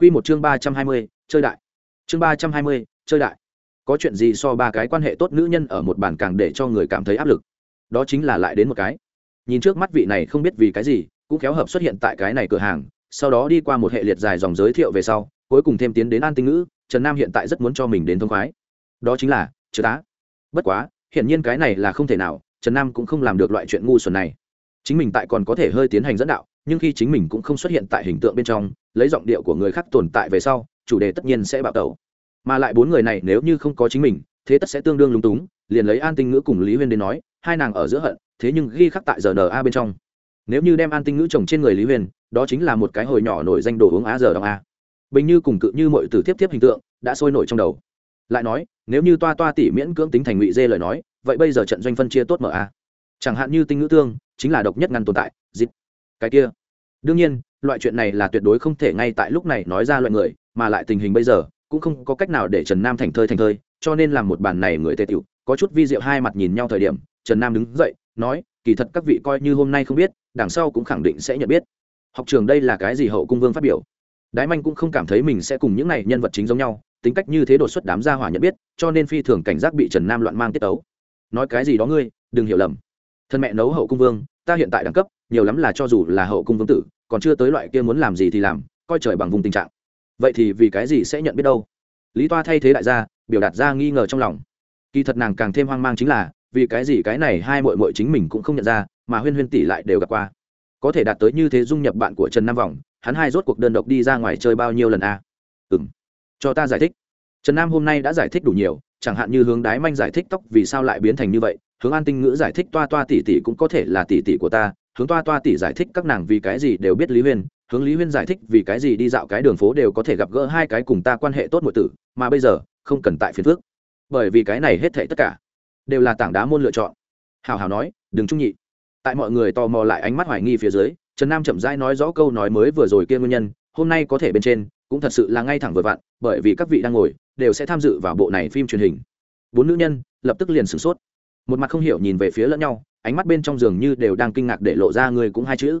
Quy một chương ba trăm hai mươi, chơi đại. Chương ba trăm hai mươi, chơi đại. Có chuyện gì so ba cái quan hệ tốt nữ nhân ở một bàn càng để cho người cảm thấy áp lực. Đó chính là lại đến một cái. Nhìn trước mắt vị này không biết vì cái gì, cũng khéo hợp xuất hiện tại cái này cửa hàng, sau đó đi qua một hệ liệt dài dòng giới thiệu về sau, cuối cùng thêm tiến đến An Tinh Ngữ, Trần Nam hiện tại rất muốn cho mình đến thông khoái. Đó chính là, chưa tá. Bất quá, hiển nhiên cái này là không thể nào, Trần Nam cũng không làm được loại chuyện ngu xuẩn này. Chính mình tại còn có thể hơi tiến hành dẫn đạo, nhưng khi chính mình cũng không xuất hiện tại hình tượng bên trong lấy giọng điệu của người khác tồn tại về sau, chủ đề tất nhiên sẽ bạo tẩu. Mà lại bốn người này nếu như không có chính mình, thế tất sẽ tương đương lúng túng, liền lấy an tinh ngữ cùng lý huyên đến nói, hai nàng ở giữa hận, thế nhưng ghi khắc tại giờ n a bên trong. Nếu như đem an tinh ngữ chồng trên người lý huyên, đó chính là một cái hồi nhỏ nổi danh đồ uống á giờ đ a. Bình như cùng cự như mọi từ tiếp tiếp hình tượng, đã sôi nổi trong đầu. Lại nói, nếu như toa toa tỉ miễn cưỡng tính thành ngụy dê lời nói, vậy bây giờ trận doanh phân chia tốt mở a. Chẳng hạn như tinh ngữ tương, chính là độc nhất ngăn tồn tại dịp cái kia. Đương nhiên loại chuyện này là tuyệt đối không thể ngay tại lúc này nói ra loại người, mà lại tình hình bây giờ, cũng không có cách nào để trần nam thành thơi thành thơi, cho nên làm một bàn này người tề tiểu, có chút vi diệu hai mặt nhìn nhau thời điểm, trần nam đứng dậy, nói, kỳ thật các vị coi như hôm nay không biết, đằng sau cũng khẳng định sẽ nhận biết. Học trường đây là cái gì hậu cung vương phát biểu? Đái manh cũng không cảm thấy mình sẽ cùng những này nhân vật chính giống nhau, tính cách như thế đột xuất đám gia hỏa nhận biết, cho nên phi thường cảnh giác bị trần nam loạn mang tiết tấu. Nói cái gì đó ngươi, đừng hiểu lầm. Thân mẹ nấu hậu cung vương, ta hiện tại đẳng cấp, nhiều lắm là cho dù là hậu cung vương tử còn chưa tới loại kia muốn làm gì thì làm, coi trời bằng vùng tình trạng. Vậy thì vì cái gì sẽ nhận biết đâu? Lý toa thay thế đại gia, biểu đạt ra nghi ngờ trong lòng. Kỳ thật nàng càng thêm hoang mang chính là, vì cái gì cái này hai mội mội chính mình cũng không nhận ra, mà huyên huyên tỷ lại đều gặp qua. Có thể đạt tới như thế dung nhập bạn của trần nam vòng hắn hai rốt cuộc đơn độc đi ra ngoài chơi bao nhiêu lần a à? ừ m cho ta giải thích. Trần nam hôm nay đã giải thích đủ nhiều, chẳng hạn như hướng đái manh giải thích tóc vì sao lại biến thành như vậy, hướng an tinh ngữ giải thích toa toa tỷ tỷ cũng có thể là tỷ tỷ của ta hướng toa toa tỷ giải thích các nàng vì cái gì đều biết lý huyên, hướng lý huyên giải thích vì cái gì đi dạo cái đường phố đều có thể gặp gỡ hai cái cùng ta quan hệ tốt mọi tử, mà bây giờ, không cần tại phiền phước bởi vì cái này hết thệ tất cả, đều là tảng đá môn lựa chọn. Hào hào nói, đừng trung nhị. Tại mọi người tò mò lại ánh mắt hoài nghi phía dưới, trần nam chậm rãi nói rõ câu nói mới vừa rồi kia nguyên nhân, hôm nay có thể bên trên, cũng thật sự là ngay thẳng vừa vặn, bởi vì các vị đang ngồi, đều sẽ tham dự vào bộ này phim truyền hình. Bốn nữ nhân lập tức liền sửng sốt. Một mặt không hiểu nhìn về phía lẫn nhau ánh mắt bên trong giường như đều đang kinh ngạc để lộ ra người cũng hai chữ.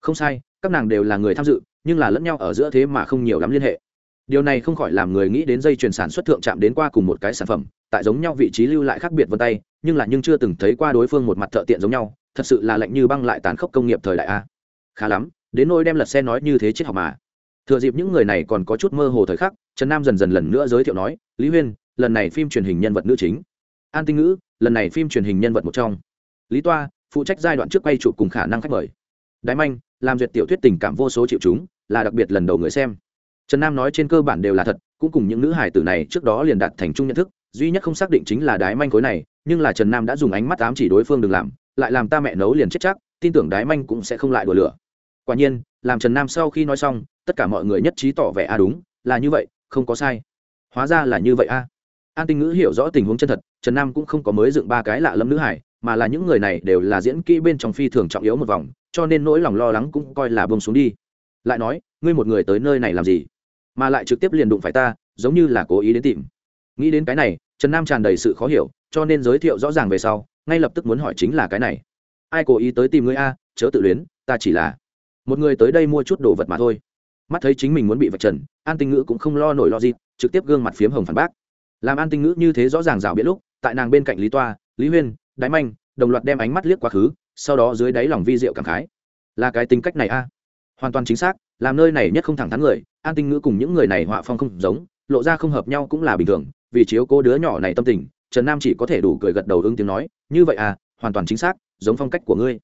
Không sai, các nàng đều là người tham dự, nhưng là lẫn nhau ở giữa thế mà không nhiều lắm liên hệ. Điều này không khỏi làm người nghĩ đến dây chuyền sản xuất thượng chạm đến qua cùng một cái sản phẩm, tại giống nhau vị trí lưu lại khác biệt vân tay, nhưng là nhưng chưa từng thấy qua đối phương một mặt thợ tiện giống nhau, thật sự là lạnh như băng lại tàn khốc công nghiệp thời đại a. Khá lắm, đến nôi đem lật xe nói như thế chết học mà. Thừa dịp những người này còn có chút mơ hồ thời khắc, trần nam dần dần lần nữa giới thiệu nói, lý huyên, lần này phim truyền hình nhân vật nữ chính. An tinh ngữ, lần này phim truyền hình nhân vật một trong lý toa, phụ trách giai đoạn trước quay chụp cùng khả năng khách mời. Đái manh, làm duyệt tiểu thuyết tình cảm vô số triệu chúng là đặc biệt lần đầu người xem. Trần nam nói trên cơ bản đều là thật, cũng cùng những nữ hải tử này trước đó liền đạt thành chung nhận thức, duy nhất không xác định chính là đái manh khối này, nhưng là trần nam đã dùng ánh mắt ám chỉ đối phương đừng làm, lại làm ta mẹ nấu liền chết chắc, tin tưởng đái manh cũng sẽ không lại đùa lửa. Quả nhiên, làm trần nam sau khi nói xong, tất cả mọi người nhất trí tỏ vẻ a đúng, là như vậy, không có sai. Hóa ra là như vậy, a an tinh ngữ hiểu rõ tình huống chân thật, trần nam cũng không có mới dựng ba cái lạ lẫm nữ hải mà là những người này đều là diễn kỹ bên trong phi thường trọng yếu một vòng, cho nên nỗi lòng lo lắng cũng coi là bông xuống đi. Lại nói, ngươi một người tới nơi này làm gì? Mà lại trực tiếp liền đụng phải ta, giống như là cố ý đến tìm. Nghĩ đến cái này, trần nam tràn đầy sự khó hiểu, cho nên giới thiệu rõ ràng về sau, ngay lập tức muốn hỏi chính là cái này. Ai cố ý tới tìm ngươi a? Chớ tự luyến, ta chỉ là một người tới đây mua chút đồ vật mà thôi. Mắt thấy chính mình muốn bị vạch trần, an tinh ngữ cũng không lo nổi lo gì trực tiếp gương mặt phiếm hồng phản bác làm an tinh ngữ như thế rõ ràng rào biết lúc, tại nàng bên cạnh lý toa, lý huyên đáy manh, đồng loạt đem ánh mắt liếc quá khứ sau đó dưới đáy lòng vi diệu cảm khái. Là cái tính cách này a? Hoàn toàn chính xác, làm nơi này nhất không thẳng thắn người, an tinh ngữ cùng những người này họa phong không giống, lộ ra không hợp nhau cũng là bình thường, vì chiếu cô đứa nhỏ này tâm tình, trần nam chỉ có thể đủ cười gật đầu ứng tiếng nói, như vậy à hoàn toàn chính xác, giống phong cách của ngươi.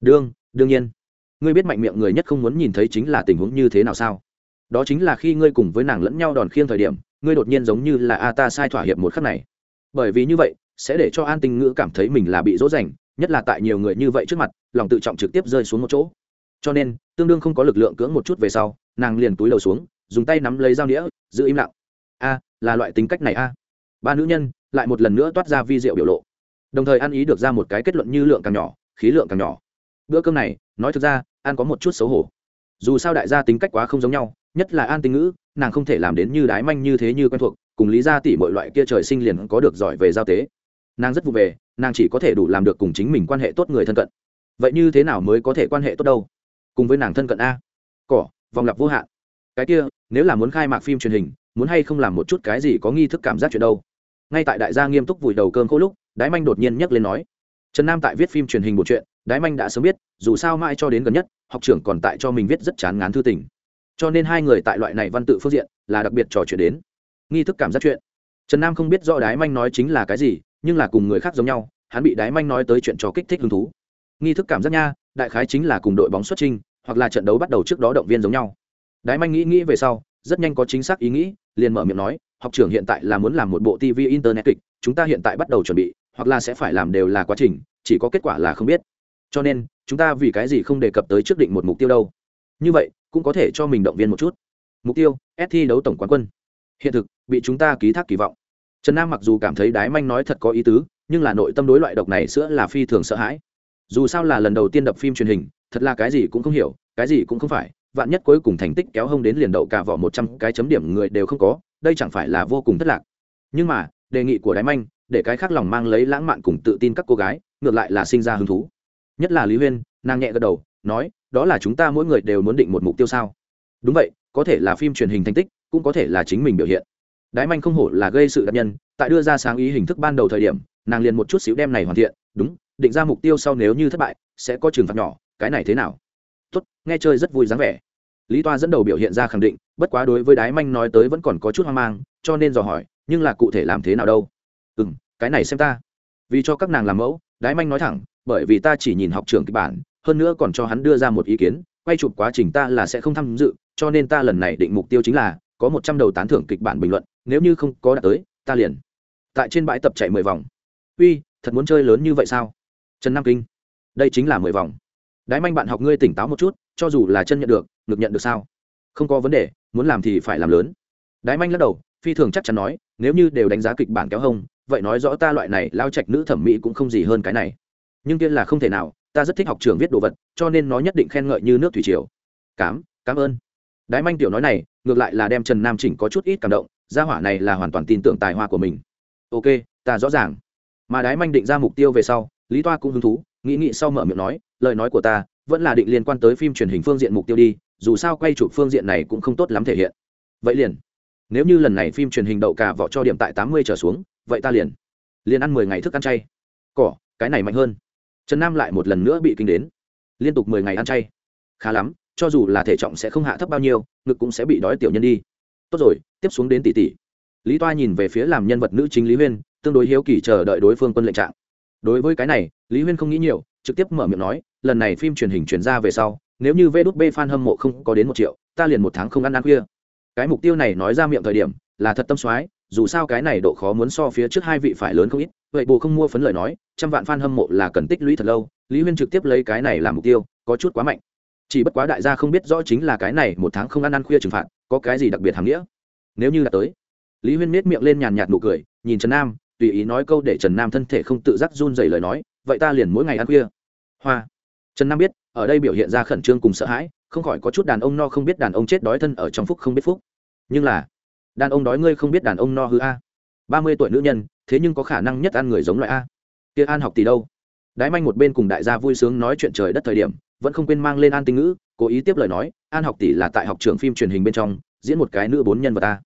Đương đương nhiên. Ngươi biết mạnh miệng người nhất không muốn nhìn thấy chính là tình huống như thế nào sao? Đó chính là khi ngươi cùng với nàng lẫn nhau đòn khiêng thời điểm ngươi đột nhiên giống như là a ta sai thỏa hiệp một khắc này. Bởi vì như vậy, sẽ để cho an Tình ngữ cảm thấy mình là bị dỗ dành, nhất là tại nhiều người như vậy trước mặt, lòng tự trọng trực tiếp rơi xuống một chỗ. Cho nên, tương đương không có lực lượng cưỡng một chút về sau, nàng liền túi đầu xuống, dùng tay nắm lấy dao đĩa, giữ im lặng. A, là loại tính cách này a. Ba nữ nhân lại một lần nữa toát ra vi diệu biểu lộ. Đồng thời ăn ý được ra một cái kết luận như lượng càng nhỏ, khí lượng càng nhỏ. Bữa cơm này, nói thực ra, ăn có một chút xấu hổ. Dù sao đại gia tính cách quá không giống nhau nhất là an tính ngữ, nàng không thể làm đến như đái manh như thế như quen thuộc, cùng lý gia tỷ mọi loại kia trời sinh liền có được giỏi về giao tế. Nàng rất vụ về, nàng chỉ có thể đủ làm được cùng chính mình quan hệ tốt người thân cận. Vậy như thế nào mới có thể quan hệ tốt đâu? Cùng với nàng thân cận a. Cỏ, vòng lặp vô hạn. Cái kia, nếu là muốn khai mạc phim truyền hình, muốn hay không làm một chút cái gì có nghi thức cảm giác chuyện đâu? Ngay tại đại gia nghiêm túc vùi đầu cơm khô lúc, đái manh đột nhiên nhắc lên nói, trần nam tại viết phim truyền hình một chuyện đái manh đã sớm biết, dù sao mãi cho đến gần nhất, học trưởng còn tại cho mình viết rất chán ngán thư tình cho nên hai người tại loại này văn tự phương diện là đặc biệt trò chuyện đến. Nghi thức cảm giác chuyện. Trần nam không biết rõ đái manh nói chính là cái gì, nhưng là cùng người khác giống nhau, hắn bị đái manh nói tới chuyện trò kích thích hứng thú. Nghi thức cảm giác nha, đại khái chính là cùng đội bóng xuất trình hoặc là trận đấu bắt đầu trước đó động viên giống nhau. Đái manh nghĩ nghĩ về sau, rất nhanh có chính xác ý nghĩ, liền mở miệng nói, học trưởng hiện tại là muốn làm một bộ tv internet kịch, chúng ta hiện tại bắt đầu chuẩn bị, hoặc là sẽ phải làm đều là quá trình, chỉ có kết quả là không biết. Cho nên, chúng ta vì cái gì không đề cập tới trước định một mục tiêu đâu? Như vậy, cũng có thể cho mình động viên một chút. Mục tiêu, s thi đấu tổng quán quân. Hiện thực, bị chúng ta ký thác kỳ vọng. Trần nam mặc dù cảm thấy đái manh nói thật có ý tứ, nhưng là nội tâm đối loại độc này sữa là phi thường sợ hãi. Dù sao là lần đầu tiên đập phim truyền hình, thật là cái gì cũng không hiểu, cái gì cũng không phải, vạn nhất cuối cùng thành tích kéo hông đến liền đậu cả vỏ một trăm cái chấm điểm người đều không có, đây chẳng phải là vô cùng thất lạc. Nhưng mà, đề nghị của đái manh, để cái khác lòng mang lấy lãng mạn cùng tự tin các cô gái, ngược lại là sinh ra hứng thú. Nhất là lý huyên, nàng nhẹ gật đầu, nói đó là chúng ta mỗi người đều muốn định một mục tiêu sao? Đúng vậy, có thể là phim truyền hình thành tích, cũng có thể là chính mình biểu hiện. Đái manh không hổ là gây sự đặc nhân, tại đưa ra sáng ý hình thức ban đầu thời điểm, nàng liền một chút xíu đem này hoàn thiện, đúng, định ra mục tiêu sau nếu như thất bại, sẽ có trừng phạt nhỏ, cái này thế nào? Tốt, nghe chơi rất vui dáng vẻ. Lý toa dẫn đầu biểu hiện ra khẳng định, bất quá đối với đái manh nói tới vẫn còn có chút hoang mang, cho nên dò hỏi, nhưng là cụ thể làm thế nào đâu? Ừ m cái này xem ta. Vì cho các nàng làm mẫu, đái manh nói thẳng, bởi vì ta chỉ nhìn học trường kịch bản hơn nữa còn cho hắn đưa ra một ý kiến, quay chụp quá trình ta là sẽ không tham dự, cho nên ta lần này định mục tiêu chính là có một trăm đầu tán thưởng kịch bản bình luận, nếu như không có đạt tới, ta liền tại trên bãi tập chạy mười vòng. Uy, thật muốn chơi lớn như vậy sao? Trần nam kinh, đây chính là mười vòng. Đái manh bạn học ngươi tỉnh táo một chút, cho dù là chân nhận được, ngực nhận được sao? Không có vấn đề, muốn làm thì phải làm lớn. Đái manh lắc đầu, phi thường chắc chắn nói, nếu như đều đánh giá kịch bản kéo hông, vậy nói rõ ta loại này lao trạch nữ thẩm mỹ cũng không gì hơn cái này. Nhưng tiên là không thể nào ta rất thích học trường viết đồ vật, cho nên nó nhất định khen ngợi như nước thủy triều. Cám cảm ơn. Đái manh tiểu nói này, ngược lại là đem trần nam chỉnh có chút ít cảm động, gia hỏa này là hoàn toàn tin tưởng tài hoa của mình. Ok, ta rõ ràng. Mà đái manh định ra mục tiêu về sau, lý toa cũng hứng thú, nghĩ nghĩ sau mở miệng nói, lời nói của ta vẫn là định liên quan tới phim truyền hình phương diện mục tiêu đi, dù sao quay chụp phương diện này cũng không tốt lắm thể hiện. Vậy liền. Nếu như lần này phim truyền hình đậu cả vỏ cho điểm tại tám mươi trở xuống, vậy ta liền. Liền ăn mười ngày thức ăn chay. Cỏ, cái này mạnh hơn trần nam lại một lần nữa bị kinh đến liên tục mười ngày ăn chay khá lắm cho dù là thể trọng sẽ không hạ thấp bao nhiêu ngực cũng sẽ bị đói tiểu nhân đi tốt rồi tiếp xuống đến tỷ tỷ lý toa nhìn về phía làm nhân vật nữ chính lý huyên tương đối hiếu kỳ chờ đợi đối phương quân lệnh trạng đối với cái này lý huyên không nghĩ nhiều trực tiếp mở miệng nói lần này phim truyền hình chuyển ra về sau nếu như vê đút b fan hâm mộ không có đến một triệu ta liền một tháng không ăn ăn khuya cái mục tiêu này nói ra miệng thời điểm là thật tâm soái dù sao cái này độ khó muốn so phía trước hai vị phải lớn không ít, vậy bù không mua phấn lời nói, trăm vạn fan hâm mộ là cần tích lũy thật lâu, lý huyên trực tiếp lấy cái này làm mục tiêu, có chút quá mạnh. Chỉ bất quá đại gia không biết rõ chính là cái này một tháng không ăn ăn khuya trừng phạt, có cái gì đặc biệt hàm nghĩa? Nếu như đã tới, lý huyên nết miệng lên nhàn nhạt nụ cười, nhìn trần nam, tùy ý nói câu để trần nam thân thể không tự giác run dày lời nói, vậy ta liền mỗi ngày ăn khuya. Hoa. Trần nam biết, ở đây biểu hiện ra khẩn trương cùng sợ hãi, không khỏi có chút đàn ông no không biết đàn ông chết đói thân ở trong phúc không biết phúc. Nhưng là đàn ông đói ngươi không biết đàn ông no hư a. Ba mươi tuổi nữ nhân, thế nhưng có khả năng nhất ăn người giống loại a. Kia an học tỷ đâu? Đái manh một bên cùng đại gia vui sướng nói chuyện trời đất thời điểm, vẫn không quên mang lên an tinh ngữ, cố ý tiếp lời nói, an học tỷ là tại học trường phim truyền hình bên trong, diễn một cái nữ bốn nhân vật ta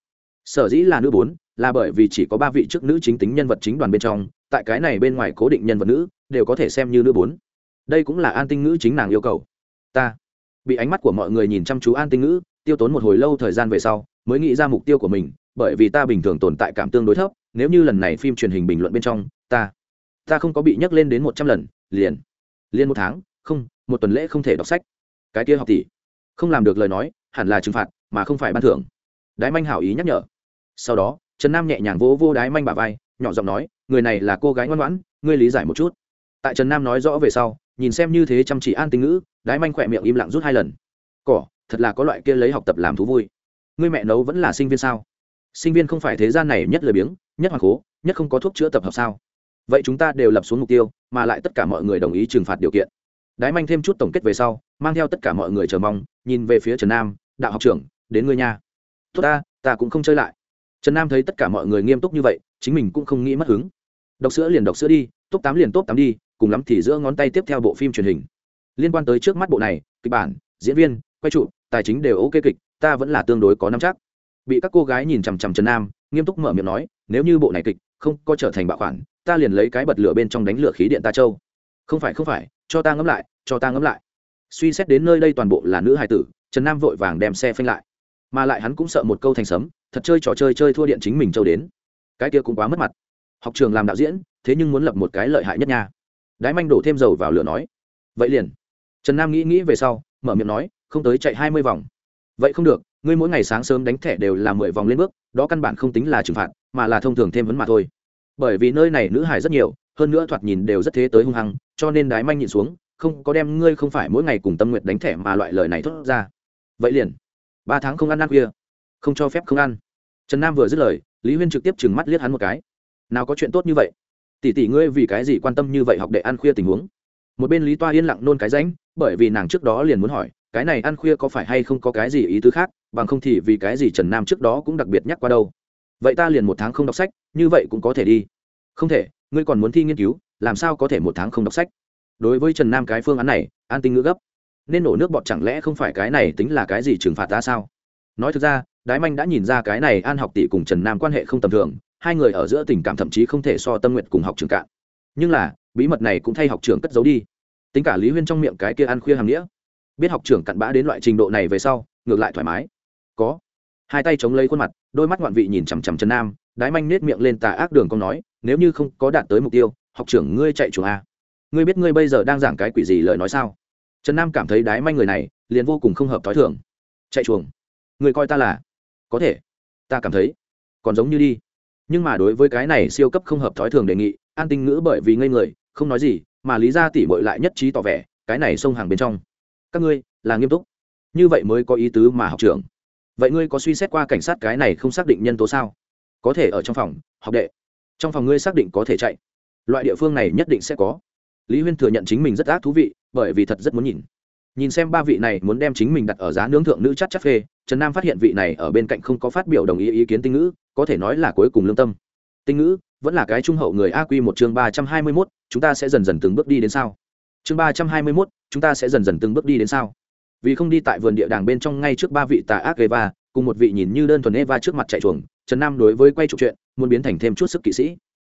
sở dĩ là nữ bốn, là bởi vì chỉ có ba vị chức nữ chính tính nhân vật chính đoàn bên trong, tại cái này bên ngoài cố định nhân vật nữ, đều có thể xem như nữ bốn. Đây cũng là an tinh ngữ chính nàng yêu cầu. Ta. Bị ánh mắt của mọi người nhìn chăm chú an tinh ngữ, tiêu tốn một hồi lâu thời gian về sau mới nghĩ ra mục tiêu của mình, bởi vì ta bình thường tồn tại cảm tương đối thấp, nếu như lần này phim truyền hình bình luận bên trong, ta ta không có bị nhắc lên đến một trăm lần, liền liền một tháng, không, một tuần lễ không thể đọc sách. Cái kia học tỷ, không làm được lời nói, hẳn là trừng phạt, mà không phải ban thưởng. Đái manh hảo ý nhắc nhở. Sau đó, trần nam nhẹ nhàng vỗ vô đái manh bà vai, nhỏ giọng nói, người này là cô gái ngoan ngoãn, ngươi lý giải một chút. Tại trần nam nói rõ về sau, nhìn xem như thế chăm chỉ an tinh ngữ, đái manh khỏe miệng im lặng rút hai lần. Cỏ, thật là có loại kia lấy học tập làm thú vui ngươi mẹ nấu vẫn là sinh viên sao? Sinh viên không phải thế gian này nhất lười biếng, nhất hoàng cố nhất không có thuốc chữa tập hợp sao? Vậy chúng ta đều lập xuống mục tiêu, mà lại tất cả mọi người đồng ý trừng phạt điều kiện. Đái manh thêm chút tổng kết về sau, mang theo tất cả mọi người chờ mong, nhìn về phía trần nam, đạo học trưởng, đến ngươi nha. Tốt ta ta cũng không chơi lại. Trần nam thấy tất cả mọi người nghiêm túc như vậy, chính mình cũng không nghĩ mất hứng. Đọc sữa liền đọc sữa đi, top tám liền top tám đi, cùng lắm thì giữa ngón tay tiếp theo bộ phim truyền hình. Liên quan tới trước mắt bộ này, kịch bản, diễn viên, quay trụ, tài chính đều ok kịch ta vẫn là tương đối có năm chắc. Bị các cô gái nhìn chằm chằm trần nam, nghiêm túc mở miệng nói, nếu như bộ này kịch không có trở thành bạo khoản, ta liền lấy cái bật lửa bên trong đánh lửa khí điện ta châu. Không phải không phải, cho ta ngẫm lại, cho ta ngẫm lại. Suy xét đến nơi đây toàn bộ là nữ hài tử, trần nam vội vàng đem xe phanh lại. Mà lại hắn cũng sợ một câu thành sấm, thật chơi trò chơi chơi thua điện chính mình châu đến. Cái kia cũng quá mất mặt. Học trường làm đạo diễn, thế nhưng muốn lập một cái lợi hại nhất nha. Đái manh đổ thêm dầu vào lửa nói. Vậy liền. Trần nam nghĩ nghĩ về sau, mở miệng nói, không tới chạy hai mươi vòng vậy không được, ngươi mỗi ngày sáng sớm đánh thẻ đều là mười vòng lên bước, đó căn bản không tính là trừng phạt, mà là thông thường thêm vấn mà thôi. Bởi vì nơi này nữ hải rất nhiều, hơn nữa thoạt nhìn đều rất thế tới hung hăng, cho nên đái manh nhịn xuống, không có đem ngươi không phải mỗi ngày cùng tâm nguyện đánh thẻ mà loại lời này thốt ra. Vậy liền, ba tháng không ăn ăn khuya, không cho phép không ăn. Trần nam vừa dứt lời, lý huyên trực tiếp trừng mắt liếc hắn một cái. Nào có chuyện tốt như vậy? Tỷ tỷ ngươi vì cái gì quan tâm như vậy học đệ ăn khuya tình huống? Một bên lý toa yên lặng nôn cái ránh, bởi vì nàng trước đó liền muốn hỏi cái này ăn khuya có phải hay không có cái gì ý tứ khác, bằng không thì vì cái gì trần nam trước đó cũng đặc biệt nhắc qua đâu. Vậy ta liền một tháng không đọc sách, như vậy cũng có thể đi. Không thể, ngươi còn muốn thi nghiên cứu, làm sao có thể một tháng không đọc sách? Đối với trần nam cái phương án này, an tinh ngữ gấp. Nên nổ nước bọt chẳng lẽ không phải cái này tính là cái gì trừng phạt ta sao? Nói thực ra, đái manh đã nhìn ra cái này an học tỷ cùng trần nam quan hệ không tầm thường, hai người ở giữa tình cảm thậm chí không thể so tâm nguyện cùng học trường cạn. Nhưng là, bí mật này cũng thay học trường cất giấu đi. Tính cả lý huyên trong miệng cái kia ăn khuya hàm nghĩa biết học trưởng cặn bã đến loại trình độ này về sau, ngược lại thoải mái. Có. Hai tay chống lấy khuôn mặt, đôi mắt ngoạn vị nhìn chằm chằm trần nam, đái manh nết miệng lên tà ác đường công nói, nếu như không có đạt tới mục tiêu, học trưởng ngươi chạy chuồng a. Ngươi biết ngươi bây giờ đang giảng cái quỷ gì lời nói sao? Trần nam cảm thấy đái manh người này, liền vô cùng không hợp t h ó i thường. Chạy chuồng. Người coi ta là? Có thể. Ta cảm thấy còn giống như đi. Nhưng mà đối với cái này siêu cấp không hợp thói thường đề nghị, an tinh ngữ bởi vì ngây người, không nói gì, mà lý ra tỉ bội lại nhất trí tỏ vẻ, cái này xông hàng bên trong các ngươi, là nghiêm túc. Như vậy mới có ý tứ mà học trưởng. Vậy ngươi có suy xét qua cảnh sát cái này không xác định nhân tố sao? Có thể ở trong phòng, học đệ. Trong phòng ngươi xác định có thể chạy. Loại địa phương này nhất định sẽ có. Lý huyên thừa nhận chính mình rất ác thú vị, bởi vì thật rất muốn nhìn. Nhìn xem ba vị này muốn đem chính mình đặt ở giá nướng thượng nữ chắc chắc phê, trần nam phát hiện vị này ở bên cạnh không có phát biểu đồng ý ý kiến tinh ngữ, có thể nói là cuối cùng lương tâm. Tinh ngữ, vẫn là cái trung hậu người a quy một chương ba trăm hai mươi mốt, chúng ta sẽ dần dần từng bước đi đến sao? Chương ba trăm hai mươi mốt, chúng ta sẽ dần dần từng bước đi đến sao? Vì không đi tại vườn địa đàng bên trong ngay trước ba vị tà ác eva, cùng một vị nhìn như đơn thuần eva trước mặt chạy chuồng, trần nam đối với quay trục chuyện, muốn biến thành thêm chút sức kỵ sĩ.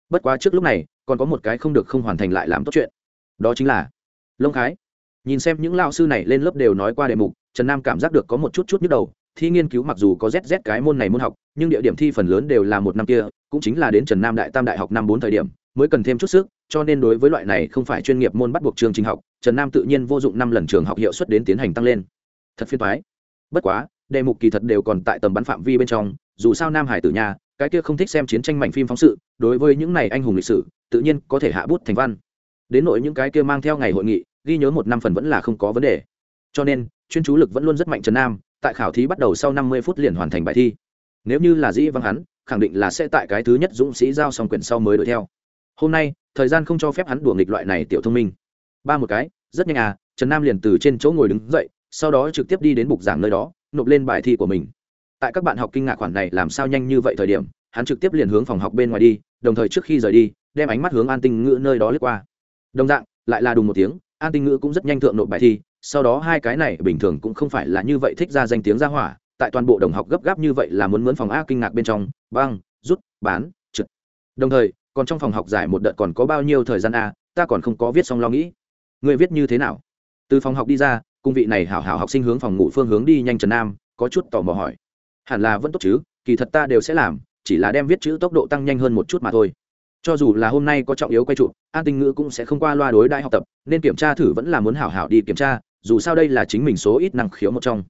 Bất quá trước lúc này, còn có một cái không được không hoàn thành lại làm tốt chuyện. Đó chính là lông khái. Nhìn xem những lao sư này lên lớp đều nói qua đề mục, trần nam cảm giác được có một chút chút nhức đầu, thi nghiên cứu mặc dù có zz cái môn này môn học, nhưng địa điểm thi phần lớn đều là một năm kia, cũng chính là đến trần nam đại tam đại học năm bốn thời điểm mới cần thêm chút sức, cho nên đối với loại này không phải chuyên nghiệp môn bắt buộc trường trình học, trần nam tự nhiên vô dụng năm lần trường học hiệu suất đến tiến hành tăng lên. Thật phiên thoái bất quá, đề mục kỳ thật đều còn tại tầm bắn phạm vi bên trong, dù sao nam hải tử nhà, cái kia không thích xem chiến tranh mảnh phim phóng sự, đối với những này anh hùng lịch sử, tự nhiên có thể hạ bút thành văn. Đến nội những cái kia mang theo ngày hội nghị, ghi nhớ một năm phần vẫn là không có vấn đề. Cho nên, chuyên chú lực vẫn luôn rất mạnh trần nam, tại khảo thí bắt đầu sau năm mươi phút liền hoàn thành bài thi. Nếu như là dĩ vắng hắn, khẳng định là sẽ tại cái thứ nhất dũng sĩ giao xong quyển sau mới đuổi theo hôm nay, thời gian không cho phép hắn đùa nghịch loại này tiểu thông minh. Ba một cái, rất nhanh à trần nam liền từ trên chỗ ngồi đứng dậy, sau đó trực tiếp đi đến bục giảng nơi đó, nộp lên bài thi của mình. Tại các bạn học kinh ngạc khoản này làm sao nhanh như vậy thời điểm, hắn trực tiếp liền hướng phòng học bên ngoài đi, đồng thời trước khi rời đi, đem ánh mắt hướng an tinh ngữ nơi đó lướt qua. Đồng dạng, lại là đùng một tiếng, an tinh ngữ cũng rất nhanh thượng nộp bài thi, sau đó hai cái này bình thường cũng không phải là như vậy thích ra danh tiếng ra hỏa, tại toàn bộ đồng học gấp gáp như vậy là muốn mướn phòng a kinh ngạc bên trong, băng, rút, bán trực đồng thời còn trong phòng học giải một đợt còn có bao nhiêu thời gian à? ta còn không có viết xong lo nghĩ. Người viết như thế nào? Từ phòng học đi ra cung vị này hảo hảo học sinh hướng phòng ngủ phương hướng đi nhanh trần nam, có chút tò mò hỏi. Hẳn là vẫn tốt chứ, kỳ thật ta đều sẽ làm, chỉ là đem viết chữ tốc độ tăng nhanh hơn một chút mà thôi. Cho dù là hôm nay có trọng yếu quay trụ, an tinh ngữ cũng sẽ không qua loa đối đại học tập, nên kiểm tra thử vẫn là muốn hảo hảo đi kiểm tra, dù sao đây là chính mình số ít năng khiếu một trong.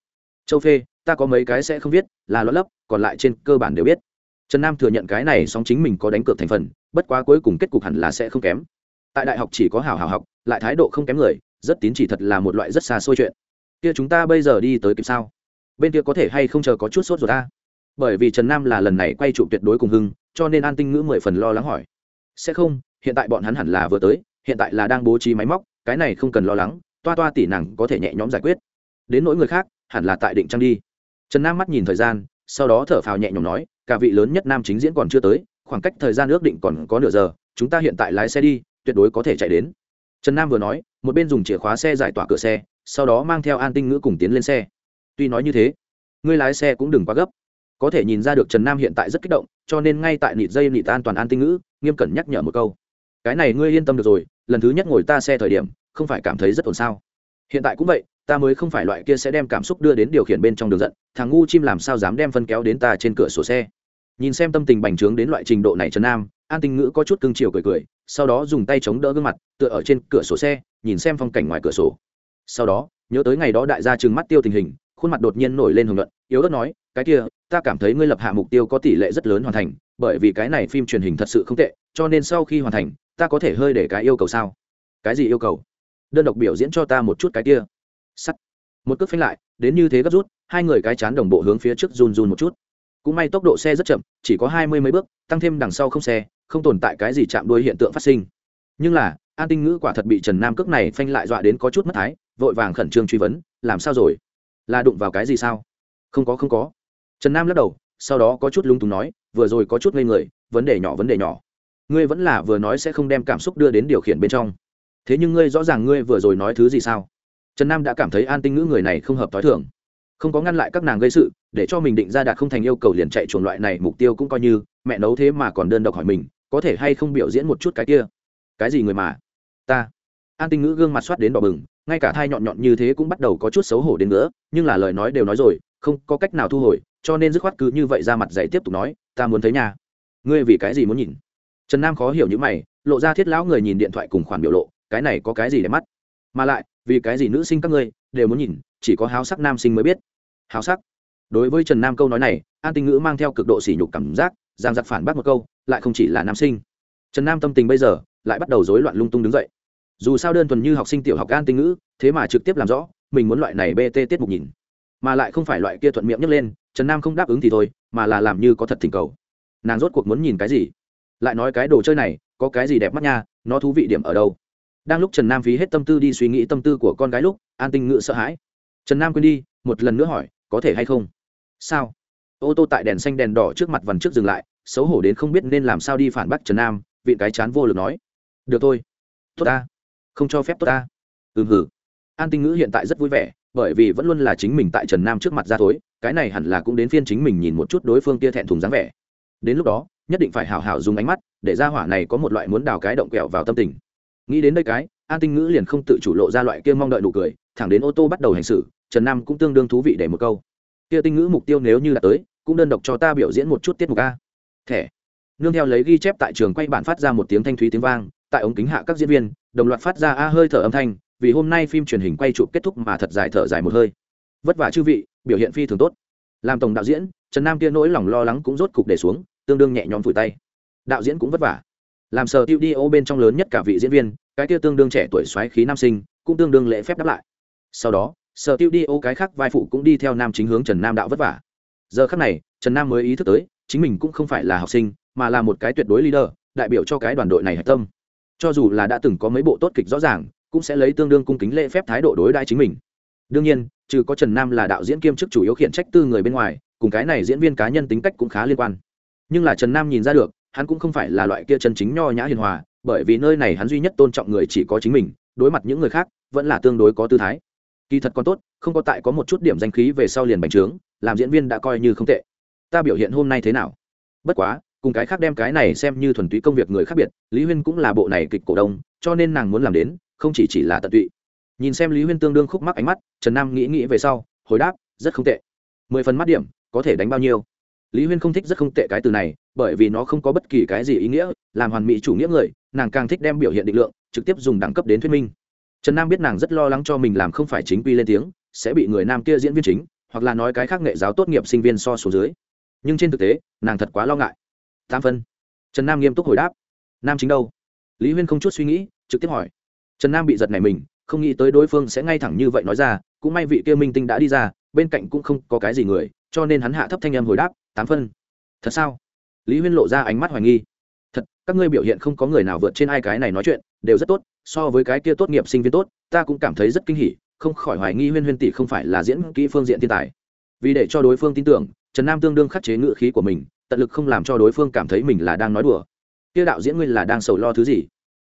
Châu phê, ta có mấy cái sẽ không viết, là lót lấp còn lại trên cơ bản đều biết. Trần nam thừa nhận cái này song chính mình có đánh cược thành phần bất quá cuối cùng kết cục hẳn là sẽ không kém. Tại đại học chỉ có hảo hảo học, lại thái độ không kém người, rất tín chỉ thật là một loại rất xa xôi chuyện. Kia chúng ta bây giờ đi tới kịp sao? Bên kia có thể hay không chờ có chút sốt rồi ta? Bởi vì trần nam là lần này quay trụ tuyệt đối cùng hưng, cho nên an tinh ngữ mười phần lo lắng hỏi. Sẽ không, hiện tại bọn hắn hẳn là vừa tới, hiện tại là đang bố trí máy móc, cái này không cần lo lắng, toa toa tỉ nàng có thể nhẹ nhõm giải quyết. Đến nỗi người khác, hẳn là tại định trang đi. Trần nam mắt nhìn thời gian, sau đó thở phào nhẹ nhõm nói, cả vị lớn nhất nam chính diễn còn chưa tới khoảng cách thời gian ước định còn có nửa giờ, chúng ta hiện tại lái xe đi, tuyệt đối có thể chạy đến. Trần nam vừa nói, một bên dùng chìa khóa xe giải tỏa cửa xe, sau đó mang theo an tinh ngữ cùng tiến lên xe. Tuy nói như thế, ngươi lái xe cũng đừng quá gấp. Có thể nhìn ra được trần nam hiện tại rất kích động, cho nên ngay tại nịt dây nịt an toàn an tinh ngữ, nghiêm cẩn nhắc nhở một câu. Cái này ngươi yên tâm được rồi, lần thứ nhất ngồi ta xe thời điểm, không phải cảm thấy rất ổn sao? Hiện tại cũng vậy, ta mới không phải loại kia sẽ đem cảm xúc đưa đến điều khiển bên trong đường giận, thằng ngu chim làm sao dám đem phân kéo đến ta trên cửa sổ xe? Nhìn xem tâm tình bành trướng đến loại trình độ này trần nam, an tinh ngữ có chút cưng chiều cười cười, sau đó dùng tay chống đỡ gương mặt, tựa ở trên cửa sổ xe, nhìn xem phong cảnh ngoài cửa sổ. Sau đó, nhớ tới ngày đó đại gia trừng mắt tiêu tình hình, khuôn mặt đột nhiên nổi lên hồng luận yếu ớt nói, cái kia, ta cảm thấy ngươi lập hạ mục tiêu có tỷ lệ rất lớn hoàn thành, bởi vì cái này phim truyền hình thật sự không tệ, cho nên sau khi hoàn thành, ta có thể hơi để cái yêu cầu sao? Cái gì yêu cầu? Đơn độc biểu diễn cho ta một chút cái kia. Sắt. Một cước phanh lại, đến như thế gấp rút, hai người cái chán đồng bộ hướng phía trước run run một chút cũng may tốc độ xe rất chậm, chỉ có hai mươi mấy bước, tăng thêm đằng sau không xe, không tồn tại cái gì chạm đuôi hiện tượng phát sinh. Nhưng là, an tinh ngữ quả thật bị trần nam cước này phanh lại dọa đến có chút mất thái, vội vàng khẩn trương truy vấn, làm sao rồi? Là đụng vào cái gì sao? Không có không có. Trần nam lắc đầu, sau đó có chút lung túng nói, vừa rồi có chút ngây người, vấn đề nhỏ, vấn đề nhỏ. Ngươi vẫn là vừa nói sẽ không đem cảm xúc đưa đến điều khiển bên trong. Thế nhưng ngươi rõ ràng ngươi vừa rồi nói thứ gì sao? Trần nam đã cảm thấy an tinh ngữ người này không hợp t h ó i thường không có ngăn lại các nàng gây sự, để cho mình định ra đạt không thành yêu cầu liền chạy chuồng loại này, mục tiêu cũng coi như, mẹ nấu thế mà còn đơn độc hỏi mình, có thể hay không biểu diễn một chút cái kia. Cái gì người mà? Ta. An tinh ngữ gương mặt soát đến đỏ bừng, ngay cả thai nhọn nhọn như thế cũng bắt đầu có chút xấu hổ đến nữa, nhưng là lời nói đều nói rồi, không có cách nào thu hồi, cho nên dứt khoát cứ như vậy ra mặt dạy tiếp tục nói, ta muốn thấy nhà. Ngươi vì cái gì muốn nhìn? Trần nam khó hiểu như mày, lộ ra thiết lão người nhìn điện thoại cùng khoản biểu lộ, cái này có cái gì để mắt? Mà lại, vì cái gì nữ sinh các ngươi đều muốn nhìn chỉ có háo sắc nam sinh mới biết. Háo sắc? Đối với trần nam câu nói này, an tinh ngữ mang theo cực độ sỉ nhục cảm giác, giang giặc phản bác một câu, lại không chỉ là nam sinh. Trần nam tâm tình bây giờ lại bắt đầu rối loạn lung tung đứng dậy. Dù sao đơn thuần như học sinh tiểu học an tinh ngữ, thế mà trực tiếp làm rõ, mình muốn loại này bt tiết mục nhìn. Mà lại không phải loại kia thuận miệng nhấc lên, trần nam không đáp ứng thì thôi, mà là làm như có thật thỉnh cầu. Nàng rốt cuộc muốn nhìn cái gì? Lại nói cái đồ chơi này, có cái gì đẹp mắt nha, nó thú vị điểm ở đâu? Đang lúc trần nam phí hết tâm tư đi suy nghĩ tâm tư của con gái lúc, an tinh ngữ sợ hãi trần nam quên đi, một lần nữa hỏi, có thể hay không? Sao? Ô tô tại đèn xanh đèn đỏ trước mặt vằn trước dừng lại, xấu hổ đến không biết nên làm sao đi phản bác trần nam vị cái chán vô lực nói. Được thôi. Tốt ta. Không cho phép tốt ta. Ừm hử an tinh ngữ hiện tại rất vui vẻ, bởi vì vẫn luôn là chính mình tại trần nam trước mặt ra thối, cái này hẳn là cũng đến phiên chính mình nhìn một chút đối phương kia thẹn thùng dáng vẻ. Đến lúc đó, nhất định phải hào hào dùng ánh mắt, để ra hỏa này có một loại muốn đào cái động kẹo vào tâm tình. Nghĩ đến đây cái, an tinh ngữ liền không tự chủ lộ ra loại kia mong đợi nụ cười, thẳng đến ô tô bắt đầu hành xử trần nam cũng tương đương thú vị để một câu. Kia tinh ngữ mục tiêu nếu như đã tới, cũng đơn độc cho ta biểu diễn một chút tiết mục a. Thẻ. Nương theo lấy ghi chép tại trường quay bản phát ra một tiếng thanh thúy tiếng vang, tại ống kính hạ các diễn viên, đồng loạt phát ra a hơi thở âm thanh, vì hôm nay phim truyền hình quay chụp kết thúc mà thật dài thở dài một hơi. Vất vả chư vị, biểu hiện phi thường tốt. Làm tổng đạo diễn, trần nam kia nỗi lòng lo lắng cũng rốt cục để xuống, tương đương nhẹ nhõm vùi tay. Đạo diễn cũng vất vả. Làm sở tiêu đi ô bên trong lớn nhất cả vị diễn viên, cái kia tương đương trẻ tuổi xoáy khí nam sinh, cũng tương đương lễ phép đáp lại. Sau đó sở tiêu đi ô cái khác vai phụ cũng đi theo nam chính hướng trần nam đạo vất vả. Giờ khắc này, trần nam mới ý thức tới, chính mình cũng không phải là học sinh, mà là một cái tuyệt đối leader, đại biểu cho cái đoàn đội này hạch tâm. Cho dù là đã từng có mấy bộ tốt kịch rõ ràng, cũng sẽ lấy tương đương cung kính lễ phép thái độ đối đãi chính mình. Đương nhiên, trừ có trần nam là đạo diễn kiêm chức chủ yếu khiển trách tư người bên ngoài, cùng cái này diễn viên cá nhân tính cách cũng khá liên quan. Nhưng là trần nam nhìn ra được, hắn cũng không phải là loại kia chân chính nho nhã hiền hòa, bởi vì nơi này hắn duy nhất tôn trọng người chỉ có chính mình, đối mặt những người khác, vẫn là tương đối có tư thái kỳ thật còn tốt, không có tại có một chút điểm danh khí về sau liền bành trướng, làm diễn viên đã coi như không tệ. Ta biểu hiện hôm nay thế nào? Bất quá, cùng cái khác đem cái này xem như thuần túy công việc người khác biệt, lý huyên cũng là bộ này kịch cổ đông, cho nên nàng muốn làm đến, không chỉ chỉ là tận tụy. Nhìn xem lý huyên tương đương khúc mắc ánh mắt, trần nam nghĩ nghĩ về sau, hồi đáp, rất không tệ. Mười phần mắt điểm, có thể đánh bao nhiêu? Lý huyên không thích rất không tệ cái từ này, bởi vì nó không có bất kỳ cái gì ý nghĩa, làm hoàn mỹ chủ nghĩa người, nàng càng thích đem biểu hiện định lượng, trực tiếp dùng đẳng cấp đến thuyết minh trần nam biết nàng rất lo lắng cho mình làm không phải chính quy lên tiếng, sẽ bị người nam kia diễn viên chính, hoặc là nói cái khác nghệ giáo tốt nghiệp sinh viên so số dưới. Nhưng trên thực tế, nàng thật quá lo ngại. Tam phân. Trần nam nghiêm túc hồi đáp. Nam chính đâu? Lý huyên không chút suy nghĩ, trực tiếp hỏi. Trần nam bị giật này mình, không nghĩ tới đối phương sẽ ngay thẳng như vậy nói ra, cũng may vị kia minh tinh đã đi ra, bên cạnh cũng không có cái gì người, cho nên hắn hạ thấp thanh âm hồi đáp, tám phân. Thật sao? Lý huyên lộ ra ánh mắt hoài nghi các ngươi biểu hiện không có người nào vượt trên hai cái này nói chuyện, đều rất tốt, so với cái kia tốt nghiệp sinh viên tốt, ta cũng cảm thấy rất kinh hỉ, không khỏi hoài nghi huyên huyên tỷ không phải là diễn kỹ phương diện thiên tài. Vì để cho đối phương tin tưởng, trần nam tương đương khắc chế ngự khí của mình, tận lực không làm cho đối phương cảm thấy mình là đang nói đùa. Kia đạo diễn ngươi là đang sầu lo thứ gì?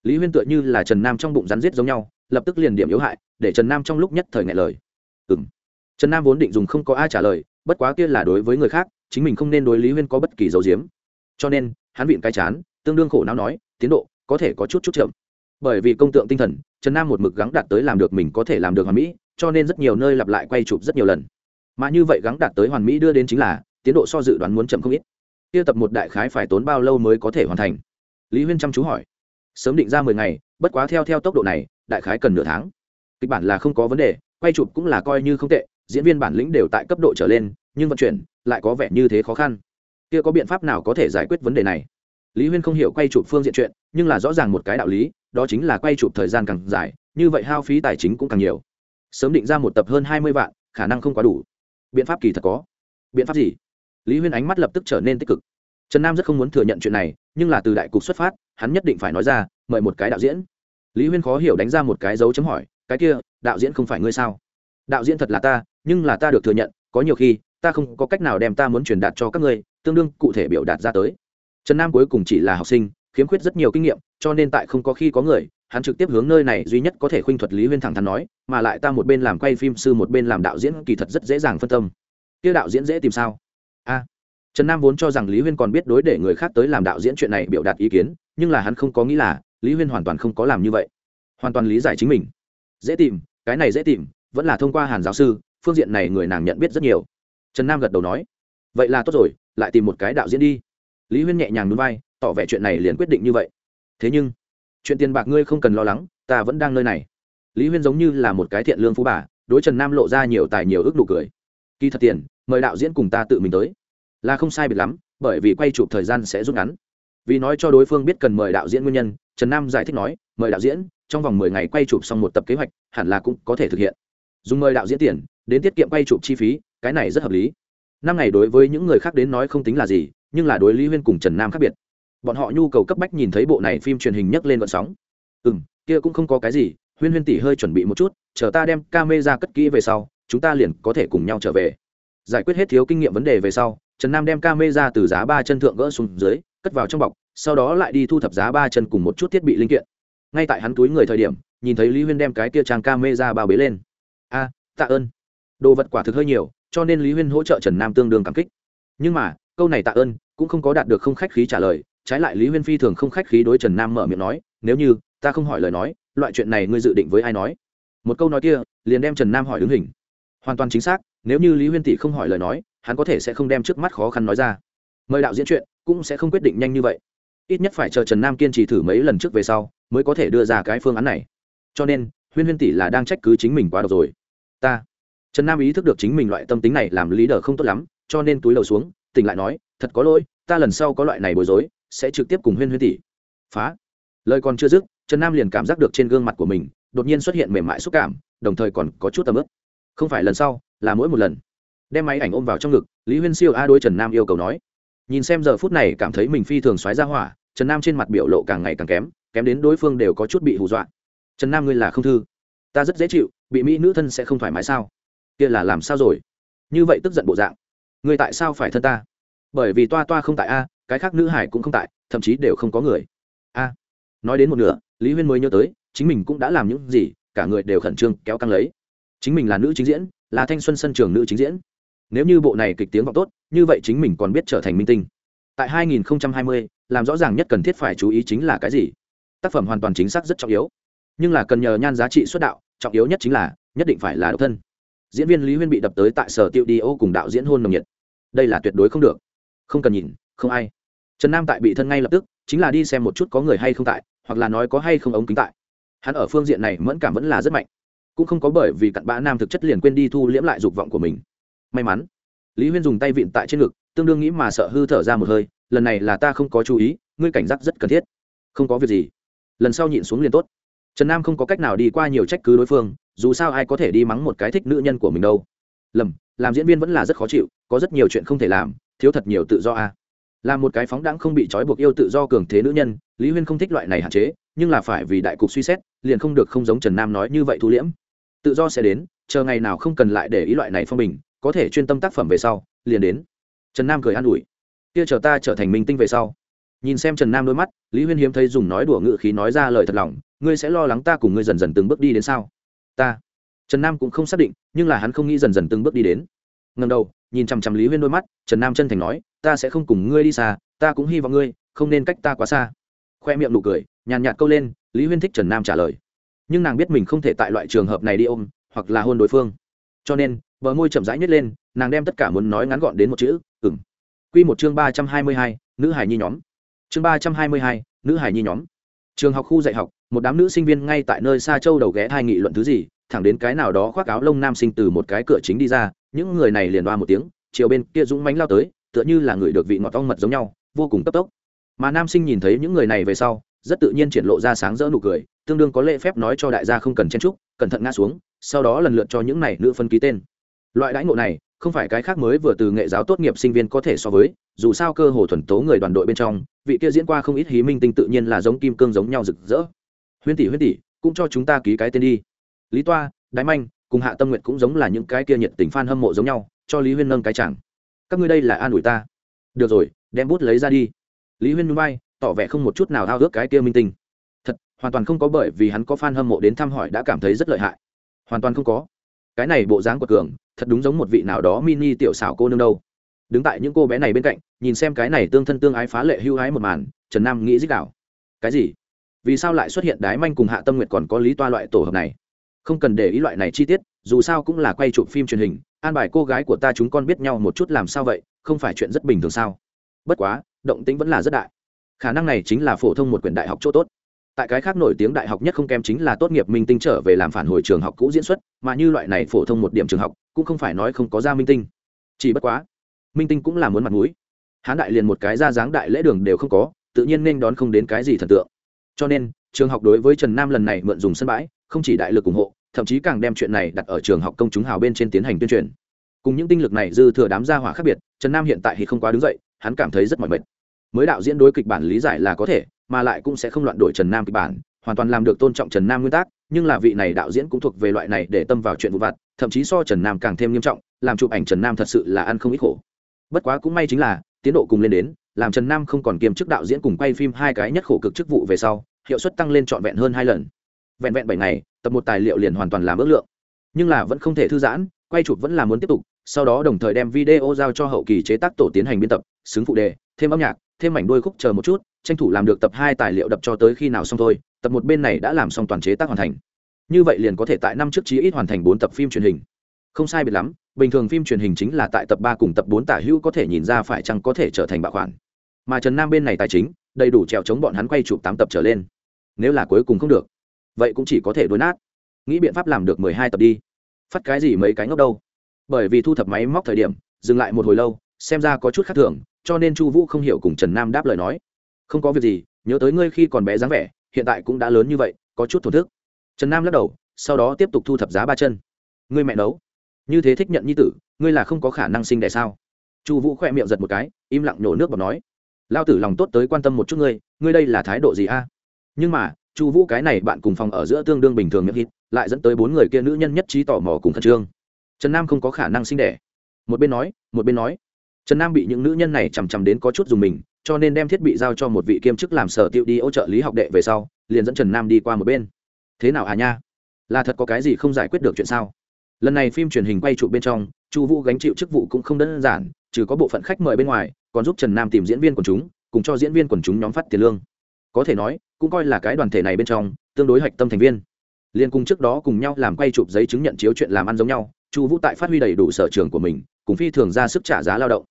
Lý huyên tựa như là trần nam trong bụng rắn giết giống nhau, lập tức liền điểm yếu hại, để trần nam trong lúc nhất thời ngại lời. Ừ m trần nam vốn định dùng không có ai trả lời, bất quá kia là đối với người khác, chính mình không nên đối lý huyên có bất kỳ dấu diếm cho nên, hắn vịn cái chán tương đương khổ não nói, tiến độ có thể có chút chút chậm. Bởi vì công tượng tinh thần, trần nam một mực gắng đạt tới làm được mình có thể làm được hoàn mỹ, cho nên rất nhiều nơi lặp lại quay chụp rất nhiều lần. Mà như vậy gắng đạt tới hoàn mỹ đưa đến chính là, tiến độ so dự đoán muốn chậm không ít. Kia tập một đại khái phải tốn bao lâu mới có thể hoàn thành? Lý huyên chăm chú hỏi. Sớm định ra mười ngày, bất quá theo theo tốc độ này, đại khái cần nửa tháng. Kịch bản là không có vấn đề, quay chụp cũng là coi như không tệ, diễn viên bản lĩnh đều tại cấp độ trở lên, nhưng vận chuyển lại có vẻ như thế khó khăn. Kia có biện pháp nào có thể giải quyết vấn đề này? Lý huyên không hiểu quay chụp phương diện chuyện, nhưng là rõ ràng một cái đạo lý, đó chính là quay chụp thời gian càng dài, như vậy hao phí tài chính cũng càng nhiều. Sớm định ra một tập hơn hai mươi vạn, khả năng không quá đủ. Biện pháp kỳ thật có. Biện pháp gì? Lý huyên ánh mắt lập tức trở nên tích cực. Trần nam rất không muốn thừa nhận chuyện này, nhưng là từ đại cục xuất phát, hắn nhất định phải nói ra, mời một cái đạo diễn. Lý huyên khó hiểu đánh ra một cái dấu chấm hỏi, cái kia, đạo diễn không phải ngươi sao? Đạo diễn thật là ta, nhưng là ta được thừa nhận, có nhiều khi, ta không có cách nào đem ta muốn truyền đạt cho các ngươi, tương đương cụ thể biểu đạt ra tới trần nam cuối cùng chỉ là học sinh, khiếm khuyết rất nhiều kinh nghiệm, cho nên tại không có khi có người, hắn trực tiếp hướng nơi này duy nhất có thể khuynh thuật lý huyên thẳng thắn nói, mà lại ta một bên làm quay phim sư một bên làm đạo diễn, kỳ thật rất dễ dàng phân tâm. Kia đạo diễn dễ tìm sao? A. Trần nam vốn cho rằng lý huyên còn biết đối để người khác tới làm đạo diễn chuyện này biểu đạt ý kiến, nhưng là hắn không có nghĩ là lý huyên hoàn toàn không có làm như vậy. Hoàn toàn lý giải chính mình. Dễ tìm, cái này dễ tìm, vẫn là thông qua hàn giáo sư, phương diện này người nàng nhận biết rất nhiều. Trần nam gật đầu nói. Vậy là tốt rồi, lại tìm một cái đạo diễn đi lý huyên nhẹ nhàng núi vai, tỏ vẻ chuyện này liền quyết định như vậy. Thế nhưng, chuyện tiền bạc ngươi không cần lo lắng, ta vẫn đang nơi này. Lý huyên giống như là một cái thiện lương phú bà, đối trần nam lộ ra nhiều tài nhiều ước nụ cười. Kỳ thật tiền, mời đạo diễn cùng ta tự mình tới. Là không sai biệt lắm, bởi vì quay chụp thời gian sẽ rút ngắn. Vì nói cho đối phương biết cần mời đạo diễn nguyên nhân, trần nam giải thích nói, mời đạo diễn, trong vòng mười ngày quay chụp xong một tập kế hoạch, hẳn là cũng có thể thực hiện. Dùng mời đạo diễn tiền, đến tiết kiệm quay chụp chi phí, cái này rất hợp lý. Năm ngày đối với những người khác đến nói không tính là gì nhưng là đối lý huyên cùng trần nam khác biệt bọn họ nhu cầu cấp bách nhìn thấy bộ này phim truyền hình nhấc lên vận sóng ừ m kia cũng không có cái gì huyên huyên tỷ hơi chuẩn bị một chút chờ ta đem ca mê ra cất kỹ về sau chúng ta liền có thể cùng nhau trở về giải quyết hết thiếu kinh nghiệm vấn đề về sau trần nam đem ca mê ra từ giá ba chân thượng gỡ xuống dưới cất vào trong bọc sau đó lại đi thu thập giá ba chân cùng một chút thiết bị linh kiện ngay tại hắn túi người thời điểm nhìn thấy lý huyên đem cái kia trang ca mê ra bao bế lên a tạ ơn đồ vật quả thực hơi nhiều cho nên lý huyên hỗ trợ trần nam tương đương cảm kích nhưng mà câu này tạ ơn cũng không có đạt được không khách khí trả lời, trái lại lý huyên phi thường không khách khí đối trần nam mở miệng nói, nếu như ta không hỏi lời nói, loại chuyện này ngươi dự định với ai nói? Một câu nói kia liền đem trần nam hỏi đứng hình. Hoàn toàn chính xác, nếu như lý huyên tỷ không hỏi lời nói, hắn có thể sẽ không đem trước mắt khó khăn nói ra. Mời đạo diễn chuyện cũng sẽ không quyết định nhanh như vậy. Ít nhất phải chờ trần nam kiên trì thử mấy lần trước về sau mới có thể đưa ra cái phương án này. Cho nên, huyên huyên tỷ là đang trách cứ chính mình quá độc rồi. Ta, trần nam ý thức được chính mình loại tâm tính này làm lý đờ không tốt lắm, cho nên túi đầu xuống, tỉnh lại nói thật có lỗi, ta lần sau có loại này bối rối, sẽ trực tiếp cùng huyên huyên tỷ. Phá. Lời còn chưa dứt, trần nam liền cảm giác được trên gương mặt của mình, đột nhiên xuất hiện mềm mại xúc cảm, đồng thời còn có chút tầm ướp không phải lần sau, là mỗi một lần. Đem máy ảnh ôm vào trong ngực, lý huyên siêu a đôi trần nam yêu cầu nói. Nhìn xem giờ phút này cảm thấy mình phi thường xoáy ra hỏa, trần nam trên mặt biểu lộ càng ngày càng kém kém đến đối phương đều có chút bị hù dọa. Trần nam ngươi là không thư. Ta rất dễ chịu, bị mỹ nữ thân sẽ không thoải mái sao? Kia là làm sao rồi? Như vậy tức giận bộ dạng. Ngươi tại sao phải thân ta? Bởi vì toa toa không tại a cái khác nữ hải cũng không tại thậm chí đều không có người. A nói đến một nửa lý huyên mới nhớ tới chính mình cũng đã làm những gì cả người đều khẩn trương kéo căng lấy. Chính mình là nữ chính diễn là thanh xuân sân trường nữ chính diễn. Nếu như bộ này kịch tiếng vọng tốt như vậy chính mình còn biết trở thành minh tinh. Tại 2020, làm rõ ràng nhất cần thiết phải chú ý chính là cái gì? Tác phẩm hoàn toàn chính xác rất trọng yếu. Nhưng là cần nhờ nhan giá trị xuất đạo trọng yếu nhất chính là nhất định phải là độc thân. Diễn viên lý huyên bị đập tới tại sở tiệu đi ô cùng đạo diễn hôn nồng nhiệt. Đây là tuyệt đối không được không cần nhìn, không ai. Trần nam tại bị thân ngay lập tức, chính là đi xem một chút có người hay không tại, hoặc là nói có hay không ống kính tại. Hắn ở phương diện này mẫn cảm vẫn là rất mạnh. Cũng không có bởi vì cặn bã nam thực chất liền quên đi thu liễm lại dục vọng của mình. May mắn, lý huyên dùng tay vịn tại trên ngực, tương đương nghĩ mà sợ hư thở ra một hơi, lần này là ta không có chú ý, ngươi cảnh giác rất cần thiết. Không có việc gì. Lần sau nhịn xuống liền tốt. Trần nam không có cách nào đi qua nhiều trách cứ đối phương, dù sao ai có thể đi mắng một cái thích nữ nhân của mình đâu. Lầm, làm diễn viên vẫn là rất khó chịu, có rất nhiều chuyện không thể làm thiếu thật nhiều tự do a. À. là một cái phóng đãng không bị trói buộc yêu tự do cường thế nữ nhân, lý huyên không thích loại này hạn chế, nhưng là phải vì đại cục suy xét, liền không được không giống trần nam nói như vậy thu liễm. Tự do sẽ đến, chờ ngày nào không cần lại để ý loại này phong bình, có thể chuyên tâm tác phẩm về sau, liền đến. Trần nam cười an ủi. Kia chờ ta trở thành minh tinh về sau. Nhìn xem trần nam đôi mắt, lý huyên hiếm thấy dùng nói đùa ngự khí nói ra lời thật lòng, ngươi sẽ lo lắng ta cùng ngươi dần dần từng bước đi đến sao? Ta. Trần nam cũng không xác định, nhưng là hắn không nghĩ dần dần từng bước đi đến ngầm đầu, nhìn chằm chằm lý huyên đôi mắt, trần nam chân thành nói, ta sẽ không cùng ngươi đi xa, ta cũng hy vọng ngươi không nên cách ta quá xa. Khoe miệng nụ cười, nhàn nhạt câu lên, lý huyên thích trần nam trả lời. Nhưng nàng biết mình không thể tại loại trường hợp này đi ôm, hoặc là hôn đối phương. Cho nên, bờ môi chậm rãi nhét lên, nàng đem tất cả muốn nói ngắn gọn đến một chữ ừng q một chương ba trăm hai mươi hai, nữ hải nhi nhóm. Chương ba trăm hai mươi hai, nữ hải nhi nhóm. Trường học khu dạy học, một đám nữ sinh viên ngay tại nơi xa châu đầu ghé thai nghị luận thứ gì, thẳng đến cái nào đó khoác áo lông nam sinh từ một cái cửa chính đi ra những người này liền đoa một tiếng, chiều bên kia dũng mánh lao tới, tựa như là người được vị ngọt ong mật giống nhau, vô cùng cấp tốc. Mà nam sinh nhìn thấy những người này về sau, rất tự nhiên triển lộ ra sáng rỡ nụ cười, tương đương có lễ phép nói cho đại gia không cần chen trúc cẩn thận ngã xuống, sau đó lần lượt cho những này nữ phân ký tên. Loại đãi ngộ này, không phải cái khác mới vừa từ nghệ giáo tốt nghiệp sinh viên có thể so với, dù sao cơ hồ thuần tố người đoàn đội bên trong, vị kia diễn qua không ít hí minh tinh tự nhiên là giống kim cương giống nhau rực rỡ. Huyên tỷ huyên tỷ, cũng cho chúng ta ký cái tên đi. Lý toa, đái manh cùng hạ tâm nguyện cũng giống là những cái kia nhiệt tình f hâm mộ giống nhau, cho lý huyên nâng cái chẳng các ngươi đây là an ủi ta. Được rồi, đem bút lấy ra đi. Lý huyên núi bay tỏ vẻ không một chút nào thao ước cái kia minh tinh. Thật, hoàn toàn không có bởi vì hắn có f a n hâm mộ đến thăm hỏi đã cảm thấy rất lợi hại. Hoàn toàn không có. Cái này bộ dáng của cường, thật đúng giống một vị nào đó mini tiểu xảo cô nương đâu. Đứng tại những cô bé này bên cạnh, nhìn xem cái này tương thân tương ái phá lệ hưu hái một màn, trần nam nghĩ dích đạo. Cái gì? Vì sao lại xuất hiện đái manh cùng hạ tâm nguyệt còn có lý toa loại tổ hợp này? Không cần để ý loại này chi tiết, dù sao cũng là quay chụp phim truyền hình, an bài cô gái của ta chúng con biết nhau một chút làm sao vậy, không phải chuyện rất bình thường sao? Bất quá, động tính vẫn là rất đại. Khả năng này chính là phổ thông một quyển đại học chỗ tốt. Tại cái khác nổi tiếng đại học nhất không kém chính là tốt nghiệp minh tinh trở về làm phản hồi trường học cũ diễn xuất, mà như loại này phổ thông một điểm trường học, cũng không phải nói không có ra minh tinh. Chỉ bất quá, minh tinh cũng là muốn mặt mũi. Hán đại liền một cái ra dáng đại lễ đường đều không có, tự nhiên nên đón không đến cái gì thần tượng. Cho nên, trường học đối với trần nam lần này mượn dùng sân bãi không chỉ đại lực ủng hộ, thậm chí càng đem chuyện này đặt ở trường học công chúng hào bên trên tiến hành tuyên truyền. Cùng những tinh lực này dư thừa đám gia hỏa khác biệt, trần nam hiện tại thì không quá đứng dậy, hắn cảm thấy rất mỏi mệt. Mới đạo diễn đối kịch bản lý giải là có thể, mà lại cũng sẽ không loạn đổi trần nam kịch bản, hoàn toàn làm được tôn trọng trần nam nguyên tắc, nhưng là vị này đạo diễn cũng thuộc về loại này để tâm vào chuyện vụ vặt, thậm chí so trần nam càng thêm nghiêm trọng, làm chụp ảnh trần nam thật sự là ăn không ít khổ. Bất quá cũng may chính là, tiến độ cùng lên đến, làm trần nam không còn kiêm chức đạo diễn cùng quay phim hai cái nhất khổ cực chức vụ về sau, hiệu suất tăng lên trọn vẹn hơn hai lần vẹn vẹn bảy ngày, tập một tài liệu liền hoàn toàn làm ước lượng. Nhưng là vẫn không thể thư giãn, quay chụp vẫn là muốn tiếp tục, sau đó đồng thời đem video giao cho hậu kỳ chế tác tổ tiến hành biên tập, xứng phụ đề, thêm âm nhạc, thêm mảnh đôi khúc chờ một chút, tranh thủ làm được tập hai tài liệu đập cho tới khi nào xong thôi, tập một bên này đã làm xong toàn chế tác hoàn thành. Như vậy liền có thể tại năm trước chí ít hoàn thành bốn tập phim truyền hình. Không sai biệt lắm, bình thường phim truyền hình chính là tại tập ba cùng tập bốn tả hữu có thể nhìn ra phải chăng có thể trở thành bạo khoản. Mà trần nam bên này tài chính, đầy đủ trèo chống bọn hắn quay chụp tám tập trở lên. Nếu là cuối cùng không được vậy cũng chỉ có thể đối nát. Nghĩ biện pháp làm được mười hai tập đi. Phát cái gì mấy cái ngốc đâu. Bởi vì thu thập máy móc thời điểm, dừng lại một hồi lâu, xem ra có chút khác thường, cho nên chu vũ không hiểu cùng trần nam đáp lời nói. Không có việc gì, nhớ tới ngươi khi còn bé dáng vẻ, hiện tại cũng đã lớn như vậy, có chút thổn thức. Trần nam lắc đầu, sau đó tiếp tục thu thập giá ba chân. Ngươi mẹ nấu. Như thế thích nhận nhi tử, ngươi là không có khả năng sinh đẻ sao? Chu vũ khoe miệng giật một cái, im lặng nhổ nước và nói. Lao tử lòng tốt tới quan tâm một chút ngươi ngươi đây là thái độ gì a? Nhưng mà chu vũ cái này bạn cùng phòng ở giữa tương đương bình thường miệng hít, lại dẫn tới bốn người kia nữ nhân nhất trí tò mò cùng khẩn trương. Trần nam không có khả năng sinh đẻ. Một bên nói, một bên nói. Trần nam bị những nữ nhân này chằm chằm đến có chút dùng mình, cho nên đem thiết bị giao cho một vị kiêm chức làm sở tiệu đi hỗ trợ lý học đệ về sau, liền dẫn trần nam đi qua một bên. Thế nào à nha? Là thật có cái gì không giải quyết được chuyện sao? Lần này phim truyền hình quay trụ bên trong, chu vũ gánh chịu chức vụ cũng không đơn giản, trừ có bộ phận khách mời bên ngoài, còn giúp trần nam tìm diễn viên quần chúng, cùng cho diễn viên quần chúng nhóm phát tiền lương có thể nói, cũng coi là cái đoàn thể này bên trong, tương đối hạch tâm thành viên. Liên cùng trước đó cùng nhau làm quay chụp giấy chứng nhận chiếu chuyện làm ăn giống nhau, chu vũ tại phát huy đầy đủ sở trường của mình, cùng phi thường ra sức trả giá lao động.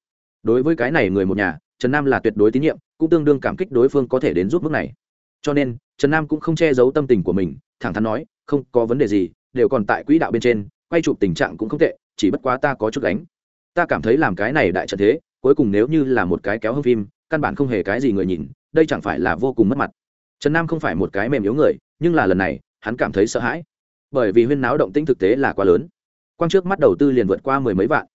Đối với cái này người một nhà, trần nam là tuyệt đối tín nhiệm, cũng tương đương cảm kích đối phương có thể đến giúp mức này. Cho nên, trần nam cũng không che giấu tâm tình của mình, thẳng thắn nói, không có vấn đề gì, đều còn tại quỹ đạo bên trên, quay chụp tình trạng cũng không tệ, chỉ bất quá ta có chút đánh ta cảm thấy làm cái này đại trận thế, cuối cùng nếu như là một cái kéo hương phim, căn bản không hề cái gì người nhìn đây chẳng phải là vô cùng mất mặt. Trần nam không phải một cái mềm yếu người, nhưng là lần này, hắn cảm thấy sợ hãi. Bởi vì huyên náo động tĩnh thực tế là quá lớn. Quang trước mắt đầu tư liền vượt qua mười mấy vạn.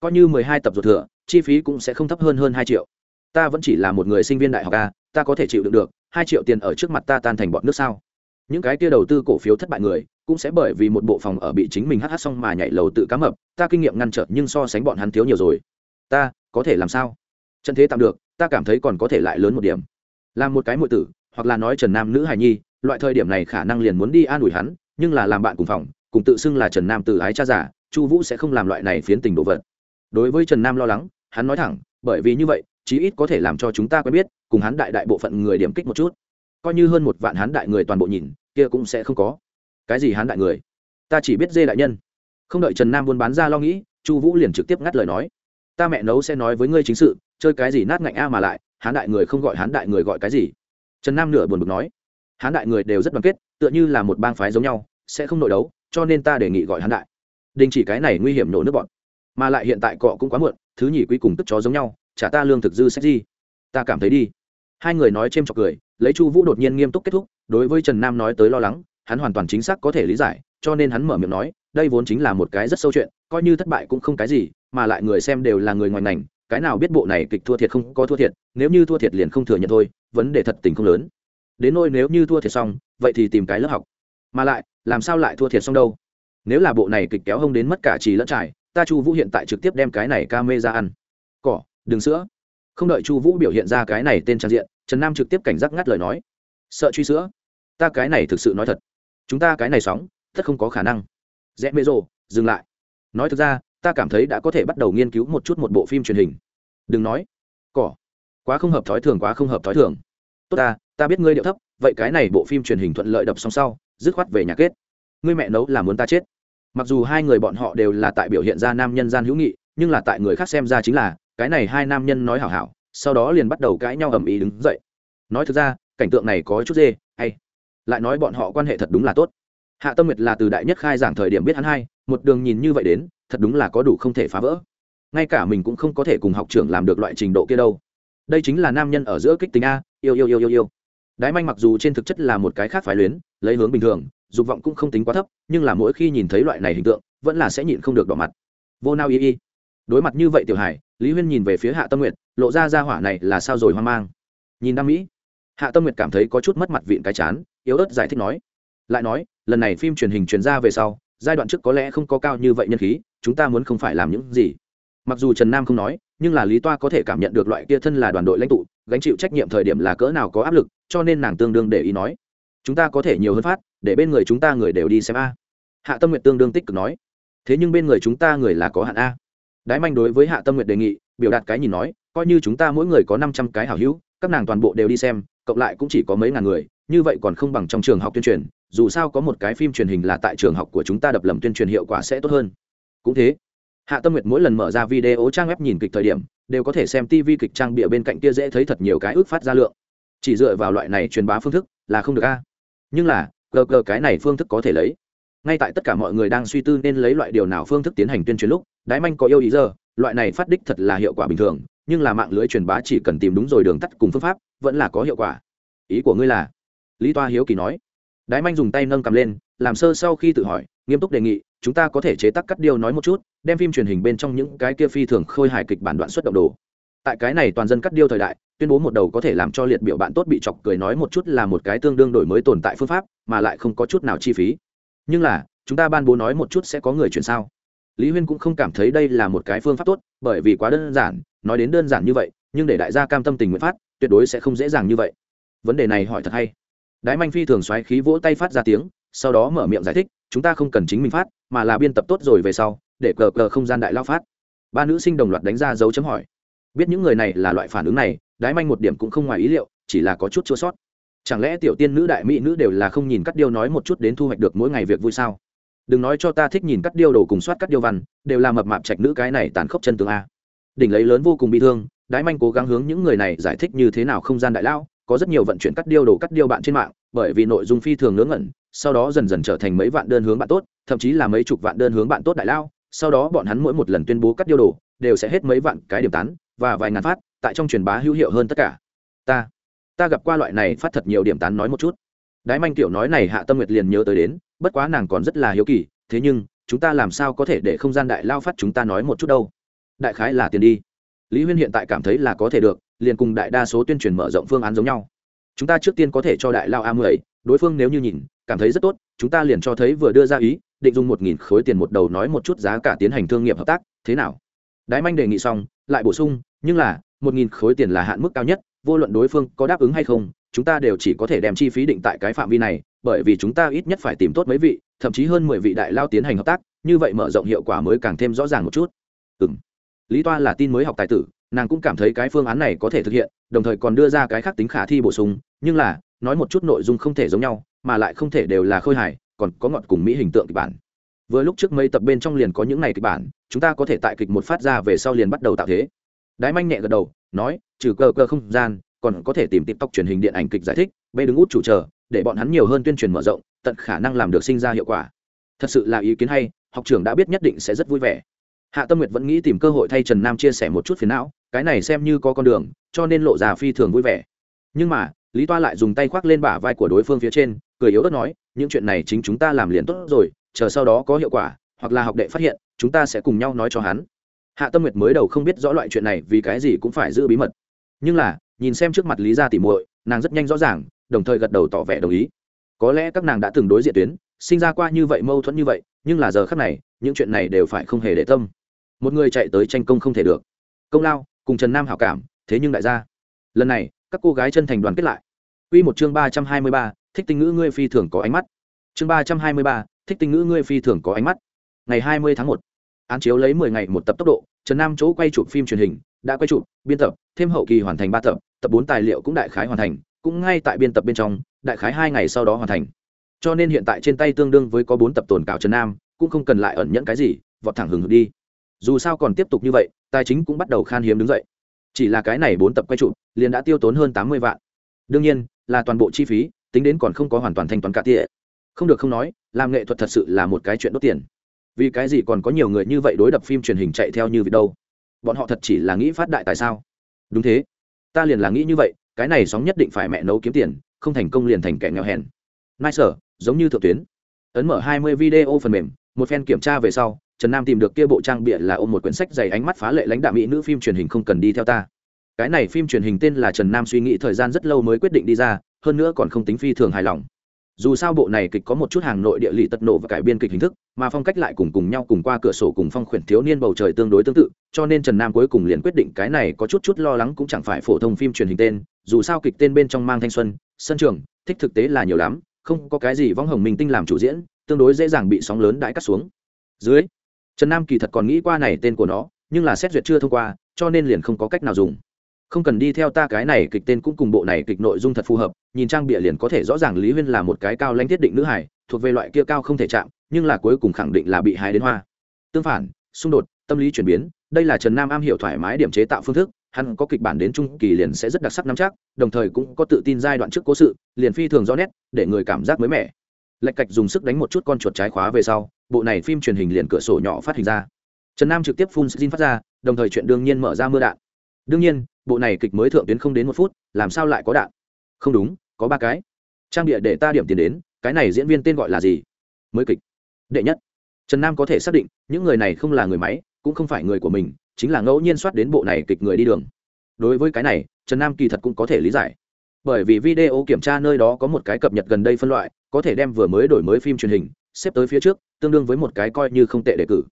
Coi như mười hai tập ruột thừa, chi phí cũng sẽ không thấp hơn hơn hai triệu. Ta vẫn chỉ là một người sinh viên đại học a, ta có thể chịu đựng được, hai triệu tiền ở trước mặt ta tan thành bọn nước sao? Những cái kia đầu tư cổ phiếu thất bại người, cũng sẽ bởi vì một bộ phòng ở bị chính mình hh xong mà nhảy lầu tự cá mập, ta kinh nghiệm ngăn trở nhưng so sánh bọn hắn thiếu nhiều rồi. Ta, có thể làm sao? Trận thế tạm được, ta cảm thấy còn có thể lại lớn một điểm làm một cái muội tử, hoặc là nói trần nam nữ hài nhi, loại thời điểm này khả năng liền muốn đi an ủi hắn, nhưng là làm bạn cùng phòng, cùng tự xưng là trần nam tự ái cha giả chu vũ sẽ không làm loại này phiến tình đồ vật. Đối với trần nam lo lắng, hắn nói thẳng, bởi vì như vậy, chí ít có thể làm cho chúng ta quen biết, cùng hắn đại đại bộ phận người điểm kích một chút. Coi như hơn một vạn hắn đại người toàn bộ nhìn, kia cũng sẽ không có. Cái gì hắn đại người? Ta chỉ biết dê đại nhân. Không đợi trần nam buôn bán ra lo nghĩ, chu vũ liền trực tiếp ngắt lời nói. Ta mẹ nấu sẽ nói với ngươi chính sự, chơi cái gì nát ngạnh a mà lại hán đại người không gọi hán đại người gọi cái gì? Trần nam nửa buồn bực nói, hán đại người đều rất đoàn kết, tựa như là một bang phái giống nhau, sẽ không nội đấu, cho nên ta đề nghị gọi hán đại. Đình chỉ cái này nguy hiểm nổ nước bọn. Mà lại hiện tại cọ cũng quá muộn, thứ nhì quý cùng tức chó giống nhau, chả ta lương thực dư sách gì? Ta cảm thấy đi. Hai người nói c h ê m chọc cười, lấy chu vũ đột nhiên nghiêm túc kết thúc, đối với trần nam nói tới lo lắng, hắn hoàn toàn chính xác có thể lý giải, cho nên hắn mở miệng nói, đây vốn chính là một cái rất sâu chuyện, coi như thất bại cũng không cái gì, mà lại người xem đều là người ngoài ngành cái nào biết bộ này kịch thua thiệt không có thua thiệt, nếu như thua thiệt liền không thừa nhận thôi, vấn đề thật tình không lớn. Đến nôi nếu như thua thiệt xong, vậy thì tìm cái lớp học. Mà lại, làm sao lại thua thiệt xong đâu? Nếu là bộ này kịch kéo hông đến mất cả trì lẫn trải, ta chu vũ hiện tại trực tiếp đem cái này ca mê ra ăn. Cỏ, đừng sữa. Không đợi chu vũ biểu hiện ra cái này tên trang diện, trần nam trực tiếp cảnh giác ngắt lời nói. Sợ truy sữa. Ta cái này thực sự nói thật. Chúng ta cái này sóng tất không có khả năng. Rẽ mê rồ, dừng lại. Nói thực ra ta cảm thấy đã có thể bắt đầu nghiên cứu một chút một bộ phim truyền hình. Đừng nói. Cỏ. Quá không hợp thói thường, quá không hợp thói thường. Tốt ta ta biết ngươi điệu thấp, vậy cái này bộ phim truyền hình thuận lợi đập xong sau, dứt khoát về nhà kết. Ngươi mẹ nấu là muốn ta chết. Mặc dù hai người bọn họ đều là tại biểu hiện ra nam nhân gian hữu nghị, nhưng là tại người khác xem ra chính là, cái này hai nam nhân nói hảo hảo, sau đó liền bắt đầu cãi nhau ầm ĩ đứng dậy. Nói thực ra, cảnh tượng này có chút dê, hay. Lại nói bọn họ quan hệ thật đúng là tốt. Hạ tâm nguyệt là từ đại nhất khai giảng thời điểm biết hắn hai một đường nhìn như vậy đến thật đúng là có đủ không thể phá vỡ. Ngay cả mình cũng không có thể cùng học trưởng làm được loại trình độ kia đâu. Đây chính là nam nhân ở giữa kích tính a, yêu yêu yêu yêu yêu. Đái manh mặc dù trên thực chất là một cái khác phải luyến, lấy hướng bình thường, dục vọng cũng không tính quá thấp, nhưng là mỗi khi nhìn thấy loại này hình tượng, vẫn là sẽ nhịn không được đỏ mặt. Vô nao y y. Đối mặt như vậy tiểu hải, lý huyên nhìn về phía hạ tâm nguyệt, lộ ra ra hỏa này là sao rồi hoang mang. Nhìn đam mỹ, hạ tâm nguyệt cảm thấy có chút mất mặt vịn cái chán, yếu ớt giải thích nói. Lại nói, lần này phim truyền hình truyền ra về sau giai đoạn trước có lẽ không có cao như vậy nhân khí, chúng ta muốn không phải làm những gì. Mặc dù trần nam không nói, nhưng là lý toa có thể cảm nhận được loại kia thân là đoàn đội lãnh tụ, gánh chịu trách nhiệm thời điểm là cỡ nào có áp lực, cho nên nàng tương đương để ý nói. Chúng ta có thể nhiều hơn phát, để bên người chúng ta người đều đi xem a. Hạ tâm nguyện tương đương tích cực nói. Thế nhưng bên người chúng ta người là có hạn a. Đái manh đối với hạ tâm nguyện đề nghị, biểu đạt cái nhìn nói, coi như chúng ta mỗi người có năm trăm cái hảo hữu, các nàng toàn bộ đều đi xem, cộng lại cũng chỉ có mấy ngàn người, như vậy còn không bằng trong trường học tuyên truyền dù sao có một cái phim truyền hình là tại trường học của chúng ta đập lầm tuyên truyền hiệu quả sẽ tốt hơn. Cũng thế, hạ tâm nguyệt mỗi lần mở ra video trang web nhìn kịch thời điểm, đều có thể xem tv kịch trang bịa bên cạnh kia dễ thấy thật nhiều cái ước phát ra lượng. Chỉ dựa vào loại này truyền bá phương thức là không được a. Nhưng là gờ gờ cái này phương thức có thể lấy. Ngay tại tất cả mọi người đang suy tư nên lấy loại điều nào phương thức tiến hành tuyên truyền lúc, đái manh có yêu ý giờ, loại này phát đích thật là hiệu quả bình thường, nhưng là mạng lưới truyền bá chỉ cần tìm đúng rồi đường tắt cùng phương pháp, vẫn là có hiệu quả. Ý của ngươi là? Lý toa hiếu kỳ nói đái manh dùng tay nâng cầm lên, làm sơ sau khi tự hỏi, nghiêm túc đề nghị, chúng ta có thể chế tác cắt điêu nói một chút, đem phim truyền hình bên trong những cái kia phi thường khôi hài kịch bản đoạn xuất động đồ. Tại cái này toàn dân cắt điêu thời đại, tuyên bố một đầu có thể làm cho liệt biểu bạn tốt bị chọc cười nói một chút là một cái tương đương đổi mới tồn tại phương pháp, mà lại không có chút nào chi phí. Nhưng là, chúng ta ban bố nói một chút sẽ có người chuyển sao? Lý huyên cũng không cảm thấy đây là một cái phương pháp tốt, bởi vì quá đơn giản, nói đến đơn giản như vậy, nhưng để đại gia cam tâm tình nguyện phát, tuyệt đối sẽ không dễ dàng như vậy. Vấn đề này hỏi thật hay đái manh phi thường xoáy khí vỗ tay phát ra tiếng, sau đó mở miệng giải thích, chúng ta không cần chính mình phát, mà là biên tập tốt rồi về sau, để cờ cờ không gian đại lao phát. Ba nữ sinh đồng loạt đánh ra dấu chấm hỏi. Biết những người này là loại phản ứng này, đái manh một điểm cũng không ngoài ý liệu, chỉ là có chút chua sót. Chẳng lẽ tiểu tiên nữ đại mỹ nữ đều là không nhìn cắt điêu nói một chút đến thu hoạch được mỗi ngày việc vui sao? Đừng nói cho ta thích nhìn cắt điêu đồ cùng soát cắt điêu văn, đều là mập mạp trạch nữ cái này tàn khốc chân tường a. Đỉnh lấy lớn vô cùng bị thương, đái manh cố gắng hướng những người này giải thích như thế nào không gian đại lao có rất nhiều vận chuyển cắt điêu đồ cắt điêu bạn trên mạng, bởi vì nội dung phi thường ngớ ngẩn, sau đó dần dần trở thành mấy vạn đơn hướng bạn tốt, thậm chí là mấy chục vạn đơn hướng bạn tốt đại lao, sau đó bọn hắn mỗi một lần tuyên bố cắt điêu đồ, đều sẽ hết mấy vạn cái điểm tán, và vài ngàn phát, tại trong truyền bá hữu hiệu hơn tất cả. Ta ta gặp qua loại này phát thật nhiều điểm tán nói một chút. Đái manh tiểu nói này hạ tâm nguyệt liền nhớ tới đến, bất quá nàng còn rất là hiếu kỳ, thế nhưng, chúng ta làm sao có thể để không gian đại lao phát chúng ta nói một chút đâu? Đại khái là tiền đi. Lý huyên hiện tại cảm thấy là có thể được liền cùng đại đa số tuyên truyền mở rộng phương án giống nhau. Chúng ta trước tiên có thể cho đại lao a mười, đối phương nếu như nhìn, cảm thấy rất tốt, chúng ta liền cho thấy vừa đưa ra ý, định dùng một nghìn khối tiền một đầu nói một chút giá cả tiến hành thương nghiệp hợp tác, thế nào? Đái manh đề nghị xong, lại bổ sung, nhưng là, một nghìn khối tiền là hạn mức cao nhất, vô luận đối phương có đáp ứng hay không, chúng ta đều chỉ có thể đem chi phí định tại cái phạm vi này, bởi vì chúng ta ít nhất phải tìm tốt mấy vị, thậm chí hơn mười vị đại lao tiến hành hợp tác, như vậy mở rộng hiệu quả mới càng thêm rõ ràng một chút. Ừ lý toa là tin mới học tài tử nàng cũng cảm thấy cái phương án này có thể thực hiện, đồng thời còn đưa ra cái khác tính khả thi bổ sung, nhưng là, nói một chút nội dung không thể giống nhau, mà lại không thể đều là khôi hài, còn có ngọt cùng mỹ hình tượng kịch bản. Vừa lúc trước mấy tập bên trong liền có những này kịch bản, chúng ta có thể tại kịch một phát ra về sau liền bắt đầu tạo thế. Đái manh nhẹ gật đầu, nói, trừ cơ cơ không gian, còn có thể tìm tiktok truyền hình điện ảnh kịch giải thích, bê đứng út chủ chờ, để bọn hắn nhiều hơn tuyên truyền mở rộng, tận khả năng làm được sinh ra hiệu quả. Thật sự là ý kiến hay, học trưởng đã biết nhất định sẽ rất vui vẻ. Hạ tâm nguyệt vẫn nghĩ tìm cơ hội thay trần nam chia sẻ một chút phiền não cái này xem như có con đường, cho nên lộ ra phi thường vui vẻ. Nhưng mà, lý toa lại dùng tay khoác lên bả vai của đối phương phía trên, cười yếu ớt nói, những chuyện này chính chúng ta làm liền tốt rồi, chờ sau đó có hiệu quả, hoặc là học đệ phát hiện, chúng ta sẽ cùng nhau nói cho hắn. Hạ tâm nguyệt mới đầu không biết rõ loại chuyện này vì cái gì cũng phải giữ bí mật. Nhưng là, nhìn xem trước mặt lý gia tỉ muội, nàng rất nhanh rõ ràng, đồng thời gật đầu tỏ vẻ đồng ý. Có lẽ các nàng đã từng đối diện tuyến, sinh ra qua như vậy mâu thuẫn như vậy, nhưng là giờ khác này, những chuyện này đều phải không hề để tâm. Một người chạy tới tranh công không thể được. Công lao cùng trần nam hảo cảm thế nhưng đại gia lần này các cô gái chân thành đoàn kết lại Quy một chương ba trăm hai mươi ba, thích tinh ngữ ngươi phi thường có ánh mắt. Chương ba trăm hai mươi ba, thích tinh ngữ ngươi phi thường có ánh mắt. Ngày hai mươi tháng một, án chiếu lấy mười ngày một tập tốc độ, Trần Nam chỗ quay chụp phim truyền hình, đã quay chụp, biên tập, thêm hậu kỳ hoàn thành ba tập, tập bốn tài liệu cũng đại khái hoàn thành, cũng ngay tại biên tập bên trong, đại khái hai ngày sau đó hoàn thành. Cho nên hiện tại trên tay tương đương với có bốn tập tồn cảo Trần Nam, cũng không cần lại ẩn nhẫn cái gì, vọt thẳng hừng hực đi. Dù sao còn tiếp tục như vậy, tài chính cũng bắt đầu khan hiếm đứng dậy. Chỉ là cái này bốn tập quay chụp, liền đã tiêu tốn hơn tám mươi vạn. Đương nhiên, là toàn bộ chi phí, tính đến còn không có hoàn toàn thanh toán cả tỉa. Không được không nói, làm nghệ thuật thật sự là một cái chuyện đốt tiền. Vì cái gì còn có nhiều người như vậy đối đập phim truyền hình chạy theo như vậy đâu? Bọn họ thật chỉ là nghĩ phát đại tại sao? Đúng thế, ta liền là nghĩ như vậy, cái này sóng nhất định phải mẹ nấu kiếm tiền, không thành công liền thành kẻ nghèo hèn. Nice, giống như thượng tuyến. Ấn mở hai mươi video phần mềm, một phen kiểm tra về sau, Trần Nam tìm được kia bộ trang bịa là ôm một quyển sách dày ánh mắt phá lệ lãnh đạo mỹ nữ phim truyền hình không cần đi theo ta. Cái này phim truyền hình tên là trần nam suy nghĩ thời gian rất lâu mới quyết định đi ra, hơn nữa còn không tính phi thường hài lòng. Dù sao bộ này kịch có một chút hàng nội địa lý tật nổ và cải biên kịch hình thức, mà phong cách lại cùng cùng nhau cùng qua cửa sổ cùng phong khuyển thiếu niên bầu trời tương đối tương tự, cho nên trần nam cuối cùng liền quyết định cái này có chút chút lo lắng cũng chẳng phải phổ thông phim truyền hình tên, dù sao kịch tên bên trong mang thanh xuân, sân trường, thích thực tế là nhiều lắm, không có cái gì vong hồng minh tinh làm chủ diễn, tương đối dễ dàng bị sóng lớn đãi cắt xuống. Dưới trần nam kỳ thật còn nghĩ qua này tên của nó, nhưng là xét duyệt chưa thông qua, cho nên liền không có cách nào dùng. Không cần đi theo ta cái này kịch tên cũng cùng bộ này kịch nội dung thật phù hợp, nhìn trang bịa liền có thể rõ ràng lý huyên là một cái cao lãnh thiết định nữ hải thuộc về loại kia cao không thể chạm, nhưng là cuối cùng khẳng định là bị hái đến hoa. Tương phản, xung đột, tâm lý chuyển biến, đây là trần nam am hiểu thoải mái điểm chế tạo phương thức, hắn có kịch bản đến trung kỳ liền sẽ rất đặc sắc nắm chắc, đồng thời cũng có tự tin giai đoạn trước cố sự, liền phi thường rõ nét, để người cảm giác mới mẻ. Lệch cạch dùng sức đánh một chút con chuột trái khóa về sau bộ này phim truyền hình liền cửa sổ nhỏ phát hình ra. Trần nam trực tiếp phun xin phát ra, đồng thời chuyện đương nhiên mở ra mưa đạn. Đương nhiên, bộ này kịch mới thượng tuyến không đến một phút, làm sao lại có đạn? Không đúng, có ba cái. Trang địa để ta điểm tiền đến, cái này diễn viên tên gọi là gì? Mới kịch. Đệ nhất. Trần nam có thể xác định, những người này không là người máy, cũng không phải người của mình, chính là ngẫu nhiên soát đến bộ này kịch người đi đường. Đối với cái này, trần nam kỳ thật cũng có thể lý giải. Bởi vì video kiểm tra nơi đó có một cái cập nhật gần đây phân loại, có thể đem vừa mới đổi mới phim truyền hình xếp tới phía trước, tương đương với một cái coi như không tệ đề cử.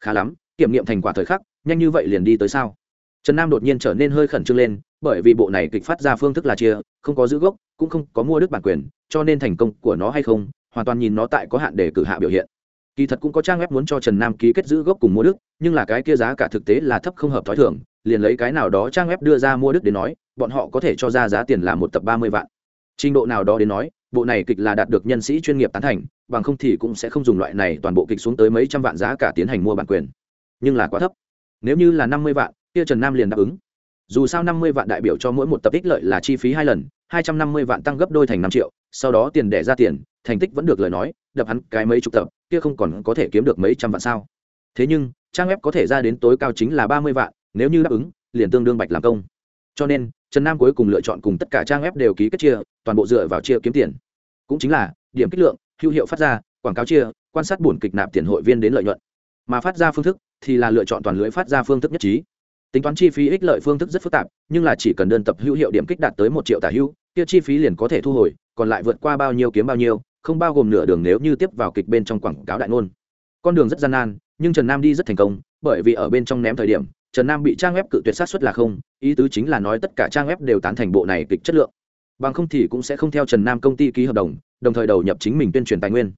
Khá lắm, kiểm nghiệm thành quả thời khắc, nhanh như vậy liền đi tới sao? Trần nam đột nhiên trở nên hơi khẩn trương lên, bởi vì bộ này kịch phát ra phương thức là chia, không có giữ gốc, cũng không có mua đức bản quyền, cho nên thành công của nó hay không, hoàn toàn nhìn nó tại có hạn để cử hạ biểu hiện. Kỳ thật cũng có trang web muốn cho trần nam ký kết giữ gốc cùng mua đức nhưng là cái kia giá cả thực tế là thấp không hợp t h ó i thưởng liền lấy cái nào đó trang web đưa ra mua đức để nói, bọn họ có thể cho ra giá tiền là một tập ba mươi vạn. Trình độ nào đó đến nói bộ này kịch là đạt được nhân sĩ chuyên nghiệp tán thành, bằng không thì cũng sẽ không dùng loại này toàn bộ kịch xuống tới mấy trăm vạn giá cả tiến hành mua bản quyền. Nhưng là quá thấp. Nếu như là năm mươi vạn, kia trần nam liền đáp ứng. Dù sao năm mươi vạn đại biểu cho mỗi một tập ích lợi là chi phí hai lần, hai trăm năm mươi vạn tăng gấp đôi thành năm triệu, sau đó tiền đẻ ra tiền, thành tích vẫn được lời nói, đập hắn cái mấy chục tập, kia không còn có thể kiếm được mấy trăm vạn sao. Thế nhưng, trang web có thể ra đến tối cao chính là ba mươi vạn, nếu như đáp ứng, liền tương đương bạch làm công. Cho nên trần nam cuối cùng lựa chọn cùng tất cả trang web đều ký kết chia, toàn bộ dựa vào chia kiếm tiền. Cũng chính là, điểm kích lượng, hữu hiệu phát ra, quảng cáo chia, quan sát buồn kịch nạp tiền hội viên đến lợi nhuận. Mà phát ra phương thức thì là lựa chọn toàn lưới phát ra phương thức nhất trí. Tính toán chi phí ích lợi phương thức rất phức tạp, nhưng là chỉ cần đơn tập hữu hiệu điểm kích đạt tới một triệu tả hữu, kia chi phí liền có thể thu hồi, còn lại vượt qua bao nhiêu kiếm bao nhiêu, không bao gồm nửa đường nếu như tiếp vào kịch bên trong quảng cáo đại ngôn. Con đường rất gian nan, nhưng trần nam đi rất thành công, bởi vì ở bên trong ném thời điểm trần nam bị trang web cự tuyệt sát xuất là không, ý tứ chính là nói tất cả trang web đều tán thành bộ này kịch chất lượng. Bằng không thì cũng sẽ không theo trần nam công ty ký hợp đồng đồng thời đầu nhập chính mình tuyên truyền tài nguyên.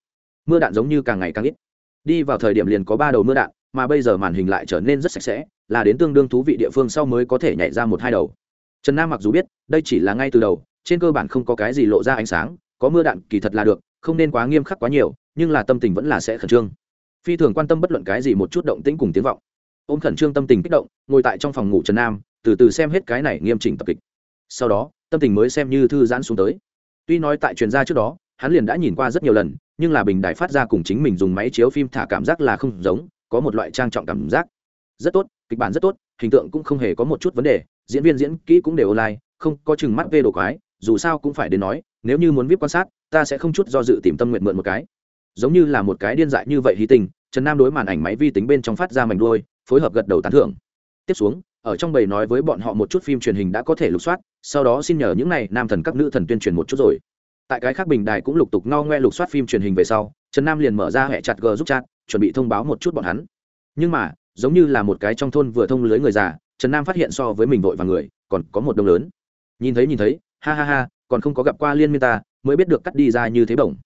Mưa đạn giống như càng ngày càng ít. Đi vào thời điểm liền có ba đầu mưa đạn, mà bây giờ màn hình lại trở nên rất sạch sẽ, là đến tương đương thú vị địa phương sau mới có thể nhảy ra một hai đầu. Trần nam mặc dù biết, đây chỉ là ngay từ đầu, trên cơ bản không có cái gì lộ ra ánh sáng, có mưa đạn kỳ thật là được, không nên quá nghiêm khắc quá nhiều, nhưng là tâm tình vẫn là sẽ khẩn trương. Phi thường quan tâm bất luận cái gì một chút động tĩnh cùng tiếng vọng ôm khẩn trương tâm tình kích động, ngồi tại trong phòng ngủ trần nam, từ từ xem hết cái này nghiêm chỉnh tập kịch. Sau đó, tâm tình mới xem như thư giãn xuống tới. Tuy nói tại truyền gia trước đó, hắn liền đã nhìn qua rất nhiều lần, nhưng là bình đại phát ra cùng chính mình dùng máy chiếu phim thả cảm giác là không giống, có một loại trang trọng cảm giác. Rất tốt, kịch bản rất tốt, hình tượng cũng không hề có một chút vấn đề, diễn viên diễn kỹ cũng đều online, không có chừng mắt vê đồ quái, dù sao cũng phải đến nói, nếu như muốn viết quan sát, ta sẽ không chút do dự tìm tâm nguyện mượn một cái. Giống như là một cái điên dại như vậy hy tình, trần nam đối màn ảnh máy vi tính bên trong phát ra mảnh đôi phối hợp gật đầu tán thưởng. Tiếp xuống, ở trong bầy nói với bọn họ một chút phim truyền hình đã có thể lục soát, sau đó xin nhờ những này nam thần các nữ thần tuyên truyền một chút rồi. Tại cái khác bình đài cũng lục tục ngao ngoe lục soát phim truyền hình về sau, trần nam liền mở ra hệ chặt g giúp chat, chuẩn bị thông báo một chút bọn hắn. Nhưng mà, giống như là một cái trong thôn vừa thông lưới người già, trần nam phát hiện so với mình vội và người, còn có một đông lớn. Nhìn thấy nhìn thấy, ha ha ha, còn không có gặp qua liên miên ta, mới biết được cắt đi ra như thế bổng.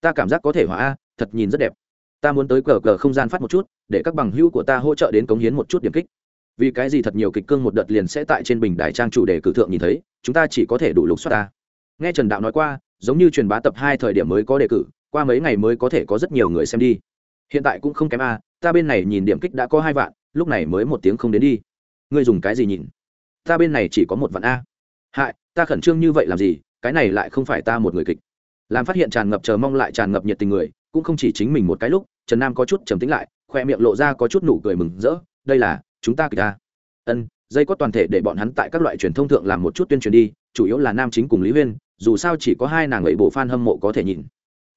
Ta cảm giác có thể hỏa a, thật nhìn rất đẹp ta muốn tới cờ cờ không gian phát một chút, để các bằng hữu của ta hỗ trợ đến cống hiến một chút điểm kích. Vì cái gì thật nhiều kịch cương một đợt liền sẽ tại trên bình đài trang chủ đề cử thượng nhìn thấy, chúng ta chỉ có thể đủ lục xoát ta. Nghe trần đạo nói qua, giống như truyền bá tập hai thời điểm mới có đề cử, qua mấy ngày mới có thể có rất nhiều người xem đi. Hiện tại cũng không kém a, ta bên này nhìn điểm kích đã có hai vạn, lúc này mới một tiếng không đến đi. Ngươi dùng cái gì nhìn? Ta bên này chỉ có một vạn a. Hại, ta khẩn trương như vậy làm gì? Cái này lại không phải ta một người kịch. Làm phát hiện tràn ngập chờ mong lại tràn ngập nhiệt tình người, cũng không chỉ chính mình một cái lúc trần nam có chút trầm tính lại, khoe miệng lộ ra có chút nụ cười mừng rỡ, đây là, chúng ta kịch ta ân, dây có toàn thể để bọn hắn tại các loại truyền thông thượng làm một chút tuyên truyền đi, chủ yếu là nam chính cùng lý huyên, dù sao chỉ có hai nàng ấy bộ fan hâm mộ có thể nhìn.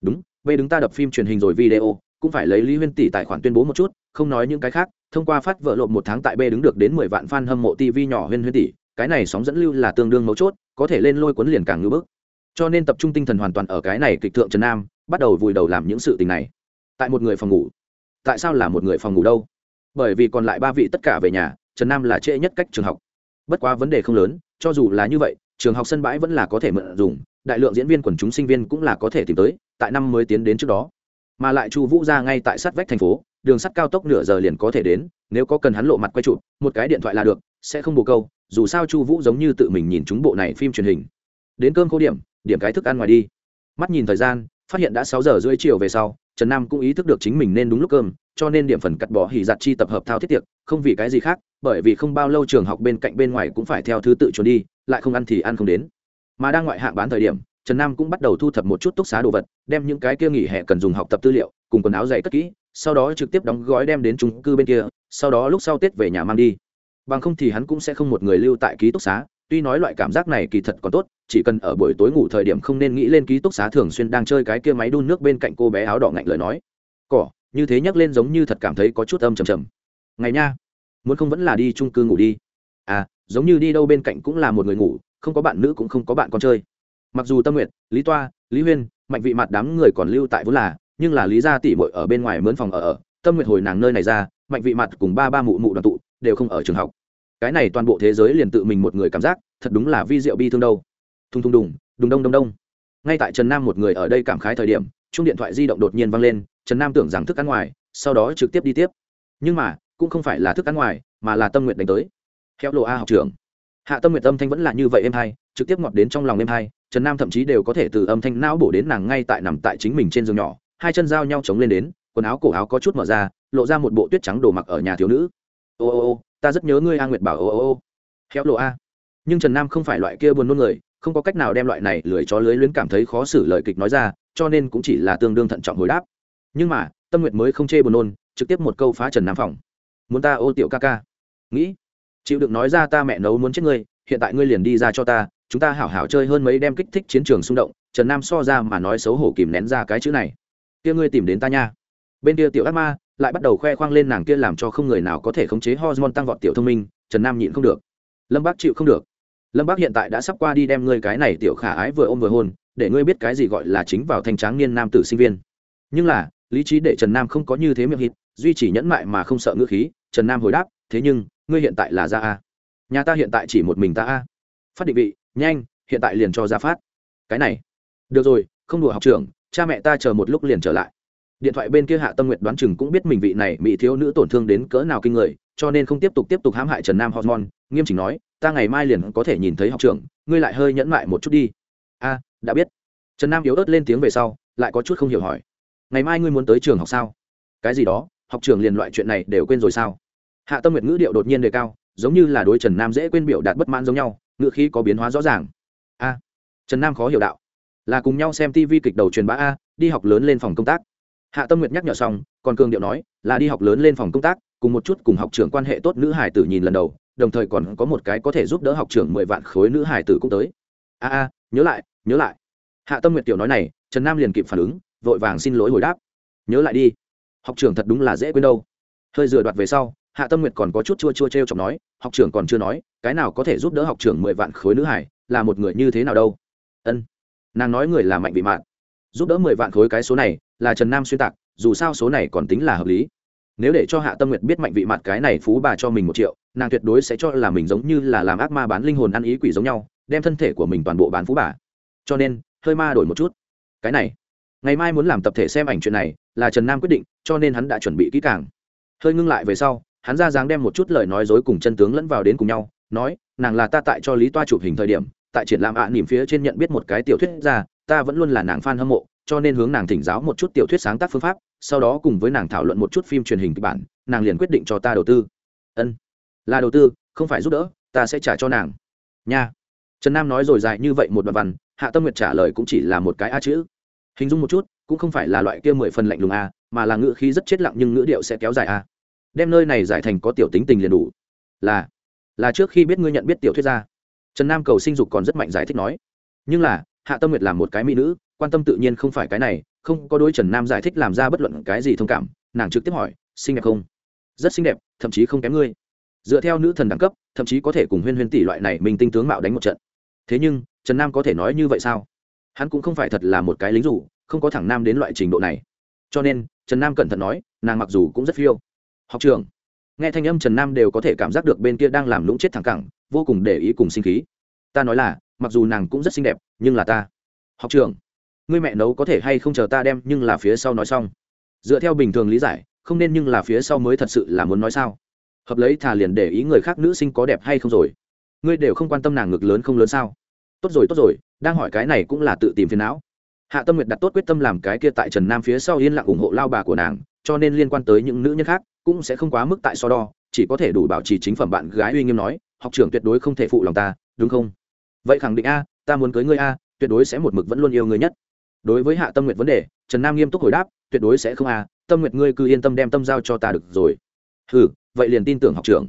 Đúng bây đứng ta đập phim truyền hình rồi video, cũng phải lấy lý huyên tỷ tài khoản tuyên bố một chút, không nói những cái khác, thông qua phát vợ lộp một tháng tại b đứng được đến mười vạn fan hâm mộ tv nhỏ huyên huyên tỷ, cái này sóng dẫn lưu là tương đương mấu chốt, có thể lên lôi cuốn liền càng ngưỡng bức. Cho nên tập trung tinh thần hoàn toàn ở cái này kịch thượng trần nam, bắt đầu vùi đầu làm những sự tình này tại một người phòng ngủ. Tại sao là một người phòng ngủ đâu? Bởi vì còn lại ba vị tất cả về nhà, trần nam là trễ nhất cách trường học. Bất quá vấn đề không lớn, cho dù là như vậy, trường học sân bãi vẫn là có thể mượn dùng, đại lượng diễn viên quần chúng sinh viên cũng là có thể tìm tới, tại năm mới tiến đến trước đó. Mà lại chu vũ ra ngay tại sát vách thành phố, đường sắt cao tốc nửa giờ liền có thể đến, nếu có cần hắn lộ mặt quay chụp, một cái điện thoại là được, sẽ không bù câu, dù sao chu vũ giống như tự mình nhìn chúng bộ này phim truyền hình. Đến cơm khô điểm điểm cái thức ăn ngoài đi. Mắt nhìn thời gian, phát hiện đã sáu giờ rưỡi chiều về sau trần nam cũng ý thức được chính mình nên đúng lúc cơm, cho nên điểm phần cắt bỏ hỉ giặt chi tập hợp thao thiết tiệc, không vì cái gì khác, bởi vì không bao lâu trường học bên cạnh bên ngoài cũng phải theo thứ tự trốn đi, lại không ăn thì ăn không đến. Mà đang ngoại hạng bán thời điểm, trần nam cũng bắt đầu thu thập một chút túc xá đồ vật, đem những cái kia nghỉ hè cần dùng học tập tư liệu, cùng quần áo dày cất kỹ, sau đó trực tiếp đóng gói đem đến trung cư bên kia, sau đó lúc sau tết về nhà mang đi. Bằng không thì hắn cũng sẽ không một người lưu tại ký túc xá tuy nói loại cảm giác này kỳ thật còn tốt, chỉ cần ở buổi tối ngủ thời điểm không nên nghĩ lên ký túc xá thường xuyên đang chơi cái kia máy đun nước bên cạnh cô bé áo đỏ ngạnh lời nói. Cỏ, như thế nhắc lên giống như thật cảm thấy có chút âm trầm trầm. Ngày nha, muốn không vẫn là đi trung cư ngủ đi. À giống như đi đâu bên cạnh cũng là một người ngủ, không có bạn nữ cũng không có bạn con chơi. Mặc dù tâm nguyện lý toa, lý huyên, mạnh vị mặt đám người còn lưu tại vốn là, nhưng là lý gia tỷ muội ở bên ngoài mướn phòng ở ở. Tâm nguyện hồi nàng nơi này ra, mạnh vị mặt cùng ba ba mụ mụ đoàn tụ, đều không ở trường học cái này toàn bộ thế giới liền tự mình một người cảm giác, thật đúng là vi diệu bi thương đâu. Thùng thùng đùng đùng đông đông đông. Ngay tại trần nam một người ở đây cảm khái thời điểm chung điện thoại di động đột nhiên vang lên, trần nam tưởng rằng thức ăn ngoài, sau đó trực tiếp đi tiếp. Nhưng mà, cũng không phải là thức ăn ngoài, mà là tâm nguyện đánh tới. Theo lộ a học trưởng. Hạ tâm nguyện âm thanh vẫn là như vậy em hai trực tiếp ngọt đến trong lòng em hai trần nam thậm chí đều có thể từ âm thanh não bổ đến nàng ngay tại nằm tại chính mình trên giường nhỏ, hai chân giao nhau chống lên đến, quần áo cổ áo có chút mở ra, lộ ra một bộ tuyết trắng đồ mặc ở nhà thiếu nữ. Ô ô ô ta rất nhớ ngươi a nguyệt bảo ô ô ô. Khéo lộ a. Nhưng trần nam không phải loại kia buồn nôn người, không có cách nào đem loại này lười cho lưới luyến cảm thấy khó xử lời kịch nói ra, cho nên cũng chỉ là tương đương thận trọng hồi đáp. Nhưng mà, tâm nguyệt mới không chê buồn nôn, trực tiếp một câu phá trần nam phòng. Muốn ta ô tiểu ca ca. Nghĩ, chịu được nói ra ta mẹ nấu muốn chết ngươi, hiện tại ngươi liền đi ra cho ta, chúng ta hảo hảo chơi hơn mấy đem kích thích chiến trường xung động, trần nam so ra mà nói xấu hổ kìm nén ra cái chữ này. Kia ngươi tìm đến ta nha bên kia tiểu ác ma lại bắt đầu khoe khoang lên nàng kia làm cho không người nào có thể khống chế hormone tăng vọt tiểu thông minh, trần nam nhịn không được. Lâm bác chịu không được. Lâm bác hiện tại đã sắp qua đi đem ngươi cái này tiểu khả ái vừa ôm vừa hôn, để ngươi biết cái gì gọi là chính vào thanh tráng niên nam tử sinh viên. Nhưng là, lý trí để trần nam không có như thế miệng hít, duy chỉ nhẫn mại mà không sợ ngữ khí, trần nam hồi đáp, thế nhưng, ngươi hiện tại là gia a. Nhà ta hiện tại chỉ một mình ta a. Phát định vị, nhanh, hiện tại liền cho ra phát. Cái này. Được rồi, không đùa học trường cha mẹ ta chờ một lúc liền trở lại điện thoại bên kia hạ tâm nguyệt đoán chừng cũng biết mình vị này mỹ thiếu nữ tổn thương đến cỡ nào kinh người, cho nên không tiếp tục tiếp tục hãm hại trần nam hormone, nghiêm chỉnh nói, ta ngày mai liền có thể nhìn thấy học trưởng, ngươi lại hơi nhẫn mại một chút đi. A, đã biết. Trần nam yếu ớt lên tiếng về sau, lại có chút không hiểu hỏi, ngày mai ngươi muốn tới trường học sao? Cái gì đó, học trường liền loại chuyện này đều quên rồi sao? Hạ tâm nguyệt ngữ điệu đột nhiên đề cao, giống như là đối trần nam dễ quên biểu đạt bất mãn giống nhau, ngữ khí có biến hóa rõ ràng. A. Trần nam khó hiểu đạo, là cùng nhau xem tv kịch đầu truyền bá a, đi học lớn lên phòng công tác hạ tâm nguyệt nhắc nhở xong, còn cường điệu nói, là đi học lớn lên phòng công tác, cùng một chút cùng học trưởng quan hệ tốt nữ hải tử nhìn lần đầu, đồng thời còn có một cái có thể giúp đỡ học trưởng mười vạn khối nữ hải tử cũng tới. A a, nhớ lại nhớ lại. Hạ tâm nguyệt tiểu nói này, trần nam liền kịp phản ứng, vội vàng xin lỗi hồi đáp. Nhớ lại đi, học trưởng thật đúng là dễ quên đâu. Hơi dừa đoạt về sau, hạ tâm nguyệt còn có chút chua chua t r e o chọc nói, học trưởng còn chưa nói, cái nào có thể giúp đỡ học trưởng mười vạn khối nữ hải là một người như thế nào đâu. Ân, nàng nói người là mạnh bị mạn giúp đỡ mười vạn khối cái số này là trần nam xuyên tạc dù sao số này còn tính là hợp lý. Nếu để cho hạ tâm nguyệt biết mạnh vị mặt cái này phú bà cho mình một triệu nàng tuyệt đối sẽ cho là mình giống như là làm ác ma bán linh hồn ăn ý quỷ giống nhau đem thân thể của mình toàn bộ bán phú bà. Cho nên hơi ma đổi một chút. Cái này ngày mai muốn làm tập thể xem ảnh chuyện này là trần nam quyết định cho nên hắn đã chuẩn bị kỹ càng. Hơi ngưng lại về sau hắn ra dáng đem một chút lời nói dối cùng chân tướng lẫn vào đến cùng nhau nói nàng là ta tại cho lý toa chụp hình thời điểm tại triển lãm ạ à, nỉm phía trên nhận biết một cái tiểu thuyết ra ta vẫn luôn là nàng fan hâm mộ, cho nên hướng nàng thỉnh giáo một chút tiểu thuyết sáng tác phương pháp, sau đó cùng với nàng thảo luận một chút phim truyền hình kịch bản, nàng liền quyết định cho ta đầu tư. Ân, là đầu tư, không phải giúp đỡ, ta sẽ trả cho nàng. Nha. Trần nam nói rồi dài như vậy một đoạn văn, hạ tâm nguyệt trả lời cũng chỉ là một cái a chữ. Hình dung một chút, cũng không phải là loại kia mười phần lạnh lùng a, mà là ngữ khí rất chết lặng nhưng ngữ điệu sẽ kéo dài a. Đem nơi này giải thành có tiểu tính tình liền đủ. Là là trước khi biết ngươi nhận biết tiểu thuyết gia trần nam cầu sinh dục còn rất mạnh giải thích nói. Nhưng là hạ tâm nguyệt là một cái mỹ nữ, quan tâm tự nhiên không phải cái này, không có đôi trần nam giải thích làm ra bất luận cái gì thông cảm, nàng trực tiếp hỏi, xinh đẹp không? Rất xinh đẹp, thậm chí không kém ngươi. Dựa theo nữ thần đẳng cấp, thậm chí có thể cùng huyên huyên tỷ loại này mình tinh tướng mạo đánh một trận. Thế nhưng, trần nam có thể nói như vậy sao? Hắn cũng không phải thật là một cái lính rủ, không có thẳng nam đến loại trình độ này. Cho nên, trần nam cẩn thận nói, nàng mặc dù cũng rất phiêu. Học trường nghe thanh âm trần nam đều có thể cảm giác được bên kia đang làm lũng chết thẳng cẳng, vô cùng để ý cùng sinh khí. Ta nói là, mặc dù nàng cũng rất xinh đẹp nhưng là ta. Học trường ngươi mẹ nấu có thể hay không chờ ta đem nhưng là phía sau nói xong? Dựa theo bình thường lý giải, không nên nhưng là phía sau mới thật sự là muốn nói sao? Hợp lấy thà liền để ý người khác nữ sinh có đẹp hay không rồi. Ngươi đều không quan tâm nàng ngực lớn không lớn sao? Tốt rồi tốt rồi, đang hỏi cái này cũng là tự tìm phiền não. Hạ tâm nguyệt đặt tốt quyết tâm làm cái kia tại trần nam phía sau yên lặng ủng hộ lao bà của nàng, cho nên liên quan tới những nữ nhân khác cũng sẽ không quá mức tại so đo, chỉ có thể đủ bảo trì chính phẩm bạn gái uy nghiêm nói, học trưởng tuyệt đối không thể phụ lòng ta, đúng không? Vậy khẳng định a, ta muốn cưới ngươi a, tuyệt đối sẽ một mực vẫn luôn yêu ngươi nhất. Đối với hạ tâm nguyệt vấn đề, trần nam nghiêm túc hồi đáp, tuyệt đối sẽ không a, tâm nguyệt ngươi cứ yên tâm đem tâm giao cho ta được rồi. Hừ, vậy liền tin tưởng học trưởng.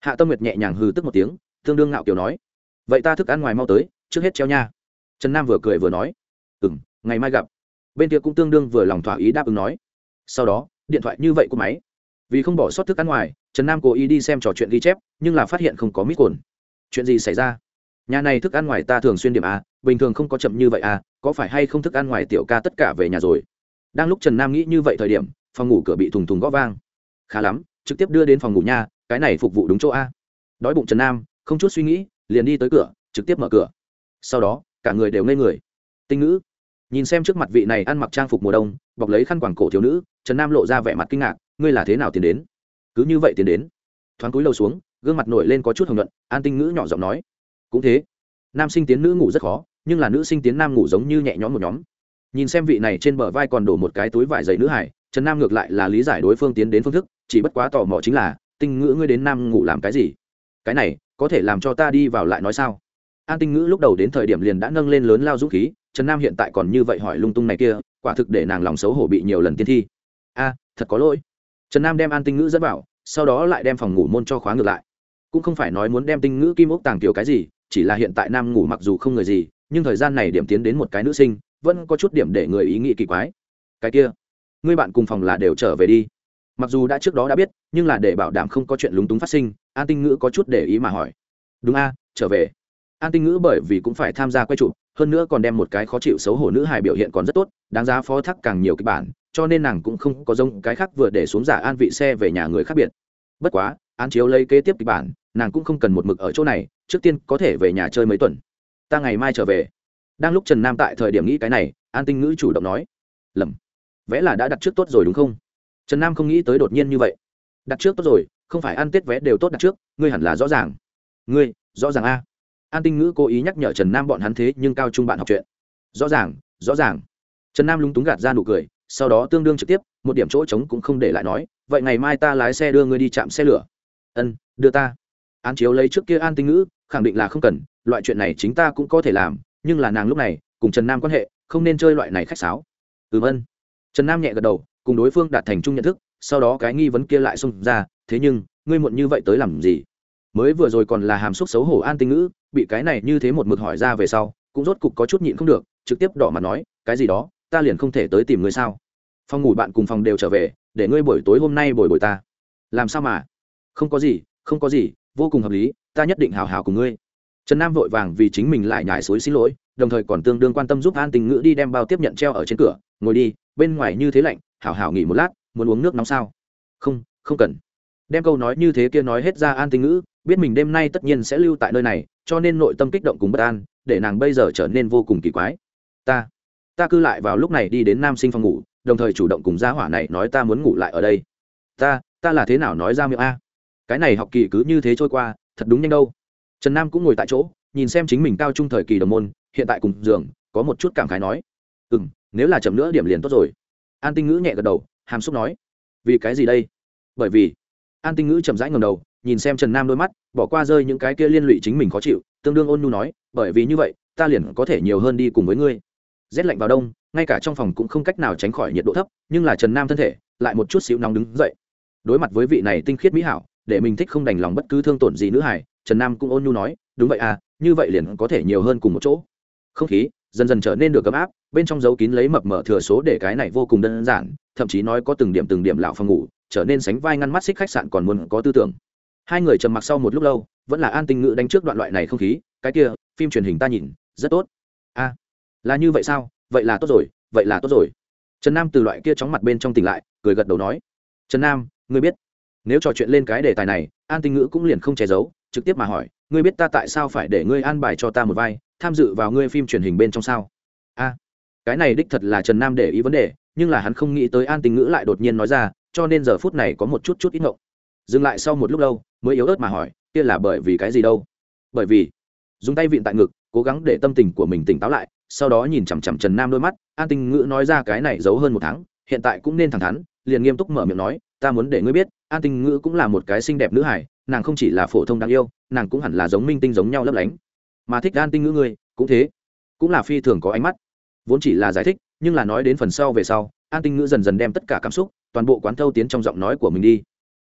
Hạ tâm nguyệt nhẹ nhàng hừ tức một tiếng, tương đương ngạo kiều nói. Vậy ta thức ăn ngoài mau tới, trước hết treo nha. Trần nam vừa cười vừa nói. Ừ m ngày mai gặp. Bên kia cũng tương đương vừa lòng thỏa ý đáp ứng nói. Sau đó, điện thoại như vậy của máy. Vì không bỏ sót thức ăn ngoài, trần nam cố ý đi xem trò chuyện ghi chép, nhưng là phát hiện không có mít cồn. Chuyện gì xảy ra? Nhà này thức ăn ngoài ta thường xuyên điểm a bình thường không có chậm như vậy à có phải hay không thức ăn ngoài tiểu ca tất cả về nhà rồi? Đang lúc trần nam nghĩ như vậy thời điểm, phòng ngủ cửa bị thùng thùng g ó vang. Khá lắm, trực tiếp đưa đến phòng ngủ nha, cái này phục vụ đúng chỗ a. Đói bụng trần nam, không chút suy nghĩ, liền đi tới cửa, trực tiếp mở cửa. Sau đó, cả người đều ngây người. Tinh ngữ. Nhìn xem trước mặt vị này ăn mặc trang phục mùa đông, bọc lấy khăn quàng cổ thiếu nữ, trần nam lộ ra vẻ mặt kinh ngạc, ngươi là thế nào tiến đến? Cứ như vậy tiến đến. Thoáng cúi lâu xuống, gương mặt nổi lên có chút hồng luận an tinh ngữ nhỏ giọng nói cũng thế. Nam sinh tiến nữ ngủ rất khó, nhưng là nữ sinh tiến nam ngủ giống như nhẹ nhõm một nhóm. Nhìn xem vị này trên bờ vai còn đổ một cái túi vải dày nữ hải, trần nam ngược lại là lý giải đối phương tiến đến phương thức, chỉ bất quá tò mò chính là, tinh ngữ ngươi đến nam ngủ làm cái gì? Cái này, có thể làm cho ta đi vào lại nói sao? An tinh ngữ lúc đầu đến thời điểm liền đã nâng lên lớn lao dũng khí, trần nam hiện tại còn như vậy hỏi lung tung này kia, quả thực để nàng lòng xấu hổ bị nhiều lần tiên thi. A, thật có lỗi. Trần nam đem an tinh ngữ dẫn vào, sau đó lại đem phòng ngủ môn cho khóa ngược lại. Cũng không phải nói muốn đem tinh ngữ kim ốc tàng kiểu cái gì chỉ là hiện tại nam ngủ mặc dù không người gì, nhưng thời gian này điểm tiến đến một cái nữ sinh, vẫn có chút điểm để người ý nghĩ kỳ quái. Cái kia, ngươi bạn cùng phòng là đều trở về đi. Mặc dù đã trước đó đã biết, nhưng là để bảo đảm không có chuyện lúng túng phát sinh, an tinh ngữ có chút để ý mà hỏi. Đúng a, trở về. An tinh ngữ bởi vì cũng phải tham gia quay chụp, hơn nữa còn đem một cái khó chịu xấu hổ nữ hài biểu hiện còn rất tốt, đáng giá phó thác càng nhiều kịch bản, cho nên nàng cũng không có giống cái khác vừa để xuống giả an vị xe về nhà người khác biệt. Bất quá an chiếu lấy kế tiếp kịch bản, nàng cũng không cần một mực ở chỗ này trước tiên có thể về nhà chơi mấy tuần. Ta ngày mai trở về. Đang lúc trần nam tại thời điểm nghĩ cái này, an tinh ngữ chủ động nói. Lầm, vẽ là đã đặt trước tốt rồi đúng không? Trần nam không nghĩ tới đột nhiên như vậy. Đặt trước tốt rồi, không phải ăn tết vé đều tốt đặt trước, ngươi hẳn là rõ ràng. Ngươi, rõ ràng a. An tinh ngữ cố ý nhắc nhở trần nam bọn hắn thế nhưng cao trung bạn học chuyện. Rõ ràng rõ ràng. Trần nam lúng túng gạt ra nụ cười, sau đó tương đương trực tiếp, một điểm chỗ trống cũng không để lại nói, vậy ngày mai ta lái xe đưa ngươi đi chạm xe lửa. Ân, đưa ta. Án chiếu lấy trước kia an tinh ngữ khẳng định là không cần, loại chuyện này chính ta cũng có thể làm, nhưng là nàng lúc này, cùng trần nam quan hệ, không nên chơi loại này khách sáo. Ừm ân trần nam nhẹ gật đầu, cùng đối phương đạt thành chung nhận thức, sau đó cái nghi vấn kia lại xông ra, thế nhưng, ngươi muộn như vậy tới làm gì? Mới vừa rồi còn là hàm xúc xấu hổ an tinh ngữ, bị cái này như thế một mực hỏi ra về sau, cũng rốt cục có chút nhịn không được, trực tiếp đỏ mặt nói, cái gì đó, ta liền không thể tới tìm ngươi sao? Phòng ngủ bạn cùng phòng đều trở về, để ngươi buổi tối hôm nay bồi bồi ta. Làm sao mà? Không có gì, không có gì, vô cùng hợp lý ta nhất định hào hào cùng ngươi. Trần nam vội vàng vì chính mình lại nhải suối xin lỗi, đồng thời còn tương đương quan tâm giúp an tình ngữ đi đem bao tiếp nhận treo ở trên cửa. Ngồi đi, bên ngoài như thế lạnh, hảo hảo nghỉ một lát, muốn uống nước nóng sao? Không không cần. Đem câu nói như thế kia nói hết ra an tình ngữ, biết mình đêm nay tất nhiên sẽ lưu tại nơi này, cho nên nội tâm kích động cùng bất an, để nàng bây giờ trở nên vô cùng kỳ quái. Ta ta cư lại vào lúc này đi đến nam sinh phòng ngủ, đồng thời chủ động cùng gia hỏa này nói ta muốn ngủ lại ở đây. Ta ta là thế nào nói ra miệng a? Cái này học kỳ cứ như thế trôi qua thật đúng nhanh đâu. Trần nam cũng ngồi tại chỗ, nhìn xem chính mình cao trung thời kỳ đồng môn, hiện tại cùng giường, có một chút cảm khái nói ừ m nếu là chậm nữa điểm liền tốt rồi. An tinh ngữ nhẹ gật đầu, hàm xúc nói, vì cái gì đây? Bởi vì, an tinh ngữ chậm rãi ngầm đầu, nhìn xem trần nam đôi mắt, bỏ qua rơi những cái kia liên lụy chính mình khó chịu, tương đương ôn nhu nói, bởi vì như vậy, ta liền có thể nhiều hơn đi cùng với ngươi. Rét lạnh vào đông, ngay cả trong phòng cũng không cách nào tránh khỏi nhiệt độ thấp, nhưng là trần nam thân thể, lại một chút xíu nóng đứng dậy. Đối mặt với vị này tinh khiết mỹ hảo để mình thích không đành lòng bất cứ thương tổn gì nữ hải trần nam cũng ôn nhu nói đúng vậy à như vậy liền có thể nhiều hơn cùng một chỗ. Không khí dần dần trở nên được ấm áp bên trong dấu kín lấy mập mở thừa số để cái này vô cùng đơn giản thậm chí nói có từng điểm từng điểm lão phòng ngủ trở nên sánh vai ngăn mắt xích khách sạn còn muốn có tư tưởng. Hai người trầm mặc sau một lúc lâu vẫn là an tinh ngữ đánh trước đoạn loại này không khí cái kia phim truyền hình ta nhìn rất tốt. A à, là như vậy sao? Vậy là tốt rồi vậy là tốt rồi. Trần nam từ loại kia chóng mặt bên trong tỉnh lại cười gật đầu nói trần nam ngươi biết nếu trò chuyện lên cái đề tài này, an tinh ngữ cũng liền không che giấu, trực tiếp mà hỏi, ngươi biết ta tại sao phải để ngươi an bài cho ta một vai, tham dự vào ngươi phim truyền hình bên trong sao? A, cái này đích thật là trần nam để ý vấn đề, nhưng là hắn không nghĩ tới an tinh ngữ lại đột nhiên nói ra, cho nên giờ phút này có một chút chút ít ngộng. Dừng lại sau một lúc lâu, mới yếu ớt mà hỏi, kia là bởi vì cái gì đâu? Bởi vì dùng tay vịn tại ngực, cố gắng để tâm tình của mình tỉnh táo lại, sau đó nhìn chằm chằm trần nam đôi mắt, an tinh ngữ nói ra cái này giấu hơn một tháng, hiện tại cũng nên thẳng thắn, liền nghiêm túc mở miệng nói, ta muốn để ngươi biết an tinh ngữ cũng là một cái xinh đẹp nữ hải, nàng không chỉ là phổ thông đáng yêu, nàng cũng hẳn là giống minh tinh giống nhau lấp lánh. Mà thích an tinh ngữ ngươi, cũng thế. Cũng là phi thường có ánh mắt. Vốn chỉ là giải thích, nhưng là nói đến phần sau về sau, an tinh ngữ dần dần đem tất cả cảm xúc, toàn bộ quán thâu tiến trong giọng nói của mình đi.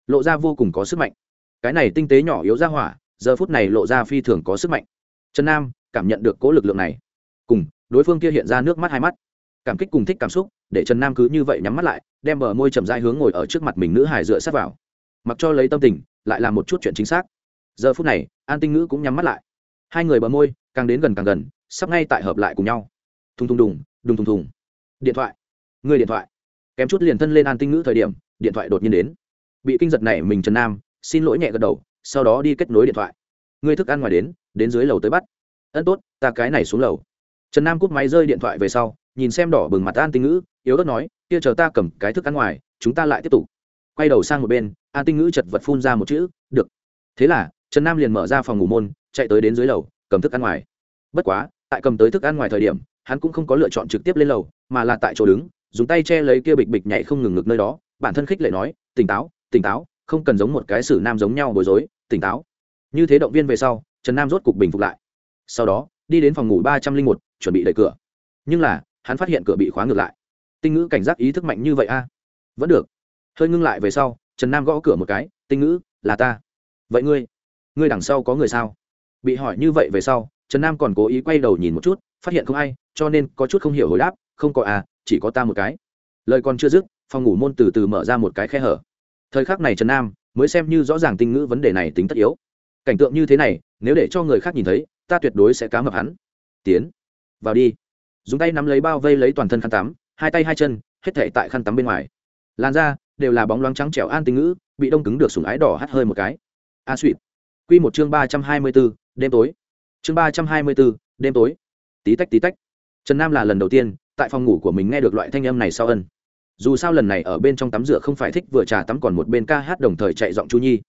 Lộ ra vô cùng có sức mạnh. Cái này tinh tế nhỏ yếu ra hỏa, giờ phút này lộ ra phi thường có sức mạnh. Trần nam, cảm nhận được cố lực lượng này. Cùng, đối phương kia hiện ra nước mắt hai mắt cảm kích cùng thích cảm xúc, để trần nam cứ như vậy nhắm mắt lại, đem bờ môi chậm dai hướng ngồi ở trước mặt mình nữ hải dựa sát vào. Mặc cho lấy tâm tình, lại là một chút chuyện chính xác. Giờ phút này, an tinh ngữ cũng nhắm mắt lại. Hai người bờ môi, càng đến gần càng gần, sắp ngay tại hợp lại cùng nhau. Thùng thùng đùng đùng thùng thùng. Điện thoại. Người điện thoại. Kém chút liền thân lên an tinh ngữ thời điểm, điện thoại đột nhiên đến. Bị kinh giật này mình trần nam, xin lỗi nhẹ gật đầu, sau đó đi kết nối điện thoại. Người thức ăn ngoài đến đến dưới lầu tới bắt. Ân tốt, ta cái này xuống lầu. Trần nam cúp máy rơi điện thoại về sau nhìn xem đỏ bừng mặt an tinh ngữ, yếu ớt nói, kia chờ ta cầm cái thức ăn ngoài, chúng ta lại tiếp tục. Quay đầu sang một bên, an tinh ngữ chật vật phun ra một chữ, được. Thế là, trần nam liền mở ra phòng ngủ môn, chạy tới đến dưới lầu, cầm thức ăn ngoài. Bất quá, tại cầm tới thức ăn ngoài thời điểm, hắn cũng không có lựa chọn trực tiếp lên lầu, mà là tại chỗ đứng, dùng tay che lấy kia bịch bịch nhảy không ngừng ngực nơi đó, bản thân khích lệ nói, tỉnh táo tỉnh táo, không cần giống một cái xử nam giống nhau bối rối, tỉnh táo. Như thế động viên về sau, trần nam rốt cục bình phục lại. Sau đó, đi đến phòng ngủ ba trăm linh một, chuẩn bị đẩy cửa. Nhưng là hắn phát hiện cửa bị khóa ngược lại. Tinh ngữ cảnh giác ý thức mạnh như vậy a? Vẫn được. Hơi ngưng lại về sau, trần nam gõ cửa một cái, tinh ngữ, là ta. Vậy ngươi ngươi đằng sau có người sao? Bị hỏi như vậy về sau, trần nam còn cố ý quay đầu nhìn một chút, phát hiện không ai, cho nên có chút không hiểu hồi đáp, không có à chỉ có ta một cái. Lời còn chưa dứt, phòng ngủ môn từ từ mở ra một cái khe hở. Thời khắc này trần nam mới xem như rõ ràng tinh ngữ vấn đề này tính tất yếu. Cảnh tượng như thế này, nếu để cho người khác nhìn thấy, ta tuyệt đối sẽ cá mập hắn. Tiến, vào đi dùng tay nắm lấy bao vây lấy toàn thân khăn tắm hai tay hai chân hết thể tại khăn tắm bên ngoài. Làn da đều là bóng loáng trắng trẻo an tinh ngữ bị đông cứng được sùng ái đỏ hắt hơi một cái. A à, suỵt q một chương ba trăm hai mươi bốn đêm tối. Chương ba trăm hai mươi bốn đêm tối. Tí tách tí tách. Trần nam là lần đầu tiên tại phòng ngủ của mình nghe được loại thanh âm này sau ân. Dù sao lần này ở bên trong tắm rửa không phải thích vừa trà tắm còn một bên ca hát đồng thời chạy giọng chu nhi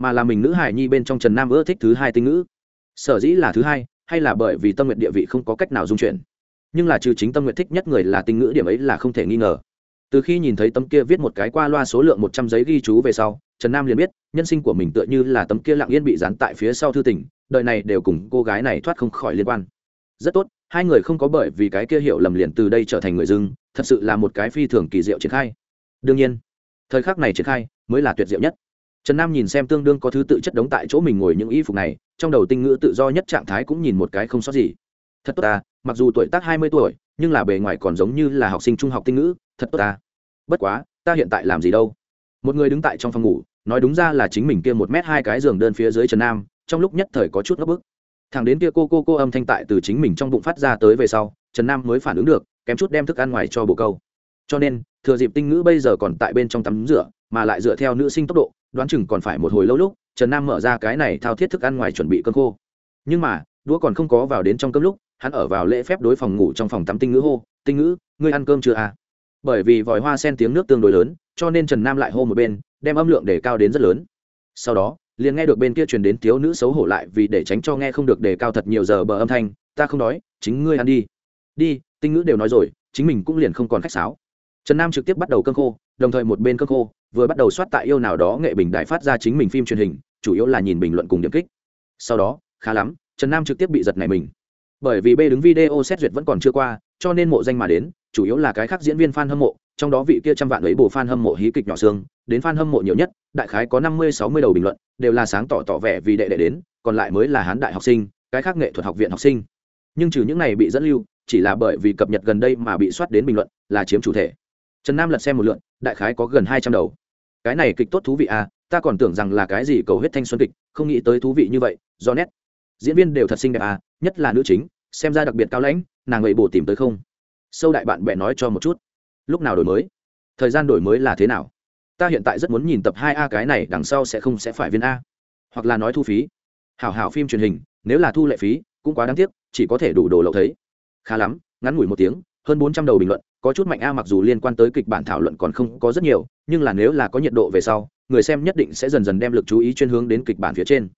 mà là mình nữ hài nhi bên trong trần nam ưa thích thứ hai tinh ngữ. Sở dĩ là thứ hai hay là bởi vì tâm nguyện địa vị không có cách nào dung chuyển nhưng là trừ chính tâm nguyện thích nhất người là tinh ngữ điểm ấy là không thể nghi ngờ. Từ khi nhìn thấy tấm kia viết một cái qua loa số lượng một trăm giấy ghi chú về sau, trần nam liền biết, nhân sinh của mình tựa như là tấm kia lặng yên bị dán tại phía sau thư tỉnh đợi này đều cùng cô gái này thoát không khỏi liên quan. Rất tốt, hai người không có bởi vì cái kia hiểu lầm liền từ đây trở thành người dưng, thật sự là một cái phi thường kỳ diệu triển khai. Đương nhiên, thời khắc này triển khai mới là tuyệt diệu nhất. Trần nam nhìn xem tương đương có thứ tự chất đống tại chỗ mình ngồi những y phục này, trong đầu tinh ngữ tự do nhất trạng thái cũng nhìn một cái không sót gì. Thật tốt ta mặc dù tuổi tác hai mươi tuổi, nhưng là bề ngoài còn giống như là học sinh trung học tinh ngữ, thật tốt ta. Bất quá, ta hiện tại làm gì đâu? Một người đứng tại trong phòng ngủ, nói đúng ra là chính mình kia một mét hai cái giường đơn phía dưới trần nam, trong lúc nhất thời có chút ngấp bức. Thằng đến kia cô cô cô âm thanh tại từ chính mình trong bụng phát ra tới về sau, trần nam mới phản ứng được, kém chút đem thức ăn ngoài cho bồ câu. Cho nên, thừa dịp tinh ngữ bây giờ còn tại bên trong tắm rửa, mà lại dựa theo nữ sinh tốc độ, đoán chừng còn phải một hồi lâu lúc, trần nam mở ra cái này thao thiết thức ăn ngoài chuẩn bị cơm khô. Nhưng mà đũa còn không có vào đến trong cơm lúc hắn ở vào lễ phép đối phòng ngủ trong phòng tắm tinh ngữ hô tinh ngữ ngươi ăn cơm chưa à? Bởi vì vòi hoa sen tiếng nước tương đối lớn cho nên trần nam lại hô một bên đem âm lượng để cao đến rất lớn. Sau đó liền nghe được bên kia truyền đến thiếu nữ xấu hổ lại vì để tránh cho nghe không được đề cao thật nhiều giờ bờ âm thanh ta không nói, chính ngươi ăn đi. Đi tinh ngữ đều nói rồi chính mình cũng liền không còn khách sáo. Trần nam trực tiếp bắt đầu cơm khô đồng thời một bên cơm khô vừa bắt đầu soát tại yêu nào đó nghệ bình đại phát ra chính mình phim truyền hình chủ yếu là nhìn bình luận cùng điểm kích. Sau đó khá lắm trần nam trực tiếp bị giật này mình. Bởi vì b đứng video xét duyệt vẫn còn chưa qua, cho nên mộ danh mà đến, chủ yếu là cái khác diễn viên fan hâm mộ, trong đó vị kia trăm vạn ấy bồ fan hâm mộ hí kịch nhỏ xương, đến fan hâm mộ nhiều nhất, đại khái có năm mươi, sáu mươi đầu bình luận, đều là sáng tỏ tỏ vẻ vì đệ đệ đến, còn lại mới là hán đại học sinh, cái khác nghệ thuật học viện học sinh. Nhưng trừ những này bị dẫn lưu, chỉ là bởi vì cập nhật gần đây mà bị soát đến bình luận, là chiếm chủ thể. Trần nam lật xem một lượn, đại khái có gần hai trăm đầu. Cái này kịch tốt thú vị à ta còn tưởng rằng là cái gì cầu huyết thanh xuân kịch, không nghĩ tới thú vị như vậy, do nét diễn viên đều thật xinh đẹp à nhất là nữ chính, xem ra đặc biệt cao lãnh, nàng ấy bổ tìm tới không? Sâu đại bạn bè nói cho một chút. Lúc nào đổi mới? Thời gian đổi mới là thế nào? Ta hiện tại rất muốn nhìn tập hai a cái này, đằng sau sẽ không sẽ phải viên a. Hoặc là nói thu phí. Hảo hảo phim truyền hình, nếu là thu lệ phí, cũng quá đáng tiếc, chỉ có thể đủ đồ lậu thấy. Khá lắm, ngắn ngủi một tiếng, hơn bốn trăm đầu bình luận, có chút mạnh a mặc dù liên quan tới kịch bản thảo luận còn không có rất nhiều, nhưng là nếu là có nhiệt độ về sau, người xem nhất định sẽ dần dần đem lực chú ý chuyên hướng đến kịch bản phía trên.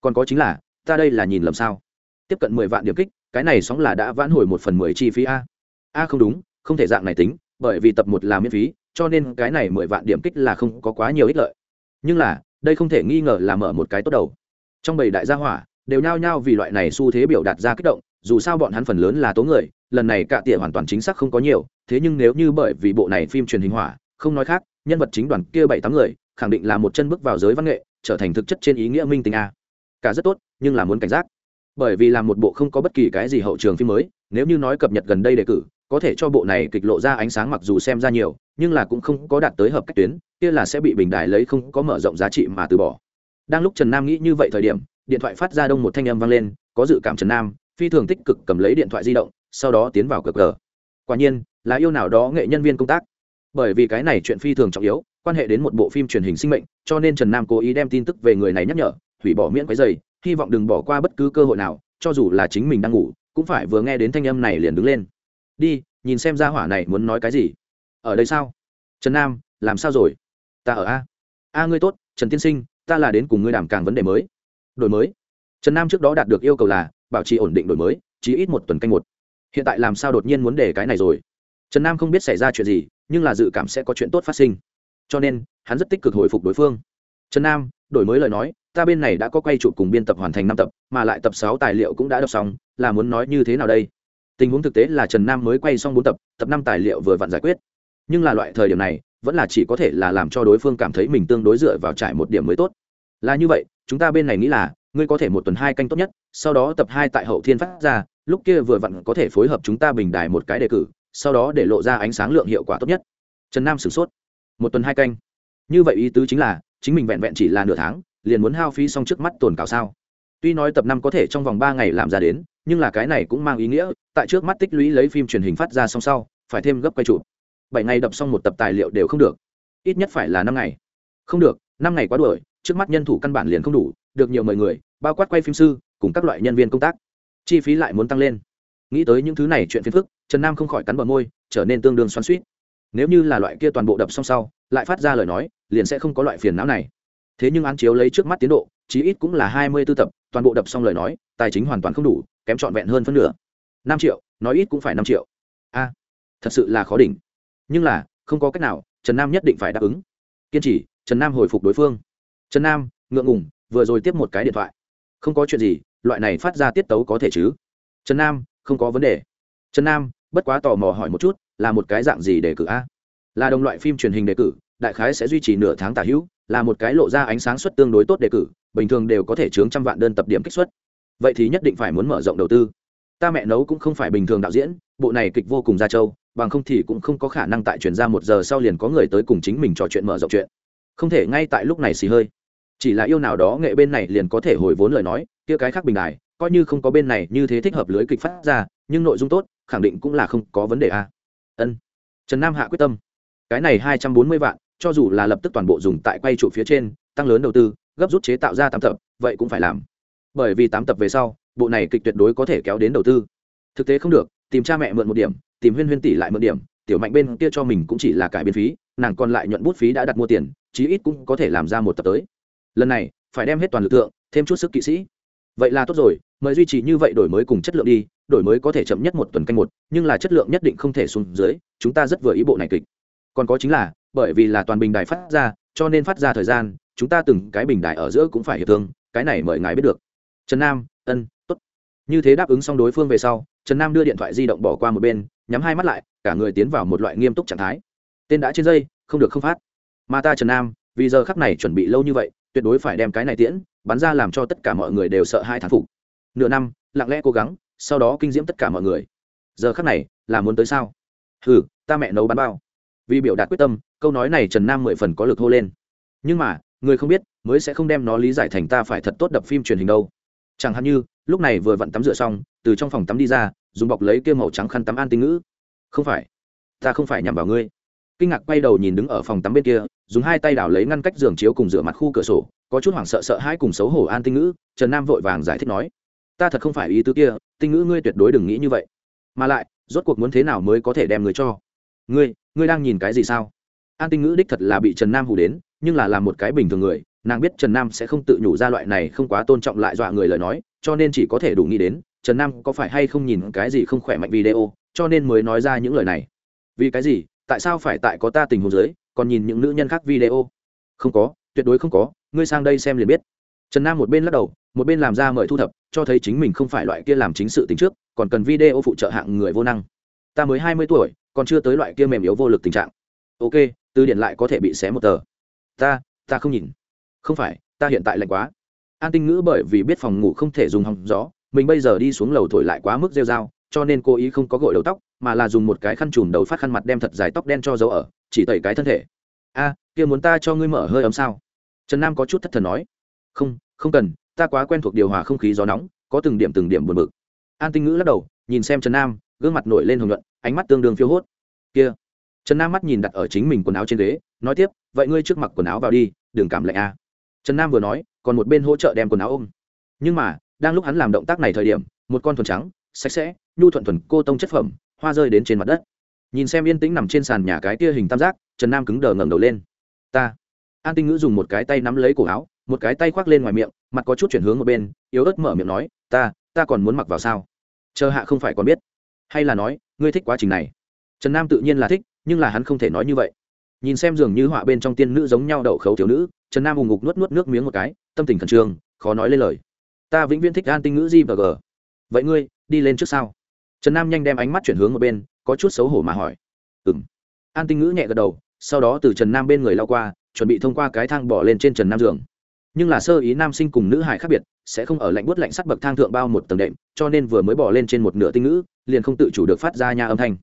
Còn có chính là ta đây là nhìn lầm sao? Tiếp cận mười vạn điểm kích, cái này sóng là đã vãn hồi một phần mười chi phí a. A không đúng, không thể dạng này tính, bởi vì tập một là miễn phí, cho nên cái này mười vạn điểm kích là không có quá nhiều ích lợi. Nhưng là, đây không thể nghi ngờ là mở một cái tốt đầu. Trong bảy đại gia hỏa, đều nhao nhao vì loại này xu thế biểu đạt ra kích động, dù sao bọn hắn phần lớn là tố người, lần này cạ tỉa hoàn toàn chính xác không có nhiều, thế nhưng nếu như bởi vì bộ này phim truyền hình hỏa, không nói khác, nhân vật chính đoàn kia bảy tám người, khẳng định là một chân bước vào giới văn nghệ, trở thành thực chất trên ý nghĩa minh tình a cả rất tốt, nhưng là muốn cảnh giác. Bởi vì là một bộ không có bất kỳ cái gì hậu trường phim mới, nếu như nói cập nhật gần đây đề cử, có thể cho bộ này kịch lộ ra ánh sáng mặc dù xem ra nhiều, nhưng là cũng không có đạt tới hợp cách tuyến, kia là sẽ bị bình đài lấy không có mở rộng giá trị mà từ bỏ. Đang lúc trần nam nghĩ như vậy thời điểm, điện thoại phát ra đông một thanh âm vang lên, có dự cảm trần nam, phi thường tích cực cầm lấy điện thoại di động, sau đó tiến vào cờ cờ. Quả nhiên, là yêu nào đó nghệ nhân viên công tác. Bởi vì cái này chuyện phi thường trọng yếu, quan hệ đến một bộ phim truyền hình sinh mệnh, cho nên trần nam cố ý đem tin tức về người này nhắc nhở hủy bỏ miễn quấy dày hy vọng đừng bỏ qua bất cứ cơ hội nào, cho dù là chính mình đang ngủ, cũng phải vừa nghe đến thanh âm này liền đứng lên. Đi, nhìn xem ra hỏa này muốn nói cái gì. Ở đây sao? Trần nam, làm sao rồi? Ta ở a. A ngươi tốt, trần tiên sinh, ta là đến cùng ngươi đảm càng vấn đề mới. Đổi mới. Trần nam trước đó đạt được yêu cầu là, bảo trì ổn định đổi mới, chỉ ít một tuần canh một. Hiện tại làm sao đột nhiên muốn để cái này rồi? Trần nam không biết xảy ra chuyện gì, nhưng là dự cảm sẽ có chuyện tốt phát sinh. Cho nên, hắn rất tích cực hồi phục đối phương. Trần nam đổi mới lời nói, ta bên này đã có quay chụp cùng biên tập hoàn thành năm tập, mà lại tập sáu tài liệu cũng đã đọc xong, là muốn nói như thế nào đây? Tình huống thực tế là trần nam mới quay xong bốn tập tập năm tài liệu vừa vặn giải quyết. Nhưng là loại thời điểm này, vẫn là chỉ có thể là làm cho đối phương cảm thấy mình tương đối dựa vào trải một điểm mới tốt. Là như vậy, chúng ta bên này nghĩ là, ngươi có thể một tuần hai canh tốt nhất, sau đó tập hai tại hậu thiên phát ra, lúc kia vừa vặn có thể phối hợp chúng ta bình đài một cái đề cử, sau đó để lộ ra ánh sáng lượng hiệu quả tốt nhất. Trần nam sửng sốt. Một tuần hai canh. Như vậy ý tứ chính là chính mình vẹn vẹn chỉ là nửa tháng, liền muốn hao phí xong trước mắt tồn cào sao. Tuy nói tập năm có thể trong vòng ba ngày làm ra đến, nhưng là cái này cũng mang ý nghĩa, tại trước mắt tích lũy lấy phim truyền hình phát ra xong sau, phải thêm gấp quay chụp. Bảy ngày đập xong một tập tài liệu đều không được. Ít nhất phải là năm ngày. Không được, năm ngày quá đuổi, trước mắt nhân thủ căn bản liền không đủ, được nhiều mời người, bao quát quay phim sư, cùng các loại nhân viên công tác. Chi phí lại muốn tăng lên. Nghĩ tới những thứ này chuyện phiền phức, trần nam không khỏi cắn bờ môi, trở nên tương đương xoắn suýt nếu như là loại kia toàn bộ đập xong sau lại phát ra lời nói, liền sẽ không có loại phiền não này. Thế nhưng án chiếu lấy trước mắt tiến độ, chí ít cũng là hai mươi b ố tập, toàn bộ đập xong lời nói, tài chính hoàn toàn không đủ, kém trọn vẹn hơn phân nửa. năm triệu, nói ít cũng phải năm triệu. A, thật sự là khó đỉnh. Nhưng là, không có cách nào, trần nam nhất định phải đáp ứng. Kiên trì, trần nam hồi phục đối phương. Trần nam, ngượng ngùng, vừa rồi tiếp một cái điện thoại. Không có chuyện gì, loại này phát ra tiết tấu có thể chứ? Trần nam, không có vấn đề. Trần nam, bất quá tò mò hỏi một chút, là một cái dạng gì để cử a? Là đồng loại phim truyền hình đề cử, đại khái sẽ duy trì nửa tháng tả hữu, là một cái lộ ra ánh sáng suất tương đối tốt đề cử, bình thường đều có thể chướng trăm vạn đơn tập điểm kích xuất. Vậy thì nhất định phải muốn mở rộng đầu tư. Ta mẹ nấu cũng không phải bình thường đạo diễn, bộ này kịch vô cùng ra châu bằng không thì cũng không có khả năng tại chuyển ra một giờ sau liền có người tới cùng chính mình trò chuyện mở rộng chuyện. Không thể ngay tại lúc này xì hơi. Chỉ là yêu nào đó nghệ bên này liền có thể hồi vốn lời nói, kia cái khác bình đài, coi như không có bên này như thế thích hợp lưới kịch phát ra, nhưng nội dung tốt, khẳng định cũng là không có vấn đề a ân. Trần nam hạ quyết tâm cái này hai trăm bốn mươi vạn, cho dù là lập tức toàn bộ dùng tại quay trụ phía trên, tăng lớn đầu tư, gấp rút chế tạo ra tám tập, vậy cũng phải làm. Bởi vì tám tập về sau, bộ này kịch tuyệt đối có thể kéo đến đầu tư. Thực tế không được, tìm cha mẹ mượn một điểm, tìm huyên huyên tỷ lại mượn điểm, tiểu mạnh bên kia cho mình cũng chỉ là cải biên phí, nàng còn lại nhuận bút phí đã đặt mua tiền, chí ít cũng có thể làm ra một tập tới. Lần này, phải đem hết toàn lực lượng, thêm chút sức kỵ sĩ. Vậy là tốt rồi, mời duy trì như vậy đổi mới cùng chất lượng đi, đổi mới có thể chậm nhất một tuần canh một, nhưng là chất lượng nhất định không thể xuống dưới, chúng ta rất vừa ý bộ này kịch còn có chính là, bởi vì là toàn bình đài phát ra, cho nên phát ra thời gian, chúng ta từng cái bình đài ở giữa cũng phải hiệp thương, cái này mời ngài biết được. Trần nam, ân t ố t như thế đáp ứng xong đối phương về sau, trần nam đưa điện thoại di động bỏ qua một bên, nhắm hai mắt lại, cả người tiến vào một loại nghiêm túc trạng thái. Tên đã trên dây, không được không phát. Mà ta trần nam, vì giờ khắc này chuẩn bị lâu như vậy, tuyệt đối phải đem cái này tiễn, bắn ra làm cho tất cả mọi người đều sợ hai thán phục. Nửa năm, lặng lẽ cố gắng, sau đó kinh diễm tất cả mọi người. Giờ khắc này, là muốn tới sao? Ừ ta mẹ nấu bắn bao vì biểu đạt quyết tâm, câu nói này trần nam mười phần có lực hô lên. Nhưng mà, người không biết, mới sẽ không đem nó lý giải thành ta phải thật tốt đập phim truyền hình đâu. Chẳng hạn như, lúc này vừa vặn tắm rửa xong, từ trong phòng tắm đi ra, dùng bọc lấy kia màu trắng khăn tắm an tinh ngữ. Không phải, ta không phải nhằm vào ngươi. Kinh ngạc quay đầu nhìn đứng ở phòng tắm bên kia, dùng hai tay đảo lấy ngăn cách giường chiếu cùng rửa mặt khu cửa sổ, có chút hoảng sợ sợ hãi cùng xấu hổ an tinh ngữ, trần nam vội vàng giải thích nói. Ta thật không phải ý tứ kia, tinh ngữ ngươi tuyệt đối đừng nghĩ như vậy. Mà lại, rốt cuộc muốn thế nào mới có thể đem người cho? Ngươi ngươi đang nhìn cái gì sao? An tinh ngữ đích thật là bị trần nam hù đến, nhưng là làm một cái bình thường người, nàng biết trần nam sẽ không tự nhủ ra loại này không quá tôn trọng lại dọa người lời nói, cho nên chỉ có thể đủ nghĩ đến, trần nam có phải hay không nhìn cái gì không khỏe mạnh video, cho nên mới nói ra những lời này. Vì cái gì? Tại sao phải tại có ta tình hồ dưới, còn nhìn những nữ nhân khác video? Không có, tuyệt đối không có, ngươi sang đây xem liền biết. Trần nam một bên lắc đầu, một bên làm ra mời thu thập, cho thấy chính mình không phải loại kia làm chính sự tính trước, còn cần video phụ trợ hạng người vô năng. Ta mới hai mươi tuổi còn chưa tới loại kia mềm yếu vô lực tình trạng. Ok, từ điện lại có thể bị xé một tờ. Ta ta không nhìn. Không phải, ta hiện tại lạnh quá. An tinh ngữ bởi vì biết phòng ngủ không thể dùng hòng gió, mình bây giờ đi xuống lầu thổi lại quá mức rêu dao cho nên cô ý không có gội đầu tóc, mà là dùng một cái khăn trùm đầu phát khăn mặt đem thật dài tóc đen cho dấu ở, chỉ tẩy cái thân thể. A, kia muốn ta cho ngươi mở hơi ấm sao? Trần nam có chút thất thần nói. Không không cần, ta quá quen thuộc điều hòa không khí gió nóng, có từng điểm từng điểm buồn bực. An tinh ngữ lắc đầu, nhìn xem trần nam, gương mặt nổi lên hồng nhuận ánh mắt tương đương phiêu hốt. Kia. Trần nam mắt nhìn đặt ở chính mình quần áo trên ghế, nói tiếp, vậy ngươi trước mặc quần áo vào đi, đừng cảm lạnh a trần nam vừa nói, còn một bên hỗ trợ đem quần áo ôm. Nhưng mà, đang lúc hắn làm động tác này thời điểm, một con thuần trắng, sạch sẽ, nhu thuận thuần cô tông chất phẩm, hoa rơi đến trên mặt đất. Nhìn xem yên tĩnh nằm trên sàn nhà cái kia hình tam giác, trần nam cứng đờ ngẩng đầu lên. Ta. An tinh ngữ dùng một cái tay nắm lấy cổ áo, một cái tay khoác lên ngoài miệng, mặt có chút chuyển hướng ở bên, yếu ớt mở miệng nói, ta ta còn muốn mặc vào sao? Chờ hạ không phải còn biết. Hay là nói ngươi thích quá trình này. Trần nam tự nhiên là thích, nhưng là hắn không thể nói như vậy. Nhìn xem dường như họa bên trong tiên nữ giống nhau đậu khấu thiếu nữ, trần nam ùng ngục nuốt nuốt nước miếng một cái, tâm tình khẩn trương, khó nói lên lời. Ta vĩnh viễn thích an tinh ngữ g và g. Vậy ngươi, đi lên trước sau trần nam nhanh đem ánh mắt chuyển hướng một bên, có chút xấu hổ mà hỏi. Ừ m an tinh ngữ nhẹ gật đầu, sau đó từ trần nam bên người lao qua, chuẩn bị thông qua cái thang bỏ lên trên trần nam giường. Nhưng là sơ ý nam sinh cùng nữ hải khác biệt, sẽ không ở lạnh bút lạnh sắt bậc thang thượng bao một tầng đệm, cho nên vừa mới bỏ lên trên một nửa tinh ngữ liền không tự chủ được phát ra nha âm thanh.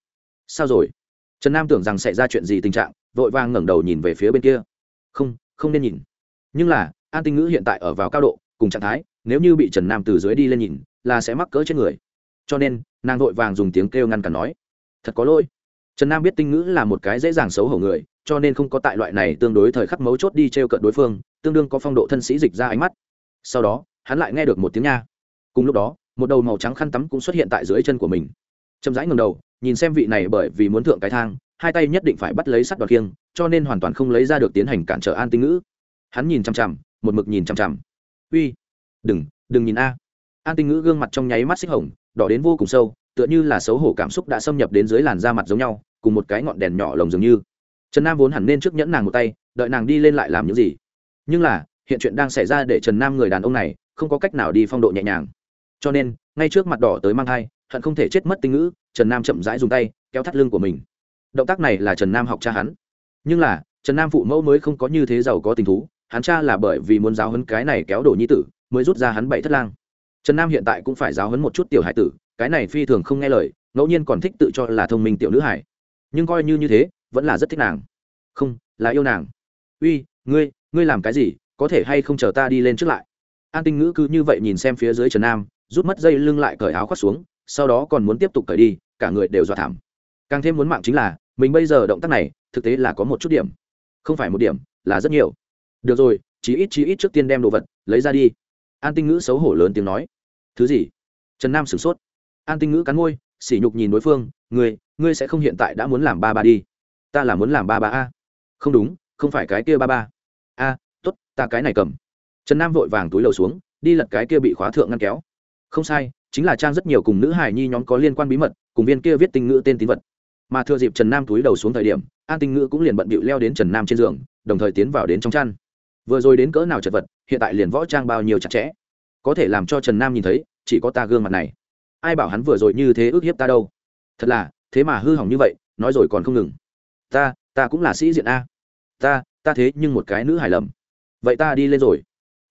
Sao rồi? Trần nam tưởng rằng sẽ ra chuyện gì tình trạng, vội vàng ngẩng đầu nhìn về phía bên kia. Không không nên nhìn. Nhưng là, an tinh ngữ hiện tại ở vào cao độ, cùng trạng thái, nếu như bị trần nam từ dưới đi lên nhìn, là sẽ mắc cỡ trên người. Cho nên, nàng vội vàng dùng tiếng kêu ngăn cản nói, thật có lỗi. Trần nam biết tinh ngữ là một cái dễ dàng xấu hổ người, cho nên không có tại loại này tương đối thời khắc mấu chốt đi t r e o cận đối phương, tương đương có phong độ thân sĩ dịch ra ánh mắt. Sau đó, hắn lại nghe được một tiếng nha. Cùng lúc đó một đầu màu trắng khăn tắm cũng xuất hiện tại dưới chân của mình. Chậm rãi ngầm đầu, nhìn xem vị này bởi vì muốn thượng cái thang, hai tay nhất định phải bắt lấy sắt đoạt kiêng cho nên hoàn toàn không lấy ra được tiến hành cản trở an tinh ngữ. Hắn nhìn chằm chằm, một mực nhìn chằm chằm. Uy, đừng đừng nhìn a. An tinh ngữ gương mặt trong nháy mắt xích hồng, đỏ đến vô cùng sâu, tựa như là xấu hổ cảm xúc đã xâm nhập đến dưới làn da mặt giống nhau, cùng một cái ngọn đèn nhỏ lồng dường như. Trần nam vốn hẳn nên trước nhẫn nàng một tay, đợi nàng đi lên lại làm những gì. Nhưng là, hiện chuyện đang xảy ra để trần nam người đàn ông này, không có cách nào đi phong độ nhẹ nhàng cho nên, ngay trước mặt đỏ tới mang thai, hận không thể chết mất tinh ngữ, trần nam chậm rãi dùng tay, kéo thắt lưng của mình. Động tác này là trần nam học cha hắn. Nhưng là, trần nam phụ mẫu mới không có như thế giàu có tình thú, hắn cha là bởi vì muốn giáo hấn cái này kéo đổ nhi tử, mới rút ra hắn bảy thất lang. Trần nam hiện tại cũng phải giáo hấn một chút tiểu hải tử, cái này phi thường không nghe lời, ngẫu nhiên còn thích tự cho là thông minh tiểu nữ hải. Nhưng coi như như thế, vẫn là rất thích nàng. Không, là yêu nàng. Uy, ngươi ngươi làm cái gì, có thể hay không chờ ta đi lên trước lại? An tinh ngữ cứ như vậy nhìn xem phía dưới trần nam rút mất dây lưng lại cởi áo khoác xuống, sau đó còn muốn tiếp tục cởi đi, cả người đều dọa thảm. Càng thêm muốn mạng chính là, mình bây giờ động tác này, thực tế là có một chút điểm. Không phải một điểm, là rất nhiều. Được rồi, chí ít chí ít trước tiên đem đồ vật lấy ra đi. An tinh ngữ xấu hổ lớn tiếng nói. Thứ gì? Trần nam sửng sốt. An tinh ngữ cắn môi, sỉ nhục nhìn đối phương, ngươi ngươi sẽ không hiện tại đã muốn làm ba ba đi. Ta là muốn làm ba ba a. Không đúng, không phải cái kia ba ba. A t ố t ta cái này cầm. Trần nam vội vàng túi lầu xuống, đi lật cái kia bị khóa thượng ngăn kéo không sai, chính là trang rất nhiều cùng nữ hải nhi nhóm có liên quan bí mật, cùng viên kia viết tinh ngữ tên tín vật. Mà thừa dịp trần nam túi đầu xuống thời điểm, an tinh ngữ cũng liền bận bịu leo đến trần nam trên giường, đồng thời tiến vào đến trong chăn. Vừa rồi đến cỡ nào chật vật, hiện tại liền võ trang bao nhiêu chặt chẽ. Có thể làm cho trần nam nhìn thấy, chỉ có ta gương mặt này. Ai bảo hắn vừa rồi như thế ước hiếp ta đâu? Thật là, thế mà hư hỏng như vậy, nói rồi còn không ngừng. Ta ta cũng là sĩ diện a. Ta ta thế nhưng một cái nữ hài lầm. Vậy ta đi lên rồi.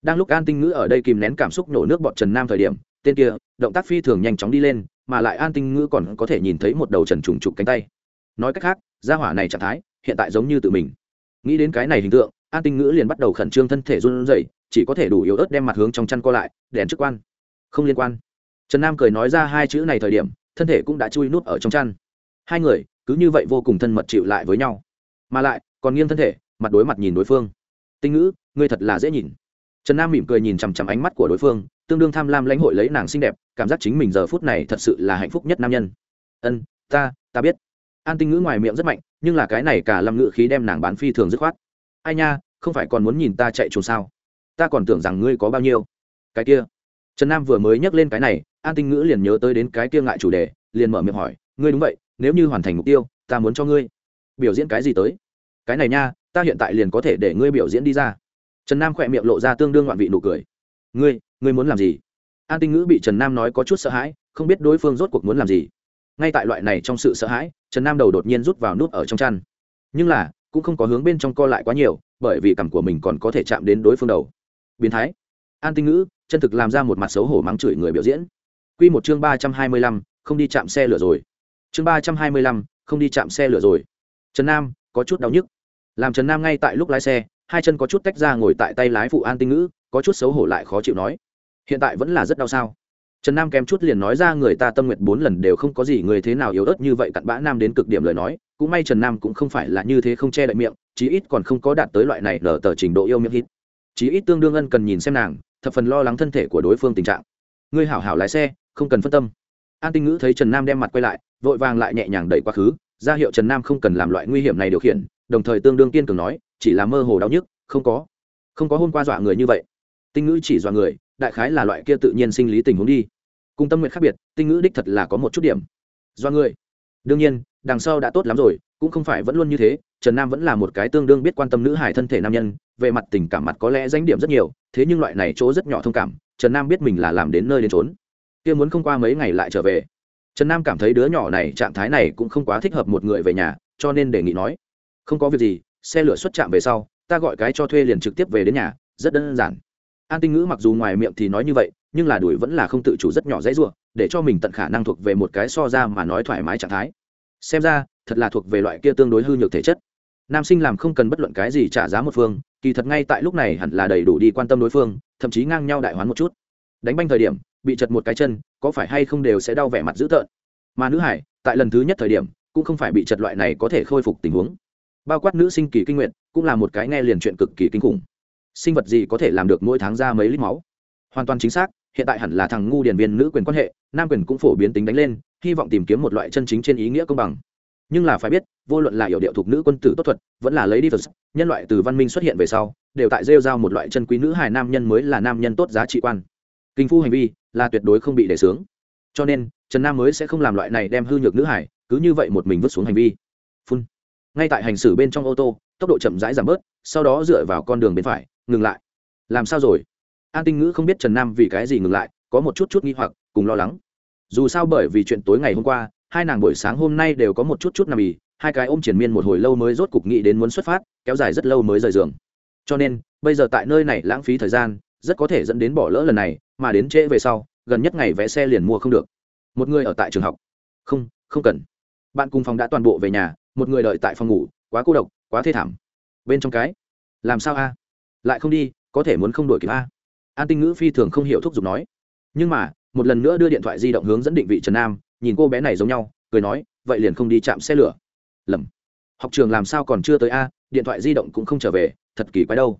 Đang lúc an tinh ngữ ở đây kìm nén cảm xúc nổ nước bọt trần nam thời điểm tên kia, động tác phi thường nhanh chóng đi lên, mà lại an tinh ngữ còn có thể nhìn thấy một đầu trần trùng trục cánh tay. Nói cách khác, gia hỏa này trạng thái, hiện tại giống như tự mình. Nghĩ đến cái này hình tượng, an tinh ngữ liền bắt đầu khẩn trương thân thể run rẩy, chỉ có thể đủ yếu ớt đem mặt hướng trong chăn co lại, đèn chức quan. Không liên quan. Trần nam cười nói ra hai chữ này thời điểm, thân thể cũng đã chui nút ở trong chăn. Hai người, cứ như vậy vô cùng thân mật chịu lại với nhau. Mà lại, còn nghiêng thân thể, mặt đối mặt nhìn đối phương. Tinh ngữ, ngươi thật là dễ nhìn trần nam mỉm cười nhìn chằm chằm ánh mắt của đối phương, tương đương tham lam lãnh hội lấy nàng xinh đẹp, cảm giác chính mình giờ phút này thật sự là hạnh phúc nhất nam nhân. Ân, ta ta biết. An tinh ngữ ngoài miệng rất mạnh, nhưng là cái này cả lâm ngữ khí đem nàng bán phi thường dứt khoát. Ai nha, không phải còn muốn nhìn ta chạy trốn sao? Ta còn tưởng rằng ngươi có bao nhiêu. Cái kia. Trần nam vừa mới nhắc lên cái này, an tinh ngữ liền nhớ tới đến cái kia ngại chủ đề, liền mở miệng hỏi, ngươi đúng vậy, nếu như hoàn thành mục tiêu, ta muốn cho ngươi biểu diễn cái gì tới? Cái này nha, ta hiện tại liền có thể để ngươi biểu diễn đi ra trần nam khỏe miệng lộ ra tương đương ngoạn vị nụ cười. Ngươi ngươi muốn làm gì? An tinh ngữ bị trần nam nói có chút sợ hãi, không biết đối phương rốt cuộc muốn làm gì. Ngay tại loại này trong sự sợ hãi, trần nam đầu đột nhiên rút vào nút ở trong chăn. Nhưng là, cũng không có hướng bên trong co lại quá nhiều, bởi vì cằm của mình còn có thể chạm đến đối phương đầu. Biến thái. An tinh ngữ, chân thực làm ra một mặt xấu hổ mắng chửi người biểu diễn. Q một chương ba trăm hai mươi lăm, không đi chạm xe lửa rồi. Chương ba trăm hai mươi lăm, không đi chạm xe lửa rồi. Trần nam, có chút đau nhức. Làm trần nam ngay tại lúc lái xe hai chân có chút tách ra ngồi tại tay lái phụ an tinh ngữ, có chút xấu hổ lại khó chịu nói, hiện tại vẫn là rất đau sao? Trần nam kém chút liền nói ra người ta tâm nguyện bốn lần đều không có gì người thế nào yếu ớt như vậy cặn bã nam đến cực điểm lời nói, cũng may trần nam cũng không phải là như thế không che đậy miệng, chí ít còn không có đạt tới loại này lở tờ trình độ yêu miệng hít. Chí ít tương đương ân cần nhìn xem nàng, thập phần lo lắng thân thể của đối phương tình trạng. Ngươi hảo hảo lái xe, không cần phân tâm. An tinh ngữ thấy trần nam đem mặt quay lại, vội vàng lại nhẹ nhàng đẩy quá khứ, ra hiệu trần nam không cần làm loại nguy hiểm này điều khiển, đồng thời tương đương kiên cường nói chỉ là mơ hồ đau nhức, không có không có hôm qua dọa người như vậy. Tinh ngữ chỉ dọa người, đại khái là loại kia tự nhiên sinh lý tình huống đi. Cùng tâm nguyện khác biệt, tinh ngữ đích thật là có một chút điểm. Dọa người. Đương nhiên, đằng sau đã tốt lắm rồi, cũng không phải vẫn luôn như thế, trần nam vẫn là một cái tương đương biết quan tâm nữ hải thân thể nam nhân, về mặt tình cảm mặt có lẽ danh điểm rất nhiều, thế nhưng loại này chỗ rất nhỏ thông cảm, trần nam biết mình là làm đến nơi đến trốn kia muốn không qua mấy ngày lại trở về. Trần nam cảm thấy đứa nhỏ này trạng thái này cũng không quá thích hợp một người về nhà, cho nên đề nghị nói, không có việc gì xe lửa xuất trạm về sau, ta gọi cái cho thuê liền trực tiếp về đến nhà, rất đơn giản. An tinh ngữ mặc dù ngoài miệng thì nói như vậy, nhưng là đuổi vẫn là không tự chủ rất nhỏ dãy ruộng để cho mình tận khả năng thuộc về một cái so ra mà nói thoải mái trạng thái. Xem ra, thật là thuộc về loại kia tương đối hư nhược thể chất. Nam sinh làm không cần bất luận cái gì trả giá một phương, kỳ thật ngay tại lúc này hẳn là đầy đủ đi quan tâm đối phương, thậm chí ngang nhau đại hoán một chút. Đánh banh thời điểm, bị chật một cái chân, có phải hay không đều sẽ đau vẻ mặt dữ tợn. Mà nữ hải, tại lần thứ nhất thời điểm, cũng không phải bị chật loại này có thể khôi phục tình huống bao quát nữ sinh kỳ kinh nguyện cũng là một cái nghe liền chuyện cực kỳ kinh khủng. Sinh vật gì có thể làm được mỗi tháng ra mấy lít máu? Hoàn toàn chính xác, hiện tại hẳn là thằng ngu điền viên nữ quyền quan hệ, nam quyền cũng phổ biến tính đánh lên, hy vọng tìm kiếm một loại chân chính trên ý nghĩa công bằng. Nhưng là phải biết, vô luận là hiệu điệu thuộc nữ quân tử tốt thuật, vẫn là lấy đi phật nhân loại từ văn minh xuất hiện về sau, đều tại rêu giao một loại chân quý nữ hài nam nhân mới là nam nhân tốt giá trị quan. Kinh phu hành vi, là tuyệt đối không bị để sướng. Cho nên, trần nam mới sẽ không làm loại này đem hư nhược nữ hải cứ như vậy một mình vứt xuống hành vi. Phun ngay tại hành xử bên trong ô tô, tốc độ chậm rãi giảm bớt, sau đó dựa vào con đường bên phải, ngừng lại. Làm sao rồi? An tinh ngữ không biết trần nam vì cái gì ngừng lại, có một chút chút nghi hoặc, cùng lo lắng. Dù sao bởi vì chuyện tối ngày hôm qua, hai nàng buổi sáng hôm nay đều có một chút chút nằm ì, hai cái ôm triển miên một hồi lâu mới rốt cục nghĩ đến muốn xuất phát, kéo dài rất lâu mới rời giường. Cho nên, bây giờ tại nơi này lãng phí thời gian, rất có thể dẫn đến bỏ lỡ lần này, mà đến trễ về sau, gần nhất ngày vẽ xe liền mua không được. Một người ở tại trường học. Không không cần. Bạn cùng phòng đã toàn bộ về nhà một người đợi tại phòng ngủ, quá cô độc, quá thê thảm. Bên trong cái, làm sao a? Lại không đi, có thể muốn không đổi kịp a? An tinh ngữ phi thường không hiểu thúc giục nói. Nhưng mà, một lần nữa đưa điện thoại di động hướng dẫn định vị trần nam, nhìn cô bé này giống nhau, cười nói, vậy liền không đi chạm xe lửa. Lầm. Học trường làm sao còn chưa tới a? Điện thoại di động cũng không trở về, thật kỳ quái đâu.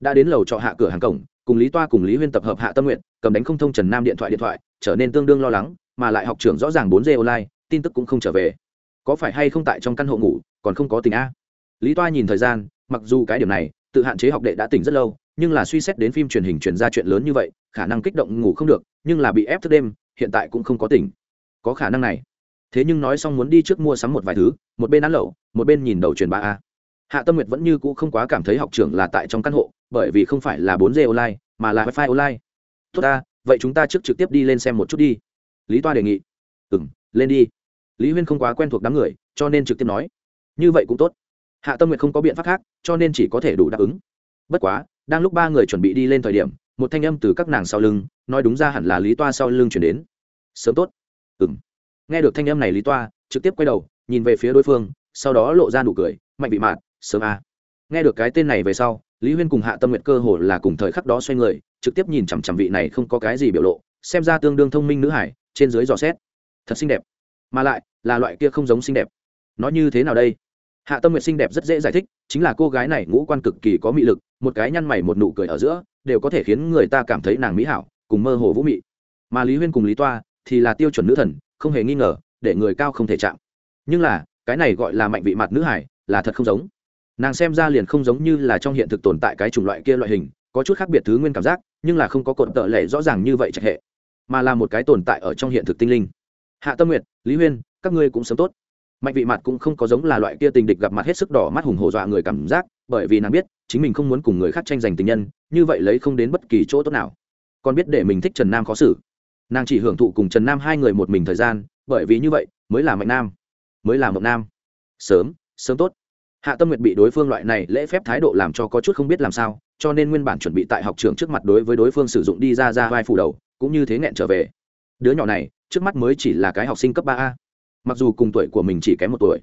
Đã đến lầu trọ hạ cửa hàng cổng, cùng lý toa cùng lý huyên tập hợp hạ tâm nguyện cầm đánh không thông trần nam điện thoại điện thoại, trở nên tương đương lo lắng, mà lại học trường rõ ràng bốn g online, tin tức cũng không trở về có phải hay không tại trong căn hộ ngủ, còn không có tình a? Lý toa nhìn thời gian, mặc dù cái điểm này, tự hạn chế học đệ đã tỉnh rất lâu, nhưng là suy xét đến phim truyền hình truyền ra chuyện lớn như vậy, khả năng kích động ngủ không được, nhưng là bị ép thức đêm, hiện tại cũng không có tỉnh. Có khả năng này. Thế nhưng nói xong muốn đi trước mua sắm một vài thứ, một bên ăn lẩu, một bên nhìn đầu truyền ba a. Hạ tâm nguyệt vẫn như cũ không quá cảm thấy học trưởng là tại trong căn hộ, bởi vì không phải là bốn g online, mà là wifi online. Tốt ta, vậy chúng ta trước trực tiếp đi lên xem một chút đi. Lý toa đề nghị. Ừ m lên đi lý huyên không quá quen thuộc đám người, cho nên trực tiếp nói, như vậy cũng tốt. Hạ tâm nguyệt không có biện pháp khác, cho nên chỉ có thể đủ đáp ứng. Bất quá, đang lúc ba người chuẩn bị đi lên thời điểm, một thanh âm từ các nàng sau lưng, nói đúng ra hẳn là lý toa sau lưng chuyển đến. Sớm tốt. Ừ m nghe được thanh âm này, lý toa trực tiếp quay đầu, nhìn về phía đối phương, sau đó lộ ra nụ cười, mạnh bị mạt sớm a. À. nghe được cái tên này về sau, lý huyên cùng hạ tâm nguyện cơ hồ là cùng thời khắc đó xoay người, trực tiếp nhìn chằm chằm vị này không có cái gì biểu lộ, xem ra tương đương thông minh nữ hải, trên dưới dò xét. Thật xinh đẹp. Mà lại là loại kia không giống xinh đẹp. Nó như thế nào đây? Hạ tâm nguyện xinh đẹp rất dễ giải thích, chính là cô gái này ngũ quan cực kỳ có mị lực, một cái nhăn mày một nụ cười ở giữa, đều có thể khiến người ta cảm thấy nàng mỹ hảo, cùng mơ hồ vũ mị. Mà lý huyên cùng lý toa thì là tiêu chuẩn nữ thần, không hề nghi ngờ, để người cao không thể chạm. Nhưng là, cái này gọi là mạnh vị mặt nữ hải, là thật không giống. Nàng xem ra liền không giống như là trong hiện thực tồn tại cái chủng loại kia loại hình, có chút khác biệt thứ nguyên cảm giác, nhưng là không có cột tợ lệ rõ ràng như vậy trạch hệ, mà là một cái tồn tại ở trong hiện thực tinh linh. Hạ tâm nguyệt, lý huyên các ngươi cũng sớm tốt. Mạnh vị mặt cũng không có giống là loại kia tình địch gặp mặt hết sức đỏ mắt hùng hổ dọa người cảm giác, bởi vì nàng biết, chính mình không muốn cùng người khác tranh giành tình nhân, như vậy lấy không đến bất kỳ chỗ tốt nào. Còn biết để mình thích trần nam khó xử. Nàng chỉ hưởng thụ cùng trần nam hai người một mình thời gian, bởi vì như vậy, mới là mạnh nam. Mới là mộng nam. Sớm sớm tốt. Hạ tâm nguyệt bị đối phương loại này lễ phép thái độ làm cho có chút không biết làm sao, cho nên nguyên bản chuẩn bị tại học trường trước mặt đối với đối phương sử dụng đi ra ra vai phủ đầu, cũng như thế nghẹn trở về. Đứa nhỏ này, trước mắt mới chỉ là cái học sinh cấp ba a mặc dù cùng tuổi của mình chỉ kém một tuổi,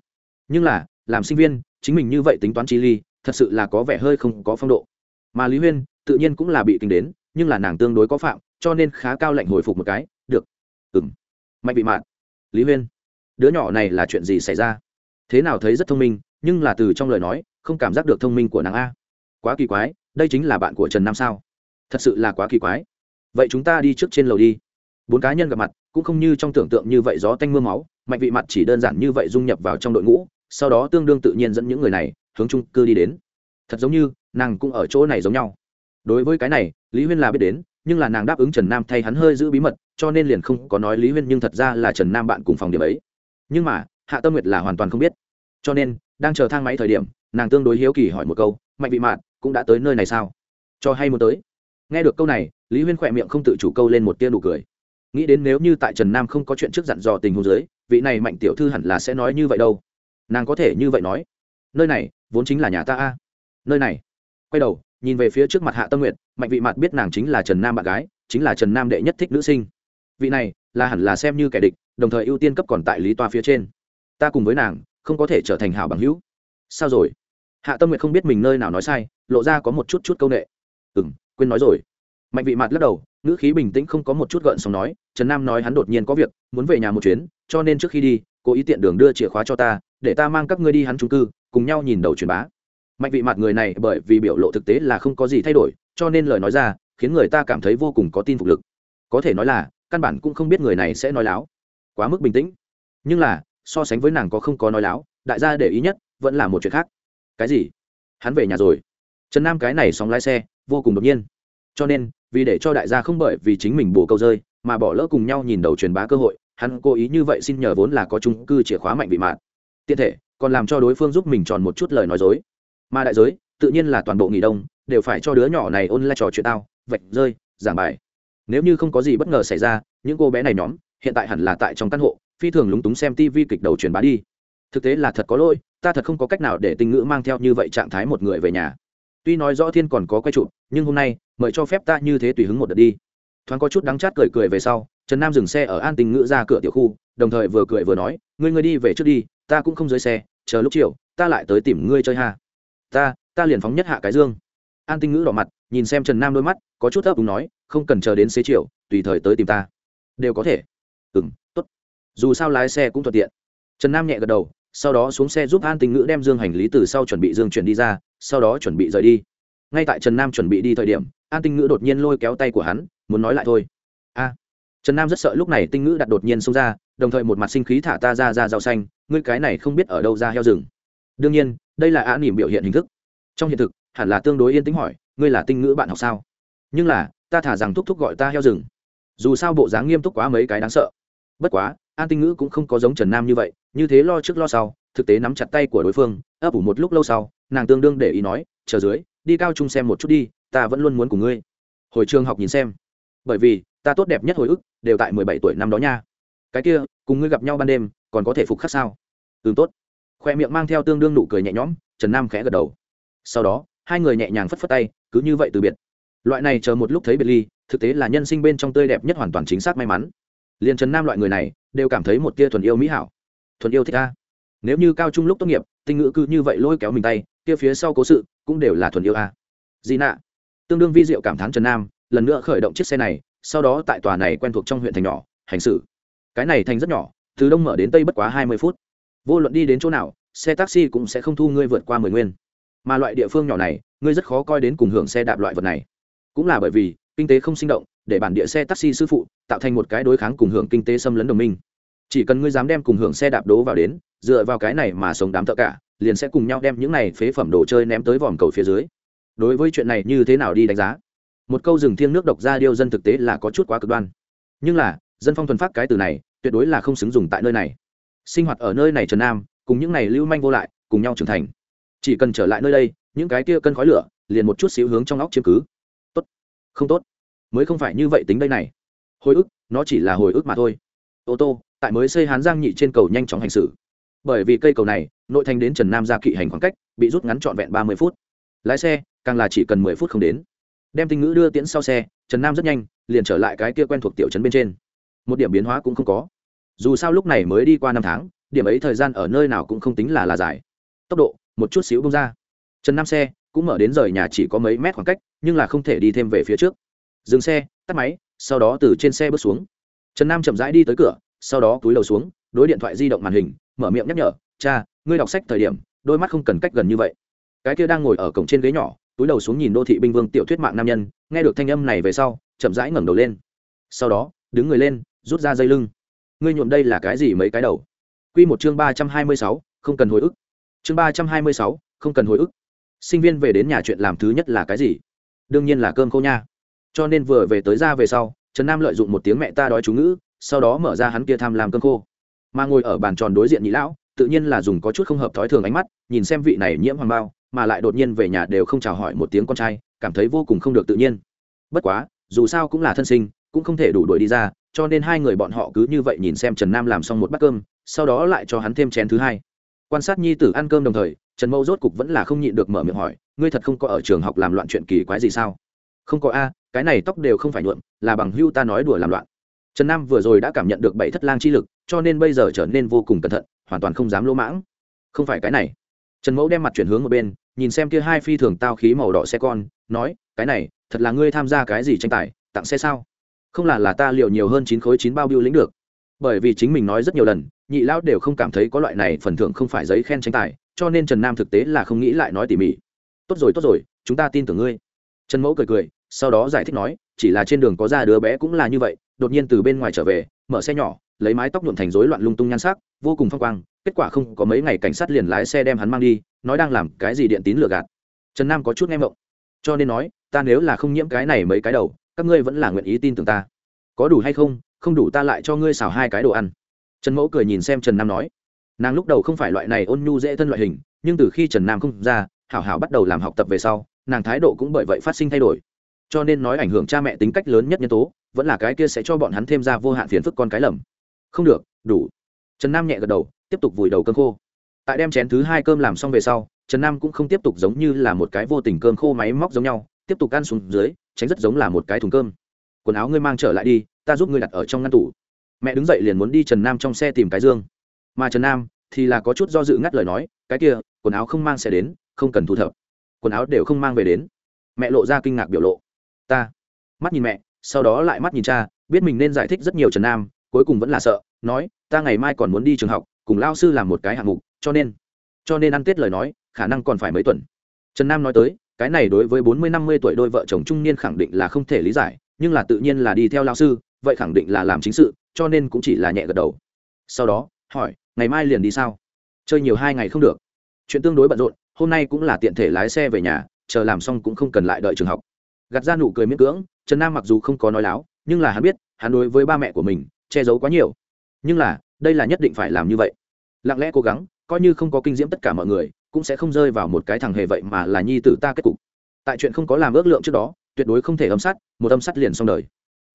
nhưng là, làm sinh viên, chính mình như vậy tính toán chi ly, thật sự là có vẻ hơi không có phong độ. Mà lý huyên, tự nhiên cũng là bị kinh đến, nhưng là nàng tương đối có phạm, cho nên khá cao lệnh hồi phục một cái, được. Ừng mạnh bị mạn. Lý huyên, đứa nhỏ này là chuyện gì xảy ra? Thế nào thấy rất thông minh, nhưng là từ trong lời nói, không cảm giác được thông minh của nàng a. Quá kỳ quái, đây chính là bạn của trần nam sao? Thật sự là quá kỳ quái. Vậy chúng ta đi trước trên lầu đi. Bốn cá nhân gặp mặt, cũng không như trong tưởng tượng như vậy gió tanh m ư a máu mạnh vị mặt chỉ đơn giản như vậy dung nhập vào trong đội ngũ, sau đó tương đương tự nhiên dẫn những người này hướng trung cư đi đến. Thật giống như, nàng cũng ở chỗ này giống nhau. Đối với cái này, lý huyên là biết đến, nhưng là nàng đáp ứng trần nam thay hắn hơi giữ bí mật, cho nên liền không có nói lý huyên nhưng thật ra là trần nam bạn cùng phòng điểm ấy. Nhưng mà, hạ tâm nguyệt là hoàn toàn không biết. Cho nên, đang chờ thang máy thời điểm, nàng tương đối hiếu kỳ hỏi một câu, mạnh vị mạn, cũng đã tới nơi này sao? Cho hay muốn tới? Nghe được câu này, lý huyên khỏe miệng không tự chủ câu lên một tia nụ cười. Nghĩ đến nếu như tại trần nam không có chuyện trước dặn dò tình huống dưới vị này mạnh tiểu thư hẳn là sẽ nói như vậy đâu. Nàng có thể như vậy nói. Nơi này, vốn chính là nhà ta a. Nơi này. Quay đầu, nhìn về phía trước mặt hạ tâm nguyện mạnh vị mặt biết nàng chính là trần nam bạn gái, chính là trần nam đệ nhất thích nữ sinh. Vị này, là hẳn là xem như kẻ địch, đồng thời ưu tiên cấp còn tại lý toa phía trên. Ta cùng với nàng, không có thể trở thành hảo bằng hữu. Sao rồi? Hạ tâm nguyện không biết mình nơi nào nói sai, lộ ra có một chút chút c â u n ệ ừ m quên nói rồi mạnh vị mặt lắc đầu, ngữ khí bình tĩnh không có một chút gợn xong nói, trần nam nói hắn đột nhiên có việc, muốn về nhà một chuyến, cho nên trước khi đi, cố ý tiện đường đưa chìa khóa cho ta, để ta mang các ngươi đi hắn trung cư, cùng nhau nhìn đầu truyền bá. Mạnh vị mặt người này bởi vì biểu lộ thực tế là không có gì thay đổi, cho nên lời nói ra, khiến người ta cảm thấy vô cùng có tin phục lực. Có thể nói là, căn bản cũng không biết người này sẽ nói láo. Quá mức bình tĩnh. Nhưng là, so sánh với nàng có không có nói láo, đại gia để ý nhất, vẫn là một chuyện khác. Cái gì? Hắn về nhà rồi? Trần nam cái này sóng lái xe, vô cùng đột nhiên cho nên, vì để cho đại gia không bởi vì chính mình bù câu rơi, mà bỏ lỡ cùng nhau nhìn đầu truyền bá cơ hội, hắn cố ý như vậy xin nhờ vốn là có chung cư chìa khóa mạnh vị mạng tiện thể, còn làm cho đối phương giúp mình tròn một chút lời nói dối. Mà đại giới, tự nhiên là toàn bộ nghỉ đông, đều phải cho đứa nhỏ này ôn lại trò chuyện tao, vạch, rơi, giảng bài. Nếu như không có gì bất ngờ xảy ra, những cô bé này nhóm, hiện tại hẳn là tại trong căn hộ, phi thường lúng túng xem tv kịch đầu truyền bá đi. Thực tế là thật có lỗi, ta thật không có cách nào để tình ngữ mang theo như vậy trạng thái một người về nhà tuy nói rõ thiên còn có quay trụ, nhưng hôm nay, mời cho phép ta như thế tùy hứng một đợt đi. Thoáng có chút đắng chát cười cười về sau, trần nam dừng xe ở an tình ngữ ra cửa tiểu khu, đồng thời vừa cười vừa nói, ngươi ngươi đi về trước đi, ta cũng không dưới xe, chờ lúc chiều, ta lại tới tìm ngươi chơi ha. Ta ta liền phóng nhất hạ cái dương. An tinh ngữ đỏ mặt, nhìn xem trần nam đôi mắt, có chút ấp đúng nói, không cần chờ đến xế chiều, tùy thời tới tìm ta. Đều có thể. Ừ m t ố t dù sao lái xe cũng thuận tiện. Trần nam nhẹ gật đầu sau đó xuống xe giúp an tinh ngữ đem dương hành lý từ sau chuẩn bị dương chuyển đi ra, sau đó chuẩn bị rời đi. Ngay tại trần nam chuẩn bị đi thời điểm, an tinh ngữ đột nhiên lôi kéo tay của hắn, muốn nói lại thôi. A, trần nam rất sợ lúc này tinh ngữ đặt đột nhiên xông ra, đồng thời một mặt sinh khí thả ta ra ra rau xanh, ngươi cái này không biết ở đâu ra heo rừng. Đương nhiên, đây là á nỉm biểu hiện hình thức. Trong hiện thực, hẳn là tương đối yên tĩnh hỏi, ngươi là tinh ngữ bạn học sao? Nhưng là, ta thả rằng thúc thúc gọi ta heo rừng. Dù sao bộ dáng nghiêm túc quá mấy cái đáng sợ. Bất quá, an tinh ngữ cũng không có giống trần nam như vậy như thế lo trước lo sau, thực tế nắm chặt tay của đối phương, ấp ủ một lúc lâu sau, nàng tương đương để ý nói, chờ dưới, đi cao trung xem một chút đi, ta vẫn luôn muốn cùng ngươi. Hồi trường học nhìn xem. Bởi vì, ta tốt đẹp nhất hồi ức, đều tại mười bảy tuổi năm đó nha. Cái kia, cùng ngươi gặp nhau ban đêm, còn có thể phục khắc sao? Ừ tốt. Khoe miệng mang theo tương đương nụ cười nhẹ nhõm, trần nam khẽ gật đầu. Sau đó, hai người nhẹ nhàng phất phất tay, cứ như vậy từ biệt. Loại này chờ một lúc thấy biệt ly, thực tế là nhân sinh bên trong tươi đẹp nhất hoàn toàn chính xác may mắn. Liền trần nam loại người này, đều cảm thấy một tia thuần yêu mỹ hảo thuần yêu thích ta. Nếu như cao trung lúc tốt nghiệp, tinh ngữ cứ như vậy lôi kéo mình tay, kia phía sau cố sự cũng đều là thuần yêu a. Dị nạ tương đương vi diệu cảm thán trần nam, lần nữa khởi động chiếc xe này, sau đó tại tòa này quen thuộc trong huyện thành nhỏ, hành xử. Cái này thành rất nhỏ, từ đông mở đến tây bất quá hai mươi phút. Vô luận đi đến chỗ nào, xe taxi cũng sẽ không thu ngươi vượt qua mười nguyên. Mà loại địa phương nhỏ này, ngươi rất khó coi đến cùng hưởng xe đạp loại vật này. Cũng là bởi vì, kinh tế không sinh động, để bản địa xe taxi sư phụ tạo thành một cái đối kháng cùng hưởng kinh tế xâm lấn đồng minh chỉ cần ngươi dám đem cùng hưởng xe đạp đố vào đến, dựa vào cái này mà sống đám thợ cả, liền sẽ cùng nhau đem những này phế phẩm đồ chơi ném tới vòm cầu phía dưới. Đối với chuyện này như thế nào đi đánh giá? Một câu rừng thiêng nước độc ra điêu dân thực tế là có chút quá cực đoan. Nhưng là, dân phong thuần phát cái từ này, tuyệt đối là không xứng dùng tại nơi này. Sinh hoạt ở nơi này trần nam, cùng những này lưu manh vô lại, cùng nhau trưởng thành. Chỉ cần trở lại nơi đây, những cái kia cân khói lửa, liền một chút xíu hướng trong óc chiếm cứ. Tốt. Không tốt. Mới không phải như vậy tính đây này. Hồi ức, nó chỉ là hồi ức mà thôi. Ô tô tại mới xây hán giang nhị trên cầu nhanh chóng hành xử. Bởi vì cây cầu này, nội thành đến trần nam ra kỵ hành khoảng cách, bị rút ngắn trọn vẹn ba mươi phút. Lái xe, càng là chỉ cần mười phút không đến. Đem tinh ngữ đưa tiễn sau xe, trần nam rất nhanh, liền trở lại cái kia quen thuộc tiểu trấn bên trên. Một điểm biến hóa cũng không có. Dù sao lúc này mới đi qua năm tháng, điểm ấy thời gian ở nơi nào cũng không tính là là dài. Tốc độ, một chút xíu bông ra. Trần nam xe, cũng mở đến rời nhà chỉ có mấy mét khoảng cách, nhưng là không thể đi thêm về phía trước. Dừng xe, tắt máy, sau đó từ trên xe bước xuống. Trần nam chậm rãi đi tới cửa sau đó túi đầu xuống, đối điện thoại di động màn hình, mở miệng nhắc nhở, cha, ngươi đọc sách thời điểm, đôi mắt không cần cách gần như vậy. Cái kia đang ngồi ở cổng trên ghế nhỏ, túi đầu xuống nhìn đô thị binh vương tiểu thuyết mạng nam nhân, nghe được thanh âm này về sau, chậm rãi ngẩng đầu lên. Sau đó, đứng người lên, rút ra dây lưng. Ngươi nhuộm đây là cái gì mấy cái đầu? Q một chương ba trăm hai mươi sáu, không cần hồi ức. Chương ba trăm hai mươi sáu, không cần hồi ức. Sinh viên về đến nhà chuyện làm thứ nhất là cái gì? Đương nhiên là cơm khô nha. Cho nên vừa về tới ra về sau, trần nam lợi dụng một tiếng mẹ ta đói chú ngữ sau đó mở ra hắn kia tham làm cơm khô. Mà ngồi ở bàn tròn đối diện nhị lão, tự nhiên là dùng có chút không hợp thói thường ánh mắt, nhìn xem vị này nhiễm hoàng bao, mà lại đột nhiên về nhà đều không chào hỏi một tiếng con trai, cảm thấy vô cùng không được tự nhiên. Bất quá, dù sao cũng là thân sinh, cũng không thể đủ đuổi đi ra, cho nên hai người bọn họ cứ như vậy nhìn xem trần nam làm xong một bát cơm, sau đó lại cho hắn thêm chén thứ hai. Quan sát nhi tử ăn cơm đồng thời, trần mẫu rốt cục vẫn là không nhịn được mở miệng hỏi, ngươi thật không có ở trường học làm loạn chuyện kỳ quái gì sao? Không có a, cái này tóc đều không phải nhuộm, là bằng hưu ta nói đùa làm loạn trần nam vừa rồi đã cảm nhận được bảy thất lang chi lực, cho nên bây giờ trở nên vô cùng cẩn thận, hoàn toàn không dám lỗ mãng. Không phải cái này. Trần mẫu đem mặt chuyển hướng một bên, nhìn xem kia hai phi thường tao khí màu đỏ xe con, nói, cái này, thật là ngươi tham gia cái gì tranh tài, tặng xe sao? Không là là ta liệu nhiều hơn chín khối chín bao biêu lĩnh được. Bởi vì chính mình nói rất nhiều lần, nhị lão đều không cảm thấy có loại này phần thưởng không phải giấy khen tranh tài, cho nên trần nam thực tế là không nghĩ lại nói tỉ mỉ. Tốt rồi tốt rồi, chúng ta tin tưởng ngươi. Trần mẫu cười cười sau đó giải thích nói, chỉ là trên đường có ra đứa bé cũng là như vậy, đột nhiên từ bên ngoài trở về, mở xe nhỏ, lấy mái tóc nhuộm thành rối loạn lung tung nhan sắc, vô cùng phong quang, kết quả không có mấy ngày cảnh sát liền lái xe đem hắn mang đi, nói đang làm cái gì điện tín lừa gạt. Trần nam có chút nghe mộng cho nên nói, ta nếu là không nhiễm cái này mấy cái đầu, các ngươi vẫn là nguyện ý tin tưởng ta. Có đủ hay không không đủ ta lại cho ngươi xào hai cái đồ ăn. Trần mẫu cười nhìn xem trần nam nói. Nàng lúc đầu không phải loại này ôn nhu dễ thân loại hình, nhưng từ khi trần nam không ra, hảo hảo bắt đầu làm học tập về sau, nàng thái độ cũng bởi vậy phát sinh thay đổi cho nên nói ảnh hưởng cha mẹ tính cách lớn nhất nhân tố, vẫn là cái kia sẽ cho bọn hắn thêm ra vô hạn phiền phức con cái lầm. Không được, đủ. Trần nam nhẹ gật đầu, tiếp tục vùi đầu cơm khô. Tại đem chén thứ hai cơm làm xong về sau, trần nam cũng không tiếp tục giống như là một cái vô tình cơm khô máy móc giống nhau, tiếp tục ăn xuống dưới, tránh rất giống là một cái thùng cơm. Quần áo ngươi mang trở lại đi, ta giúp ngươi đặt ở trong ngăn tủ. Mẹ đứng dậy liền muốn đi trần nam trong xe tìm cái dương. Mà trần nam thì là có chút do dự ngắt lời nói, cái kia, quần áo không mang sẽ đến, không cần thu thập. Quần áo đều không mang về đến. Mẹ lộ ra kinh ngạc biểu lộ ta. Mắt nhìn mẹ, sau đó lại mắt nhìn cha, biết mình nên giải thích rất nhiều trần nam, cuối cùng vẫn là sợ, nói, ta ngày mai còn muốn đi trường học, cùng lao sư làm một cái hạng mục, cho nên cho nên ăn tết lời nói, khả năng còn phải mấy tuần. Trần nam nói tới, cái này đối với bốn mươi năm mươi tuổi đôi vợ chồng trung niên khẳng định là không thể lý giải, nhưng là tự nhiên là đi theo lao sư, vậy khẳng định là làm chính sự, cho nên cũng chỉ là nhẹ gật đầu. Sau đó, hỏi, ngày mai liền đi sao? Chơi nhiều hai ngày không được? Chuyện tương đối bận rộn, hôm nay cũng là tiện thể lái xe về nhà, chờ làm xong cũng không cần lại đợi trường học gạt ra nụ cười miễn cưỡng, trần nam mặc dù không có nói láo, nhưng là hắn biết, hắn đối với ba mẹ của mình che giấu quá nhiều. Nhưng là, đây là nhất định phải làm như vậy. Lặng lẽ cố gắng, coi như không có kinh diễm tất cả mọi người, cũng sẽ không rơi vào một cái thằng hề vậy mà là nhi tử ta kết cục. Tại chuyện không có làm ước lượng trước đó, tuyệt đối không thể âm sát một âm sát liền xong đời.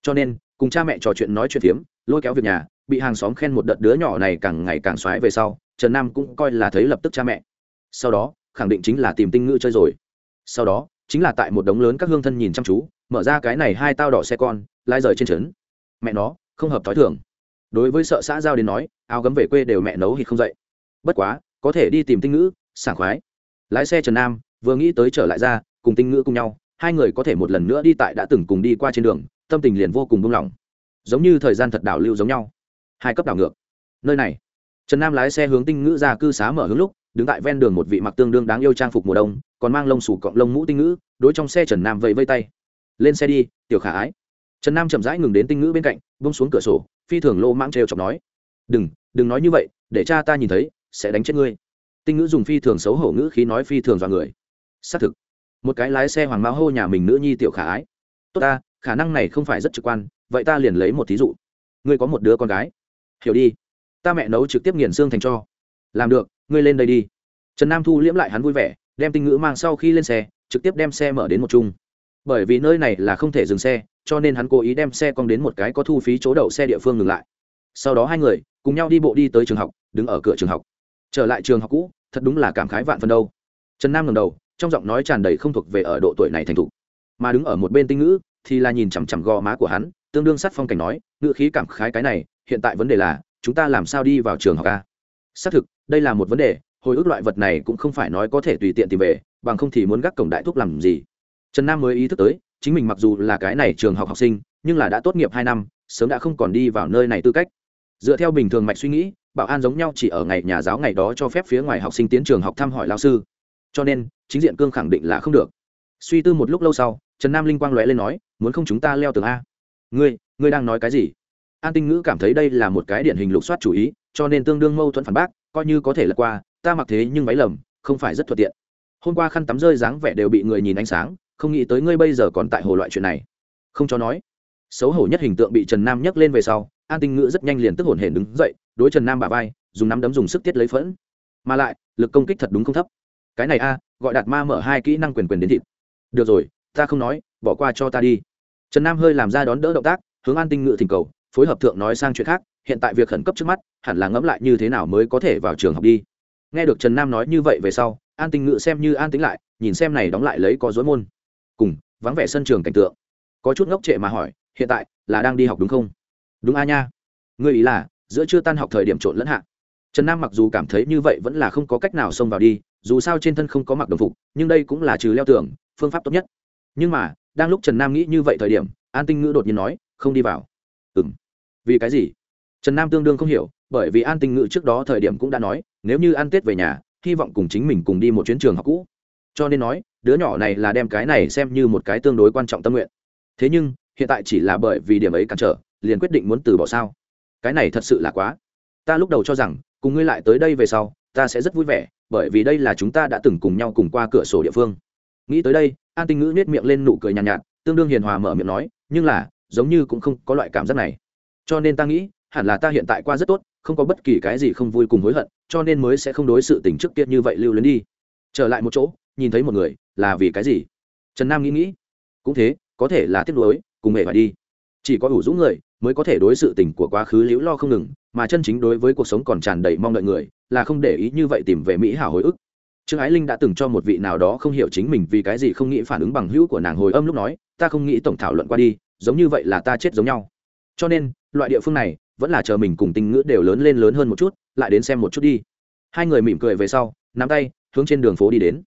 Cho nên, cùng cha mẹ trò chuyện nói chuyện phiếm, lôi kéo việc nhà, bị hàng xóm khen một đợt đứa nhỏ này càng ngày càng xoáy về sau, trần nam cũng coi là thấy lập tức cha mẹ. Sau đó, khẳng định chính là tìm tinh ngữ chơi rồi. Sau đó chính là tại một đống lớn các hương thân nhìn chăm chú, mở ra cái này hai tao đỏ xe con lai rời trên trấn. Mẹ nó, không hợp thói thường. Đối với sợ xã giao đến nói, áo gấm về quê đều mẹ nấu thì không dậy. Bất quá, có thể đi tìm tinh ngữ, sảng khoái. Lái xe trần nam, vừa nghĩ tới trở lại ra, cùng tinh ngữ cùng nhau, hai người có thể một lần nữa đi tại đã từng cùng đi qua trên đường, tâm tình liền vô cùng buông lỏng. Giống như thời gian thật đảo lưu giống nhau. Hai cấp đảo ngược. Nơi này, trần nam lái xe hướng tinh ngữ ra cư xá mở hướng lúc, đứng tại ven đường một vị mặc tương đương đáng yêu trang phục mùa đông còn mang lông sủ cọng lông mũ tinh ngữ, đối trong xe trần nam vẫy vây tay. Lên xe đi, tiểu khả ái. Trần nam chậm rãi ngừng đến tinh ngữ bên cạnh bông xuống cửa sổ, phi thường lô mãng trêu chọc nói, đừng đừng nói như vậy, để cha ta nhìn thấy, sẽ đánh chết ngươi. Tinh ngữ dùng phi thường xấu hổ ngữ khí nói phi thường dọa người. Xác thực. Một cái lái xe hoàng mao hô nhà mình nữ nhi tiểu khả ái. Tốt ta, khả năng này không phải rất trực quan, vậy ta liền lấy một thí dụ. Ngươi có một đứa con gái. Hiểu đi. Ta mẹ nấu trực tiếp nghiền xương thành cho. Làm được, ngươi lên đây đi. Trần nam thu liễm lại hắn vui vẻ đem tinh ngữ mang sau khi lên xe, trực tiếp đem xe mở đến một chung. Bởi vì nơi này là không thể dừng xe, cho nên hắn cố ý đem xe cong đến một cái có thu phí chỗ đậu xe địa phương ngừng lại. Sau đó hai người cùng nhau đi bộ đi tới trường học, đứng ở cửa trường học. Trở lại trường học cũ, thật đúng là cảm khái vạn phần đâu. Trần nam ngầm đầu, trong giọng nói tràn đầy không thuộc về ở độ tuổi này thành thục. Mà đứng ở một bên tinh ngữ, thì là nhìn chằm chằm gò má của hắn, tương đương sát phong cảnh nói, ngữ khí cảm khái cái này, hiện tại vấn đề là, chúng ta làm sao đi vào trường học a? Xác thực, đây là một vấn đề hồi ức loại vật này cũng không phải nói có thể tùy tiện tìm về, bằng không thì muốn gác cổng đại thúc làm gì. Trần nam mới ý thức tới, chính mình mặc dù là cái này trường học học sinh, nhưng là đã tốt nghiệp hai năm, sớm đã không còn đi vào nơi này tư cách. Dựa theo bình thường mạch suy nghĩ, bảo an giống nhau chỉ ở ngày nhà giáo ngày đó cho phép phía ngoài học sinh tiến trường học thăm hỏi lao sư. Cho nên, chính diện cương khẳng định là không được. Suy tư một lúc lâu sau, trần nam linh quang lóe lên nói, muốn không chúng ta leo tường a? Ngươi ngươi đang nói cái gì? An tinh ngữ cảm thấy đây là một cái điển hình lục soát chủ ý, cho nên tương đương mâu thuẫn phản bác, coi như có thể lật qua ta mặc thế nhưng váy lầm, không phải rất thuận tiện. Hôm qua khăn tắm rơi dáng vẻ đều bị người nhìn ánh sáng, không nghĩ tới ngươi bây giờ còn tại hồ loại chuyện này. Không cho nói. Xấu hổ nhất hình tượng bị trần nam nhấc lên về sau, an tinh ngữ rất nhanh liền tức hổn hển đứng dậy, đối trần nam bà vai, dùng nắm đấm dùng sức tiết lấy phẫn. Mà lại, lực công kích thật đúng không thấp. Cái này a, gọi đạt ma mở hai kỹ năng quyền quyền đến thịt. Được rồi, ta không nói, bỏ qua cho ta đi. Trần nam hơi làm ra đón đỡ động tác, hướng an tinh ngữ thỉnh cầu, phối hợp thượng nói sang chuyện khác, hiện tại việc khẩn cấp trước mắt, hẳn là ngẫm lại như thế nào mới có thể vào trường học đi nghe được trần nam nói như vậy về sau, an tinh Ngự xem như an tính lại, nhìn xem này đóng lại lấy có dối môn. Cùng, vắng vẻ sân trường cảnh tượng. Có chút ngốc trệ mà hỏi, hiện tại, là đang đi học đúng không? Đúng a nha. Ngươi ý là, giữa chưa tan học thời điểm trộn lẫn hạ. Trần nam mặc dù cảm thấy như vậy vẫn là không có cách nào xông vào đi, dù sao trên thân không có mặc đồng phục, nhưng đây cũng là trừ leo tường, phương pháp tốt nhất. Nhưng mà, đang lúc trần nam nghĩ như vậy thời điểm, an tinh ngữ đột nhiên nói, không đi vào. Ừ m vì cái gì? Trần nam tương đương không hiểu bởi vì an tinh ngữ trước đó thời điểm cũng đã nói nếu như ăn tết về nhà hy vọng cùng chính mình cùng đi một chuyến trường học cũ. Cho nên nói đứa nhỏ này là đem cái này xem như một cái tương đối quan trọng tâm nguyện. Thế nhưng hiện tại chỉ là bởi vì điểm ấy cản trở liền quyết định muốn từ bỏ sao? Cái này thật sự là quá. Ta lúc đầu cho rằng cùng ngươi lại tới đây về sau ta sẽ rất vui vẻ bởi vì đây là chúng ta đã từng cùng nhau cùng qua cửa sổ địa phương. Nghĩ tới đây an tinh ngữ nết miệng lên nụ cười nhàn nhạt, nhạt tương đương hiền hòa mở miệng nói nhưng là giống như cũng không có loại cảm giác này. Cho nên ta nghĩ hẳn là ta hiện tại qua rất tốt không có bất kỳ cái gì không vui cùng hối hận, cho nên mới sẽ không đối sự tình trước kia như vậy lưu luyến đi. Trở lại một chỗ, nhìn thấy một người, là vì cái gì? Trần nam nghĩ nghĩ. Cũng thế, có thể là tiếc nuối, cùng hề phải đi. Chỉ có ủ dũng người, mới có thể đối sự tình của quá khứ liễu lo không ngừng, mà chân chính đối với cuộc sống còn tràn đầy mong đợi người, là không để ý như vậy tìm về mỹ hảo hồi ức. Trương ái linh đã từng cho một vị nào đó không hiểu chính mình vì cái gì không nghĩ phản ứng bằng hữu của nàng hồi âm lúc nói, ta không nghĩ tổng thảo luận qua đi, giống như vậy là ta chết giống nhau. Cho nên, loại địa phương này vẫn là chờ mình cùng tinh ngữ đều lớn lên lớn hơn một chút, lại đến xem một chút đi. Hai người mỉm cười về sau, nắm tay, hướng trên đường phố đi đến.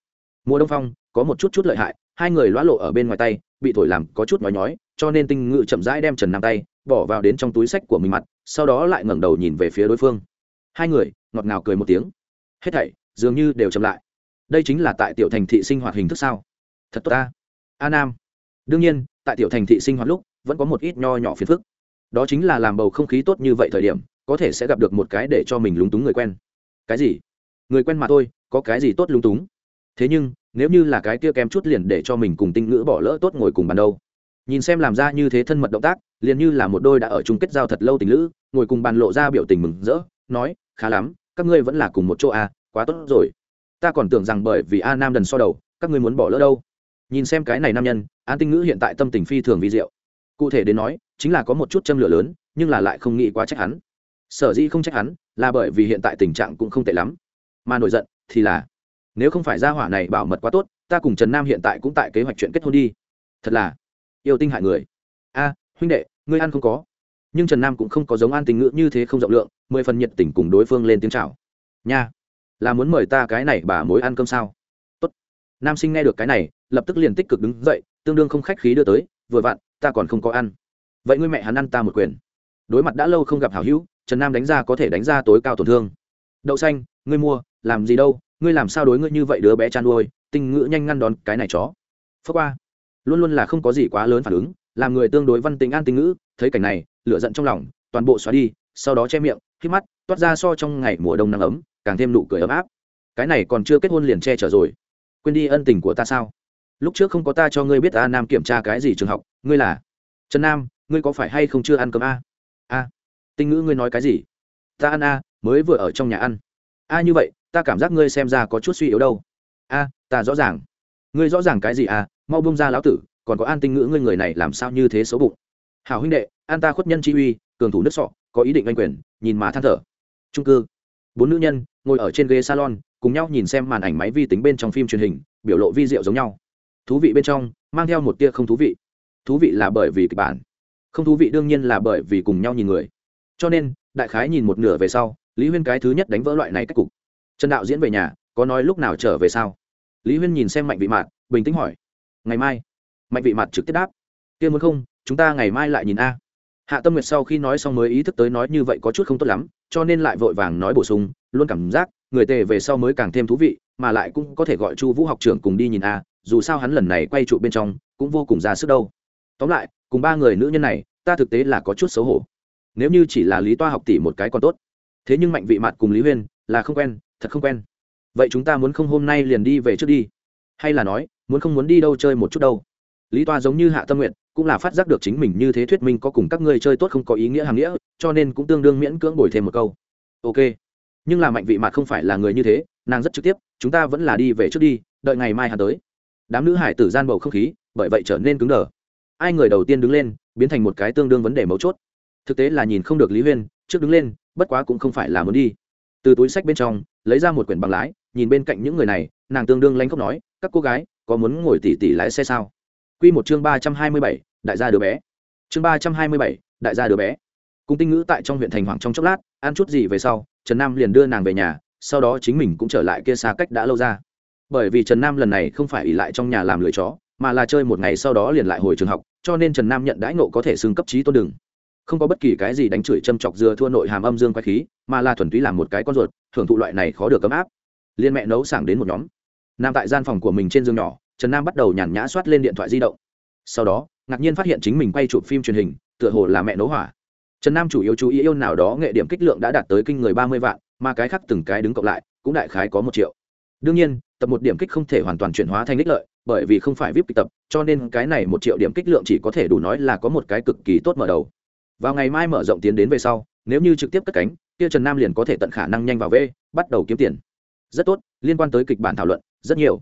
Mùa đông phong, có một chút chút lợi hại, hai người lõa lộ ở bên ngoài tay, bị thổi làm có chút nói nhói, cho nên tinh ngự chậm rãi đem trần nam tay, bỏ vào đến trong túi sách của mình mặt, sau đó lại ngẩng đầu nhìn về phía đối phương. Hai người, ngọt ngào cười một tiếng. Hết thảy, dường như đều chậm lại. Đây chính là tại tiểu thành thị sinh hoạt hình thức sao? Thật tốt ta. A nam. Đương nhiên, tại tiểu thành thị sinh hoạt lúc, vẫn có một ít nho nhỏ phiền phức đó chính là làm bầu không khí tốt như vậy thời điểm, có thể sẽ gặp được một cái để cho mình lúng túng người quen. Cái gì? Người quen mà thôi, có cái gì tốt lúng túng? Thế nhưng, nếu như là cái kia kém chút liền để cho mình cùng tinh ngữ bỏ lỡ tốt ngồi cùng bàn đâu. Nhìn xem làm ra như thế thân mật động tác, liền như là một đôi đã ở chung kết giao thật lâu tình lữ, ngồi cùng bàn lộ ra biểu tình mừng rỡ, nói, khá lắm, các ngươi vẫn là cùng một chỗ à quá tốt rồi. Ta còn tưởng rằng bởi vì a nam đần so đầu, các ngươi muốn bỏ lỡ đâu. Nhìn xem cái này nam nhân, an tinh ngữ hiện tại tâm tình phi thường vi diệu cụ thể đến nói, chính là có một chút châm lửa lớn, nhưng là lại không nghĩ quá trách hắn. Sở dĩ không trách hắn, là bởi vì hiện tại tình trạng cũng không tệ lắm. Mà nổi giận thì là, nếu không phải gia hỏa này bảo mật quá tốt, ta cùng trần nam hiện tại cũng tại kế hoạch chuyện kết hôn đi. Thật là, yêu tinh hại người. A, huynh đệ, ngươi ăn không có. Nhưng trần nam cũng không có giống an tình ngữ như thế không rộng lượng, mười phần nhiệt tình cùng đối phương lên tiếng chào. Nha, là muốn mời ta cái này bà mối ăn cơm sao? Tốt. nam sinh nghe được cái này, lập tức liền tích cực đứng dậy, tương đương không khách khí đưa tới, vừa vặn ta còn không có ăn. Vậy ngươi mẹ hắn ăn ta một quyền. Đối mặt đã lâu không gặp hảo hữu, trần nam đánh ra có thể đánh ra tối cao tổn thương. Đậu xanh, ngươi mua, làm gì đâu, ngươi làm sao đối ngươi như vậy đứa bé chăn nuôi tinh ngữ nhanh ngăn đón cái này chó. Phước qua. Luôn luôn là không có gì quá lớn phản ứng, làm người tương đối văn tính an tinh ngữ, thấy cảnh này, lửa giận trong lòng, toàn bộ xóa đi, sau đó che miệng khi mắt, toát ra so trong ngày mùa đông nắng ấm, càng thêm nụ cười ấm áp. Cái này còn chưa kết hôn liền che chở rồi. Quên đi ân tình của ta sao? Lúc trước không có ta cho ngươi biết a nam kiểm tra cái gì trường học ngươi là? Trần nam, ngươi có phải hay không chưa ăn cơm a? A. Tinh ngữ ngươi nói cái gì? Ta ăn a, mới vừa ở trong nhà ăn. A như vậy, ta cảm giác ngươi xem ra có chút suy yếu đâu. A, ta rõ ràng. Ngươi rõ ràng cái gì à? mau bông ra lão tử, còn có an tinh ngữ ngươi người này làm sao như thế xấu bụng. Hảo huynh đệ, an ta khuất nhân chi uy, cường thủ nước sọ, có ý định oanh quyền, nhìn má than thở. Trung cư. Bốn nữ nhân, ngồi ở trên ghế salon, cùng nhau nhìn xem màn ảnh máy vi tính bên trong phim truyền hình, biểu lộ vi diệu giống nhau. Thú vị bên trong, mang theo một tia không thú vị thú vị là bởi vì kịch bản. Không thú vị đương nhiên là bởi vì cùng nhau nhìn người. Cho nên, đại khái nhìn một nửa về sau, lý huyên cái thứ nhất đánh vỡ loại này cách cục. Trần đạo diễn về nhà, có nói lúc nào trở về sao? Lý huyên nhìn xem mạnh vị mạt, bình tĩnh hỏi. Ngày mai. Mạnh vị mạt trực tiếp đáp. Kia muốn không, chúng ta ngày mai lại nhìn a. Hạ tâm nguyệt sau khi nói xong mới ý thức tới nói như vậy có chút không tốt lắm, cho nên lại vội vàng nói bổ sung, luôn cảm giác, người tề về sau mới càng thêm thú vị, mà lại cũng có thể gọi chu vũ học trưởng cùng đi nhìn a, dù sao hắn lần này quay trụ bên trong, cũng vô cùng ra sức đâu tóm lại, cùng ba người nữ nhân này, ta thực tế là có chút xấu hổ. Nếu như chỉ là lý toa học tỷ một cái còn tốt. Thế nhưng mạnh vị mặt cùng lý huyên là không quen, thật không quen. Vậy chúng ta muốn không hôm nay liền đi về trước đi? Hay là nói, muốn không muốn đi đâu chơi một chút đâu? Lý toa giống như hạ tâm nguyện cũng là phát giác được chính mình như thế thuyết minh có cùng các ngươi chơi tốt không có ý nghĩa hàm nghĩa, cho nên cũng tương đương miễn cưỡng bồi thêm một câu. Ok. Nhưng là mạnh vị mặt không phải là người như thế, nàng rất trực tiếp, chúng ta vẫn là đi về trước đi, đợi ngày mai hà tới. Đám nữ hải tử gian bầu không khí, bởi vậy trở nên cứng đờ ai người đầu tiên đứng lên biến thành một cái tương đương vấn đề mấu chốt thực tế là nhìn không được lý huyên trước đứng lên bất quá cũng không phải là muốn đi từ túi sách bên trong lấy ra một quyển bằng lái nhìn bên cạnh những người này nàng tương đương lanh khóc nói các cô gái có muốn ngồi tỉ tỉ lái xe sao Quy một chương ba trăm hai mươi bảy, đại gia đứa bé. Chương ba trăm hai mươi bảy, đại gia đứa bé. Cung Tinh Ngữ tại trong huyện thành hoàng trong chốc lát, ăn chút gì về sau, Trần Nam liền đưa nàng về nhà, sau đó chính mình cũng trở lại kia xa cách đã lâu ra. Bởi vì Trần Nam lần này không phải ỉ lại trong nhà làm lười chó, mà là chơi một ngày sau đó liền lại hồi trường học, cho nên Trần Nam nhận đãi ngộ có thể xưng cấp trí tôn đừng. Không có bất kỳ cái gì đánh chửi châm chọc dưa thua nội hàm âm dương quái khí, mà là thuần túy làm một cái con ruột, thưởng thụ loại này khó được ấm áp. Liên mẹ nấu sảng đến một nhóm. Nam tại gian phòng của mình trên giường nhỏ, trần nam bắt đầu nhàn nhã soát lên điện thoại di động sau đó ngạc nhiên phát hiện chính mình quay chụp phim truyền hình tựa hồ là mẹ nấu hỏa trần nam chủ yếu chú ý yêu nào đó nghệ điểm kích lượng đã đạt tới kinh người ba mươi vạn mà cái khác từng cái đứng cộng lại cũng đại khái có một triệu đương nhiên tập một điểm kích không thể hoàn toàn chuyển hóa thành đích lợi bởi vì không phải vip kịch tập, cho nên cái này một triệu điểm kích lượng chỉ có thể đủ nói là có một cái cực kỳ tốt mở đầu. Vào ngày mai mở rộng tiến đến về sau, nếu như trực tiếp cất cánh, kia trần nam liền có thể tận khả năng nhanh vào v, bắt đầu kiếm tiền. Rất tốt, liên quan tới kịch bản thảo luận, rất nhiều.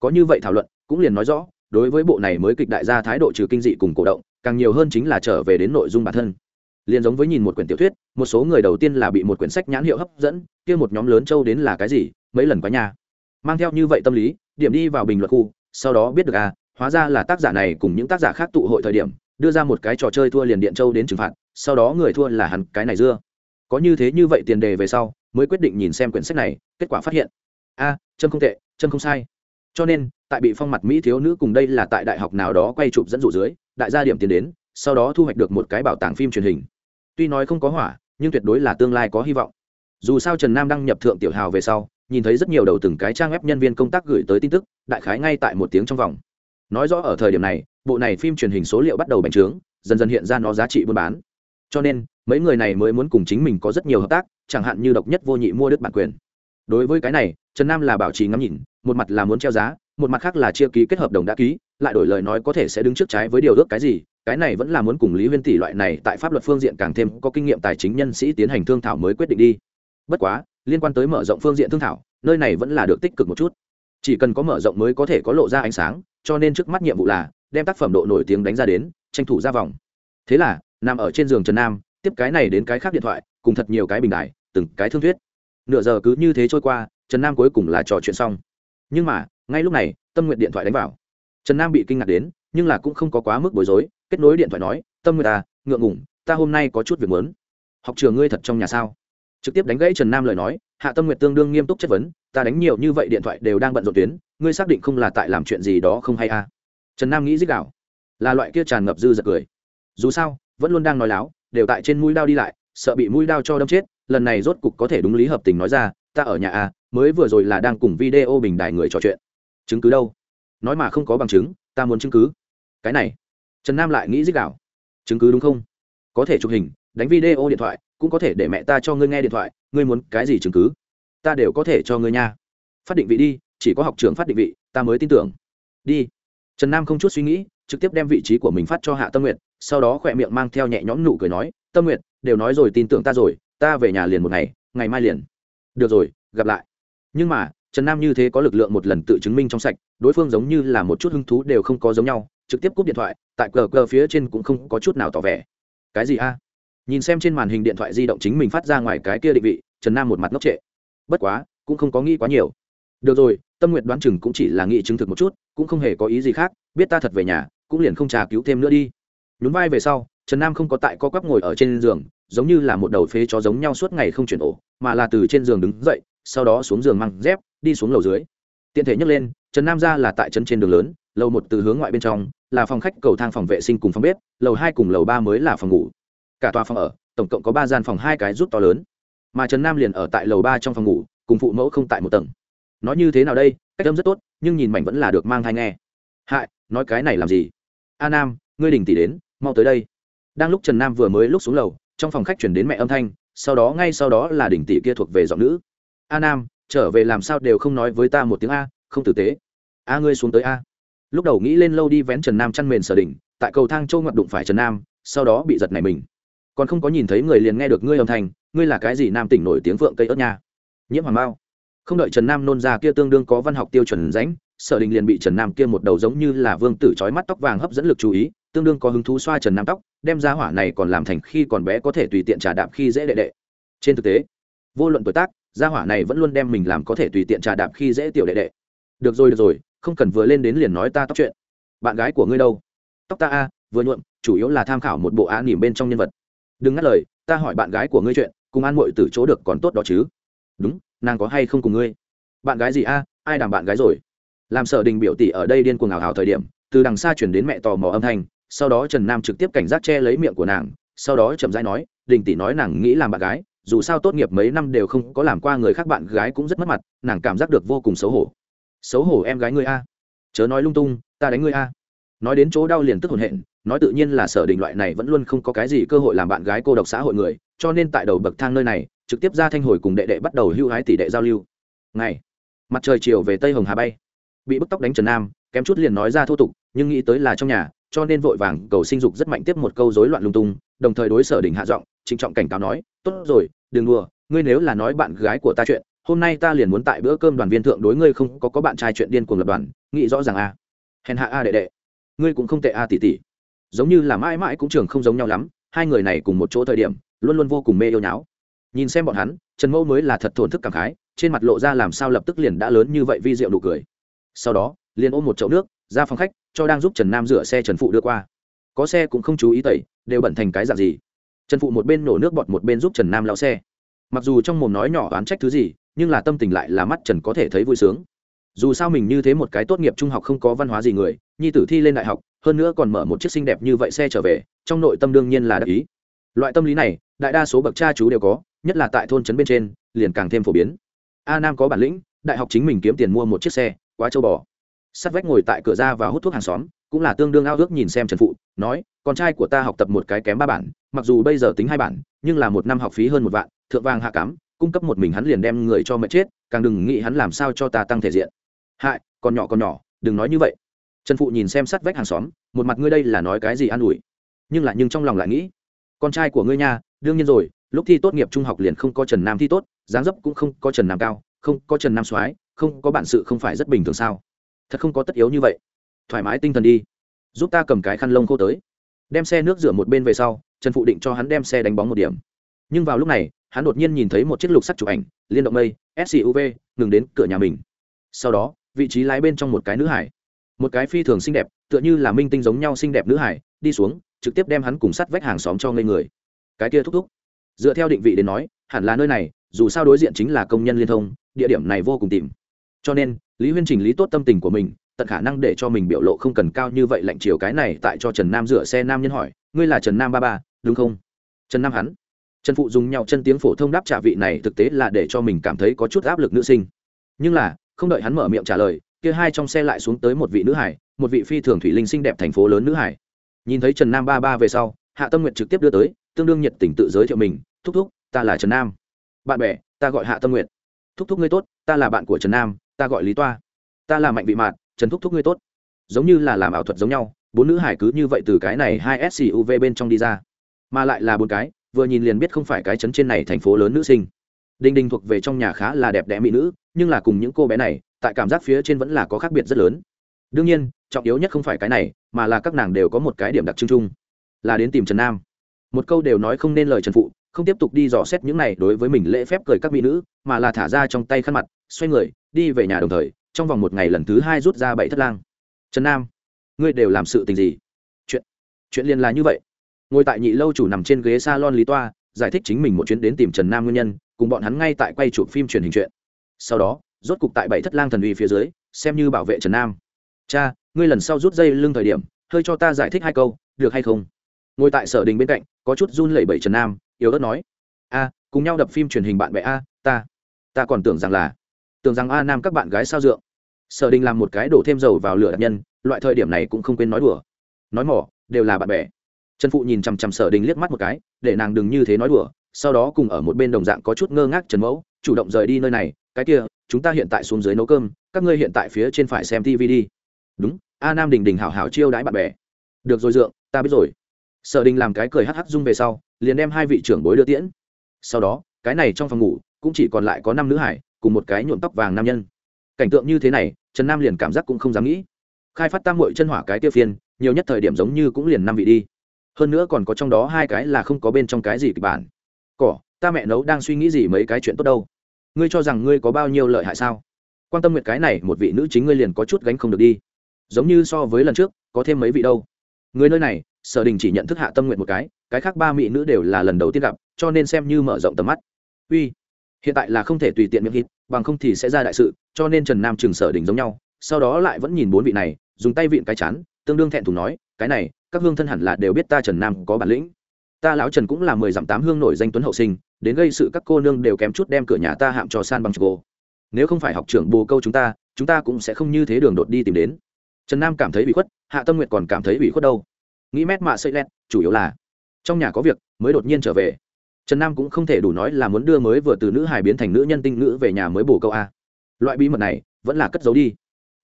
Có như vậy thảo luận, cũng liền nói rõ, đối với bộ này mới kịch đại gia thái độ trừ kinh dị cùng cổ động, càng nhiều hơn chính là trở về đến nội dung bản thân. Liền giống với nhìn một quyển tiểu thuyết, một số người đầu tiên là bị một quyển sách nhãn hiệu hấp dẫn, kia một nhóm lớn châu đến là cái gì, mấy lần quá nhà mang theo như vậy tâm lý, điểm đi vào bình luận khu sau đó biết được à hóa ra là tác giả này cùng những tác giả khác tụ hội thời điểm đưa ra một cái trò chơi thua liền điện châu đến trừng phạt sau đó người thua là hắn cái này dưa. Có như thế như vậy tiền đề về sau mới quyết định nhìn xem quyển sách này kết quả phát hiện a à, chân không tệ chân không sai. Cho nên tại bị phong mặt mỹ thiếu nữ cùng đây là tại đại học nào đó quay chụp dẫn dụ dưới đại gia điểm tiền đến sau đó thu hoạch được một cái bảo tàng phim truyền hình. Tuy nói không có hỏa nhưng tuyệt đối là tương lai có hy vọng. Dù sao trần nam đăng nhập thượng tiểu hào về sau nhìn thấy rất nhiều đầu từng cái trang web nhân viên công tác gửi tới tin tức đại khái ngay tại một tiếng trong vòng. Nói rõ ở thời điểm này, bộ này phim truyền hình số liệu bắt đầu bành trướng, dần dần hiện ra nó giá trị buôn bán. Cho nên, mấy người này mới muốn cùng chính mình có rất nhiều hợp tác, chẳng hạn như độc nhất vô nhị mua đứt bản quyền. Đối với cái này, trần nam là bảo trì ngắm nhìn, một mặt là muốn treo giá, một mặt khác là chia ký kết hợp đồng đã ký, lại đổi lời nói có thể sẽ đứng trước trái với điều ước cái gì, cái này vẫn là muốn cùng lý huyên tỷ loại này tại pháp luật phương diện càng thêm có kinh nghiệm tài chính nhân sĩ tiến hành thương thảo mới quyết định đi. Bất quá, liên quan tới mở rộng phương diện thương thảo, nơi này vẫn là được tích cực một chút chỉ cần có mở rộng mới có thể có lộ ra ánh sáng, cho nên trước mắt nhiệm vụ là đem tác phẩm độ nổi tiếng đánh ra đến, tranh thủ ra vòng. Thế là, nằm ở trên giường trần nam, tiếp cái này đến cái khác điện thoại, cùng thật nhiều cái bình đại từng cái thương thuyết. Nửa giờ cứ như thế trôi qua, trần nam cuối cùng là trò chuyện xong. Nhưng mà, ngay lúc này, tâm nguyện điện thoại đánh vào. Trần nam bị kinh ngạc đến, nhưng là cũng không có quá mức bối rối, kết nối điện thoại nói, tâm nguyện ta à, ngượng ngủng ta hôm nay có chút việc muốn. Học trường ngươi thật trong nhà sao? Trực tiếp đánh gãy trần nam lời nói, hạ tâm Nguyệt tương đương nghiêm túc chất vấn, ta đánh nhiều như vậy điện thoại đều đang bận rộn tuyến, ngươi xác định không là tại làm chuyện gì đó không hay à. trần nam nghĩ dích đạo, là loại kia tràn ngập dư giật cười. Dù sao, vẫn luôn đang nói láo, đều tại trên mũi đao đi lại, sợ bị mũi đao cho đâm chết, lần này rốt cục có thể đúng lý hợp tình nói ra, ta ở nhà à mới vừa rồi là đang cùng video bình đài người trò chuyện. Chứng cứ đâu? Nói mà không có bằng chứng, ta muốn chứng cứ. Cái này. Trần nam lại nghĩ dích đạo, chứng cứ đúng không? Có thể chụp hình, đánh video điện thoại cũng có thể để mẹ ta cho ngươi nghe điện thoại, ngươi muốn cái gì chứng cứ? Ta đều có thể cho ngươi nha. Phát định vị đi, chỉ có học trường phát định vị, ta mới tin tưởng. Đi. Trần nam không chút suy nghĩ, trực tiếp đem vị trí của mình phát cho hạ tâm nguyện sau đó khỏe miệng mang theo nhẹ nhõm nụ cười nói, tâm nguyện đều nói rồi tin tưởng ta rồi, ta về nhà liền một ngày ngày mai liền. Được rồi, gặp lại. Nhưng mà, trần nam như thế có lực lượng một lần tự chứng minh trong sạch, đối phương giống như là một chút hứng thú đều không có giống nhau, trực tiếp cúp điện thoại, tại cờ cờ phía trên cũng không có chút nào tỏ vẻ. Cái gì a? Nhìn xem trên màn hình điện thoại di động chính mình phát ra ngoài cái kia định vị, trần nam một mặt ngốc trệ. Bất quá, cũng không có nghĩ quá nhiều. Được rồi, tâm nguyện đoán chừng cũng chỉ là nghĩ chứng thực một chút, cũng không hề có ý gì khác, biết ta thật về nhà, cũng liền không trà cứu thêm nữa đi. Nhún vai về sau, trần nam không có tại co quắp ngồi ở trên giường, giống như là một đầu phế chó giống nhau suốt ngày không chuyển ổ, mà là từ trên giường đứng dậy, sau đó xuống giường mang dép, đi xuống lầu dưới. Tiện thể nhấc lên, trần nam ra là tại chân trên đường lớn, lầu một từ hướng ngoại bên trong, là phòng khách cầu thang phòng vệ sinh cùng phòng bếp, lầu hai cùng lầu ba mới là phòng ngủ cả tòa phòng ở, tổng cộng có ba gian phòng, hai cái rút to lớn. Mà trần nam liền ở tại lầu ba trong phòng ngủ, cùng phụ mẫu không tại một tầng. Nói như thế nào đây? Cách âm rất tốt, nhưng nhìn mảnh vẫn là được mang thai nghe. Hại, nói cái này làm gì? A nam, ngươi đình tỷ đến, mau tới đây. Đang lúc trần nam vừa mới lúc xuống lầu, trong phòng khách chuyển đến mẹ âm thanh, sau đó ngay sau đó là đình tỷ kia thuộc về giọng nữ. A nam, trở về làm sao đều không nói với ta một tiếng a, không tử tế. A ngươi xuống tới a. Lúc đầu nghĩ lên lâu đi vén trần nam chăn mền sở đỉnh, tại cầu thang châu ngoặt đụng phải trần nam, sau đó bị giật này mình còn không có nhìn thấy người liền nghe được ngươi âm thanh, ngươi là cái gì nam tỉnh nổi tiếng phượng cây ớt nha? Nhiễm hoàng bao không đợi trần nam nôn ra kia tương đương có văn học tiêu chuẩn ránh sở đình liền bị trần nam kia một đầu giống như là vương tử trói mắt tóc vàng hấp dẫn lực chú ý, tương đương có hứng thú xoa trần nam tóc, đem ra hỏa này còn làm thành khi còn bé có thể tùy tiện trà đạp khi dễ đệ đệ. Trên thực tế, vô luận tuổi tác gia hỏa này vẫn luôn đem mình làm có thể tùy tiện trà đạp khi dễ tiểu đệ đệ. Được rồi được rồi, không cần vừa lên đến liền nói ta tóc chuyện. Bạn gái của ngươi đâu? Tóc ta a, vừa nhuộm, chủ yếu là tham khảo một bộ á nỉm bên trong nhân vật đừng ngắt lời, ta hỏi bạn gái của ngươi chuyện, cùng an mội từ chỗ được còn tốt đó chứ. Đúng, nàng có hay không cùng ngươi? Bạn gái gì a? Ai đảm bạn gái rồi? Làm sợ đình biểu tỷ ở đây điên cuồng ảo hào thời điểm, từ đằng xa chuyển đến mẹ tò mò âm thanh, sau đó trần nam trực tiếp cảnh giác che lấy miệng của nàng, sau đó chậm rãi nói, đình tỷ nói nàng nghĩ làm bạn gái, dù sao tốt nghiệp mấy năm đều không có làm qua người khác bạn gái cũng rất mất mặt, nàng cảm giác được vô cùng xấu hổ. Xấu hổ em gái ngươi a? Chớ nói lung tung, ta đánh ngươi a. Nói đến chỗ đau liền tức hồn hện nói tự nhiên là sở đình loại này vẫn luôn không có cái gì cơ hội làm bạn gái cô độc xã hội người, cho nên tại đầu bậc thang nơi này, trực tiếp ra thanh hồi cùng đệ đệ bắt đầu hưu hái tỷ đệ giao lưu. Ngày, mặt trời chiều về tây hồng hà bay. Bị bức tóc đánh trần nam, kém chút liền nói ra thô tục, nhưng nghĩ tới là trong nhà, cho nên vội vàng cầu sinh dục rất mạnh tiếp một câu rối loạn lung tung, đồng thời đối sở đỉnh hạ giọng, trịnh trọng cảnh cáo nói, tốt rồi, đừng đùa, ngươi nếu là nói bạn gái của ta chuyện, hôm nay ta liền muốn tại bữa cơm đoàn viên thượng đối ngươi không có có bạn trai chuyện điên cuồng lập đoàn, nghĩ rõ ràng a hèn hạ a đệ đệ, ngươi cũng không tệ a tỷ tỷ giống như là mãi mãi cũng trường không giống nhau lắm, hai người này cùng một chỗ thời điểm, luôn luôn vô cùng mê yêu nháo. Nhìn xem bọn hắn, trần mẫu mới là thật thổn thức cảm khái, trên mặt lộ ra làm sao lập tức liền đã lớn như vậy vi rượu nụ cười. Sau đó, liền ôm một chậu nước, ra phòng khách, cho đang giúp trần nam rửa xe trần phụ đưa qua. Có xe cũng không chú ý tẩy, đều bẩn thành cái dạng gì. Trần phụ một bên nổ nước bọt một bên giúp trần nam lao xe. Mặc dù trong mồm nói nhỏ oán trách thứ gì, nhưng là tâm tình lại là mắt trần có thể thấy vui sướng. Dù sao mình như thế một cái tốt nghiệp trung học không có văn hóa gì người, nhi tử thi lên đại học hơn nữa còn mở một chiếc xinh đẹp như vậy xe trở về, trong nội tâm đương nhiên là đắc ý. Loại tâm lý này, đại đa số bậc cha chú đều có, nhất là tại thôn trấn bên trên, liền càng thêm phổ biến. A nam có bản lĩnh, đại học chính mình kiếm tiền mua một chiếc xe, quá châu bò. Sắt vách ngồi tại cửa ra và hút thuốc hàng xóm, cũng là tương đương ao ước nhìn xem trần phụ, nói, con trai của ta học tập một cái kém ba bản, mặc dù bây giờ tính hai bản, nhưng là một năm học phí hơn một vạn, thượng vàng hạ cám, cung cấp một mình hắn liền đem người cho mẹ chết, càng đừng nghĩ hắn làm sao cho ta tăng thể diện. Hại, còn nhỏ còn nhỏ, đừng nói như vậy trần phụ nhìn xem sát vách hàng xóm, một mặt ngươi đây là nói cái gì an ủi? Nhưng lại nhưng trong lòng lại nghĩ, con trai của ngươi nha, đương nhiên rồi, lúc thi tốt nghiệp trung học liền không có trần nam thi tốt, dáng dấp cũng không có trần nam cao, không có trần nam soái, không có bản sự không phải rất bình thường sao? Thật không có tất yếu như vậy. Thoải mái tinh thần đi. Giúp ta cầm cái khăn lông khô tới. Đem xe nước rửa một bên về sau, trần phụ định cho hắn đem xe đánh bóng một điểm. Nhưng vào lúc này, hắn đột nhiên nhìn thấy một chiếc lục sắc chụp ảnh, liên động mây suv ngừng đến cửa nhà mình. Sau đó, vị trí lái bên trong một cái nữ hải một cái phi thường xinh đẹp, tựa như là minh tinh giống nhau xinh đẹp nữ hải, đi xuống, trực tiếp đem hắn cùng sắt vách hàng xóm cho ngây người. Cái kia thúc thúc. Dựa theo định vị đến nói, hẳn là nơi này, dù sao đối diện chính là công nhân liên thông, địa điểm này vô cùng tìm. Cho nên, lý huyên chỉnh lý tốt tâm tình của mình, tận khả năng để cho mình biểu lộ không cần cao như vậy lạnh chiều cái này tại cho trần nam rửa xe nam nhân hỏi, ngươi là trần nam ba ba, đúng không? Trần nam hắn. Trần phụ dùng nhau chân tiếng phổ thông đáp trả vị này thực tế là để cho mình cảm thấy có chút áp lực nữ sinh. Nhưng là, không đợi hắn mở miệng trả lời kia hai trong xe lại xuống tới một vị nữ hải một vị phi thường thủy linh xinh đẹp thành phố lớn nữ hải. Nhìn thấy trần nam ba ba về sau hạ tâm nguyện trực tiếp đưa tới tương đương nhiệt tình tự giới thiệu mình thúc thúc ta là trần nam. Bạn bè ta gọi hạ tâm nguyện thúc thúc ngươi tốt ta là bạn của trần nam ta gọi lý toa. Ta là mạnh vị mạt, trần thúc thúc ngươi tốt. Giống như là làm ảo thuật giống nhau bốn nữ hải cứ như vậy từ cái này hai suv bên trong đi ra. Mà lại là bốn cái vừa nhìn liền biết không phải cái chấn trên này thành phố lớn nữ sinh. Đinh đinh thuộc về trong nhà khá là đẹp đẽ mỹ nữ nhưng là cùng những cô bé này tại cảm giác phía trên vẫn là có khác biệt rất lớn. Đương nhiên, trọng yếu nhất không phải cái này, mà là các nàng đều có một cái điểm đặc trưng chung. Là đến tìm trần nam. Một câu đều nói không nên lời trần phụ, không tiếp tục đi dò xét những này đối với mình lễ phép cười các mỹ nữ, mà là thả ra trong tay khăn mặt, xoay người, đi về nhà đồng thời, trong vòng một ngày lần thứ hai rút ra bảy thất lang. Trần nam, ngươi đều làm sự tình gì? Chuyện chuyện liền là như vậy. Ngồi tại nhị lâu chủ nằm trên ghế s a lon lý toa, giải thích chính mình một chuyến đến tìm trần nam nguyên nhân, cùng bọn hắn ngay tại quay chụp phim truyền hình chuyện. Sau đó rốt cục tại bảy thất lang thần uy phía dưới, xem như bảo vệ trần nam. Cha, ngươi lần sau rút dây lưng thời điểm, hơi cho ta giải thích hai câu, được hay không? Ngồi tại sở đình bên cạnh, có chút run lẩy bẩy trần nam, yếu ớt nói. A, cùng nhau đập phim truyền hình bạn bè a, ta ta còn tưởng rằng là, tưởng rằng a nam các bạn gái sao dượng. Sở đình làm một cái đổ thêm dầu vào lửa đặc nhân, loại thời điểm này cũng không quên nói đùa. Nói mỏ, đều là bạn bè. Trần phụ nhìn chằm chằm sở đình liếc mắt một cái, để nàng đừng như thế nói đùa, sau đó cùng ở một bên đồng dạng có chút ngơ ngác trần mẫu, chủ động rời đi nơi này cái kia, chúng ta hiện tại xuống dưới nấu cơm, các ngươi hiện tại phía trên phải xem tv đi. Đúng, a nam đình đình hảo hảo chiêu đãi bạn bè. Được rồi dượng, ta biết rồi. Sở đình làm cái cười hắc hắc dung về sau, liền đem hai vị trưởng bối đưa tiễn. Sau đó, cái này trong phòng ngủ, cũng chỉ còn lại có năm nữ hải, cùng một cái nhuộm tóc vàng nam nhân. Cảnh tượng như thế này, trần nam liền cảm giác cũng không dám nghĩ. Khai phát tam mội chân hỏa cái tiêu phiên, nhiều nhất thời điểm giống như cũng liền năm vị đi. Hơn nữa còn có trong đó hai cái là không có bên trong cái gì kịch bản. Cỏ, ta mẹ nấu đang suy nghĩ gì mấy cái chuyện tốt đâu ngươi cho rằng ngươi có bao nhiêu lợi hại sao? Quan tâm nguyện cái này, một vị nữ chính ngươi liền có chút gánh không được đi. Giống như so với lần trước, có thêm mấy vị đâu. Người nơi này, sở đình chỉ nhận thức hạ tâm nguyện một cái cái khác ba mỹ nữ đều là lần đầu tiên gặp, cho nên xem như mở rộng tầm mắt. Uy, hiện tại là không thể tùy tiện miệng hít, bằng không thì sẽ ra đại sự, cho nên trần nam trường sở đình giống nhau, sau đó lại vẫn nhìn bốn vị này, dùng tay vịn cái chán, tương đương thẹn thùng nói, cái này, các hương thân hẳn là đều biết ta trần nam có bản lĩnh ta lão trần cũng là mười dặm tám hương nổi danh tuấn hậu sinh, đến gây sự các cô nương đều kém chút đem cửa nhà ta hạm cho san bằng chô nếu không phải học trưởng bồ câu chúng ta chúng ta cũng sẽ không như thế đường đột đi tìm đến. Trần nam cảm thấy bị khuất, hạ tâm nguyện còn cảm thấy bị khuất đâu? Nghĩ mét mạ xây lét chủ yếu là trong nhà có việc mới đột nhiên trở về. Trần nam cũng không thể đủ nói là muốn đưa mới vừa từ nữ hài biến thành nữ nhân tinh nữ về nhà mới bổ câu a. Loại bí mật này vẫn là cất giấu đi.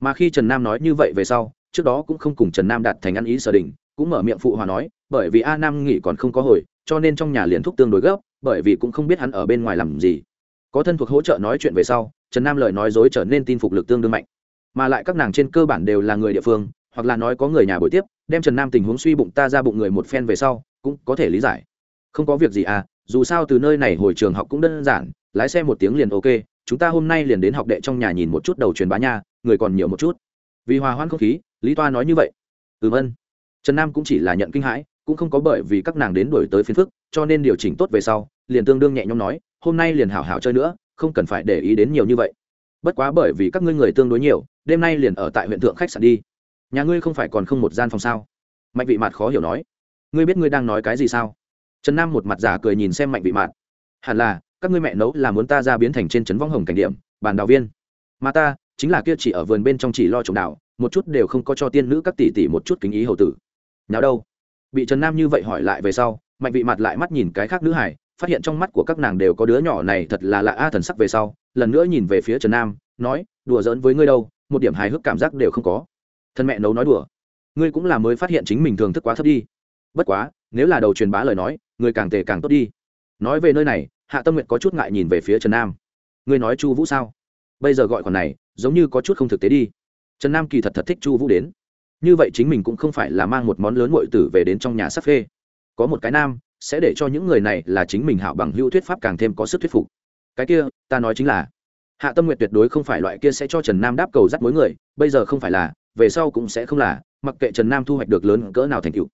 Mà khi trần nam nói như vậy về sau, trước đó cũng không cùng trần nam đạt thành ăn ý sở đình cũng mở miệng phụ hòa nói, bởi vì a nam nghỉ còn không có hồi, cho nên trong nhà liền thúc tương đối gấp, bởi vì cũng không biết hắn ở bên ngoài làm gì. Có thân thuộc hỗ trợ nói chuyện về sau, trần nam lời nói dối trở nên tin phục lực tương đương mạnh. Mà lại các nàng trên cơ bản đều là người địa phương, hoặc là nói có người nhà buổi tiếp, đem trần nam tình huống suy bụng ta ra bụng người một phen về sau, cũng có thể lý giải. Không có việc gì à dù sao từ nơi này hồi trường học cũng đơn giản, lái xe một tiếng liền ok, chúng ta hôm nay liền đến học đệ trong nhà nhìn một chút đầu truyền bá nha, người còn nhiều một chút. Vì hòa hoãn không khí, lý toa nói như vậy. Ừm vân trần nam cũng chỉ là nhận kinh hãi, cũng không có bởi vì các nàng đến đổi tới phiền phức, cho nên điều chỉnh tốt về sau, liền tương đương nhẹ nhõm nói, hôm nay liền hảo hảo chơi nữa, không cần phải để ý đến nhiều như vậy. Bất quá bởi vì các ngươi người tương đối nhiều, đêm nay liền ở tại huyện thượng khách sạn đi. Nhà ngươi không phải còn không một gian phòng sao? Mạnh vị mạt khó hiểu nói. Ngươi biết ngươi đang nói cái gì sao? Trần nam một mặt giả cười nhìn xem mạnh vị mạn hẳn là, các ngươi mẹ nấu là muốn ta ra biến thành trên trấn vong hồng cảnh điểm, bàn đào viên. Mà ta, chính là kia chỉ ở vườn bên trong chỉ lo trồng đào, một chút đều không có cho tiên nữ các tỷ tỷ một chút kính ý hầu tử nào đâu. Bị trần nam như vậy hỏi lại về sau, mạnh vị mặt lại mắt nhìn cái khác nữ hải phát hiện trong mắt của các nàng đều có đứa nhỏ này thật là lạ a thần sắc về sau, lần nữa nhìn về phía trần nam, nói, đùa giỡn với ngươi đâu, một điểm hài hước cảm giác đều không có. Thân mẹ nấu nói đùa, ngươi cũng là mới phát hiện chính mình thường thức quá thấp đi. Bất quá, nếu là đầu truyền bá lời nói ngươi càng tề càng tốt đi. Nói về nơi này, hạ tâm nguyện có chút ngại nhìn về phía trần nam. Ngươi nói chu vũ sao? Bây giờ gọi còn này, giống như có chút không thực tế đi. Trần nam kỳ thật thật thích chu vũ đến như vậy chính mình cũng không phải là mang một món lớn ngội tử về đến trong nhà sắp phê. Có một cái nam, sẽ để cho những người này là chính mình hảo bằng hữu thuyết pháp càng thêm có sức thuyết phục. Cái kia, ta nói chính là, hạ tâm nguyện tuyệt đối không phải loại kia sẽ cho trần nam đáp cầu dắt mối người, bây giờ không phải là, về sau cũng sẽ không là, mặc kệ trần nam thu hoạch được lớn cỡ nào thành tựu.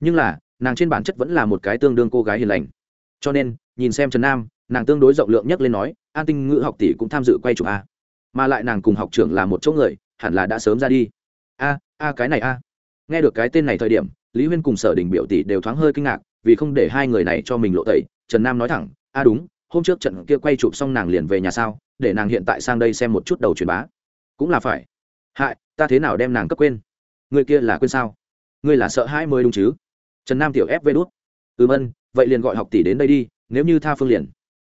Nhưng là, nàng trên bản chất vẫn là một cái tương đương cô gái hiền lành. Cho nên, nhìn xem trần nam, nàng tương đối rộng lượng nhất lên nói, an tinh ngữ học tỷ cũng tham dự quay chụp a mà lại nàng cùng học trưởng là một chỗ người, hẳn là đã sớm ra đi. A a cái này a. Nghe được cái tên này thời điểm, lý huyên cùng sở đình biểu tỷ đều thoáng hơi kinh ngạc, vì không để hai người này cho mình lộ tẩy, trần nam nói thẳng, a, đúng, hôm trước trận kia quay chụp xong nàng liền về nhà sao, để nàng hiện tại sang đây xem một chút đầu truyền bá. Cũng là phải. Hại, ta thế nào đem nàng cấp quên? Người kia là quên sao? Ngươi là sợ hãi mới đúng chứ? Trần nam tiểu ép vê đốt ừm ân, vậy liền gọi học tỷ đến đây đi, nếu như tha phương liền.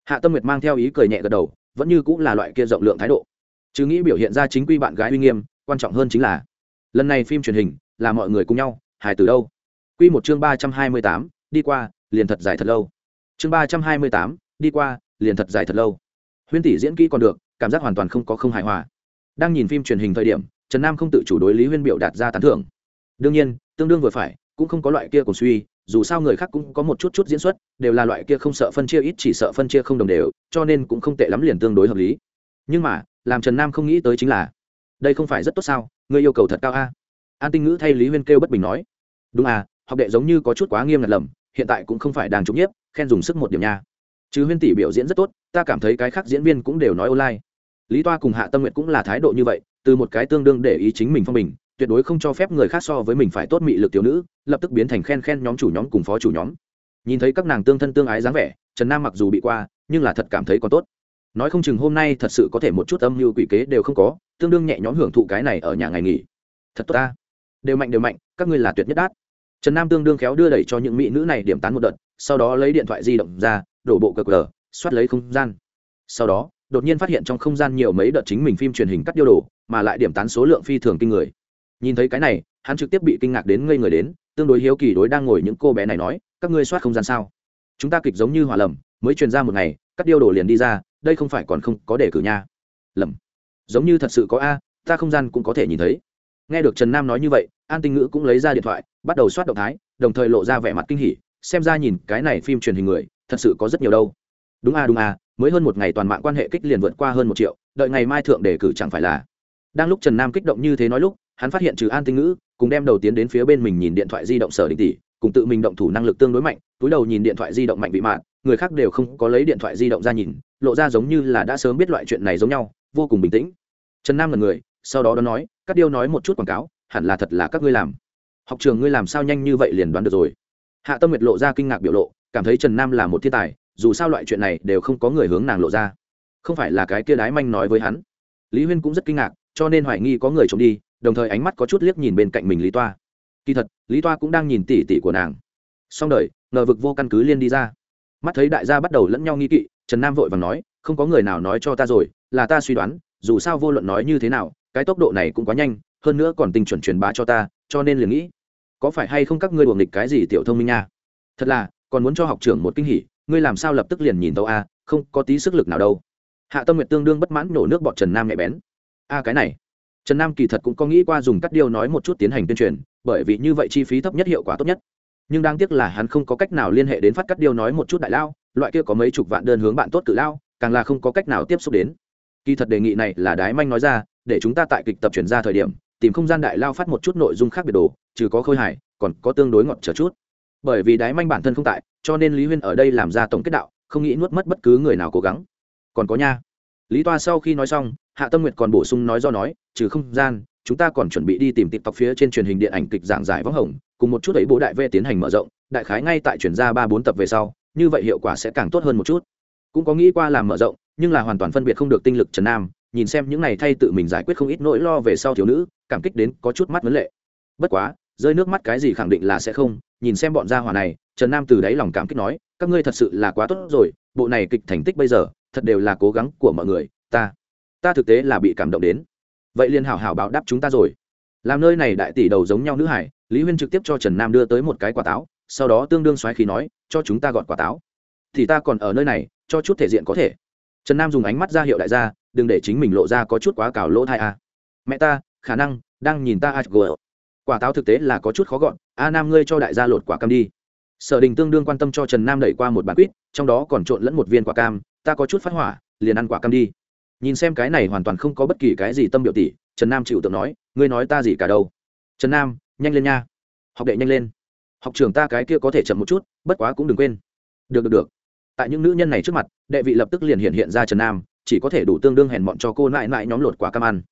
Hạ tâm nguyệt mang theo ý cười nhẹ gật đầu, vẫn như cũng là loại kia rộng lượng thái độ. Chứ nghĩ biểu hiện ra chính quy bạn gái uy nghiêm, quan trọng hơn chính là lần này phim truyền hình là mọi người cùng nhau, hài từ đâu? Q một chương ba trăm hai mươi tám, đi qua, liền thật dài thật lâu. Chương ba trăm hai mươi tám, đi qua, liền thật dài thật lâu. Huyên tỷ diễn kỹ còn được, cảm giác hoàn toàn không có không hài hòa. Đang nhìn phim truyền hình thời điểm, trần nam không tự chủ đối lý huyên biểu đạt ra tán thưởng. Đương nhiên, tương đương vừa phải, cũng không có loại kia còn suy, dù sao người khác cũng có một chút chút diễn xuất, đều là loại kia không sợ phân chia ít, chỉ sợ phân chia không đồng đều, cho nên cũng không tệ lắm liền tương đối hợp lý. Nhưng mà, làm trần nam không nghĩ tới chính là, đây không phải rất tốt sao? Ngươi yêu cầu thật cao a. An tinh ngữ thay lý huyên kêu bất bình nói. Đúng à học đệ giống như có chút quá nghiêm ngặt lầm, hiện tại cũng không phải đang trúng nhiếp, khen dùng sức một điểm nha. Chứ huyên tỷ biểu diễn rất tốt, ta cảm thấy cái khác diễn viên cũng đều nói online. Lý toa cùng hạ tâm nguyện cũng là thái độ như vậy, từ một cái tương đương để ý chính mình phong bình, tuyệt đối không cho phép người khác so với mình phải tốt mị lực tiểu nữ, lập tức biến thành khen khen nhóm chủ nhóm cùng phó chủ nhóm. Nhìn thấy các nàng tương thân tương ái dáng vẻ, trần nam mặc dù bị qua, nhưng là thật cảm thấy có tốt nói không chừng hôm nay thật sự có thể một chút âm mưu quỷ kế đều không có, tương đương nhẹ nhõm hưởng thụ cái này ở nhà ngày nghỉ. Thật tốt ta. Đều mạnh đều mạnh, các ngươi là tuyệt nhất đát. Trần nam tương đương khéo đưa đẩy cho những mỹ nữ này điểm tán một đợt, sau đó lấy điện thoại di động ra, đổ bộ cờ cờ xoát lấy không gian. Sau đó, đột nhiên phát hiện trong không gian nhiều mấy đợt chính mình phim truyền hình cắt điêu đồ, mà lại điểm tán số lượng phi thường kinh người. Nhìn thấy cái này, hắn trực tiếp bị kinh ngạc đến ngây người đến, tương đối hiếu kỳ đối đang ngồi những cô bé này nói, các ngươi soát không gian sao? Chúng ta kịch giống như hỏa lầm, mới truyền ra một ngày, cắt điêu đồ liền đi ra đây không phải còn không có đề cử nha. Lầm. Giống như thật sự có a, ta không gian cũng có thể nhìn thấy. Nghe được trần nam nói như vậy, an tinh ngữ cũng lấy ra điện thoại, bắt đầu soát động thái, đồng thời lộ ra vẻ mặt kinh hỉ, xem ra nhìn cái này phim truyền hình người, thật sự có rất nhiều đâu. Đúng a đúng a, mới hơn một ngày toàn mạng quan hệ kích liền vượt qua hơn một triệu, đợi ngày mai thượng đề cử chẳng phải là. Đang lúc trần nam kích động như thế nói lúc, hắn phát hiện trừ an tinh ngữ, cùng đem đầu tiến đến phía bên mình nhìn điện thoại di động sở đình tỷ cùng tự mình động thủ năng lực tương đối mạnh, túi đầu nhìn điện thoại di động mạnh bị mạn, người khác đều không có lấy điện thoại di động ra nhìn, lộ ra giống như là đã sớm biết loại chuyện này giống nhau, vô cùng bình tĩnh. Trần nam là người, sau đó đó nói các điêu nói một chút quảng cáo, hẳn là thật là các ngươi làm. Học trường ngươi làm sao nhanh như vậy liền đoán được rồi? Hạ tâm nguyệt lộ ra kinh ngạc biểu lộ, cảm thấy trần nam là một thiên tài, dù sao loại chuyện này đều không có người hướng nàng lộ ra. Không phải là cái kia đái manh nói với hắn. Lý huyên cũng rất kinh ngạc, cho nên hoài nghi có người trộm đi, đồng thời ánh mắt có chút liếc nhìn bên cạnh mình lý toa kỳ thật, lý toa cũng đang nhìn tỉ tỉ của nàng. Xong đời, ngờ vực vô căn cứ liên đi ra. Mắt thấy đại gia bắt đầu lẫn nhau nghi kỵ, trần nam vội vàng nói, không có người nào nói cho ta rồi, là ta suy đoán, dù sao vô luận nói như thế nào, cái tốc độ này cũng quá nhanh, hơn nữa còn tình chuẩn truyền bá cho ta, cho nên liền nghĩ, có phải hay không các ngươi đuồng nghịch cái gì tiểu thông minh nha? Thật là, còn muốn cho học trưởng một kinh hỉ, ngươi làm sao lập tức liền nhìn tâu a, không có tí sức lực nào đâu. Hạ tâm nguyệt tương đương bất mãn nổ nước bọt trần nam nhẹ bén. A, cái này. Trần nam kỳ thật cũng có nghĩ qua dùng cắt điêu nói một chút tiến hành tuyên truyền bởi vì như vậy chi phí thấp nhất hiệu quả tốt nhất. Nhưng đáng tiếc là hắn không có cách nào liên hệ đến phát cắt điêu nói một chút đại lao, loại kia có mấy chục vạn đơn hướng bạn tốt cự lao, càng là không có cách nào tiếp xúc đến. Kỳ thật đề nghị này là đái manh nói ra, để chúng ta tại kịch tập chuyển ra thời điểm, tìm không gian đại lao phát một chút nội dung khác biệt đồ, trừ có khôi hài, còn có tương đối ngọt trở chút. Bởi vì đái manh bản thân không tại, cho nên lý huyên ở đây làm ra tổng kết đạo, không nghĩ nuốt mất bất cứ người nào cố gắng. Còn có nha. Lý toa sau khi nói xong, hạ tâm nguyệt còn bổ sung nói do nói, trừ không gian chúng ta còn chuẩn bị đi tìm tiktok phía trên truyền hình điện ảnh kịch giảng giải võng hồng, cùng một chút ấy bố đại v tiến hành mở rộng, đại khái ngay tại chuyển ra ba bốn tập về sau, như vậy hiệu quả sẽ càng tốt hơn một chút. Cũng có nghĩ qua làm mở rộng, nhưng là hoàn toàn phân biệt không được tinh lực trần nam, nhìn xem những này thay tự mình giải quyết không ít nỗi lo về sau thiếu nữ, cảm kích đến có chút mắt vấn lệ. Bất quá, rơi nước mắt cái gì khẳng định là sẽ không, nhìn xem bọn gia hỏa này, trần nam từ đáy lòng cảm kích nói, các ngươi thật sự là quá tốt rồi, bộ này kịch thành tích bây giờ, thật đều là cố gắng của mọi người, ta ta thực tế là bị cảm động đến vậy liền hảo hảo báo đáp chúng ta rồi. Làm nơi này đại tỷ đầu giống nhau nữ hải, lý huyên trực tiếp cho trần nam đưa tới một cái quả táo, sau đó tương đương xoáy khí nói, cho chúng ta gọt quả táo. Thì ta còn ở nơi này, cho chút thể diện có thể. Trần nam dùng ánh mắt ra hiệu đại gia, đừng để chính mình lộ ra có chút quá cào lỗ thai a. À. mẹ ta, khả năng, đang nhìn ta a gờ quả táo thực tế là có chút khó gọn a nam ngươi cho đại gia lột quả cam đi. Sở đình tương đương quan tâm cho trần nam đẩy qua một bàn quýt, trong đó còn trộn lẫn một viên quả cam, ta có chút phát hỏa, liền ăn quả cam đi nhìn xem cái này hoàn toàn không có bất kỳ cái gì tâm biểu tỷ, trần nam chịu tượng nói, ngươi nói ta gì cả đâu? Trần nam, nhanh lên nha. Học đệ nhanh lên. Học trường ta cái kia có thể chậm một chút, bất quá cũng đừng quên. Được được được. Tại những nữ nhân này trước mặt, đệ vị lập tức liền hiện hiện ra trần nam, chỉ có thể đủ tương đương hèn mọn cho cô nại nại nhóm lột quả cam ăn.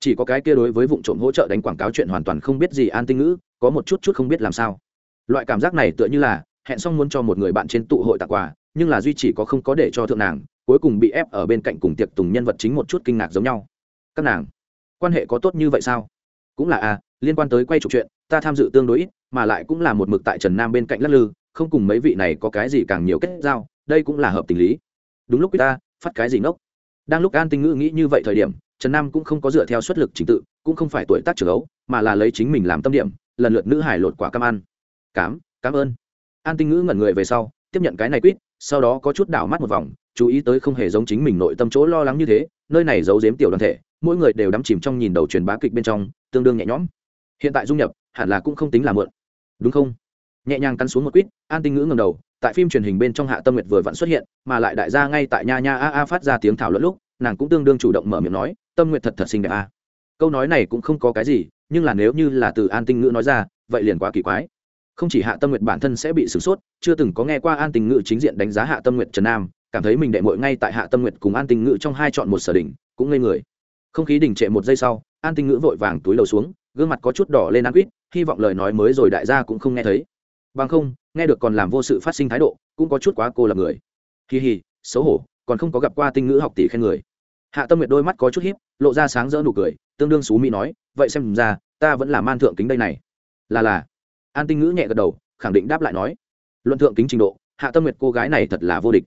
Chỉ có cái kia đối với vụ trộm hỗ trợ đánh quảng cáo chuyện hoàn toàn không biết gì an tinh ngữ, có một chút chút không biết làm sao. Loại cảm giác này tựa như là hẹn xong muốn cho một người bạn trên tụ hội tặng quà, nhưng là duy chỉ có không có để cho thượng nàng cuối cùng bị ép ở bên cạnh cùng tiệc tùng nhân vật chính một chút kinh ngạc giống nhau. Các nàng quan hệ có tốt như vậy sao? Cũng là a à, liên quan tới quay trục chuyện ta tham dự tương đối ít mà lại cũng là một mực tại trần nam bên cạnh lắc lư không cùng mấy vị này có cái gì càng nhiều kết giao đây cũng là hợp tình lý. Đúng lúc ta phát cái gì ngốc? Đang lúc an tinh ngữ nghĩ như vậy thời điểm trần nam cũng không có dựa theo xuất lực trình tự cũng không phải tuổi tác trưởng ấu mà là lấy chính mình làm tâm điểm lần lượt nữ hải lột quả cam ăn. Cám cảm ơn. An tinh ngữ ngẩn người về sau tiếp nhận cái này quýt sau đó có chút đảo mắt một vòng chú ý tới không hề giống chính mình nội tâm chỗ lo lắng như thế, nơi này giấu giếm tiểu đoàn thể, mỗi người đều đắm chìm trong nhìn đầu truyền bá kịch bên trong, tương đương nhẹ nhõm. Hiện tại dung nhập, hẳn là cũng không tính là mượn. Đúng không? Nhẹ nhàng cắn xuống một quýt, an tinh ngữ ngầm đầu, tại phim truyền hình bên trong hạ tâm nguyệt vừa vặn xuất hiện, mà lại đại gia ngay tại nha nha a a phát ra tiếng thảo luận lúc, nàng cũng tương đương chủ động mở miệng nói, tâm nguyệt thật thật xinh đẹp a. Câu nói này cũng không có cái gì, nhưng là nếu như là từ an tinh ngữ nói ra, vậy liền quá kỳ quái. Không chỉ hạ tâm nguyệt bản thân sẽ bị sửng sốt, chưa từng có nghe qua an tinh ngữ chính diện đánh giá hạ tâm nguyệt trần nam cảm thấy mình đệ mội ngay tại hạ tâm nguyệt cùng an tinh ngữ trong hai chọn một sở đỉnh, cũng ngây người. Không khí đình trệ một giây sau, an tinh ngữ vội vàng túi đầu xuống, gương mặt có chút đỏ lên ăn quýt, hy vọng lời nói mới rồi đại gia cũng không nghe thấy. Bằng không, nghe được còn làm vô sự phát sinh thái độ, cũng có chút quá cô là người. Kỳ hì xấu hổ, còn không có gặp qua tinh ngữ học tỷ khen người. Hạ tâm nguyệt đôi mắt có chút hiếp lộ ra sáng rỡ nụ cười, tương đương xú mỹ nói, vậy xem ra, ta vẫn là man thượng kính đây này. Là là. An tinh ngữ nhẹ gật đầu, khẳng định đáp lại nói. Luận thượng kính trình độ, hạ tâm nguyệt cô gái này thật là vô địch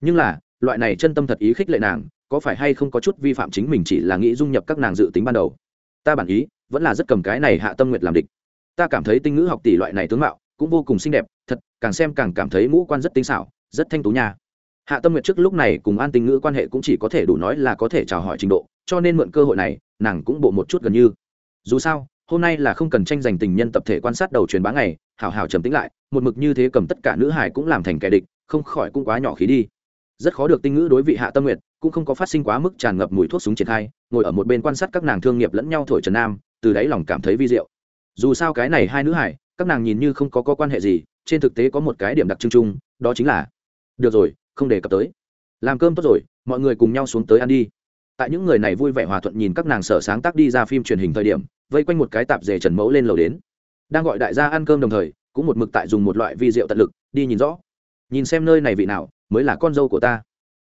nhưng là, loại này chân tâm thật ý khích lệ nàng, có phải hay không có chút vi phạm chính mình chỉ là nghĩ dung nhập các nàng dự tính ban đầu? Ta bản ý, vẫn là rất cầm cái này hạ tâm nguyệt làm địch. Ta cảm thấy tinh ngữ học tỷ loại này tướng mạo, cũng vô cùng xinh đẹp, thật, càng xem càng cảm thấy ngũ quan rất tinh xảo, rất thanh tú nha. Hạ tâm nguyệt trước lúc này cùng an tinh ngữ quan hệ cũng chỉ có thể đủ nói là có thể chào hỏi trình độ, cho nên mượn cơ hội này, nàng cũng bộ một chút gần như. Dù sao, hôm nay là không cần tranh giành tình nhân tập thể quan sát đầu truyền bá ngày, hào hào trầm tĩnh lại, một mực như thế cầm tất cả nữ hải cũng làm thành kẻ địch, không khỏi cũng quá nhỏ khí đi rất khó được tinh ngữ đối vị hạ tâm nguyệt cũng không có phát sinh quá mức tràn ngập mùi thuốc súng triển khai ngồi ở một bên quan sát các nàng thương nghiệp lẫn nhau thổi trần nam từ đáy lòng cảm thấy vi diệu. Dù sao cái này hai nữ hải các nàng nhìn như không có, có quan hệ gì trên thực tế có một cái điểm đặc trưng chung đó chính là được rồi không đề cập tới. Làm cơm tốt rồi mọi người cùng nhau xuống tới ăn đi. Tại những người này vui vẻ hòa thuận nhìn các nàng sở sáng tác đi ra phim truyền hình thời điểm vây quanh một cái tạp dề trần mẫu lên lầu đến. Đang gọi đại gia ăn cơm đồng thời cũng một mực tại dùng một loại vi rượu tận lực đi nhìn rõ nhìn xem nơi này vị nào mới là con dâu của ta.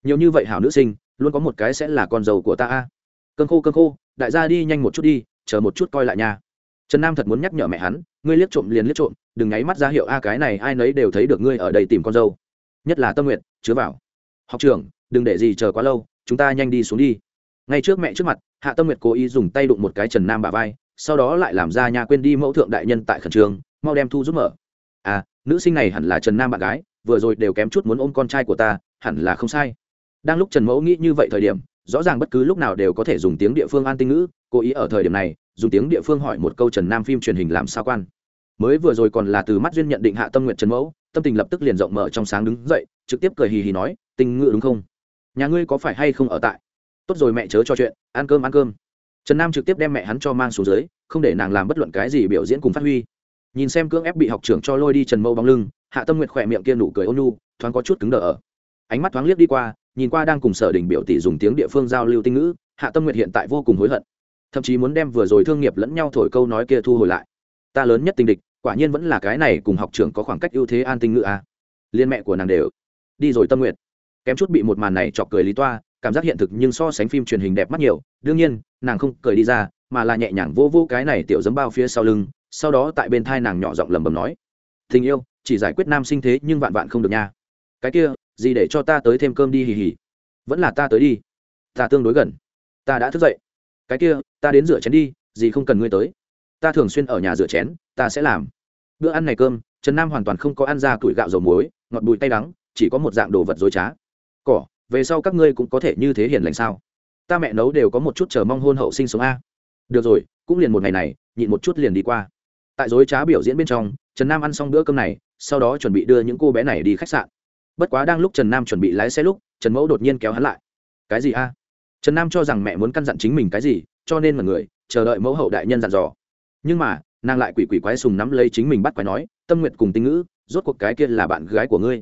Nhiều như vậy hảo nữ sinh, luôn có một cái sẽ là con dâu của ta a. Cơn khô cơn khô, đại gia đi nhanh một chút đi, chờ một chút coi lại nha. Trần nam thật muốn nhắc nhở mẹ hắn, ngươi liếc trộm liền liếc trộm, đừng nháy mắt ra hiệu a, cái này ai nấy đều thấy được ngươi ở đây tìm con dâu. Nhất là tâm nguyện chứa vào. Học trưởng, đừng để gì chờ quá lâu, chúng ta nhanh đi xuống đi. Ngay trước mẹ trước mặt, hạ tâm nguyệt cố ý dùng tay đụng một cái trần nam bà vai, sau đó lại làm ra nhà quên đi mẫu thượng đại nhân tại khẩn trường mau đem thu giúp mở. À nữ sinh này hẳn là trần nam bạn gái vừa rồi đều kém chút muốn ôm con trai của ta, hẳn là không sai. Đang lúc trần mẫu nghĩ như vậy thời điểm, rõ ràng bất cứ lúc nào đều có thể dùng tiếng địa phương an tinh ngữ, cố ý ở thời điểm này, dùng tiếng địa phương hỏi một câu trần nam phim truyền hình làm sao quan. Mới vừa rồi còn là từ mắt duyên nhận định hạ tâm nguyện trần mẫu, tâm tình lập tức liền rộng mở trong sáng đứng dậy, trực tiếp cười hì hì nói tình ngữ đúng không? Nhà ngươi có phải hay không ở tại? Tốt rồi mẹ, chớ cho chuyện, ăn cơm ăn cơm. Trần nam trực tiếp đem mẹ hắn cho mang xuống dưới, không để nàng làm bất luận cái gì biểu diễn cùng phát huy. Nhìn xem cưỡng ép bị học trưởng cho lôi đi trần mẫu bóng lưng hạ tâm nguyệt khỏe miệng kia nụ cười ôn nhu, thoáng có chút cứng đờ ở. Ánh mắt thoáng liếc đi qua, nhìn qua đang cùng sở đình biểu tỷ dùng tiếng địa phương giao lưu tinh ngữ, hạ tâm nguyệt hiện tại vô cùng hối hận. Thậm chí muốn đem vừa rồi thương nghiệp lẫn nhau thổi câu nói kia thu hồi lại. Ta lớn nhất tình địch, quả nhiên vẫn là cái này cùng học trưởng có khoảng cách ưu thế an tinh ngữ a. À. liên mẹ của nàng đều. Đi rồi tâm nguyệt. Kém chút bị một màn này chọc cười lý toa, cảm giác hiện thực nhưng so sánh phim truyền hình đẹp mắt nhiều. Đương nhiên, nàng không cười đi ra, mà là nhẹ nhàng vô vô cái này tiểu dấm bao phía sau lưng, sau đó tại bên thai nàng nhỏ giọng lầm bầm nói. Tình yêu chỉ giải quyết nam sinh thế nhưng vạn vạn không được nha. Cái kia, gì để cho ta tới thêm cơm đi hì hì. Vẫn là ta tới đi. Ta tương đối gần. Ta đã thức dậy. Cái kia, ta đến rửa chén đi, gì không cần ngươi tới. Ta thường xuyên ở nhà rửa chén, ta sẽ làm. Bữa ăn này cơm, trần nam hoàn toàn không có ăn ra tuổi gạo dầu muối, ngọt bùi tay đắng, chỉ có một dạng đồ vật dối trá. Cỏ, về sau các ngươi cũng có thể như thế hiền lành sao? Ta mẹ nấu đều có một chút chờ mong hôn hậu sinh sống a. Được rồi, cũng liền một ngày này, nhịn một chút liền đi qua. Tại dối trá biểu diễn bên trong, trần nam ăn xong bữa cơm này sau đó chuẩn bị đưa những cô bé này đi khách sạn. Bất quá đang lúc trần nam chuẩn bị lái xe lúc, trần mẫu đột nhiên kéo hắn lại. Cái gì a? Trần nam cho rằng mẹ muốn căn dặn chính mình cái gì, cho nên mà người chờ đợi mẫu hậu đại nhân dặn dò. Nhưng mà, nàng lại quỷ quỷ quái sùng nắm lấy chính mình bắt quái nói, tâm nguyện cùng tinh ngữ, rốt cuộc cái kia là bạn gái của ngươi.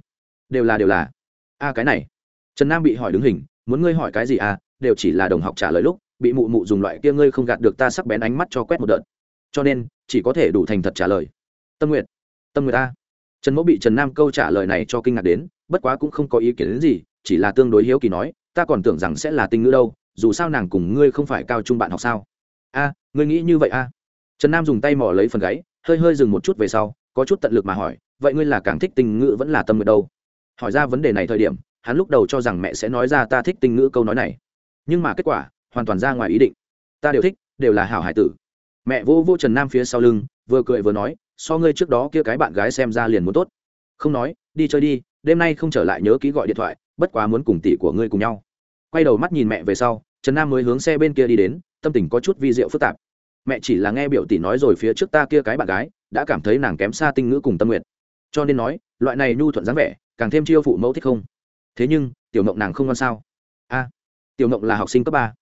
Đều là đều là. A, cái này. Trần nam bị hỏi đứng hình, muốn ngươi hỏi cái gì à đều chỉ là đồng học trả lời lúc, bị mụ mụ dùng loại kia ngươi không gạt được ta sắc bén ánh mắt cho quét một đợt. Cho nên, chỉ có thể đủ thành thật trả lời. Tâm nguyện. Tâm nguyện ta trần mẫu bị trần nam câu trả lời này cho kinh ngạc đến, bất quá cũng không có ý kiến đến gì, chỉ là tương đối hiếu kỳ nói, ta còn tưởng rằng sẽ là tình ngữ đâu, dù sao nàng cùng ngươi không phải cao trung bạn học sao? A, ngươi nghĩ như vậy a? Trần nam dùng tay mỏ lấy phần gáy, hơi hơi dừng một chút về sau, có chút tận lực mà hỏi, vậy ngươi là càng thích tình ngữ vẫn là tâm nguyện đâu? Hỏi ra vấn đề này thời điểm, hắn lúc đầu cho rằng mẹ sẽ nói ra ta thích tình ngữ câu nói này. Nhưng mà kết quả, hoàn toàn ra ngoài ý định. Ta đều thích, đều là hảo hải tử. Mẹ vô vô trần nam phía sau lưng, vừa cười vừa nói so ngươi trước đó kia cái bạn gái xem ra liền muốn tốt. Không nói, đi chơi đi, đêm nay không trở lại nhớ ký gọi điện thoại, bất quá muốn cùng tỷ của ngươi cùng nhau. Quay đầu mắt nhìn mẹ về sau, trần nam mới hướng xe bên kia đi đến, tâm tình có chút vi diệu phức tạp. Mẹ chỉ là nghe biểu tỷ nói rồi phía trước ta kia cái bạn gái, đã cảm thấy nàng kém xa tinh ngữ cùng tâm nguyện. Cho nên nói, loại này nhu thuận dáng vẻ, càng thêm chiêu phụ mẫu thích không? Thế nhưng, tiểu mộng nàng không ngon sao? A, tiểu mộng là học sinh cấp ba.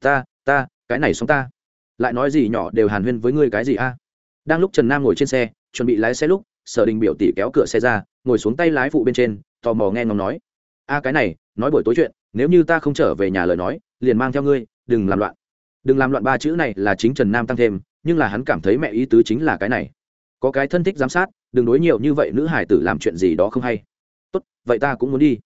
Ta ta, cái này xong ta. Lại nói gì nhỏ đều hàn huyên với ngươi cái gì a? Đang lúc trần nam ngồi trên xe, chuẩn bị lái xe lúc, sở đình biểu tỷ kéo cửa xe ra, ngồi xuống tay lái phụ bên trên, tò mò nghe ngóng nói. A, cái này, nói buổi tối chuyện, nếu như ta không trở về nhà lời nói, liền mang theo ngươi, đừng làm loạn. Đừng làm loạn ba chữ này là chính trần nam tăng thêm, nhưng là hắn cảm thấy mẹ ý tứ chính là cái này. Có cái thân thích giám sát, đừng đối nhiều như vậy nữ hải tử làm chuyện gì đó không hay. Tốt, vậy ta cũng muốn đi.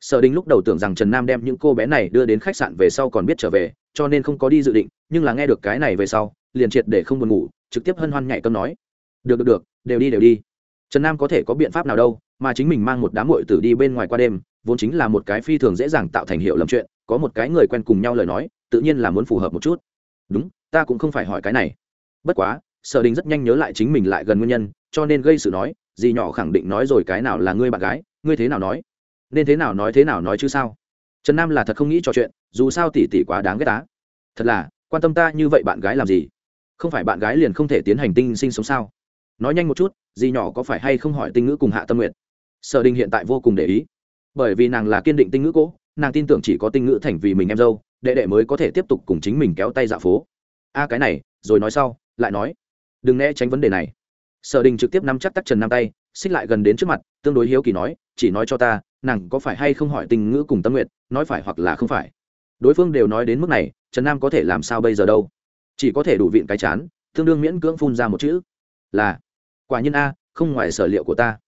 Sở đình lúc đầu tưởng rằng trần nam đem những cô bé này đưa đến khách sạn về sau còn biết trở về cho nên không có đi dự định, nhưng là nghe được cái này về sau, liền triệt để không buồn ngủ, trực tiếp hân hoan nhảy cơm nói. Được được được, đều đi đều đi. Trần nam có thể có biện pháp nào đâu, mà chính mình mang một đám mội tử đi bên ngoài qua đêm, vốn chính là một cái phi thường dễ dàng tạo thành hiệu lầm chuyện, có một cái người quen cùng nhau lời nói, tự nhiên là muốn phù hợp một chút. Đúng, ta cũng không phải hỏi cái này. Bất quá, sở đình rất nhanh nhớ lại chính mình lại gần nguyên nhân, cho nên gây sự nói, dì nhỏ khẳng định nói rồi cái nào là ngươi bạn gái, ngươi thế nào nói? Nên thế nào nói thế nào nói chứ sao? Trần nam là thật không nghĩ trò chuyện dù sao tỷ tỷ quá đáng ghét tá thật là, quan tâm ta như vậy bạn gái làm gì? Không phải bạn gái liền không thể tiến hành tinh sinh sống sao? Nói nhanh một chút, dì nhỏ có phải hay không hỏi tinh ngữ cùng hạ tâm nguyện sở đình hiện tại vô cùng để ý. Bởi vì nàng là kiên định tinh ngữ cỗ nàng tin tưởng chỉ có tinh ngữ thành vì mình em dâu, đệ đệ mới có thể tiếp tục cùng chính mình kéo tay dạo phố. A, cái này, rồi nói sau, lại nói. Đừng né tránh vấn đề này. Sở đình trực tiếp nắm chắc tắc trần nam tay, xích lại gần đến trước mặt, tương đối hiếu kỳ nói, chỉ nói cho ta, nàng có phải hay không hỏi tình ngữ cùng tâm nguyện nói phải hoặc là không phải? Đối phương đều nói đến mức này, trần nam có thể làm sao bây giờ đâu? Chỉ có thể đủ viện cái chán, tương đương miễn cưỡng phun ra một chữ. Là, quả nhiên a, không ngoài sở liệu của ta.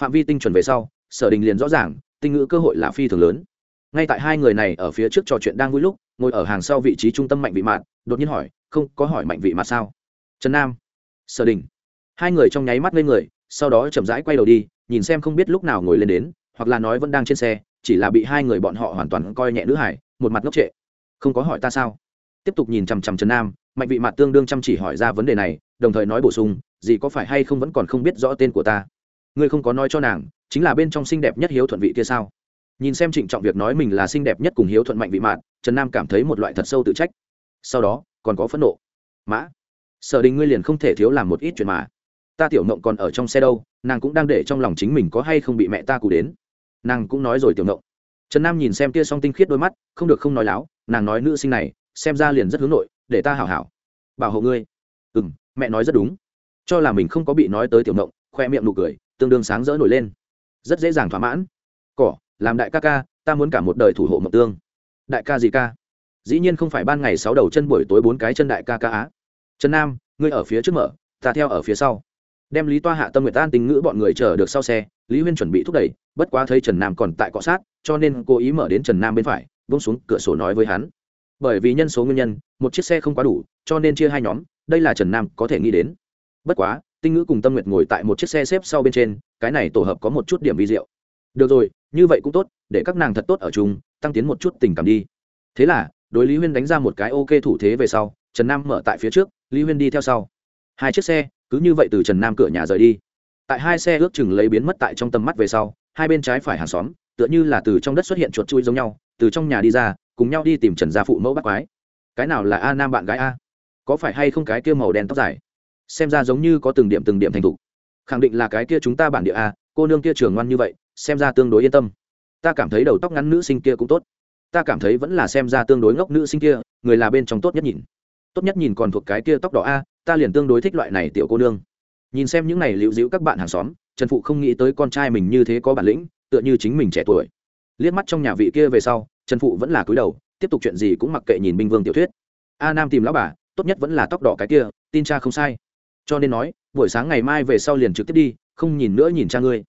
Phạm vi tinh chuẩn về sau, sở đình liền rõ ràng, tinh ngữ cơ hội là phi thường lớn. Ngay tại hai người này ở phía trước trò chuyện đang vui lúc, ngồi ở hàng sau vị trí trung tâm mạnh vị mạn, đột nhiên hỏi, không, có hỏi mạnh vị mà sao? Trần nam. Sở đình. Hai người trong nháy mắt lên người, sau đó chậm rãi quay đầu đi, nhìn xem không biết lúc nào ngồi lên đến, hoặc là nói vẫn đang trên xe, chỉ là bị hai người bọn họ hoàn toàn coi nhẹ nữ hải một mặt ngốc trệ. Không có hỏi ta sao? Tiếp tục nhìn chằm chằm trần nam, mạnh vị mặt tương đương chăm chỉ hỏi ra vấn đề này, đồng thời nói bổ sung gì có phải hay không vẫn còn không biết rõ tên của ta? Ngươi không có nói cho nàng, chính là bên trong xinh đẹp nhất hiếu thuận vị kia sao? Nhìn xem trịnh trọng việc nói mình là xinh đẹp nhất cùng hiếu thuận mạnh vị mạn trần nam cảm thấy một loại thật sâu tự trách. Sau đó, còn có phẫn nộ. Mã, sở đình ngươi liền không thể thiếu làm một ít chuyện mà. Ta tiểu mộng còn ở trong xe đâu, nàng cũng đang để trong lòng chính mình có hay không bị mẹ ta cù đến. Nàng cũng nói rồi tiểu mộng trần nam nhìn xem kia song tinh khiết đôi mắt, không được không nói láo, nàng nói nữ sinh này, xem ra liền rất hướng nội, để ta hảo hảo. Bảo hộ ngươi. Ừ m mẹ nói rất đúng. Cho là mình không có bị nói tới tiểu mộng, khoe miệng nụ cười, tương đương sáng rỡ nổi lên. Rất dễ dàng thỏa mãn. Cỏ, làm đại ca ca, ta muốn cả một đời thủ hộ mộng tương. Đại ca gì ca? Dĩ nhiên không phải ban ngày sáu đầu chân buổi tối bốn cái chân đại ca ca á. Trần nam, ngươi ở phía trước mở, ta theo ở phía sau đem lý toa hạ tâm nguyệt an tình ngữ bọn người chờ được sau xe, lý huyên chuẩn bị thúc đẩy, bất quá thấy trần nam còn tại cọ sát, cho nên cố ý mở đến trần nam bên phải bông xuống cửa sổ nói với hắn. Bởi vì nhân số nguyên nhân, một chiếc xe không quá đủ, cho nên chia hai nhóm, đây là trần nam có thể nghĩ đến. Bất quá, tinh ngữ cùng tâm nguyệt ngồi tại một chiếc xe xếp sau bên trên, cái này tổ hợp có một chút điểm vi diệu. Được rồi, như vậy cũng tốt, để các nàng thật tốt ở chung, tăng tiến một chút tình cảm đi. Thế là, đối lý huyên đánh ra một cái ok thủ thế về sau, trần nam mở tại phía trước, lý huyên đi theo sau. Hai chiếc xe cứ như vậy từ trần nam cửa nhà rời đi tại hai xe ước chừng lấy biến mất tại trong tầm mắt về sau hai bên trái phải hàng xóm tựa như là từ trong đất xuất hiện chuột chui giống nhau từ trong nhà đi ra cùng nhau đi tìm trần gia phụ mẫu bác quái cái nào là a nam bạn gái a có phải hay không cái kia màu đen tóc dài xem ra giống như có từng điểm từng điểm thành thục khẳng định là cái kia chúng ta bản địa a cô nương kia trường ngoan như vậy xem ra tương đối yên tâm ta cảm thấy đầu tóc ngắn nữ sinh kia cũng tốt ta cảm thấy vẫn là xem ra tương đối ngốc nữ sinh kia người là bên trong tốt nhất nhìn tốt nhất nhìn còn thuộc cái kia tóc đỏ a ta liền tương đối thích loại này tiểu cô nương. Nhìn xem những này liễu dĩu các bạn hàng xóm, trần phụ không nghĩ tới con trai mình như thế có bản lĩnh, tựa như chính mình trẻ tuổi. Liếc mắt trong nhà vị kia về sau, trần phụ vẫn là cúi đầu, tiếp tục chuyện gì cũng mặc kệ nhìn binh vương tiểu thuyết. A nam tìm lão bà, tốt nhất vẫn là tóc đỏ cái kia, tin cha không sai. Cho nên nói, buổi sáng ngày mai về sau liền trực tiếp đi, không nhìn nữa nhìn cha ngươi.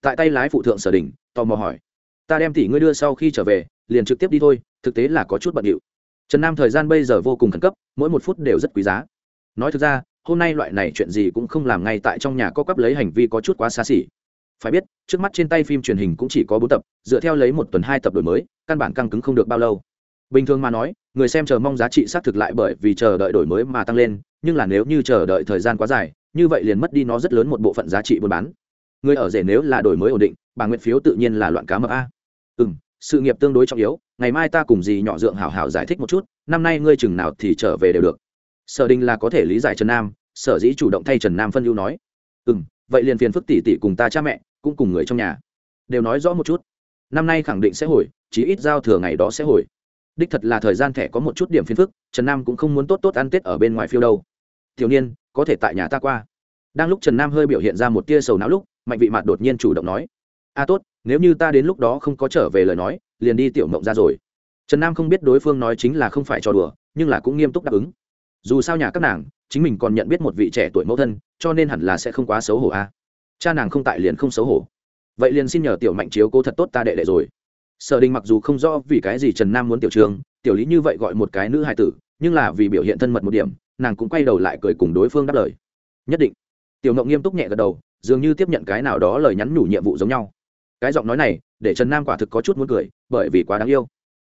Tại tay lái phụ thượng sở đình tò mò hỏi. Ta đem tỷ ngươi đưa sau khi trở về, liền trực tiếp đi thôi, thực tế là có chút bận điệu. Trần nam thời gian bây giờ vô cùng khẩn cấp, mỗi một phút đều rất quý giá nói thực ra, hôm nay loại này chuyện gì cũng không làm ngay tại trong nhà có cắp lấy hành vi có chút quá xa xỉ. Phải biết, trước mắt trên tay phim truyền hình cũng chỉ có bốn tập, dựa theo lấy một tuần hai tập đổi mới, căn bản căng cứng không được bao lâu. Bình thường mà nói, người xem chờ mong giá trị xác thực lại bởi vì chờ đợi đổi mới mà tăng lên, nhưng là nếu như chờ đợi thời gian quá dài, như vậy liền mất đi nó rất lớn một bộ phận giá trị buôn bán. Người ở rể nếu là đổi mới ổn định, bà nguyện phiếu tự nhiên là loạn cá mập a. Ừ m sự nghiệp tương đối trọng yếu, ngày mai ta cùng dì nhỏ dượng hảo hảo giải thích một chút, năm nay ngươi chừng nào thì trở về đều được sở đình là có thể lý giải trần nam, sở dĩ chủ động thay trần nam phân ưu nói. Ừ m vậy liền phiền phức tỷ tỷ cùng ta cha mẹ, cũng cùng người trong nhà. Đều nói rõ một chút. Năm nay khẳng định sẽ hồi, chí ít giao thừa ngày đó sẽ hồi. Đích thật là thời gian thẻ có một chút điểm phiền phức, trần nam cũng không muốn tốt tốt ăn tết ở bên ngoài phiêu đâu. Thiếu niên, có thể tại nhà ta qua. Đang lúc trần nam hơi biểu hiện ra một tia sầu não lúc, mạnh vị mặt đột nhiên chủ động nói. A, tốt, nếu như ta đến lúc đó không có trở về lời nói, liền đi tiểu mộng ra rồi. Trần nam không biết đối phương nói chính là không phải trò đùa, nhưng là cũng nghiêm túc đáp ứng dù sao nhà các nàng, chính mình còn nhận biết một vị trẻ tuổi mẫu thân, cho nên hẳn là sẽ không quá xấu hổ a. Cha nàng không tại liền không xấu hổ. Vậy liền xin nhờ tiểu mạnh chiếu cố thật tốt ta đệ đệ rồi. Sở đình mặc dù không rõ vì cái gì trần nam muốn tiểu trường, tiểu lý như vậy gọi một cái nữ hài tử, nhưng là vì biểu hiện thân mật một điểm, nàng cũng quay đầu lại cười cùng đối phương đáp lời. Nhất định. Tiểu ngộng nghiêm túc nhẹ gật đầu, dường như tiếp nhận cái nào đó lời nhắn nhủ nhiệm vụ giống nhau. Cái giọng nói này, để trần nam quả thực có chút muốn cười, bởi vì quá đáng yêu.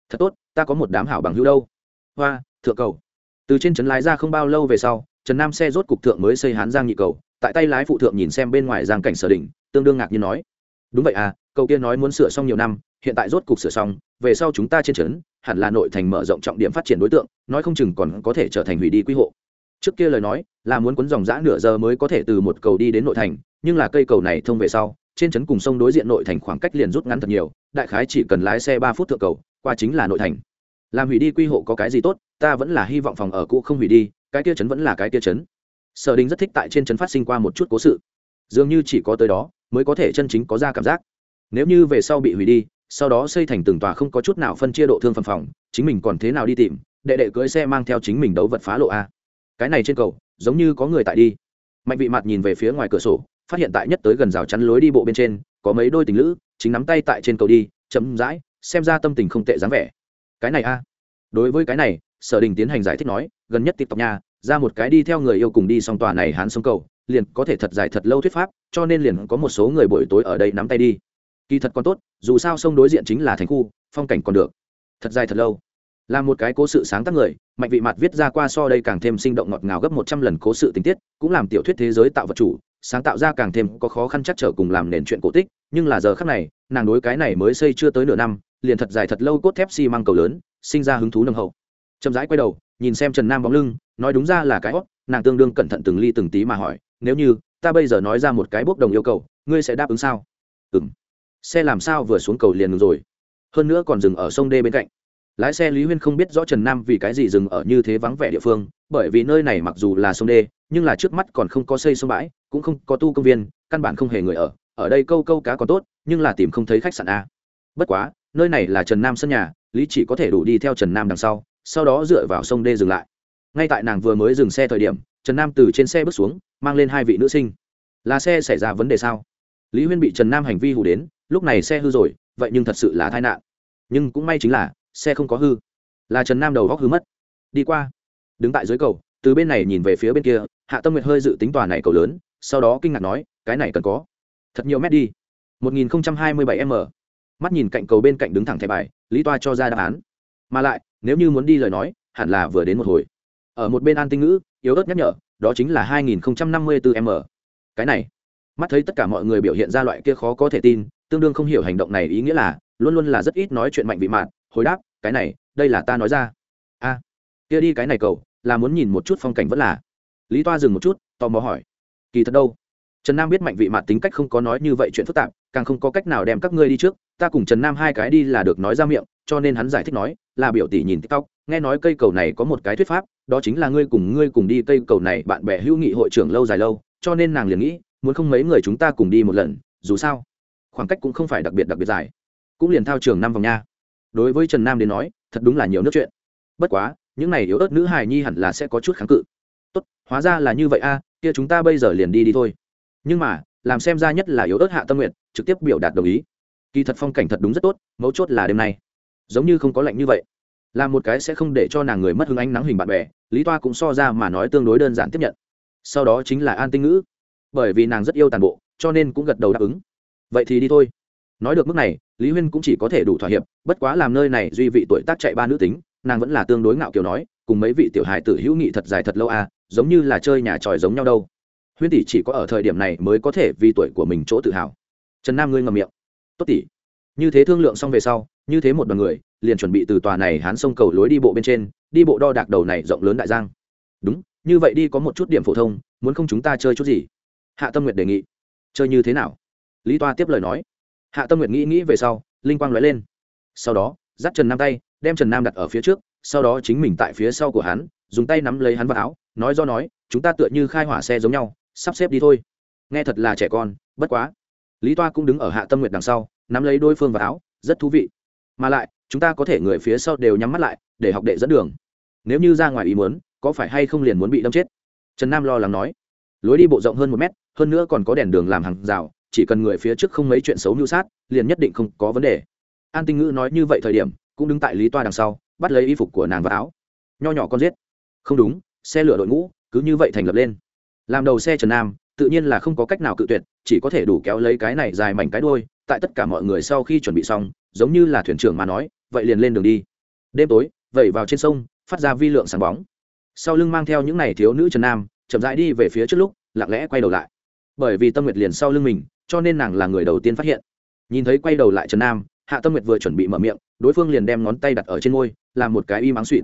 Thật tốt, ta có một đám hảo bằng hữu đâu. Hoa, thượng cầu từ trên trấn lái ra không bao lâu về sau, trần nam xe rốt cục thượng mới xây hán giang nhị cầu, tại tay lái phụ thượng nhìn xem bên ngoài giang cảnh sở đỉnh, tương đương ngạc như nói, đúng vậy à cầu kia nói muốn sửa xong nhiều năm, hiện tại rốt cục sửa xong, về sau chúng ta trên trấn, hẳn là nội thành mở rộng trọng điểm phát triển đối tượng, nói không chừng còn có thể trở thành hủy đi quy hộ. Trước kia lời nói, là muốn cuốn dòng giã nửa giờ mới có thể từ một cầu đi đến nội thành, nhưng là cây cầu này thông về sau, trên trấn cùng sông đối diện nội thành khoảng cách liền rút ngắn thật nhiều, đại khái chỉ cần lái xe ba phút thượng cầu, qua chính là nội thành. Làm hủy đi quy hộ có cái gì tốt? Ta vẫn là hy vọng phòng ở cũ không hủy đi, cái kia trấn vẫn là cái kia trấn sở đình rất thích tại trên trấn phát sinh qua một chút cố sự. Dường như chỉ có tới đó, mới có thể chân chính có ra cảm giác. Nếu như về sau bị hủy đi, sau đó xây thành từng tòa không có chút nào phân chia độ thương phần phòng, chính mình còn thế nào đi tìm, đệ đệ cưỡi xe mang theo chính mình đấu vật phá lộ a. Cái này trên cầu, giống như có người tại đi. Mạnh vị mặt nhìn về phía ngoài cửa sổ, phát hiện tại nhất tới gần rào chắn lối đi bộ bên trên, có mấy đôi tình lữ, chính nắm tay tại trên cầu đi chấm dãi xem ra tâm tình không tệ dáng vẻ. Cái này a. Đối với cái này sở đình tiến hành giải thích nói, gần nhất tiktok tộc nhà ra một cái đi theo người yêu cùng đi xong tòa này hán sông cầu, liền có thể thật dài thật lâu thuyết pháp, cho nên liền có một số người buổi tối ở đây nắm tay đi. Kỳ thật còn tốt, dù sao sông đối diện chính là thành khu, phong cảnh còn được. Thật dài thật lâu. Là một cái cố sự sáng tác người, mạnh vị mặt viết ra qua so đây càng thêm sinh động ngọt ngào gấp một trăm lần cố sự tình tiết, cũng làm tiểu thuyết thế giới tạo vật chủ, sáng tạo ra càng thêm có khó khăn chắc trở cùng làm nền chuyện cổ tích, nhưng là giờ khắc này, nàng đối cái này mới xây chưa tới nửa năm, liền thật dài thật lâu cốt thép xi măng cầu lớn, sinh ra hứng thú nâng hậu chậm rãi quay đầu, nhìn xem trần nam bóng lưng, nói đúng ra là cái hót nàng tương đương cẩn thận từng ly từng tí mà hỏi, nếu như ta bây giờ nói ra một cái bốc đồng yêu cầu, ngươi sẽ đáp ứng sao? Ừ m xe làm sao vừa xuống cầu liền ngừng rồi? Hơn nữa còn dừng ở sông đê bên cạnh. Lái xe lý huyên không biết rõ trần nam vì cái gì dừng ở như thế vắng vẻ địa phương, bởi vì nơi này mặc dù là sông đê, nhưng là trước mắt còn không có xây sông bãi, cũng không có tu công viên, căn bản không hề người ở. Ở đây câu câu cá còn tốt, nhưng là tìm không thấy khách sạn a. Bất quá, nơi này là trần nam sân nhà, lý chỉ có thể đủ đi theo trần nam đằng sau sau đó dựa vào sông đê dừng lại. Ngay tại nàng vừa mới dừng xe thời điểm, trần nam từ trên xe bước xuống, mang lên hai vị nữ sinh. Là xe xảy ra vấn đề sao? Lý huyên bị trần nam hành vi hủ đến, lúc này xe hư rồi, vậy nhưng thật sự là tai nạn. Nhưng cũng may chính là, xe không có hư. Là trần nam đầu góc hư mất. Đi qua, đứng tại dưới cầu, từ bên này nhìn về phía bên kia, hạ tâm nguyệt hơi dự tính tòa này cầu lớn, sau đó kinh ngạc nói, cái này cần có. Thật nhiều mét đi. 1027 m. Mắt nhìn cạnh cầu bên cạnh đứng thẳng thẻ bài, lý toa cho ra đáp án. Mà lại nếu như muốn đi lời nói, hẳn là vừa đến một hồi. Ở một bên an tinh ngữ, yếu ớt nhắc nhở, đó chính là 2054 m. Cái này, mắt thấy tất cả mọi người biểu hiện ra loại kia khó có thể tin, tương đương không hiểu hành động này ý nghĩa là, luôn luôn là rất ít nói chuyện mạnh vị mạn, hồi đáp, cái này, đây là ta nói ra. A, kia đi cái này cầu là muốn nhìn một chút phong cảnh vẫn là. Lý toa dừng một chút, tò mò hỏi, kỳ thật đâu? Trần nam biết mạnh vị mạn tính cách không có nói như vậy chuyện phức tạp, càng không có cách nào đem các ngươi đi trước, ta cùng trần nam hai cái đi là được nói ra miệng, cho nên hắn giải thích nói là biểu tỷ nhìn tiktok, nghe nói cây cầu này có một cái thuyết pháp, đó chính là ngươi cùng ngươi cùng đi cây cầu này bạn bè hữu nghị hội trưởng lâu dài lâu, cho nên nàng liền nghĩ, muốn không mấy người chúng ta cùng đi một lần, dù sao, khoảng cách cũng không phải đặc biệt đặc biệt dài. Cũng liền thao trường năm vòng nha. Đối với trần nam đến nói, thật đúng là nhiều nước chuyện. Bất quá, những này yếu ớt nữ hài nhi hẳn là sẽ có chút kháng cự. Tốt, hóa ra là như vậy a, kia chúng ta bây giờ liền đi đi thôi. Nhưng mà, làm xem ra nhất là yếu ớt hạ tâm nguyện trực tiếp biểu đạt đồng ý. Kỳ thật phong cảnh thật đúng rất tốt, mấu chốt là đêm nay giống như không có lạnh như vậy. Là một cái sẽ không để cho nàng người mất hứng ánh nắng hình bạn bè, lý toa cũng so ra mà nói tương đối đơn giản tiếp nhận. Sau đó chính là an tinh ngữ. Bởi vì nàng rất yêu tàn bộ, cho nên cũng gật đầu đáp ứng. Vậy thì đi thôi. Nói được mức này, lý huyên cũng chỉ có thể đủ thỏa hiệp, bất quá làm nơi này duy vị tuổi tác chạy ba nữ tính, nàng vẫn là tương đối ngạo kiểu nói, cùng mấy vị tiểu hài tử hữu nghị thật dài thật lâu à giống như là chơi nhà tròi giống nhau đâu. Huyên tỷ chỉ có ở thời điểm này mới có thể vì tuổi của mình chỗ tự hào. Trần nam ngươi ngầm miệng. Tốt tỷ như thế thương lượng xong về sau, như thế một đoàn người, liền chuẩn bị từ tòa này hán sông cầu lối đi bộ bên trên, đi bộ đo đạc đầu này rộng lớn đại giang. Đúng, như vậy đi có một chút điểm phổ thông, muốn không chúng ta chơi chút gì? Hạ tâm nguyệt đề nghị. Chơi như thế nào? Lý toa tiếp lời nói. Hạ tâm nguyệt nghĩ nghĩ về sau, linh quang nói lên. Sau đó, dắt trần nam tay, đem trần nam đặt ở phía trước, sau đó chính mình tại phía sau của hắn, dùng tay nắm lấy hắn vào áo, nói do nói, chúng ta tựa như khai hỏa xe giống nhau, sắp xếp đi thôi. Nghe thật là trẻ con, bất quá. Lý toa cũng đứng ở hạ tâm nguyệt đằng sau nắm lấy đôi phương vào áo, rất thú vị. Mà lại, chúng ta có thể người phía sau đều nhắm mắt lại, để học đệ dẫn đường. Nếu như ra ngoài ý muốn, có phải hay không liền muốn bị đâm chết? Trần nam lo lắng nói. Lối đi bộ rộng hơn một mét, hơn nữa còn có đèn đường làm hàng rào, chỉ cần người phía trước không mấy chuyện xấu mưu sát, liền nhất định không có vấn đề. An tinh ngữ nói như vậy thời điểm, cũng đứng tại lý toa đằng sau, bắt lấy y phục của nàng và áo. Nho nhỏ con giết. Không đúng, xe lửa đội ngũ, cứ như vậy thành lập lên. Làm đầu xe trần nam tự nhiên là không có cách nào cự tuyệt, chỉ có thể đủ kéo lấy cái này dài mảnh cái đôi tại tất cả mọi người sau khi chuẩn bị xong, giống như là thuyền trưởng mà nói, vậy liền lên đường đi. Đêm tối, vẩy vào trên sông, phát ra vi lượng sáng bóng. Sau lưng mang theo những n à y thiếu nữ trần nam, chậm rãi đi về phía trước lúc, lặng lẽ quay đầu lại. Bởi vì tâm nguyệt liền sau lưng mình, cho nên nàng là người đầu tiên phát hiện. Nhìn thấy quay đầu lại trần nam, hạ tâm nguyệt vừa chuẩn bị mở miệng, đối phương liền đem ngón tay đặt ở trên môi, làm một cái y mắng suỵt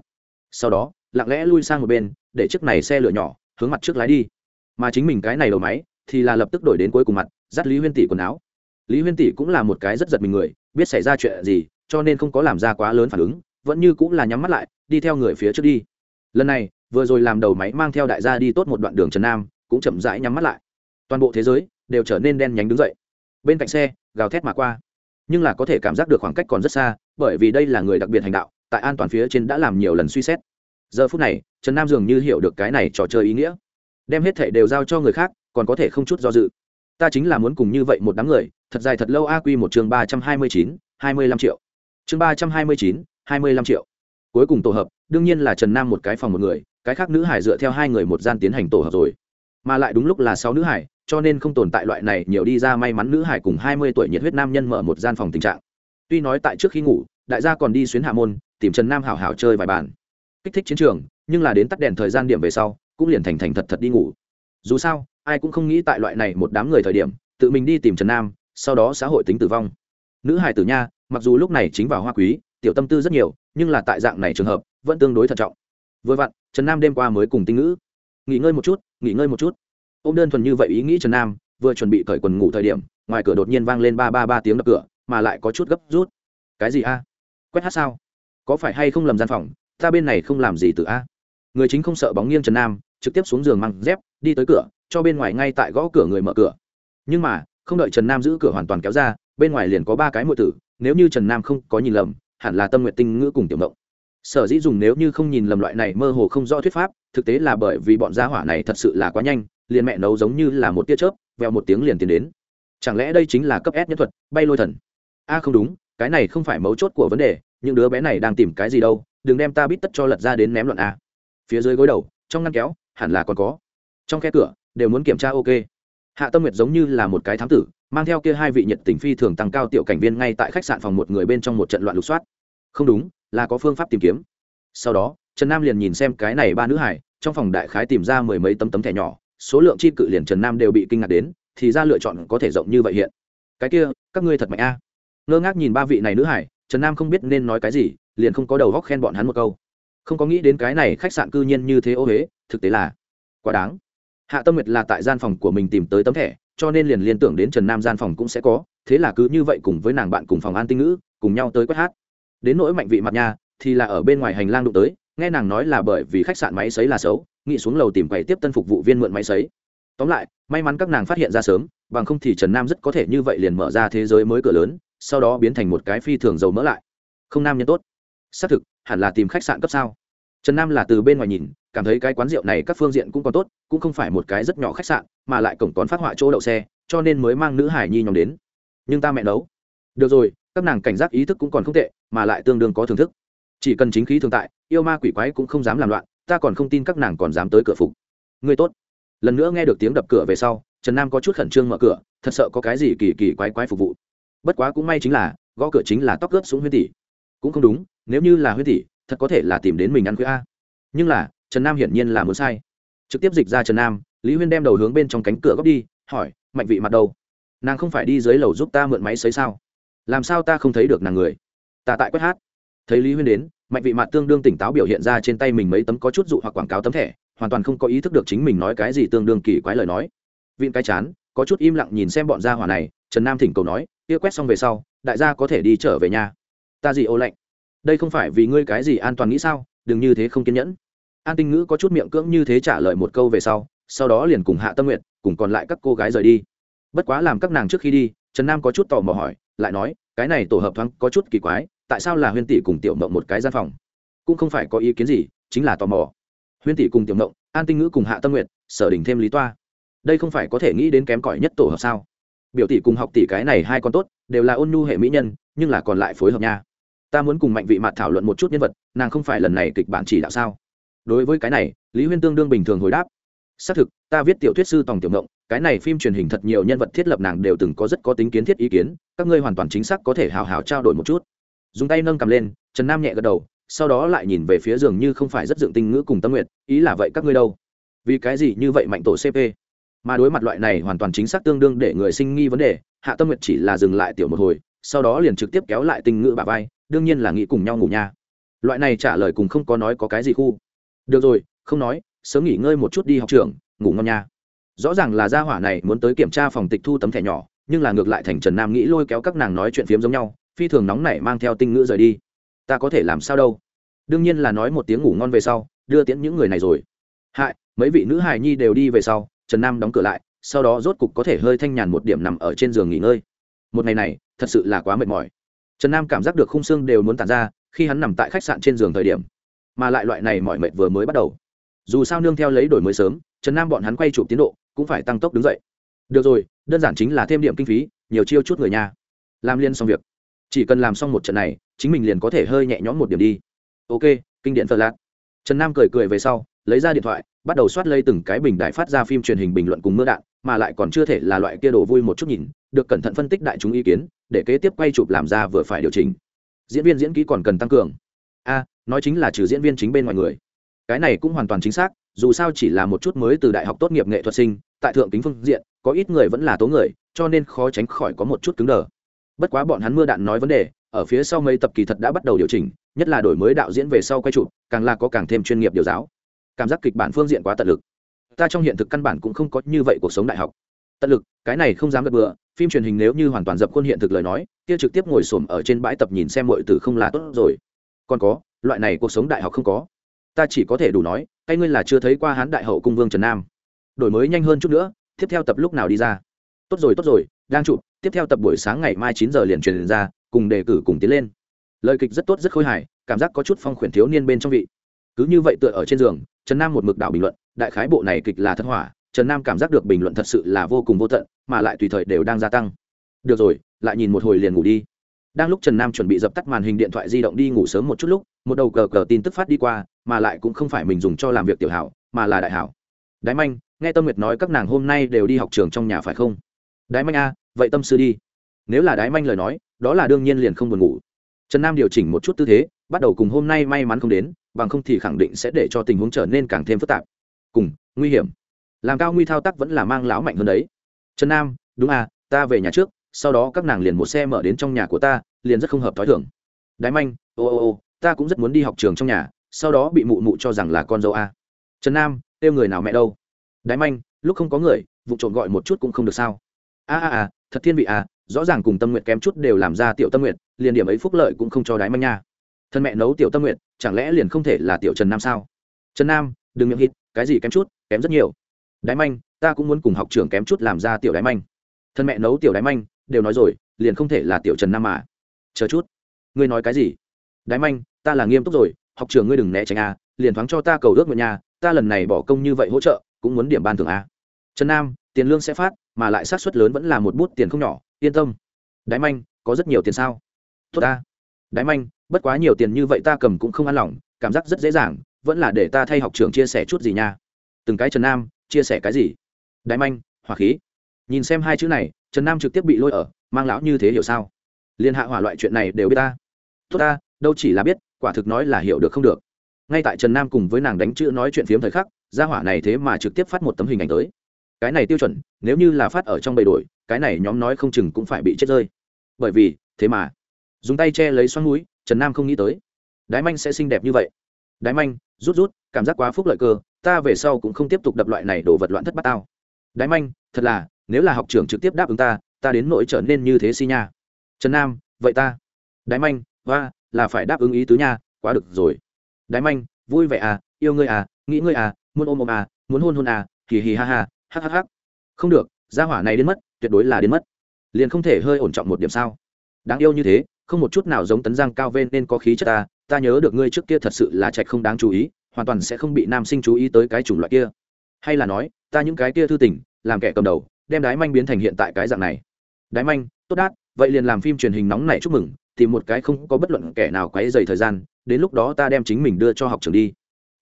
sau đó, lặng lẽ lui sang một bên, để chiếc này xe lửa nhỏ hướng mặt trước lái đi mà chính mình cái này đầu máy thì là lập tức đổi đến cuối cùng mặt, dắt lý huyên tỷ quần áo. Lý huyên tỷ cũng là một cái rất giật mình người, biết xảy ra chuyện gì, cho nên không có làm ra quá lớn phản ứng, vẫn như cũng là nhắm mắt lại, đi theo người phía trước đi. Lần này, vừa rồi làm đầu máy mang theo đại gia đi tốt một đoạn đường trần nam, cũng chậm rãi nhắm mắt lại. Toàn bộ thế giới đều trở nên đen nhánh đứng dậy. Bên cạnh xe, gào thét mà qua. Nhưng là có thể cảm giác được khoảng cách còn rất xa, bởi vì đây là người đặc biệt hành đạo, tại an toàn phía trên đã làm nhiều lần suy xét. Giờ phút này, trần nam dường như hiểu được cái này trò chơi ý nghĩa đem hết thảy đều giao cho người khác, còn có thể không chút do dự. Ta chính là muốn cùng như vậy một đám người, thật dài thật lâu a quy một chương ba trăm hai mươi chín, hai mươi lăm triệu. Chương ba trăm hai mươi chín, hai mươi lăm triệu. Cuối cùng tổ hợp, đương nhiên là trần nam một cái phòng một người, cái khác nữ hải dựa theo hai người một gian tiến hành tổ hợp rồi. Mà lại đúng lúc là sáu nữ hải, cho nên không tồn tại loại này nhiều đi ra may mắn nữ hải cùng hai mươi tuổi nhiệt huyết nam nhân mở một gian phòng tình trạng. Tuy nói tại trước khi ngủ, đại gia còn đi xuyến hạ môn, tìm trần nam hảo hảo chơi vài bàn. Kích thích chiến trường, nhưng là đến tắt đèn thời gian điểm về sau cũng liền thành thành thật thật đi ngủ. Dù sao, ai cũng không nghĩ tại loại này một đám người thời điểm, tự mình đi tìm trần nam, sau đó xã hội tính tử vong. Nữ hải tử nha, mặc dù lúc này chính vào hoa quý, tiểu tâm tư rất nhiều, nhưng là tại dạng này trường hợp, vẫn tương đối thận trọng. Vừa vặn, trần nam đêm qua mới cùng tinh ngữ. Nghỉ ngơi một chút, nghỉ ngơi một chút. Ô m đơn thuần như vậy ý nghĩ trần nam, vừa chuẩn bị cởi quần ngủ thời điểm, ngoài cửa đột nhiên vang lên ba ba ba tiếng đập cửa, mà lại có chút gấp rút. Cái gì a? Quét hát sao? Có phải hay không lầm gian phòng? Ta bên này không làm gì từ a. Người chính không sợ bóng nghiêng trần nam trực tiếp xuống giường mang dép, đi tới cửa, cho bên ngoài ngay tại gõ cửa người mở cửa. Nhưng mà, không đợi trần nam giữ cửa hoàn toàn kéo ra, bên ngoài liền có ba cái mượn tử, nếu như trần nam không có nhìn lầm, hẳn là tâm nguyện tinh ngữ cùng tiểu mộng sở dĩ dùng nếu như không nhìn lầm loại này mơ hồ không rõ thuyết pháp, thực tế là bởi vì bọn gia hỏa này thật sự là quá nhanh, liền mẹ nấu giống như là một tia chớp, vèo một tiếng liền tiến đến. Chẳng lẽ đây chính là cấp s nhất thuật, bay lôi thần? A, không đúng, cái này không phải mấu chốt của vấn đề, những đứa bé này đang tìm cái gì đâu, đừng đem ta bít tất cho lật ra đến ném loạn a. Phía dưới gối đầu, trong ngăn kéo hẳn là còn có. Trong khe cửa, đều muốn kiểm tra ok. Hạ tâm nguyệt giống như là một cái thám tử, mang theo kia hai vị nhiệt tình phi thường tăng cao tiểu cảnh viên ngay tại khách sạn phòng một người bên trong một trận loạn lục soát. Không đúng, là có phương pháp tìm kiếm. Sau đó, trần nam liền nhìn xem cái này ba nữ hải, trong phòng đại khái tìm ra mười mấy tấm tấm thẻ nhỏ, số lượng chi cự liền trần nam đều bị kinh ngạc đến, thì ra lựa chọn có thể rộng như vậy hiện. Cái kia, các ngươi thật mạnh a. Ngơ ngác nhìn ba vị này nữ hải, trần nam không biết nên nói cái gì, liền không có đầu góc khen bọn hắn một câu không có nghĩ đến cái này khách sạn cư nhiên như thế ô huế thực tế là quá đáng. Hạ tâm nguyệt là tại gian phòng của mình tìm tới tấm thẻ, cho nên liền liên tưởng đến trần nam gian phòng cũng sẽ có, thế là cứ như vậy cùng với nàng bạn cùng phòng an tinh ngữ, cùng nhau tới quét hát. Đến nỗi mạnh vị mặt nha thì là ở bên ngoài hành lang đụng tới, nghe nàng nói là bởi vì khách sạn máy sấy là xấu, nghĩ xuống lầu tìm quầy tiếp tân phục vụ viên mượn máy sấy. Tóm lại, may mắn các nàng phát hiện ra sớm, bằng không thì trần nam rất có thể như vậy liền mở ra thế giới mới cửa lớn, sau đó biến thành một cái phi thường giàu mỡ lại. Không nam nhân tốt xác thực, hẳn là tìm khách sạn cấp sao? Trần nam là từ bên ngoài nhìn, cảm thấy cái quán rượu này các phương diện cũng còn tốt, cũng không phải một cái rất nhỏ khách sạn, mà lại cổng còn phát họa chỗ đậu xe, cho nên mới mang nữ hải nhi nhóm đến. Nhưng ta mẹ nấu. Được rồi, các nàng cảnh giác ý thức cũng còn không tệ, mà lại tương đương có thưởng thức. Chỉ cần chính khí thường tại, yêu ma quỷ quái cũng không dám làm loạn, ta còn không tin các nàng còn dám tới cửa phục. Người tốt. Lần nữa nghe được tiếng đập cửa về sau, trần nam có chút khẩn trương mở cửa, thật sợ có cái gì kỳ kỳ quái quái phục vụ. Bất quá cũng may chính là, gõ cửa chính là tóc gớp xuống huyên tỷ. Cũng không đúng nếu như là huyết tỷ, thật có thể là tìm đến mình ăn khuya a. Nhưng là, trần nam hiển nhiên là muốn sai. Trực tiếp dịch ra trần nam, lý huyên đem đầu hướng bên trong cánh cửa góc đi, hỏi, mạnh vị mặt đâu? Nàng không phải đi dưới lầu giúp ta mượn máy xấy sao? Làm sao ta không thấy được nàng người? Ta tại quét hát. Thấy lý huyên đến, mạnh vị mặt tương đương tỉnh táo biểu hiện ra trên tay mình mấy tấm có chút dụ hoặc quảng cáo tấm thẻ, hoàn toàn không có ý thức được chính mình nói cái gì tương đương kỳ quái lời nói. Vịn cái chán, có chút im lặng nhìn xem bọn gia hỏa này, trần nam thỉnh cầu nói, kia quét xong về sau, đại gia có thể đi trở về nhà. Ta gì ô lạnh đây không phải vì ngươi cái gì an toàn nghĩ sao? Đừng như thế không kiên nhẫn. An tinh ngữ có chút miệng cưỡng như thế trả lời một câu về sau sau đó liền cùng hạ tâm nguyện cùng còn lại các cô gái rời đi. Bất quá làm các nàng trước khi đi, trần nam có chút tò mò hỏi, lại nói, cái này tổ hợp thoáng có chút kỳ quái, tại sao là huyên tỷ cùng tiểu mộng một cái gian phòng? Cũng không phải có ý kiến gì, chính là tò mò. Huyên tỷ cùng tiểu mộng an tinh ngữ cùng hạ tâm nguyện sở đình thêm lý toa. Đây không phải có thể nghĩ đến kém cỏi nhất tổ hợp sao? Biểu tỷ cùng học tỷ cái này hai con tốt, đều là ôn nhu hệ mỹ nhân, nhưng là còn lại phối hợp nha ta muốn cùng mạnh vị mặt thảo luận một chút nhân vật, nàng không phải lần này kịch bản chỉ đạo sao? Đối với cái này, lý huyên tương đương bình thường hồi đáp. Xác thực, ta viết tiểu thuyết sư tòng tiểu ngộng, cái này phim truyền hình thật nhiều nhân vật thiết lập nàng đều từng có rất có tính kiến thiết ý kiến, các ngươi hoàn toàn chính xác có thể hào hào trao đổi một chút. Dùng tay nâng cầm lên, trần nam nhẹ gật đầu, sau đó lại nhìn về phía giường như không phải rất dựng tinh ngữ cùng tâm nguyện ý là vậy các ngươi đâu? Vì cái gì như vậy mạnh tổ cp mà đối mặt loại này hoàn toàn chính xác tương đương để người sinh nghi vấn đề, hạ tâm nguyện chỉ là dừng lại tiểu một hồi, sau đó liền trực tiếp kéo lại tinh ngữ bà vai đương nhiên là nghĩ cùng nhau ngủ nha. Loại này trả lời cùng không có nói có cái gì khu. Được rồi, không nói, sớm nghỉ ngơi một chút đi học trường, ngủ ngon nha. Rõ ràng là gia hỏa này muốn tới kiểm tra phòng tịch thu tấm thẻ nhỏ, nhưng là ngược lại thành trần nam nghĩ lôi kéo các nàng nói chuyện phiếm giống nhau, phi thường nóng nảy mang theo tinh ngữ rời đi. Ta có thể làm sao đâu? Đương nhiên là nói một tiếng ngủ ngon về sau, đưa tiễn những người này rồi. Hại, mấy vị nữ hài nhi đều đi về sau, trần nam đóng cửa lại, sau đó rốt cục có thể hơi thanh nhàn một điểm nằm ở trên giường nghỉ ngơi. Một ngày này, thật sự là quá mệt mỏi trần nam cảm giác được khung xương đều muốn tàn ra khi hắn nằm tại khách sạn trên giường thời điểm, mà lại loại này mọi mệt vừa mới bắt đầu. Dù sao nương theo lấy đổi mới sớm, trần nam bọn hắn quay chụp tiến độ cũng phải tăng tốc đứng dậy. Được rồi, đơn giản chính là thêm điểm kinh phí, nhiều chiêu chút người nhà làm liên xong việc. Chỉ cần làm xong một trận này, chính mình liền có thể hơi nhẹ nhõm một điểm đi. Ok, kinh điện phật lạc trần nam cười cười về sau, lấy ra điện thoại, bắt đầu soát lây từng cái bình đại phát ra phim truyền hình bình luận cùng mưa đạn, mà lại còn chưa thể là loại kia đồ vui một chút nhìn, được cẩn thận phân tích đại chúng ý kiến để kế tiếp quay chụp làm ra vừa phải điều chỉnh. Diễn viên diễn kỹ còn cần tăng cường. A, nói chính là trừ diễn viên chính bên ngoài người. Cái này cũng hoàn toàn chính xác, dù sao chỉ là một chút mới từ đại học tốt nghiệp nghệ thuật sinh, tại thượng kính phương diện, có ít người vẫn là tố người, cho nên khó tránh khỏi có một chút cứng đờ. Bất quá bọn hắn mưa đạn nói vấn đề, ở phía sau mấy tập kỳ thật đã bắt đầu điều chỉnh, nhất là đổi mới đạo diễn về sau quay chụp, càng là có càng thêm chuyên nghiệp điều giáo. Cảm giác kịch bản phương diện quá tận lực. Ta trong hiện thực căn bản cũng không có như vậy cuộc sống đại học tận lực, cái này không dám gật bừa, phim truyền hình nếu như hoàn toàn dập khuôn hiện thực lời nói, kia trực tiếp ngồi xổm ở trên bãi tập nhìn xem mọi từ không là tốt rồi. Còn có, loại này cuộc sống đại học không có. Ta chỉ có thể đủ nói hay ngươi là chưa thấy qua hán đại hậu cung vương trần nam. Đổi mới nhanh hơn chút nữa, tiếp theo tập lúc nào đi ra? Tốt rồi tốt rồi, đang chụp, tiếp theo tập buổi sáng ngày mai chín giờ liền truyền ra, cùng đề cử cùng tiến lên. Lời kịch rất tốt, rất khôi hài, cảm giác có chút phong khuyển thiếu niên bên trong vị. Cứ như vậy tựa ở trên giường, trần nam một mực đảo bình luận, đại khái bộ này kịch là thất hỏa trần nam cảm giác được bình luận thật sự là vô cùng vô tận, mà lại tùy thời đều đang gia tăng. Được rồi, lại nhìn một hồi liền ngủ đi. Đang lúc trần nam chuẩn bị dập tắt màn hình điện thoại di động đi ngủ sớm một chút lúc, một đầu cờ cờ tin tức phát đi qua, mà lại cũng không phải mình dùng cho làm việc tiểu hảo, mà là đại hảo. Đái manh, nghe tâm nguyệt nói các nàng hôm nay đều đi học trường trong nhà phải không? Đái manh a, vậy tâm sư đi. Nếu là đái manh lời nói, đó là đương nhiên liền không buồn ngủ. Trần nam điều chỉnh một chút tư thế, bắt đầu cùng hôm nay may mắn không đến, bằng không thì khẳng định sẽ để cho tình huống trở nên càng thêm phức tạp. Cùng, nguy hiểm làm cao nguy thao tác vẫn là mang lão mạnh hơn đấy. Trần nam, đúng à ta về nhà trước, sau đó các nàng liền một xe mở đến trong nhà của ta, liền rất không hợp t h ó i thưởng đái manh, ô ô ô, ta cũng rất muốn đi học trường trong nhà, sau đó bị mụ mụ cho rằng là con dâu a. Trần nam, kêu người nào mẹ đâu? Đái manh, lúc không có người, vụ trộm gọi một chút cũng không được sao. A a a, thật thiên vị à rõ ràng cùng tâm nguyện kém chút đều làm ra tiểu tâm nguyện liền điểm ấy phúc lợi cũng không cho đái manh nha. Thân mẹ nấu tiểu tâm nguyện chẳng lẽ liền không thể là tiểu trần nam sao? Trần nam, đừng miệng hít, cái gì kém chút, kém rất nhiều đái manh, ta cũng muốn cùng học trưởng kém chút làm ra tiểu đái manh. Thân mẹ nấu tiểu đái manh, đều nói rồi, liền không thể là tiểu trần nam mà. Chờ chút. Ngươi nói cái gì? Đái manh, ta là nghiêm túc rồi, học trường ngươi đừng né tránh a, liền thoáng cho ta cầu ước nguyện nhà ta lần này bỏ công như vậy hỗ trợ, cũng muốn điểm ban thưởng a. Trần nam, tiền lương sẽ phát, mà lại sát suất lớn vẫn là một bút tiền không nhỏ, yên tâm. Đái manh, có rất nhiều tiền sao? Tốt ta. Đái manh, bất quá nhiều tiền như vậy ta cầm cũng không an lòng, cảm giác rất dễ dàng, vẫn là để ta thay học trường chia sẻ chút gì nha. Từng cái trần nam chia sẻ cái gì? Đái manh, hỏa khí. Nhìn xem hai chữ này, trần nam trực tiếp bị lôi ở, mang lão như thế hiểu sao? Liên hạ hỏa loại chuyện này đều biết ta. Tốt ta, đâu chỉ là biết, quả thực nói là hiểu được không được. Ngay tại trần nam cùng với nàng đánh chữ nói chuyện phiếm thời khắc, gia hỏa này thế mà trực tiếp phát một tấm hình ảnh tới. Cái này tiêu chuẩn, nếu như là phát ở trong bầy đổi, cái này nhóm nói không chừng cũng phải bị chết rơi. Bởi vì, thế mà. Dùng tay che lấy xoắn núi, trần nam không nghĩ tới. Đái manh sẽ xinh đẹp như vậy đái manh, rút rút, cảm giác quá phúc lợi cơ, ta về sau cũng không tiếp tục đập loại này đổ vật loạn thất bát tao. Đái manh, thật là, nếu là học trưởng trực tiếp đáp ứng ta ta đến nỗi trở nên như thế si nha. Trần nam, vậy ta. Đái manh, hoa, là phải đáp ứng ý tứ nha, quá được rồi. Đái manh, vui vẻ à yêu ngươi à nghĩ ngươi à muốn ôm ôm à muốn hôn hôn à hì hì ha ha hắc hắc hắc. không được, gia hỏa này đến mất, tuyệt đối là đến mất. Liền không thể hơi ổn trọng một điểm sao? Đáng yêu như thế, không một chút nào giống tấn giang cao vên nên có khí chất ta ta nhớ được ngươi trước kia thật sự là trạch không đáng chú ý, hoàn toàn sẽ không bị nam sinh chú ý tới cái chủng loại kia. Hay là nói, ta những cái kia thư tình, làm kẻ cầm đầu, đem đái manh biến thành hiện tại cái dạng này. Đái manh, tốt đát, vậy liền làm phim truyền hình nóng này chúc mừng, tìm một cái không có bất luận kẻ nào quấy dày thời gian, đến lúc đó ta đem chính mình đưa cho học trường đi.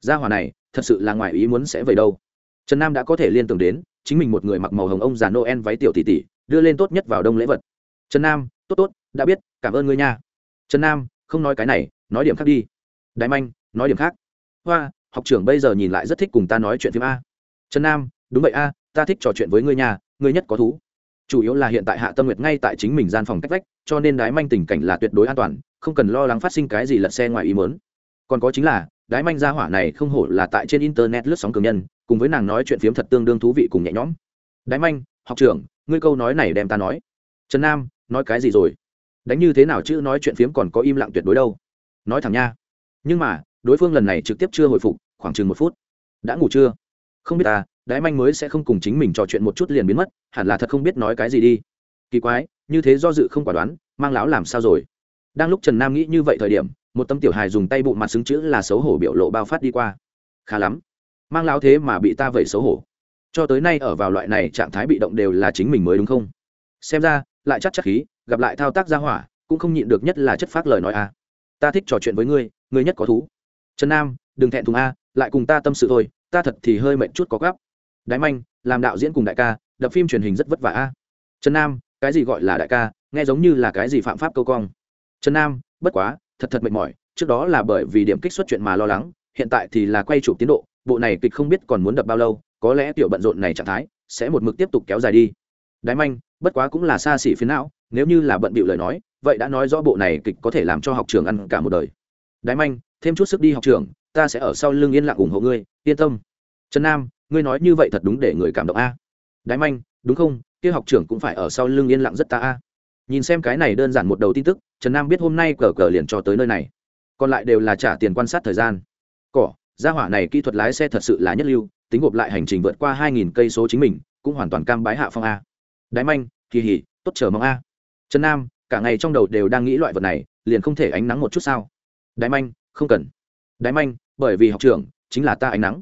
Gia hòa này, thật sự là ngoài ý muốn sẽ về đâu. Trần nam đã có thể liên tưởng đến, chính mình một người mặc màu hồng ông già noel váy tiểu tỷ tỷ, đưa lên tốt nhất vào đông lễ vật. Trần nam, tốt tốt, đã biết, cảm ơn ngươi nha. Trần nam, không nói cái này nói điểm khác đi. Đái manh, nói điểm khác. Hoa, học trưởng bây giờ nhìn lại rất thích cùng ta nói chuyện phim a. Trần nam, đúng vậy a, ta thích trò chuyện với ngươi nhà, ngươi nhất có thú. Chủ yếu là hiện tại hạ tâm nguyệt ngay tại chính mình gian phòng cách vách, cho nên đái manh tình cảnh là tuyệt đối an toàn, không cần lo lắng phát sinh cái gì lật xe ngoài ý mớn còn có chính là, đái manh gia hỏa này không hổ là tại trên internet lướt sóng cường nhân, cùng với nàng nói chuyện phiếm thật tương đương thú vị cùng nhẹ nhõm. Đái manh, học trưởng, ngươi câu nói này đem ta nói. Trần nam, nói cái gì rồi? Đánh như thế nào chứ nói chuyện phiếm còn có im lặng tuyệt đối đâu nói thẳng nha. Nhưng mà, đối phương lần này trực tiếp chưa hồi phục, khoảng chừng một phút. Đã ngủ chưa? Không biết ta, đái manh mới sẽ không cùng chính mình trò chuyện một chút liền biến mất, hẳn là thật không biết nói cái gì đi. Kỳ quái, như thế do dự không quả đoán, mang lão làm sao rồi? Đang lúc trần nam nghĩ như vậy thời điểm, một tấm tiểu hài dùng tay bụng mặt xứng chữ là xấu hổ biểu lộ bao phát đi qua. Khá lắm. Mang lão thế mà bị ta vậy xấu hổ. Cho tới nay ở vào loại này trạng thái bị động đều là chính mình mới đúng không? Xem ra, lại chắc chắc khí, gặp lại thao tác ra hỏa, cũng không nhịn được nhất là chất phát lời nói a ta thích trò chuyện với ngươi ngươi nhất có thú. Trần nam, đừng thẹn thùng a, lại cùng ta tâm sự thôi, ta thật thì hơi mệt chút có gấp. Đái manh, làm đạo diễn cùng đại ca, đập phim truyền hình rất vất vả a. Trần nam, cái gì gọi là đại ca, nghe giống như là cái gì phạm pháp câu cong. Trần nam, bất quá, thật thật mệt mỏi, trước đó là bởi vì điểm kích xuất chuyện mà lo lắng, hiện tại thì là quay chụp tiến độ, bộ này kịch không biết còn muốn đập bao lâu, có lẽ tiểu bận rộn này trạng thái sẽ một mực tiếp tục kéo dài đi đái manh, bất quá cũng là xa xỉ phiến não, nếu như là bận bịu lời nói, vậy đã nói rõ bộ này kịch có thể làm cho học trường ăn cả một đời. Đái manh, thêm chút sức đi học trường, ta sẽ ở sau lưng yên lặng ủng hộ ngươi, yên tâm. Trần nam, ngươi nói như vậy thật đúng để người cảm động a. Đái manh, đúng không? Kia học trưởng cũng phải ở sau lưng yên lặng rất ta a. Nhìn xem cái này đơn giản một đầu tin tức, trần nam biết hôm nay cờ cờ liền cho tới nơi này. Còn lại đều là trả tiền quan sát thời gian. Cỏ, gia hỏa này kỹ thuật lái xe thật sự là nhất lưu, tính gộp lại hành trình vượt qua hai nghìn cây số chính mình, cũng hoàn toàn cam bái hạ phong a đái manh, kỳ hỉ, tốt chờ mong a. Trần nam, cả ngày trong đầu đều đang nghĩ loại vật này, liền không thể ánh nắng một chút sao? Đái manh, không cần. Đái manh, bởi vì học trưởng, chính là ta ánh nắng.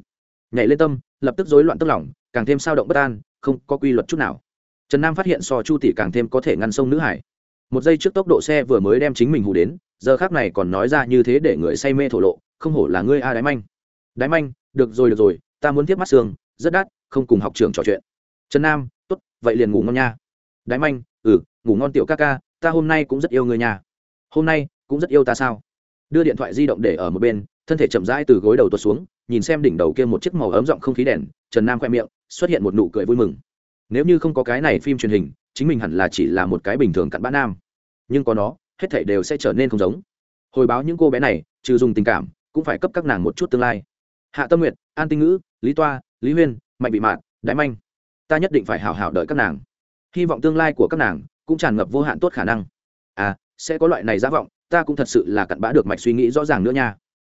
Nhảy lên tâm, lập tức rối loạn tức lòng, càng thêm sao động bất an, không có quy luật chút nào. Trần nam phát hiện so chu tỷ càng thêm có thể ngăn sông nữ hải. Một giây trước tốc độ xe vừa mới đem chính mình hù đến, giờ khác này còn nói ra như thế để người say mê thổ lộ, không hổ là ngươi a đái manh. Đái manh, được rồi được rồi, ta muốn tiếp mắt xương rất đắt, không cùng học trường trò chuyện. Trần nam vậy liền ngủ ngon nha. Đái manh ừ ngủ ngon tiểu ca ca, ta hôm nay cũng rất yêu người nhà hôm nay, cũng rất yêu ta sao? Đưa điện thoại di động để ở một bên, thân thể chậm rãi từ gối đầu tuột xuống, nhìn xem đỉnh đầu kia một chiếc màu ấm rộng không khí đèn, trần nam khoe miệng, xuất hiện một nụ cười vui mừng. Nếu như không có cái này phim truyền hình, chính mình hẳn là chỉ là một cái bình thường cặn bã nam. Nhưng có nó, hết thảy đều sẽ trở nên không giống. Hồi báo những cô bé này, trừ dùng tình cảm, cũng phải cấp các nàng một chút tương lai. Hạ tâm nguyệt, an tinh ngữ, lý toa, lý huyên, mạnh bị mạn, đái manh ta nhất định phải hào hào đợi các nàng. Hy vọng tương lai của các nàng cũng tràn ngập vô hạn tốt khả năng. À sẽ có loại này giả vọng, ta cũng thật sự là cặn bã được mạch suy nghĩ rõ ràng nữa nha.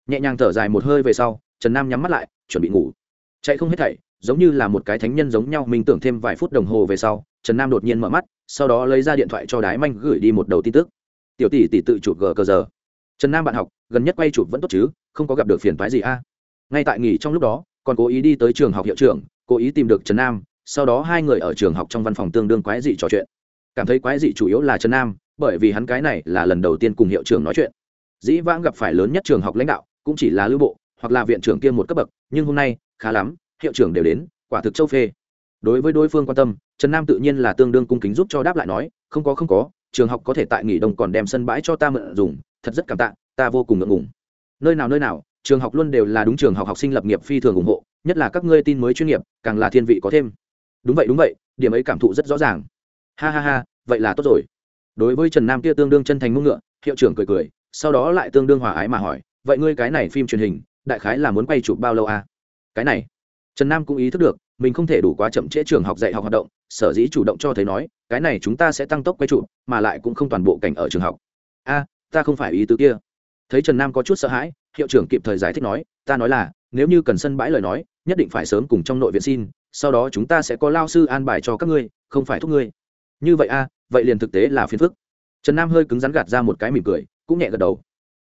Nhẹ nhàng thở dài một hơi về sau, trần nam nhắm mắt lại, chuẩn bị ngủ. Chạy không hết thảy, giống như là một cái thánh nhân giống nhau, mình tưởng thêm vài phút đồng hồ về sau, trần nam đột nhiên mở mắt, sau đó lấy ra điện thoại cho đái manh gửi đi một đầu tin tức. Tiểu tỷ tỷ tự chụp gờ cờ giờ. Trần nam bạn học, gần nhất quay chụp vẫn tốt chứ, không có gặp được phiền thoái gì a. Ngay tại nghỉ trong lúc đó, còn cố ý đi tới trường học hiệu trưởng, cố ý tìm được trần nam sau đó hai người ở trường học trong văn phòng tương đương quái dị trò chuyện. Cảm thấy quái dị chủ yếu là trần nam, bởi vì hắn cái này là lần đầu tiên cùng hiệu trưởng nói chuyện. Dĩ vãng gặp phải lớn nhất trường học lãnh đạo, cũng chỉ là lưu bộ, hoặc là viện trưởng kia một cấp bậc, nhưng hôm nay, khá lắm, hiệu trưởng đều đến, quả thực châu phê. Đối với đối phương quan tâm, trần nam tự nhiên là tương đương cung kính giúp cho đáp lại nói, không có không có, trường học có thể tại nghỉ đông còn đem sân bãi cho ta mượn dùng, thật rất cảm tạ, ta vô cùng ngượng ngùng. Nơi nào nơi nào, trường học luôn đều là đúng trường học học sinh lập nghiệp phi thường ủng hộ, nhất là các ngươi tin mới chuyên nghiệp, càng là thiên vị có thêm đúng vậy đúng vậy, điểm ấy cảm thụ rất rõ ràng. Ha ha ha, vậy là tốt rồi. Đối với trần nam kia tương đương chân thành mông ngựa, hiệu trưởng cười cười, sau đó lại tương đương hòa ái mà hỏi, vậy ngươi cái này phim truyền hình, đại khái là muốn quay chụp bao lâu à? cái này, trần nam cũng ý thức được, mình không thể đủ quá chậm trễ trường học dạy học hoạt động, sở dĩ chủ động cho thấy nói, cái này chúng ta sẽ tăng tốc quay chụp, mà lại cũng không toàn bộ cảnh ở trường học. A, ta không phải ý tứ kia. Thấy trần nam có chút sợ hãi, hiệu trưởng kịp thời giải thích nói, ta nói là, nếu như cần sân bãi lời nói, nhất định phải sớm cùng trong nội viện xin sau đó chúng ta sẽ có lao sư an bài cho các ngươi, không phải thúc ngươi. Như vậy a, vậy liền thực tế là phiền phức. Trần nam hơi cứng rắn gạt ra một cái mỉm cười, cũng nhẹ gật đầu.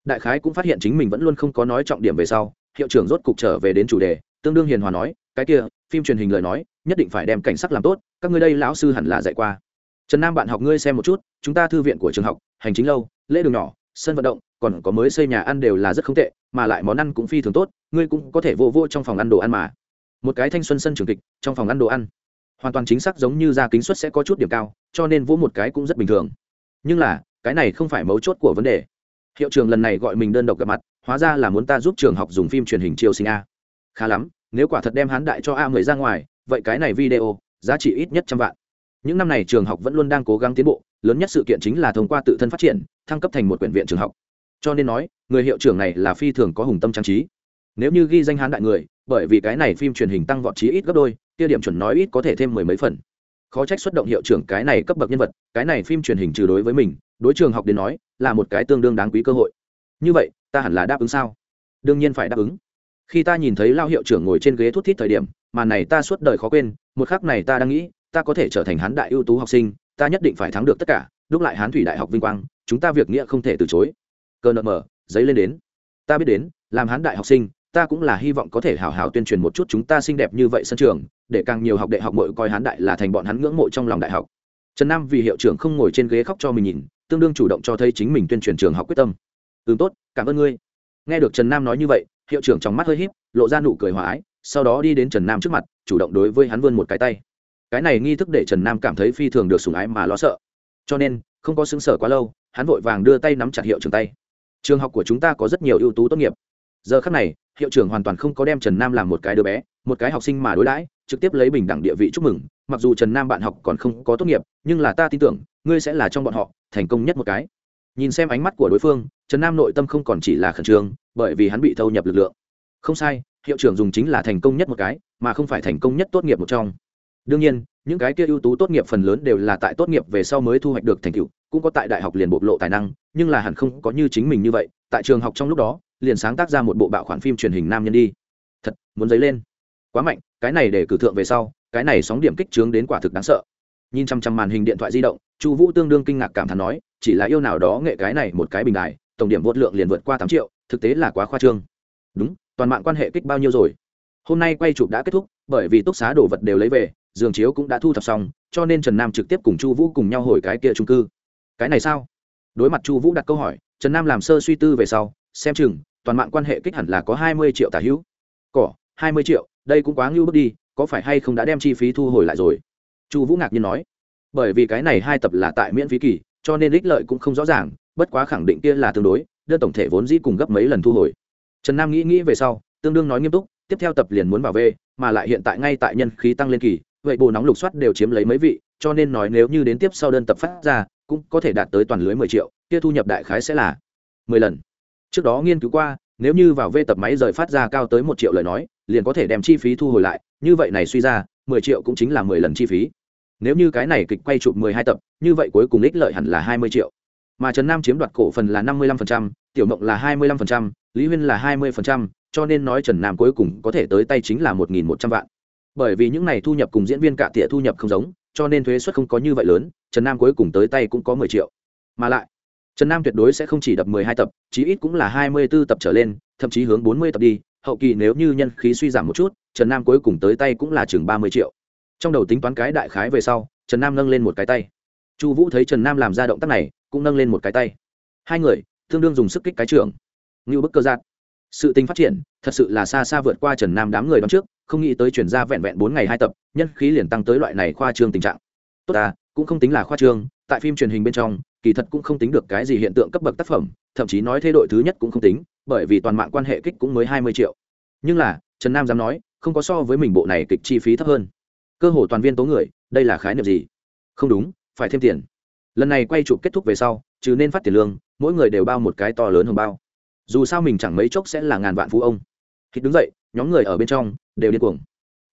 Đại khái cũng phát hiện chính mình vẫn luôn không có nói trọng điểm về sau, hiệu trưởng rốt cục trở về đến chủ đề, tương đương hiền hòa nói, cái kia, phim truyền hình lời nói, nhất định phải đem cảnh sắc làm tốt, các ngươi đây lão sư hẳn là dạy qua. Trần nam bạn học ngươi xem một chút, chúng ta thư viện của trường học, hành chính lâu, lễ đường nhỏ, sân vận động, còn có mới xây nhà ăn đều là rất không tệ, mà lại món ăn cũng phi thường tốt, ngươi cũng có thể vô vô trong phòng ăn đồ ăn mà một cái thanh xuân sân trường kịch, trong phòng ăn đồ ăn. Hoàn toàn chính xác giống như ra kính suất sẽ có chút điểm cao, cho nên vỗ một cái cũng rất bình thường. Nhưng là, cái này không phải mấu chốt của vấn đề. Hiệu trường lần này gọi mình đơn độc gặp mặt, hóa ra là muốn ta giúp trường học dùng phim truyền hình chiêu sinh a. Khá lắm, nếu quả thật đem hán đại cho a người ra ngoài, vậy cái này video, giá trị ít nhất trăm vạn. Những năm này trường học vẫn luôn đang cố gắng tiến bộ, lớn nhất sự kiện chính là thông qua tự thân phát triển, thăng cấp thành một quyển viện trường học. Cho nên nói, người hiệu trưởng này là phi thường có hùng tâm trang trí. Nếu như ghi danh hán đại người bởi vì cái này phim truyền hình tăng vọt chí ít gấp đôi tiêu điểm chuẩn nói ít có thể thêm mười mấy phần. Khó trách xuất động hiệu trưởng cái này cấp bậc nhân vật, cái này phim truyền hình trừ đối với mình, đối trường học đến nói, là một cái tương đương đáng quý cơ hội. Như vậy, ta hẳn là đáp ứng sao? Đương nhiên phải đáp ứng. Khi ta nhìn thấy lao hiệu trưởng ngồi trên ghế thút thít thời điểm, mà này ta suốt đời khó quên, một khắc này ta đang nghĩ, ta có thể trở thành hán đại ưu tú học sinh, ta nhất định phải thắng được tất cả lúc lại hán thủy đại học vinh quang, chúng ta việc nghĩa không thể từ chối. Cờ nợ mở, giấy lên đến. Ta biết đến, làm hán đại học sinh ta cũng là hy vọng có thể hào hào tuyên truyền một chút chúng ta xinh đẹp như vậy sân trường để càng nhiều học đại học mội coi hán đại là thành bọn hắn ngưỡng mộ trong lòng đại học. Trần nam vì hiệu trưởng không ngồi trên ghế khóc cho mình nhìn tương đương chủ động cho thấy chính mình tuyên truyền trường học quyết tâm. Ừ tốt cảm ơn ngươi. Nghe được trần nam nói như vậy hiệu trưởng trong mắt hơi híp, lộ ra nụ cười hòa ái sau đó đi đến trần nam trước mặt chủ động đối với hắn vươn một cái tay. Cái này nghi thức để trần nam cảm thấy phi thường được sùng ái mà lo sợ. Cho nên không có xứng sở quá lâu hắn vội vàng đưa tay nắm chặt hiệu trường tay. Trường học của chúng ta có rất nhiều ưu tú tốt nghiệp. Giờ khắc này hiệu trưởng hoàn toàn không có đem trần nam làm một cái đứa bé, một cái học sinh mà đối đãi, trực tiếp lấy bình đẳng địa vị chúc mừng, mặc dù trần nam bạn học còn không có tốt nghiệp, nhưng là ta tin tưởng, ngươi sẽ là trong bọn họ, thành công nhất một cái. Nhìn xem ánh mắt của đối phương, trần nam nội tâm không còn chỉ là khẩn trương, bởi vì hắn bị thâu nhập lực lượng. Không sai, hiệu trưởng dùng chính là thành công nhất một cái, mà không phải thành công nhất tốt nghiệp một trong. Đương nhiên, những cái kia ưu tú tốt nghiệp phần lớn đều là tại tốt nghiệp về sau mới thu hoạch được thành tựu cũng có tại đại học liền bộc lộ tài năng, nhưng là hẳn không có như chính mình như vậy, tại trường học trong lúc đó, liền sáng tác ra một bộ bạo khoản phim truyền hình nam nhân đi. Thật, muốn dấy lên. Quá mạnh, cái này để cử thượng về sau, cái này sóng điểm kích trướng đến quả thực đáng sợ. Nhìn chăm chăm màn hình điện thoại di động, chu vũ tương đương kinh ngạc cảm thán nói, chỉ là yêu nào đó nghệ cái này một cái bình đại tổng điểm vượt lượng liền vượt qua tám triệu, thực tế là quá khoa trương. Đúng, toàn mạng quan hệ kích bao nhiêu rồi? Hôm nay quay chụp đã kết thúc, bởi vì túc xá đồ vật đều lấy về, giường chiếu cũng đã thu thập xong, cho nên trần nam trực tiếp cùng chu vũ cùng nhau hồi cái kia trung cư cái này sao? Đối mặt chu vũ đặt câu hỏi, trần nam làm sơ suy tư về sau, xem chừng, toàn mạng quan hệ kích hẳn là có hai mươi triệu tả hữu. Cỏ, hai mươi triệu, đây cũng quá ngưu bước đi, có phải hay không đã đem chi phí thu hồi lại rồi? Chu vũ ngạc nhiên nói. Bởi vì cái này hai tập là tại miễn phí kỳ, cho nên ích lợi cũng không rõ ràng, bất quá khẳng định kia là tương đối đơn tổng thể vốn dĩ cùng gấp mấy lần thu hồi. Trần nam nghĩ nghĩ về sau, tương đương nói nghiêm túc, tiếp theo tập liền muốn vào về mà lại hiện tại ngay tại nhân khí tăng lên kỳ, vậy bộ nóng lục soát đều chiếm lấy mấy vị, cho nên nói nếu như đến tiếp sau đơn tập phát ra cũng có thể đạt tới toàn lưới mười triệu, kia thu nhập đại khái sẽ là mười lần. Trước đó nghiên cứu qua, nếu như vào vê tập máy rời phát ra cao tới một triệu lời nói, liền có thể đem chi phí thu hồi lại, như vậy này suy ra, mười triệu cũng chính là mười lần chi phí. Nếu như cái này kịch quay chụp mười hai tập, như vậy cuối cùng ích lợi hẳn là hai mươi triệu. Mà trần nam chiếm đoạt cổ phần là năm mươi lăm phần trăm, tiểu mộng là hai mươi lăm phần trăm, lý huyên là hai mươi phần trăm, cho nên nói trần nam cuối cùng có thể tới tay chính là một nghìn một trăm vạn. Bởi vì những này thu nhập cùng diễn viên cạ tỉa thu nhập không giống, cho nên thuế suất không có như vậy lớn trần nam cuối cùng tới tay cũng có mười triệu. Mà lại, trần nam tuyệt đối sẽ không chỉ đập mười hai tập, chí ít cũng là hai mươi b ố tập trở lên, thậm chí hướng bốn mươi tập đi. Hậu kỳ nếu như nhân khí suy giảm một chút, trần nam cuối cùng tới tay cũng là chừng ba mươi triệu. Trong đầu tính toán cái đại khái về sau, trần nam nâng lên một cái tay. Chu vũ thấy trần nam làm ra động tác này, cũng nâng lên một cái tay. Hai người, tương đương dùng sức kích cái trưởng. Như bức cơ giác sự tình phát triển, thật sự là xa xa vượt qua trần nam đám người đón trước, không nghĩ tới chuyển ra vẹn vẹn bốn ngày hai tập, nhân khí liền tăng tới loại này khoa trương tình trạng. Tốt à cũng không tính là khoa trương, tại phim truyền hình bên trong, kỳ thật cũng không tính được cái gì hiện tượng cấp bậc tác phẩm, thậm chí nói thế đội thứ nhất cũng không tính, bởi vì toàn mạng quan hệ kích cũng mới hai mươi triệu. Nhưng là, trần nam dám nói, không có so với mình bộ này kịch chi phí thấp hơn. Cơ hồ toàn viên tố người, đây là khái niệm gì? Không đúng, phải thêm tiền. Lần này quay chụp kết thúc về sau chứ nên phát tiền lương, mỗi người đều bao một cái to lớn hơn bao. Dù sao mình chẳng mấy chốc sẽ là ngàn vạn phú ông. Khi đứng dậy, nhóm người ở bên trong, đều điên cuồng.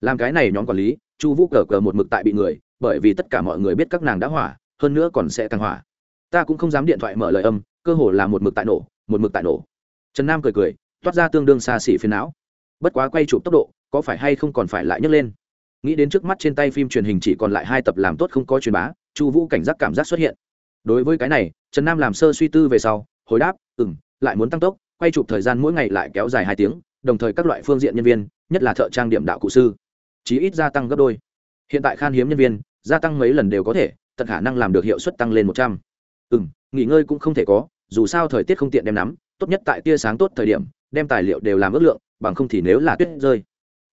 Làm cái này nhóm quản lý, chu vũ cờ cờ một mực tại bị người bởi vì tất cả mọi người biết các nàng đã hỏa, hơn nữa còn sẽ càng hỏa. Ta cũng không dám điện thoại mở lời âm, cơ hồ là một mực tại nổ, một mực tại nổ. Trần nam cười cười, toát ra tương đương xa xỉ phiền não. Bất quá quay chụp tốc độ, có phải hay không còn phải lại nhấc lên? Nghĩ đến trước mắt trên tay phim truyền hình chỉ còn lại hai tập làm tốt không có truyền bá, chu vũ cảnh giác cảm giác xuất hiện. Đối với cái này, trần nam làm sơ suy tư về sau, hồi đáp ừ m lại muốn tăng tốc, quay chụp thời gian mỗi ngày lại kéo dài hai tiếng, đồng thời các loại phương diện nhân viên, nhất là thợ trang điểm đạo cụ sư, chí ít gia tăng gấp đôi. Hiện tại khan hiếm nhân viên gia tăng mấy lần đều có thể, tận khả năng làm được hiệu suất tăng lên một trăm. Ừ m nghỉ ngơi cũng không thể có, dù sao thời tiết không tiện đem nắm, tốt nhất tại tia sáng tốt thời điểm, đem tài liệu đều làm ước lượng, bằng không thì nếu là tuyết rơi,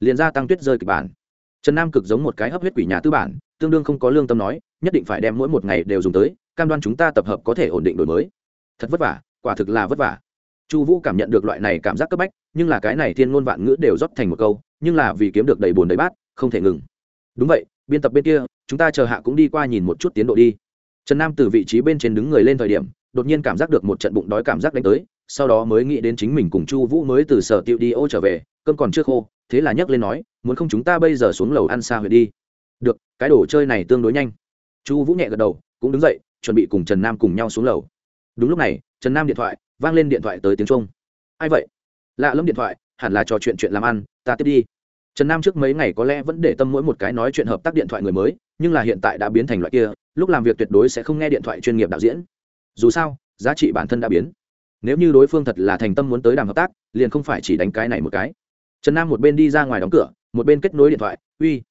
liền gia tăng tuyết rơi kịch bản. Trần nam cực giống một cái hấp huyết quỷ nhà tư bản, tương đương không có lương tâm nói, nhất định phải đem mỗi một ngày đều dùng tới, cam đoan chúng ta tập hợp có thể ổn định đổi mới. Thật vất vả, quả thực là vất vả. Chu vũ cảm nhận được loại này cảm giác cấp bách, nhưng là cái này thiên ngôn vạn ngữ đều rót thành một câu, nhưng là vì kiếm được đầy bồn đầy bát, không thể ngừng. Đúng vậy, biên tập bên kia chúng ta chờ hạ cũng đi qua nhìn một chút tiến độ đi. Trần nam từ vị trí bên trên đứng người lên thời điểm, đột nhiên cảm giác được một trận bụng đói cảm giác đánh tới, sau đó mới nghĩ đến chính mình cùng chu vũ mới từ sở tiệu đi ô trở về, cơm còn chưa khô, thế là nhấc lên nói, muốn không chúng ta bây giờ xuống lầu ăn xa huyện đi? Được, cái đồ chơi này tương đối nhanh. Chu vũ nhẹ gật đầu, cũng đứng dậy, chuẩn bị cùng trần nam cùng nhau xuống lầu. Đúng lúc này, trần nam điện thoại, vang lên điện thoại tới tiếng trung. Ai vậy? Lạ lẫm điện thoại, hẳn là trò chuyện chuyện làm ăn, ta tiếp đi trần nam trước mấy ngày có lẽ vẫn để tâm mỗi một cái nói chuyện hợp tác điện thoại người mới nhưng là hiện tại đã biến thành loại kia lúc làm việc tuyệt đối sẽ không nghe điện thoại chuyên nghiệp đạo diễn. Dù sao giá trị bản thân đã biến. Nếu như đối phương thật là thành tâm muốn tới đàm hợp tác liền không phải chỉ đánh cái này một cái. Trần nam một bên đi ra ngoài đóng cửa một bên kết nối điện thoại. Uy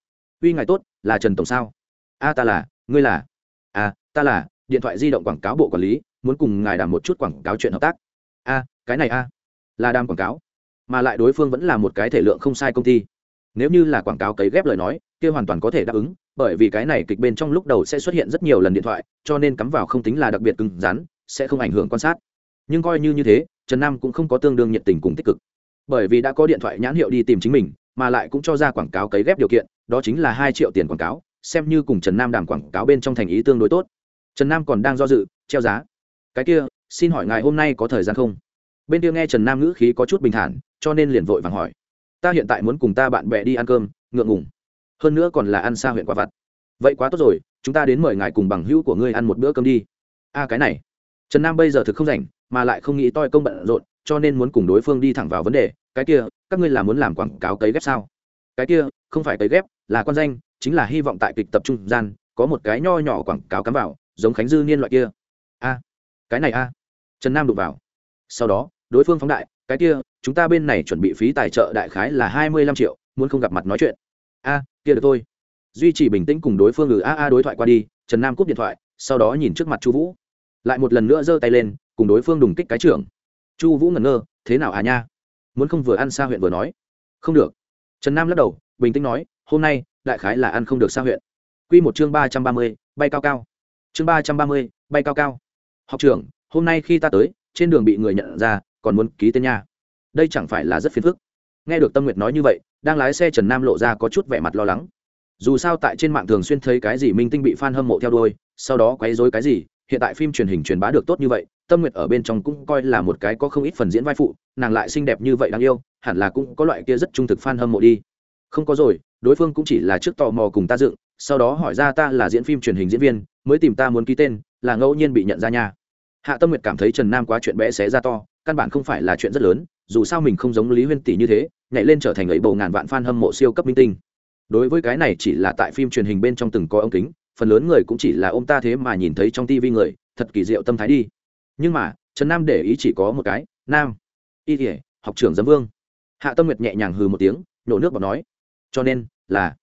uy ngài tốt là trần tổng sao? A ta là ngươi là. A à, ta là điện thoại di động quảng cáo bộ quản lý muốn cùng ngài đàm một chút quảng cáo chuyện hợp tác. A cái này a là đàm quảng cáo. Mà lại đối phương vẫn là một cái thể lượng không sai công ty nếu như là quảng cáo cấy ghép lời nói, kia hoàn toàn có thể đáp ứng, bởi vì cái này kịch bên trong lúc đầu sẽ xuất hiện rất nhiều lần điện thoại, cho nên cắm vào không tính là đặc biệt cứng rắn, sẽ không ảnh hưởng quan sát. Nhưng coi như như thế, trần nam cũng không có tương đương nhiệt tình cùng tích cực. Bởi vì đã có điện thoại nhãn hiệu đi tìm chính mình, mà lại cũng cho ra quảng cáo cấy ghép điều kiện, đó chính là hai triệu tiền quảng cáo, xem như cùng trần nam đàm quảng cáo bên trong thành ý tương đối tốt. Trần nam còn đang do dự, treo giá. Cái kia, xin hỏi ngài hôm nay có thời gian không? Bên kia nghe trần nam ngữ khí có chút bình thản, cho nên liền vội vàng hỏi ta hiện tại muốn cùng ta bạn bè đi ăn cơm, ngượng ngùng. Hơn nữa còn là ăn xa huyện quả vặt. Vậy quá tốt rồi, chúng ta đến mời ngài cùng bằng hữu của ngươi ăn một bữa cơm đi. A, cái này. Trần nam bây giờ thực không rảnh, mà lại không nghĩ toi công bận rộn, cho nên muốn cùng đối phương đi thẳng vào vấn đề. Cái kia, các ngươi là muốn làm quảng cáo cấy ghép sao? Cái kia, không phải cấy ghép, là con danh, chính là hy vọng tại kịch tập trung gian, có một cái nho nhỏ quảng cáo cắm vào, giống khánh dư niên loại kia. A, cái này a. Trần nam đụng vào. Sau đó, đối phương phóng đại cái kia, chúng ta bên này chuẩn bị phí tài trợ đại khái là hai mươi lăm triệu, muốn không gặp mặt nói chuyện. A, kia được thôi. Duy trì bình tĩnh cùng đối phương ngừ a a đối thoại qua đi, trần nam cúp điện thoại, sau đó nhìn trước mặt chu vũ. Lại một lần nữa giơ tay lên, cùng đối phương đùng kích cái trưởng. Chu vũ ngẩn ngơ, thế nào à nha? Muốn không vừa ăn xa huyện vừa nói. Không được. Trần nam lắc đầu, bình tĩnh nói, hôm nay, đại khái là ăn không được xa huyện. Q một chương ba trăm ba mươi, bay cao cao. Chương ba trăm ba mươi, bay cao cao. Học trưởng, hôm nay khi ta tới, trên đường bị người nhận ra còn muốn ký tên nha. Đây chẳng phải là rất phiền phức. Nghe được tâm nguyệt nói như vậy, đang lái xe trần nam lộ ra có chút vẻ mặt lo lắng. Dù sao tại trên mạng thường xuyên thấy cái gì minh tinh bị f a n hâm mộ theo đôi sau đó quấy dối cái gì, hiện tại phim truyền hình truyền bá được tốt như vậy, tâm nguyệt ở bên trong cũng coi là một cái có không ít phần diễn vai phụ, nàng lại xinh đẹp như vậy đáng yêu, hẳn là cũng có loại kia rất trung thực f a n hâm mộ đi. Không có rồi, đối phương cũng chỉ là trước tò mò cùng ta dựng, sau đó hỏi ra ta là diễn phim truyền hình diễn viên, mới tìm ta muốn ký tên, là ngẫu nhiên bị nhận ra nha. Hạ tâm nguyệt cảm thấy trần nam quá chuyện bé xé ra to căn bản không phải là chuyện rất lớn, dù sao mình không giống lý huyên tỷ như thế, nhảy lên trở thành ấy bầu ngàn vạn f a n hâm mộ siêu cấp minh tinh. Đối với cái này chỉ là tại phim truyền hình bên trong từng có ống kính, phần lớn người cũng chỉ là ôm ta thế mà nhìn thấy trong tivi người, thật kỳ diệu tâm thái đi. Nhưng mà, trần nam để ý chỉ có một cái, nam. Y thể học trưởng giấm vương. Hạ tâm nguyệt nhẹ nhàng hừ một tiếng, nổ nước vào nói. Cho nên, là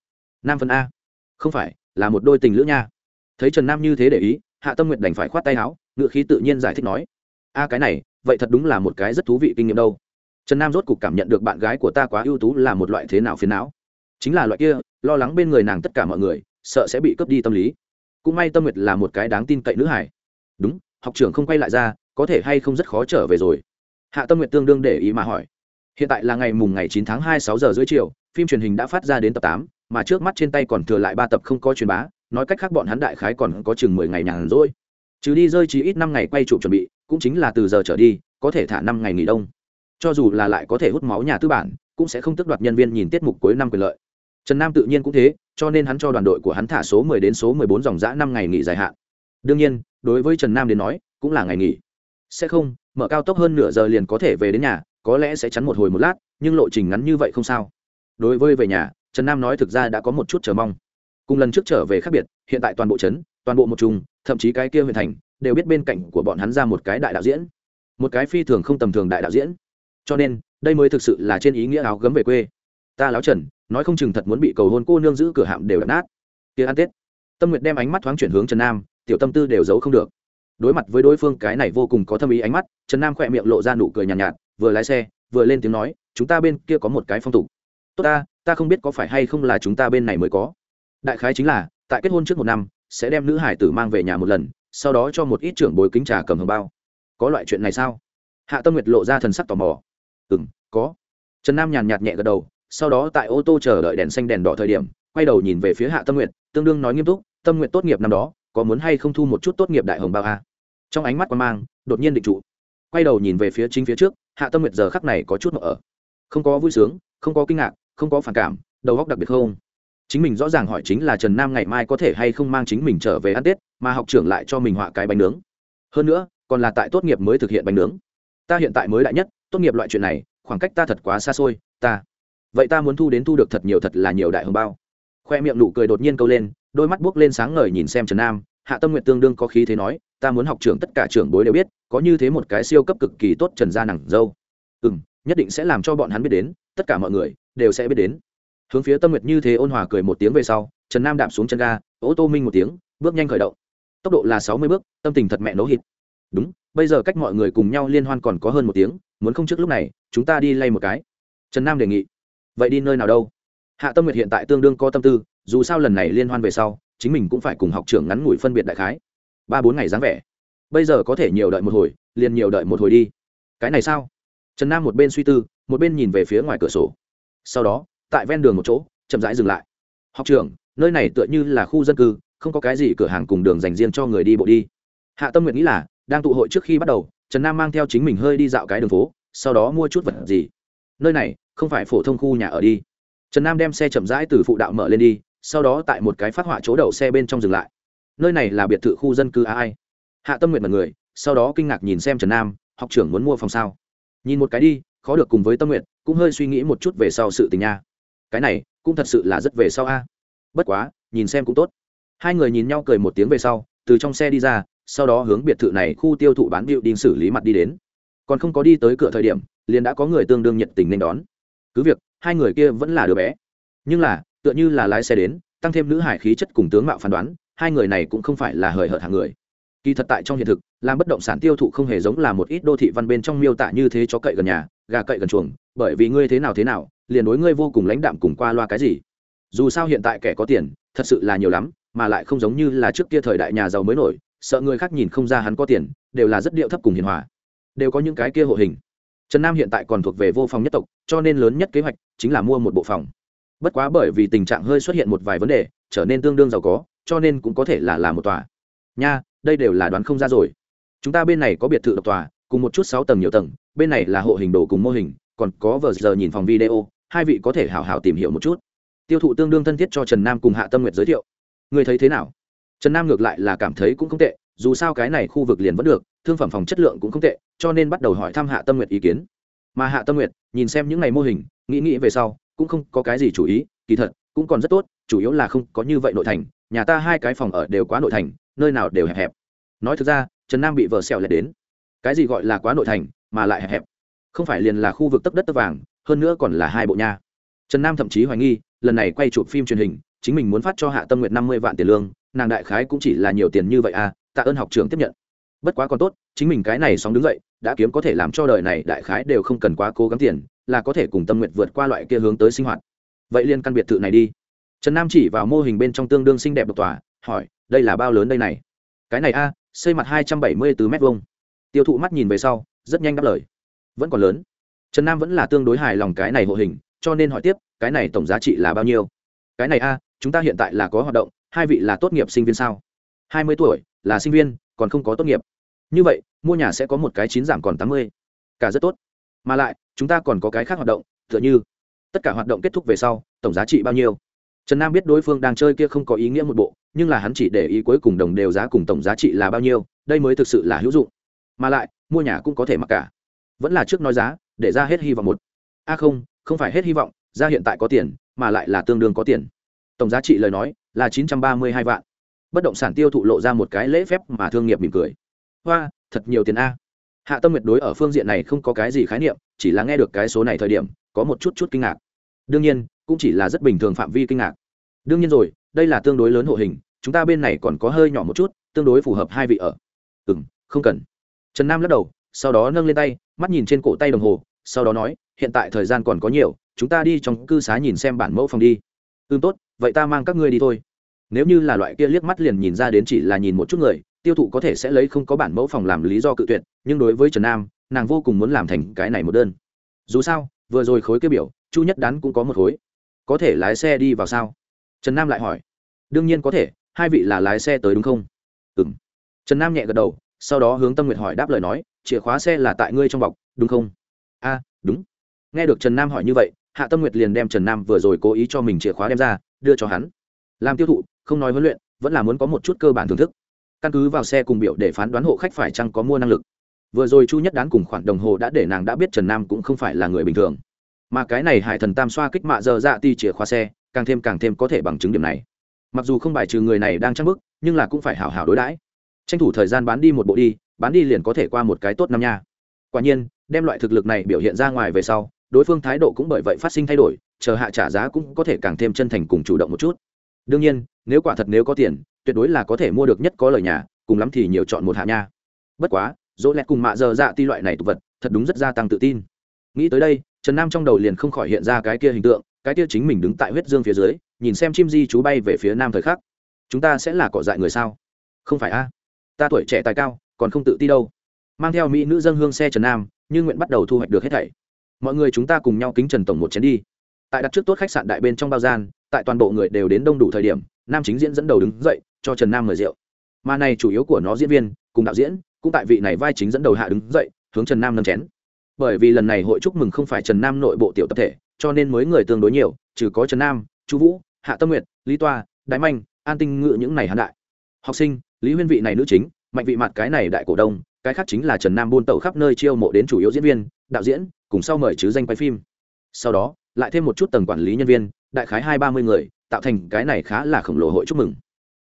nam phân a. Không phải, là một đôi tình lữ nha. Thấy trần nam như thế để ý, hạ tâm nguyệt đành phải khoát tay áo, ngựa khí tự nhiên giải thích nói a, cái này, vậy thật đúng là một cái rất thú vị kinh nghiệm đâu. Trần nam rốt cục cảm nhận được bạn gái của ta quá ưu tú là một loại thế nào phiền não. Chính là loại kia, lo lắng bên người nàng tất cả mọi người, sợ sẽ bị cướp đi tâm lý. Cũng may tâm nguyệt là một cái đáng tin cậy nữ hải đúng, học trưởng không quay lại ra, có thể hay không rất khó trở về rồi. Hạ tâm nguyệt tương đương để ý mà hỏi. Hiện tại là ngày mùng ngày chín tháng hai sáu giờ rưỡi chiều, phim truyền hình đã phát ra đến tập tám, mà trước mắt trên tay còn thừa lại ba tập không có truyền bá, nói cách khác bọn hắn đại khái còn có chừng mười ngày nhàn rỗi. Trừ đi rơi chỉ ít năm ngày quay trụ chuẩn bị cũng chính là từ giờ trở đi, có thể thả năm ngày nghỉ đông. Cho dù là lại có thể hút máu nhà tư bản, cũng sẽ không tước đoạt nhân viên nhìn tiết mục cuối năm quyền lợi. Trần nam tự nhiên cũng thế, cho nên hắn cho đoàn đội của hắn thả số 10 đến số 14 dòng dã năm ngày nghỉ dài hạn. Đương nhiên, đối với trần nam đến nói, cũng là ngày nghỉ. Sẽ không, mở cao tốc hơn nửa giờ liền có thể về đến nhà, có lẽ sẽ chắn một hồi một lát, nhưng lộ trình ngắn như vậy không sao. Đối với về nhà, trần nam nói thực ra đã có một chút chờ mong. Cùng lần trước trở về khác biệt, hiện tại toàn bộ trấn, toàn bộ một chung thậm chí cái kia huyện thành đều biết bên cạnh của bọn hắn ra một cái đại đạo diễn. Một cái phi thường không tầm thường đại đạo diễn. Cho nên đây mới thực sự là trên ý nghĩa áo gấm về quê. Ta láo trần nói không chừng thật muốn bị cầu hôn cô nương giữ cửa hạm đều đập nát. Kia ăn tết. Tâm nguyệt đem ánh mắt thoáng chuyển hướng trần nam tiểu tâm tư đều giấu không được. Đối mặt với đối phương cái này vô cùng có thâm ý ánh mắt trần nam khỏe miệng lộ ra nụ cười nhàn nhạt, nhạt vừa lái xe vừa lên tiếng nói chúng ta bên kia có một cái phong tục. Tốt ta ta không biết có phải hay không là chúng ta bên này mới có. Đại khái chính là tại kết hôn trước một năm sẽ đem nữ hải tử mang về nhà một lần sau đó cho một ít trưởng bối kính trà cầm hồng bao. Có loại chuyện này sao? Hạ tâm nguyệt lộ ra thần sắc tò mò. Ừ m có. Trần nam nhàn nhạt nhẹ gật đầu, sau đó tại ô tô chờ đợi đèn xanh đèn đỏ thời điểm, quay đầu nhìn về phía hạ tâm nguyệt, tương đương nói nghiêm túc, tâm nguyện tốt nghiệp năm đó, có muốn hay không thu một chút tốt nghiệp đại hồng bao a trong ánh mắt quan mang, đột nhiên định trụ. Quay đầu nhìn về phía chính phía trước, hạ tâm nguyệt giờ khắc này có chút mờ ở. Không có vui sướng, không có kinh ngạc, không có phản cảm, đầu góc đặc biệt không. Chính mình rõ ràng hỏi chính là trần nam ngày mai có thể hay không mang chính mình trở về ăn tết mà học trưởng lại cho mình họa cái bánh nướng. Hơn nữa, còn là tại tốt nghiệp mới thực hiện bánh nướng. Ta hiện tại mới đại nhất, tốt nghiệp loại chuyện này, khoảng cách ta thật quá xa xôi, ta. Vậy ta muốn thu đến thu được thật nhiều thật là nhiều đại hồng bao. Khoe miệng nụ cười đột nhiên câu lên, đôi mắt buốc lên sáng ngời nhìn xem trần nam, hạ tâm nguyện tương đương có khí thế nói, ta muốn học trưởng tất cả trưởng bối đều biết, có như thế một cái siêu cấp cực kỳ tốt trần gia nặng dâu. Ừ m nhất định sẽ làm cho bọn hắn biết đến, tất cả mọi người đều sẽ biết đến. Hướng phía tâm nguyệt như thế ôn hòa cười một tiếng về sau, trần nam đạp xuống chân ga, ô tô minh một tiếng, bước nhanh khởi động tốc độ là sáu mươi bước, tâm tình thật mẹ nấu hít đúng, bây giờ cách mọi người cùng nhau liên hoan còn có hơn một tiếng, muốn không trước lúc này, chúng ta đi lay một cái. Trần nam đề nghị. Vậy đi nơi nào đâu? Hạ tâm nguyệt hiện tại tương đương có tâm tư, dù sao lần này liên hoan về sau, chính mình cũng phải cùng học trưởng ngắn ngủi phân biệt đại khái. Ba bốn ngày dáng vẻ. Bây giờ có thể nhiều đợi một hồi, liền nhiều đợi một hồi đi. Cái này sao? Trần nam một bên suy tư, một bên nhìn về phía ngoài cửa sổ. Sau đó, tại ven đường một chỗ, chậm rãi dừng lại. Học trưởng, nơi này tựa như là khu dân cư không có cái gì cửa hàng cùng đường dành riêng cho người đi bộ đi. Hạ tâm nguyện nghĩ là, đang tụ hội trước khi bắt đầu, trần nam mang theo chính mình hơi đi dạo cái đường phố, sau đó mua chút vật gì. Nơi này, không phải phổ thông khu nhà ở đi. Trần nam đem xe chậm rãi từ phụ đạo mở lên đi, sau đó tại một cái phát họa chỗ đậu xe bên trong dừng lại. Nơi này là biệt thự khu dân cư ai hạ tâm nguyện mật người, sau đó kinh ngạc nhìn xem trần nam, học trưởng muốn mua phòng sao? Nhìn một cái đi, khó được cùng với tâm nguyện cũng hơi suy nghĩ một chút về sau sự tình nha. Cái này, cũng thật sự là rất về sau a. Bất quá, nhìn xem cũng tốt hai người nhìn nhau cười một tiếng về sau, từ trong xe đi ra, sau đó hướng biệt thự này khu tiêu thụ bán điệu đinh xử lý mặt đi đến. Còn không có đi tới cửa thời điểm, liền đã có người tương đương nhiệt tình nên đón. Cứ việc, hai người kia vẫn là đứa bé. Nhưng là, tựa như là lái xe đến, tăng thêm nữ hải khí chất cùng tướng mạo phán đoán, hai người này cũng không phải là hời hợt hàng người. Kỳ thật tại trong hiện thực, làm bất động sản tiêu thụ không hề giống là một ít đô thị văn bên trong miêu tả như thế cho cậy gần nhà, gà cậy gần chuồng, bởi vì ngươi thế nào thế nào, liền đối ngươi vô cùng lãnh đạm cùng qua loa cái gì. Dù sao hiện tại kẻ có tiền, thật sự là nhiều lắm mà lại không giống như là trước kia thời đại nhà giàu mới nổi, sợ người khác nhìn không ra hắn có tiền, đều là rất điệu thấp cùng hiền hòa. Đều có những cái kia hộ hình. Trần nam hiện tại còn thuộc về vô phòng nhất tộc, cho nên lớn nhất kế hoạch chính là mua một bộ phòng. Bất quá bởi vì tình trạng hơi xuất hiện một vài vấn đề, trở nên tương đương giàu có, cho nên cũng có thể là làm một tòa. Nha, đây đều là đoán không ra rồi. Chúng ta bên này có biệt thự độc tòa, cùng một chút sáu tầng nhiều tầng, bên này là hộ hình đồ cùng mô hình, còn có vờ giờ nhìn phòng video, hai vị có thể hào hào tìm hiểu một chút. Tiêu thụ tương đương thân thiết cho trần nam cùng hạ tâm nguyệt giới thiệu người thấy thế nào? Trần nam ngược lại là cảm thấy cũng không tệ, dù sao cái này khu vực liền vẫn được, thương phẩm phòng chất lượng cũng không tệ, cho nên bắt đầu hỏi thăm hạ tâm nguyệt ý kiến. Mà hạ tâm nguyệt, nhìn xem những ngày mô hình, nghĩ nghĩ về sau, cũng không có cái gì chủ ý, kỳ thật, cũng còn rất tốt, chủ yếu là không có như vậy nội thành, nhà ta hai cái phòng ở đều quá nội thành, nơi nào đều hẹp hẹp. Nói thực ra, trần nam bị vợ xẹo lẹt đến. Cái gì gọi là quá nội thành, mà lại hẹp hẹp? Không phải liền là khu vực tấp đất tấp vàng, hơn nữa còn là hai bộ nha. Trần nam thậm chí hoài nghi, lần này quay chụp phim truyền hình chính mình muốn phát cho hạ tâm nguyện năm mươi vạn tiền lương, nàng đại khái cũng chỉ là nhiều tiền như vậy à tạ ơn học trường tiếp nhận. Bất quá còn tốt, chính mình cái này sóng đứng dậy, đã kiếm có thể làm cho đời này đại khái đều không cần quá cố gắng tiền, là có thể cùng tâm nguyện vượt qua loại kia hướng tới sinh hoạt. Vậy liên căn biệt thự này đi. Trần nam chỉ vào mô hình bên trong tương đương xinh đẹp độc tòa, hỏi, đây là bao lớn đây này? Cái này a, xây mặt hai trăm bảy mươi từ m hai tiêu thụ mắt nhìn về sau, rất nhanh đáp lời. Vẫn còn lớn. Trần nam vẫn là tương đối hài lòng cái này hộ hình, cho nên hỏi tiếp, cái này tổng giá trị là bao nhiêu? Cái này a chúng ta hiện tại là có hoạt động, hai vị là tốt nghiệp sinh viên sao? Hai mươi tuổi, là sinh viên, còn không có tốt nghiệp. Như vậy, mua nhà sẽ có một cái chín giảm còn tám mươi. Cả rất tốt. Mà lại, chúng ta còn có cái khác hoạt động, tựa như, tất cả hoạt động kết thúc về sau, tổng giá trị bao nhiêu? Trần nam biết đối phương đang chơi kia không có ý nghĩa một bộ, nhưng là hắn chỉ để ý cuối cùng đồng đều giá cùng tổng giá trị là bao nhiêu, đây mới thực sự là hữu dụng. Mà lại, mua nhà cũng có thể mặc cả. Vẫn là trước nói giá, để ra hết hy vọng một. A không không phải hết hy vọng, ra hiện tại có tiền, mà lại là tương đương có tiền tổng giá trị lời nói là chín trăm ba mươi hai vạn. Bất động sản tiêu thụ lộ ra một cái lễ phép mà thương nghiệp mỉm cười. Hoa, thật nhiều tiền a. Hạ tâm nguyệt đối ở phương diện này không có cái gì khái niệm, chỉ là nghe được cái số này thời điểm, có một chút chút kinh ngạc. Đương nhiên, cũng chỉ là rất bình thường phạm vi kinh ngạc. Đương nhiên rồi, đây là tương đối lớn hộ hình, chúng ta bên này còn có hơi nhỏ một chút, tương đối phù hợp hai vị ở. Ừ m không cần. Trần nam lắc đầu, sau đó nâng lên tay, mắt nhìn trên cổ tay đồng hồ, sau đó nói, hiện tại thời gian còn có nhiều, chúng ta đi trong cư xá nhìn xem bản mẫu phòng đi. Ưm tốt vậy ta mang các ngươi đi thôi. Nếu như là loại kia liếc mắt liền nhìn ra đến chỉ là nhìn một chút người, tiêu thụ có thể sẽ lấy không có bản mẫu phòng làm lý do cự tuyệt, nhưng đối với trần nam, nàng vô cùng muốn làm thành cái này một đơn. Dù sao, vừa rồi khối kia biểu, chu nhất đán cũng có một khối. Có thể lái xe đi vào sao? Trần nam lại hỏi. Đương nhiên có thể, hai vị là lái xe tới đúng không? Ừ m trần nam nhẹ gật đầu, sau đó hướng tâm nguyệt hỏi đáp lời nói, chìa khóa xe là tại ngươi trong bọc, đúng không? A, đúng. Nghe được trần nam hỏi như vậy, hạ tâm nguyệt liền đem trần nam vừa rồi cố ý cho mình chìa khóa đem ra đưa cho hắn. Làm tiêu thụ, không nói huấn luyện, vẫn là muốn có một chút cơ bản thưởng thức. Căn cứ vào xe cùng biểu để phán đoán hộ khách phải chăng có mua năng lực. Vừa rồi chu nhất đán cùng khoản đồng hồ đã để nàng đã biết trần nam cũng không phải là người bình thường. Mà cái này hải thần tam xoa kích mạ giờ dạ ti chìa khóa xe, càng thêm càng thêm có thể bằng chứng điểm này. Mặc dù không bài trừ người này đang trăng bức nhưng là cũng phải hảo hảo đối đãi. Tranh thủ thời gian bán đi một bộ đi, bán đi liền có thể qua một cái tốt năm nha. Quả nhiên, đem loại thực lực này biểu hiện ra ngoài về sau, đối phương thái độ cũng bởi vậy phát sinh thay đổi chờ hạ trả giá cũng có thể càng thêm chân thành cùng chủ động một chút. Đương nhiên, nếu quả thật nếu có tiền, tuyệt đối là có thể mua được nhất có lời nhà, cùng lắm thì nhiều chọn một hạ nha. Bất quá, dỗ lẹt cùng mạ giờ dạ ti loại này tục vật, thật đúng rất gia tăng tự tin. Nghĩ tới đây, trần nam trong đầu liền không khỏi hiện ra cái kia hình tượng, cái kia chính mình đứng tại huyết dương phía dưới, nhìn xem chim di chú bay về phía nam thời khắc. Chúng ta sẽ là cỏ dại người sao? Không phải a? Ta tuổi trẻ tài cao, còn không tự ti đâu. Mang theo mỹ nữ dân hương xe trần nam, như nguyện bắt đầu thu hoạch được hết thảy. Mọi người chúng ta cùng nhau kính trần tổng một chén đi tại đặt trước tốt khách sạn đại bên trong bao gian, tại toàn bộ người đều đến đông đủ thời điểm, nam chính diễn dẫn đầu đứng dậy, cho trần nam mời rượu. Mà này chủ yếu của nó diễn viên, cùng đạo diễn, cũng tại vị này vai chính dẫn đầu hạ đứng dậy, hướng trần nam nâng chén. Bởi vì lần này hội chúc mừng không phải trần nam nội bộ tiểu tập thể, cho nên mới người tương đối nhiều, trừ có trần nam chú vũ, hạ tâm nguyệt, lý toa đái manh, an tinh ngự những này hán đại. Học sinh, lý huyên vị này nữ chính, mạnh vị mặt cái này đại cổ đông, cái khác chính là trần nam buôn tẩu khắp nơi chiêu mộ đến chủ yếu diễn viên, đạo diễn, cùng sau mời chứ danh quay phim. Sau đó lại thêm một chút tầng quản lý nhân viên, đại khái hai ba mươi người, tạo thành cái này khá là khổng lồ hội chúc mừng.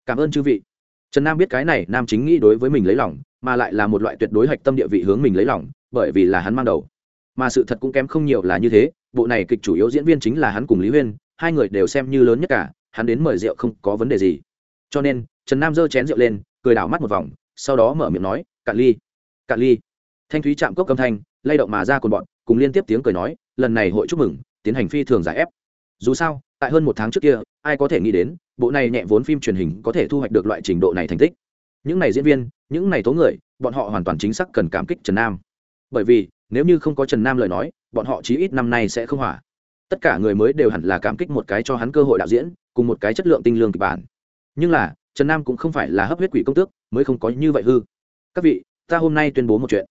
Cảm ơn chư vị. Trần nam biết cái này, nam chính nghĩ đối với mình lấy lòng, mà lại là một loại tuyệt đối hạch tâm địa vị hướng mình lấy lòng, bởi vì là hắn mang đầu. Mà sự thật cũng kém không nhiều là như thế, bộ này kịch chủ yếu diễn viên chính là hắn cùng lý huyên, hai người đều xem như lớn nhất cả, hắn đến mời rượu không có vấn đề gì. Cho nên, trần nam giơ chén rượu lên, cười đảo mắt một vòng, sau đó mở miệng nói, cạn ly cạn ly. Thanh thúy chạm cốc âm thanh, lay động mà ra cồn bọn, cùng liên tiếp tiếng cười nói, lần này hội chúc mừng tiến hành phi thường giải ép. Dù sao, tại hơn một tháng trước kia, ai có thể nghĩ đến, bộ này nhẹ vốn phim truyền hình có thể thu hoạch được loại trình độ này thành tích. Những này diễn viên, những này tố người, bọn họ hoàn toàn chính xác cần cảm kích trần nam. Bởi vì, nếu như không có trần nam lời nói, bọn họ chí ít năm nay sẽ không hỏa tất cả người mới đều hẳn là cảm kích một cái cho hắn cơ hội đạo diễn, cùng một cái chất lượng tinh lương kịch bản. Nhưng là, trần nam cũng không phải là hấp huyết quỷ công tước, mới không có như vậy hư. Các vị, ta hôm nay tuyên bố một chuyện.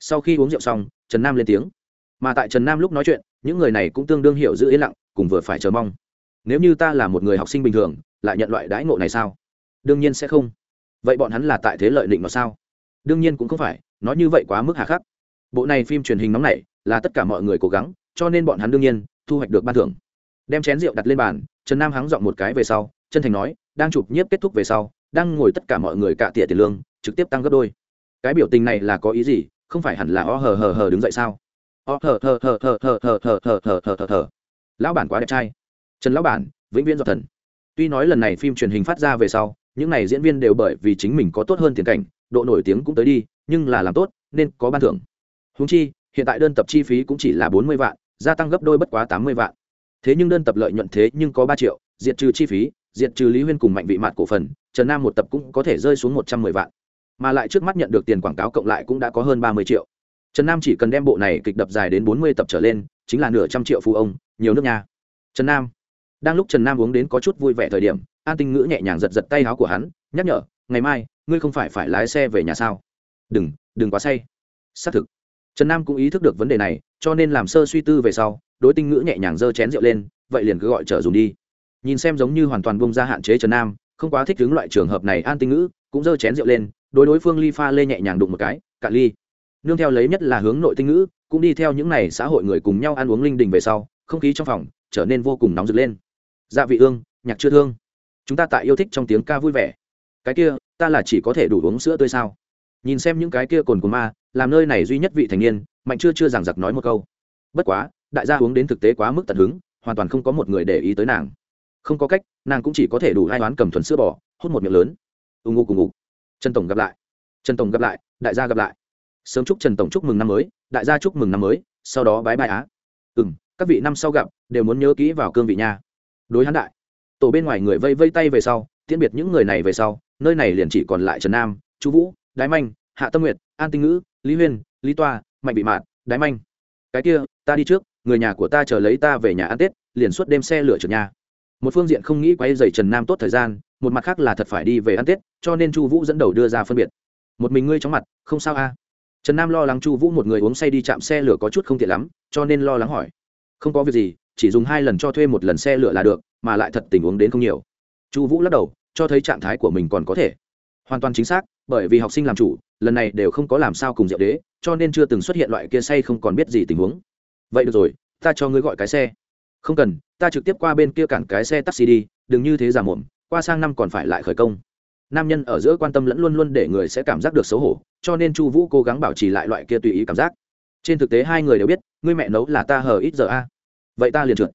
Sau khi uống rượu xong, trần nam lên tiếng mà tại trần nam lúc nói chuyện, những người này cũng tương đương hiểu giữ yên lặng, cùng vừa phải chờ mong. Nếu như ta là một người học sinh bình thường, lại nhận loại đãi ngộ này sao? Đương nhiên sẽ không. Vậy bọn hắn là tại thế lợi định nó sao? Đương nhiên cũng không phải, nói như vậy quá mức hà khắc. Bộ này phim truyền hình nóng này là tất cả mọi người cố gắng, cho nên bọn hắn đương nhiên, thu hoạch được ban thưởng. Đem chén rượu đặt lên bàn, trần nam hắng dọn một cái về sau, chân thành nói, đang chụp nhiếp kết thúc về sau, đang ngồi tất cả mọi người cạ tỉa tiền lương, trực tiếp tăng gấp đôi. Cái biểu tình này là có ý gì? Không phải hẳn là o hờ hờ hờ đứng dậy sao? O hờ hờ hờ hờ hờ hờ hờ hờ hờ hờ hờ hờ lão bản quá đẹp trai trần lão bản vĩnh viễn do thần tuy nói lần này phim truyền hình phát ra về sau những n à y diễn viên đều bởi vì chính mình có tốt hơn tiền cảnh độ nổi tiếng cũng tới đi nhưng là làm tốt nên có ban thưởng húng chi hiện tại đơn tập chi phí cũng chỉ là bốn mươi vạn gia tăng gấp đôi bất quá tám mươi vạn thế nhưng đơn tập lợi nhuận thế nhưng có ba triệu diệt trừ chi phí diệt trừ lý huyên cùng mạnh vị mạn cổ phần trần nam một tập cũng có thể rơi xuống một trăm mười vạn mà lại trước mắt nhận được tiền quảng cáo cộng lại cũng đã có hơn ba mươi triệu trần nam chỉ cần đem bộ này kịch đập dài đến bốn mươi tập trở lên, chính là nửa trăm triệu phú ông, nhiều nước nha trần nam. Đang lúc trần nam uống đến có chút vui vẻ thời điểm, an tinh ngữ nhẹ nhàng giật giật tay áo của hắn, nhắc nhở, ngày mai, ngươi không phải phải lái xe về nhà sao? Đừng đừng quá say. Xác thực. Trần nam cũng ý thức được vấn đề này, cho nên làm sơ suy tư về sau, đối tinh ngữ nhẹ nhàng giơ chén rượu lên, vậy liền cứ gọi trở dùng đi. Nhìn xem giống như hoàn toàn bông ra hạn chế trần nam, không quá thích đứng loại trường hợp này, an tinh ngữ cũng giơ chén rượu lên, đối đối phương ly pha lê nhẹ nhàng đụng một cái, cạn ly nương theo lấy nhất là hướng nội tinh ngữ, cũng đi theo những n à y xã hội người cùng nhau ăn uống linh đình về sau, không khí trong phòng trở nên vô cùng nóng rực lên. Dạ vị ương, nhạc chưa thương. Chúng ta tại yêu thích trong tiếng ca vui vẻ. Cái kia, ta là chỉ có thể đủ uống sữa tươi sao? Nhìn xem những cái kia cồn của ma, làm nơi này duy nhất vị thành niên, mạnh chưa chưa giảng giặc nói một câu. Bất quá, đại gia uống đến thực tế quá mức tận hứng, hoàn toàn không có một người để ý tới nàng. Không có cách, nàng cũng chỉ có thể đủ hai đoán cầm thuần sữa bò, hút một miệng lớn. Ù ngụ cùng ngụ trần tổng gặp lại. Trần tổng gặp lại, đại gia gặp lại sớm chúc trần tổng chúc mừng năm mới đại gia chúc mừng năm mới sau đó bái bai á. Ừ m các vị năm sau gặp đều muốn nhớ kỹ vào cương vị nha. Đối hắn đại tổ bên ngoài người vây vây tay về sau tiễn biệt những người này về sau nơi này liền chỉ còn lại trần nam chú vũ đái manh hạ tâm nguyệt an tinh ngữ lý huyên lý toa mạnh bị mạn, đái manh. Cái kia ta đi trước người nhà của ta chờ lấy ta về nhà ăn tết liền suốt đêm xe lửa trượt nhà. Một phương diện không nghĩ quay dày trần nam tốt thời gian một mặt khác là thật phải đi về ăn tết cho nên chu vũ dẫn đầu đưa ra phân biệt. Một mình ngươi chóng mặt không sao a trần nam lo lắng chu vũ một người uống say đi chạm xe lửa có chút không tiện lắm, cho nên lo lắng hỏi. Không có việc gì, chỉ dùng hai lần cho thuê một lần xe lửa là được, mà lại thật tình uống đến không nhiều. Chu vũ lắc đầu, cho thấy trạng thái của mình còn có thể. Hoàn toàn chính xác, bởi vì học sinh làm chủ, lần này đều không có làm sao cùng diệu đế, cho nên chưa từng xuất hiện loại kia say không còn biết gì tình huống. Vậy được rồi, ta cho ngươi gọi cái xe. Không cần, ta trực tiếp qua bên kia cản cái xe taxi đi, đừng như thế giả mồm. qua sang năm còn phải lại khởi công nam nhân ở giữa quan tâm lẫn luôn luôn để người sẽ cảm giác được xấu hổ, cho nên chu vũ cố gắng bảo trì lại loại kia tùy ý cảm giác. Trên thực tế hai người đều biết, ngươi mẹ nấu là ta hờ ít giờ a. Vậy ta liền trượt.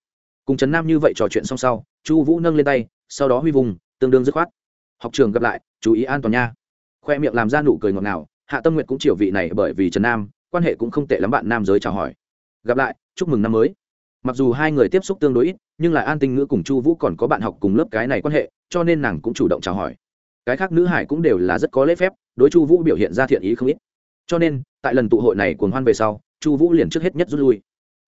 Cùng trấn nam như vậy trò chuyện xong sau, chu vũ nâng lên tay, sau đó huy vùng, tương đương dứt khoát. Học trường gặp lại, chú ý an toàn nha. Khoe miệng làm ra nụ cười ngọt ngào, hạ tâm nguyện cũng chiều vị này bởi vì trần nam, quan hệ cũng không tệ lắm bạn nam giới chào hỏi. Gặp lại, chúc mừng năm mới. Mặc dù hai người tiếp xúc tương đối ít, nhưng lại an tinh ngữ cùng chu vũ còn có bạn học cùng lớp cái này quan hệ, cho nên nàng cũng chủ động chào hỏi cái khác nữ hải cũng đều là rất có lễ phép, đối chu vũ biểu hiện ra thiện ý không ít. Cho nên, tại lần tụ hội này cuồng hoan về sau, chu vũ liền trước hết nhất rút lui.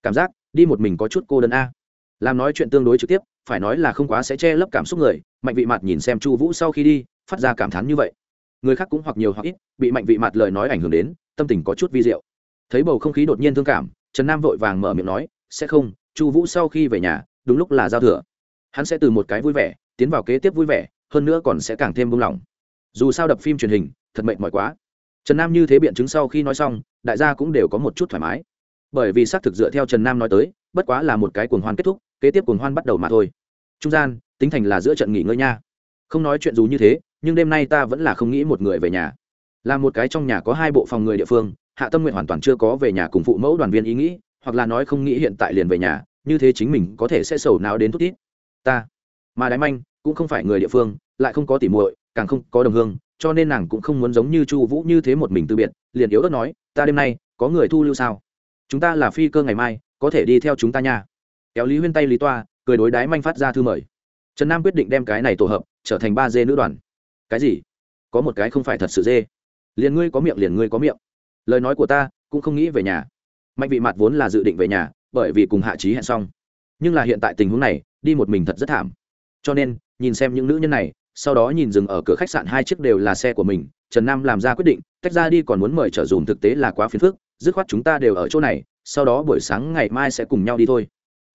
Cảm giác, đi một mình có chút cô đơn a. Làm nói chuyện tương đối trực tiếp, phải nói là không quá sẽ che lấp cảm xúc người, mạnh vị mặt nhìn xem chu vũ sau khi đi, phát ra cảm thán như vậy. Người khác cũng hoặc nhiều hoặc ít, bị mạnh vị mặt lời nói ảnh hưởng đến, tâm tình có chút vi diệu. Thấy bầu không khí đột nhiên thương cảm, trần nam vội vàng mở miệng nói, sẽ không, chu vũ sau khi về nhà, đúng lúc là giao thừa. Hắn sẽ từ một cái vui vẻ, tiến vào kế tiếp vui vẻ hơn nữa còn sẽ càng thêm buông lỏng. Dù sao đập phim truyền hình, thật mệt mỏi quá. Trần nam như thế biện chứng sau khi nói xong, đại gia cũng đều có một chút thoải mái. Bởi vì xác thực dựa theo trần nam nói tới, bất quá là một cái cuồng hoan kết thúc, kế tiếp cuồng hoan bắt đầu mà thôi. Trung gian, tính thành là giữa trận nghỉ ngơi nha. Không nói chuyện dù như thế, nhưng đêm nay ta vẫn là không nghĩ một người về nhà. Là một cái trong nhà có hai bộ phòng người địa phương, hạ tâm nguyện hoàn toàn chưa có về nhà cùng phụ mẫu đoàn viên ý nghĩ, hoặc là nói không nghĩ hiện tại liền về nhà, như thế chính mình có thể sẽ sầu não đến thút tít ta, mà đái manh cũng không phải người địa phương, lại không có tỉ muội, càng không có đồng hương, cho nên nàng cũng không muốn giống như chu vũ như thế một mình từ biệt, liền yếu ớt nói, ta đêm nay có người thu lưu sao? Chúng ta là phi cơ ngày mai, có thể đi theo chúng ta nha. Kéo lý huyên tay lý toa, cười đối đái manh phát ra thư mời. Trần nam quyết định đem cái này tổ hợp trở thành ba dê nữ đoàn. Cái gì? Có một cái không phải thật sự dê? Liền ngươi có miệng liền ngươi có miệng. Lời nói của ta cũng không nghĩ về nhà. Mạnh vị mặt vốn là dự định về nhà, bởi vì cùng hạ trí hẹn xong. Nhưng là hiện tại tình huống này, đi một mình thật rất thảm. Cho nên nhìn xem những nữ nhân này, sau đó nhìn dừng ở cửa khách sạn hai chiếc đều là xe của mình, trần nam làm ra quyết định, tách ra đi còn muốn mời trở dùm thực tế là quá phiền phức, dứt khoát chúng ta đều ở chỗ này, sau đó buổi sáng ngày mai sẽ cùng nhau đi thôi.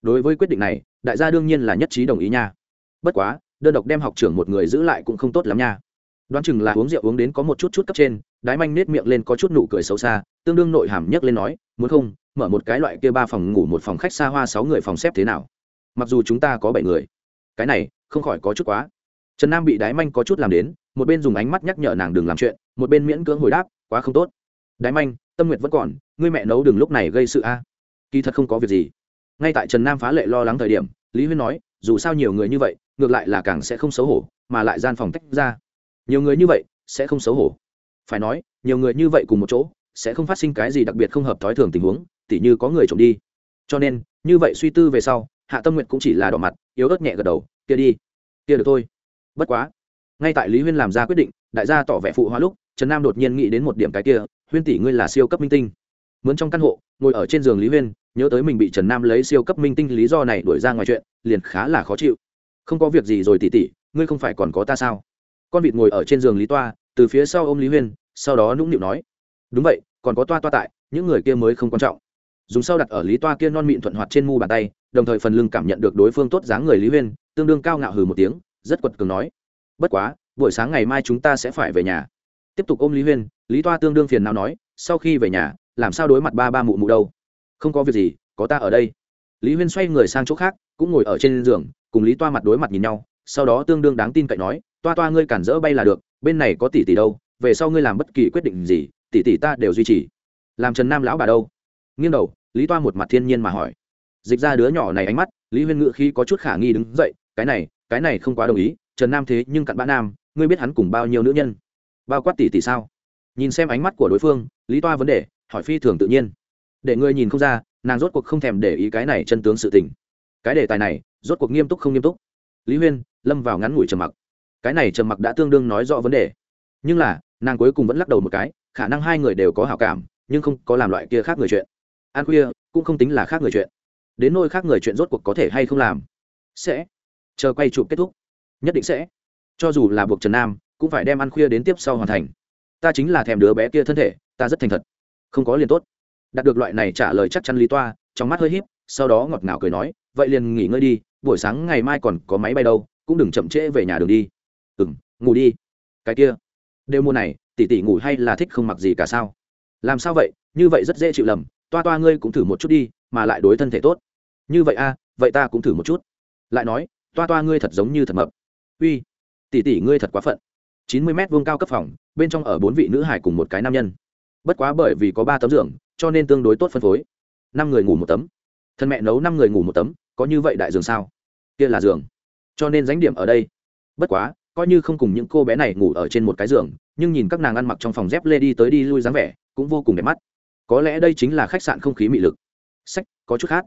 Đối với quyết định này, đại gia đương nhiên là nhất trí đồng ý nha. Bất quá, đơn độc đem học trưởng một người giữ lại cũng không tốt lắm nha. Đoán chừng là uống rượu uống đến có một chút chút cấp trên, đái manh nết miệng lên có chút nụ cười xấu xa, tương đương nội hàm nhấc lên nói, muốn không, mở một cái loại kia ba phòng ngủ một phòng khách xa hoa sáu người phòng xếp thế nào? Mặc dù chúng ta có bảy người. Cái này không khỏi có chút quá. Trần nam bị đái manh có chút làm đến, một bên dùng ánh mắt nhắc nhở nàng đừng làm chuyện, một bên miễn cưỡng hồi đáp, quá không tốt. Đái manh, tâm nguyện vẫn còn, ngươi mẹ nấu đừng lúc này gây sự a. Kỳ thật không có việc gì. Ngay tại trần nam phá lệ lo lắng thời điểm, lý huyên nói, dù sao nhiều người như vậy, ngược lại là càng sẽ không xấu hổ, mà lại gian phòng tách ra. Nhiều người như vậy, sẽ không xấu hổ. Phải nói, nhiều người như vậy cùng một chỗ, sẽ không phát sinh cái gì đặc biệt không hợp thói thường tình huống, tỉ như có người trộm đi. Cho nên, như vậy suy tư về sau hạ tâm nguyện cũng chỉ là đỏ mặt, yếu ớt nhẹ gật đầu, kia đi, kia được thôi. Bất quá, ngay tại lý huyên làm ra quyết định, đại gia tỏ vẻ phụ hóa lúc, trần nam đột nhiên nghĩ đến một điểm cái kia, huyên tỷ ngươi là siêu cấp minh tinh. Mướn trong căn hộ, ngồi ở trên giường lý huyên, nhớ tới mình bị trần nam lấy siêu cấp minh tinh lý do này đuổi ra ngoài chuyện, liền khá là khó chịu. Không có việc gì rồi tỷ tỷ, ngươi không phải còn có ta sao? Con vịt ngồi ở trên giường lý toa, từ phía sau ô m lý huyên, sau đó nũng nịu nói, đúng vậy, còn có toa toa tại, những người kia mới không quan trọng. Dùng sau đặt ở lý toa kia non mịn thuận hoạt trên mu bàn tay đồng thời phần lưng cảm nhận được đối phương tốt dáng người lý huyên, tương đương cao ngạo hừ một tiếng, rất quật cường nói, bất quá, buổi sáng ngày mai chúng ta sẽ phải về nhà. Tiếp tục ôm lý huyên, lý toa tương đương phiền nào nói, sau khi về nhà, làm sao đối mặt ba ba mụ mụ đâu? Không có việc gì, có ta ở đây. Lý huyên xoay người sang chỗ khác, cũng ngồi ở trên giường, cùng lý toa mặt đối mặt nhìn nhau, sau đó tương đương đáng tin cậy nói, toa toa ngươi cản rỡ bay là được, bên này có tỷ tỷ đâu, về sau ngươi làm bất kỳ quyết định gì, tỷ tỷ ta đều duy trì. Làm trần nam lão bà đâu? Nghiêng đầu, lý toa một mặt thiên nhiên mà hỏi dịch ra đứa nhỏ này ánh mắt, lý huyên ngự khi có chút khả nghi đứng dậy, cái này cái này không quá đồng ý, trần nam thế nhưng cặn bã nam, ngươi biết hắn cùng bao nhiêu nữ nhân? Bao quát tỷ tỷ sao? Nhìn xem ánh mắt của đối phương, lý toa vấn đề, hỏi phi thường tự nhiên. Để ngươi nhìn không ra, nàng rốt cuộc không thèm để ý cái này chân tướng sự tình. Cái đề tài này, rốt cuộc nghiêm túc không nghiêm túc? Lý huyên lâm vào ngắn ngủi trầm mặc. Cái này trầm mặc đã tương đương nói rõ vấn đề. Nhưng là, nàng cuối cùng vẫn lắc đầu một cái, khả năng hai người đều có hảo cảm, nhưng không có làm loại kia khác người chuyện. An khuya, cũng không tính là khác người chuyện đến nôi khác người chuyện rốt cuộc có thể hay không làm. Sẽ. Chờ quay chụp kết thúc. Nhất định sẽ. Cho dù là buộc trần nam, cũng phải đem ăn khuya đến tiếp sau hoàn thành. Ta chính là thèm đứa bé kia thân thể, ta rất thành thật. Không có liền tốt. Đạt được loại này trả lời chắc chắn lý toa, trong mắt hơi híp, sau đó ngọt ngào cười nói, vậy liền nghỉ ngơi đi, buổi sáng ngày mai còn có máy bay đâu, cũng đừng chậm trễ về nhà đường đi. Ừ m ngủ đi. Cái kia. Đều mùa này tỉ tỉ ngủ hay là thích không mặc gì cả sao? Làm sao vậy? Như vậy rất dễ chịu lầm. Toa toa ngươi cũng thử một chút đi, mà lại đối thân thể tốt như vậy a à, vậy ta cũng thử một chút. Lại nói toa toa ngươi thật giống như thật mập. Uy tỷ tỷ ngươi thật quá phận. Chín mươi m vuông cao cấp phòng bên trong ở bốn vị nữ hải cùng một cái nam nhân. Bất quá bởi vì có ba tấm giường cho nên tương đối tốt phân phối. Năm người ngủ một tấm. Thân mẹ nấu năm người ngủ một tấm có như vậy đại giường sao? Kia là giường. Cho nên dánh điểm ở đây. Bất quá coi như không cùng những cô bé này ngủ ở trên một cái giường nhưng nhìn các nàng ăn mặc trong phòng dép lê đi tới đi lui dáng vẻ cũng vô cùng đẹp mắt. Có lẽ đây chính là khách sạn không khí mị lực. Sách có chút khác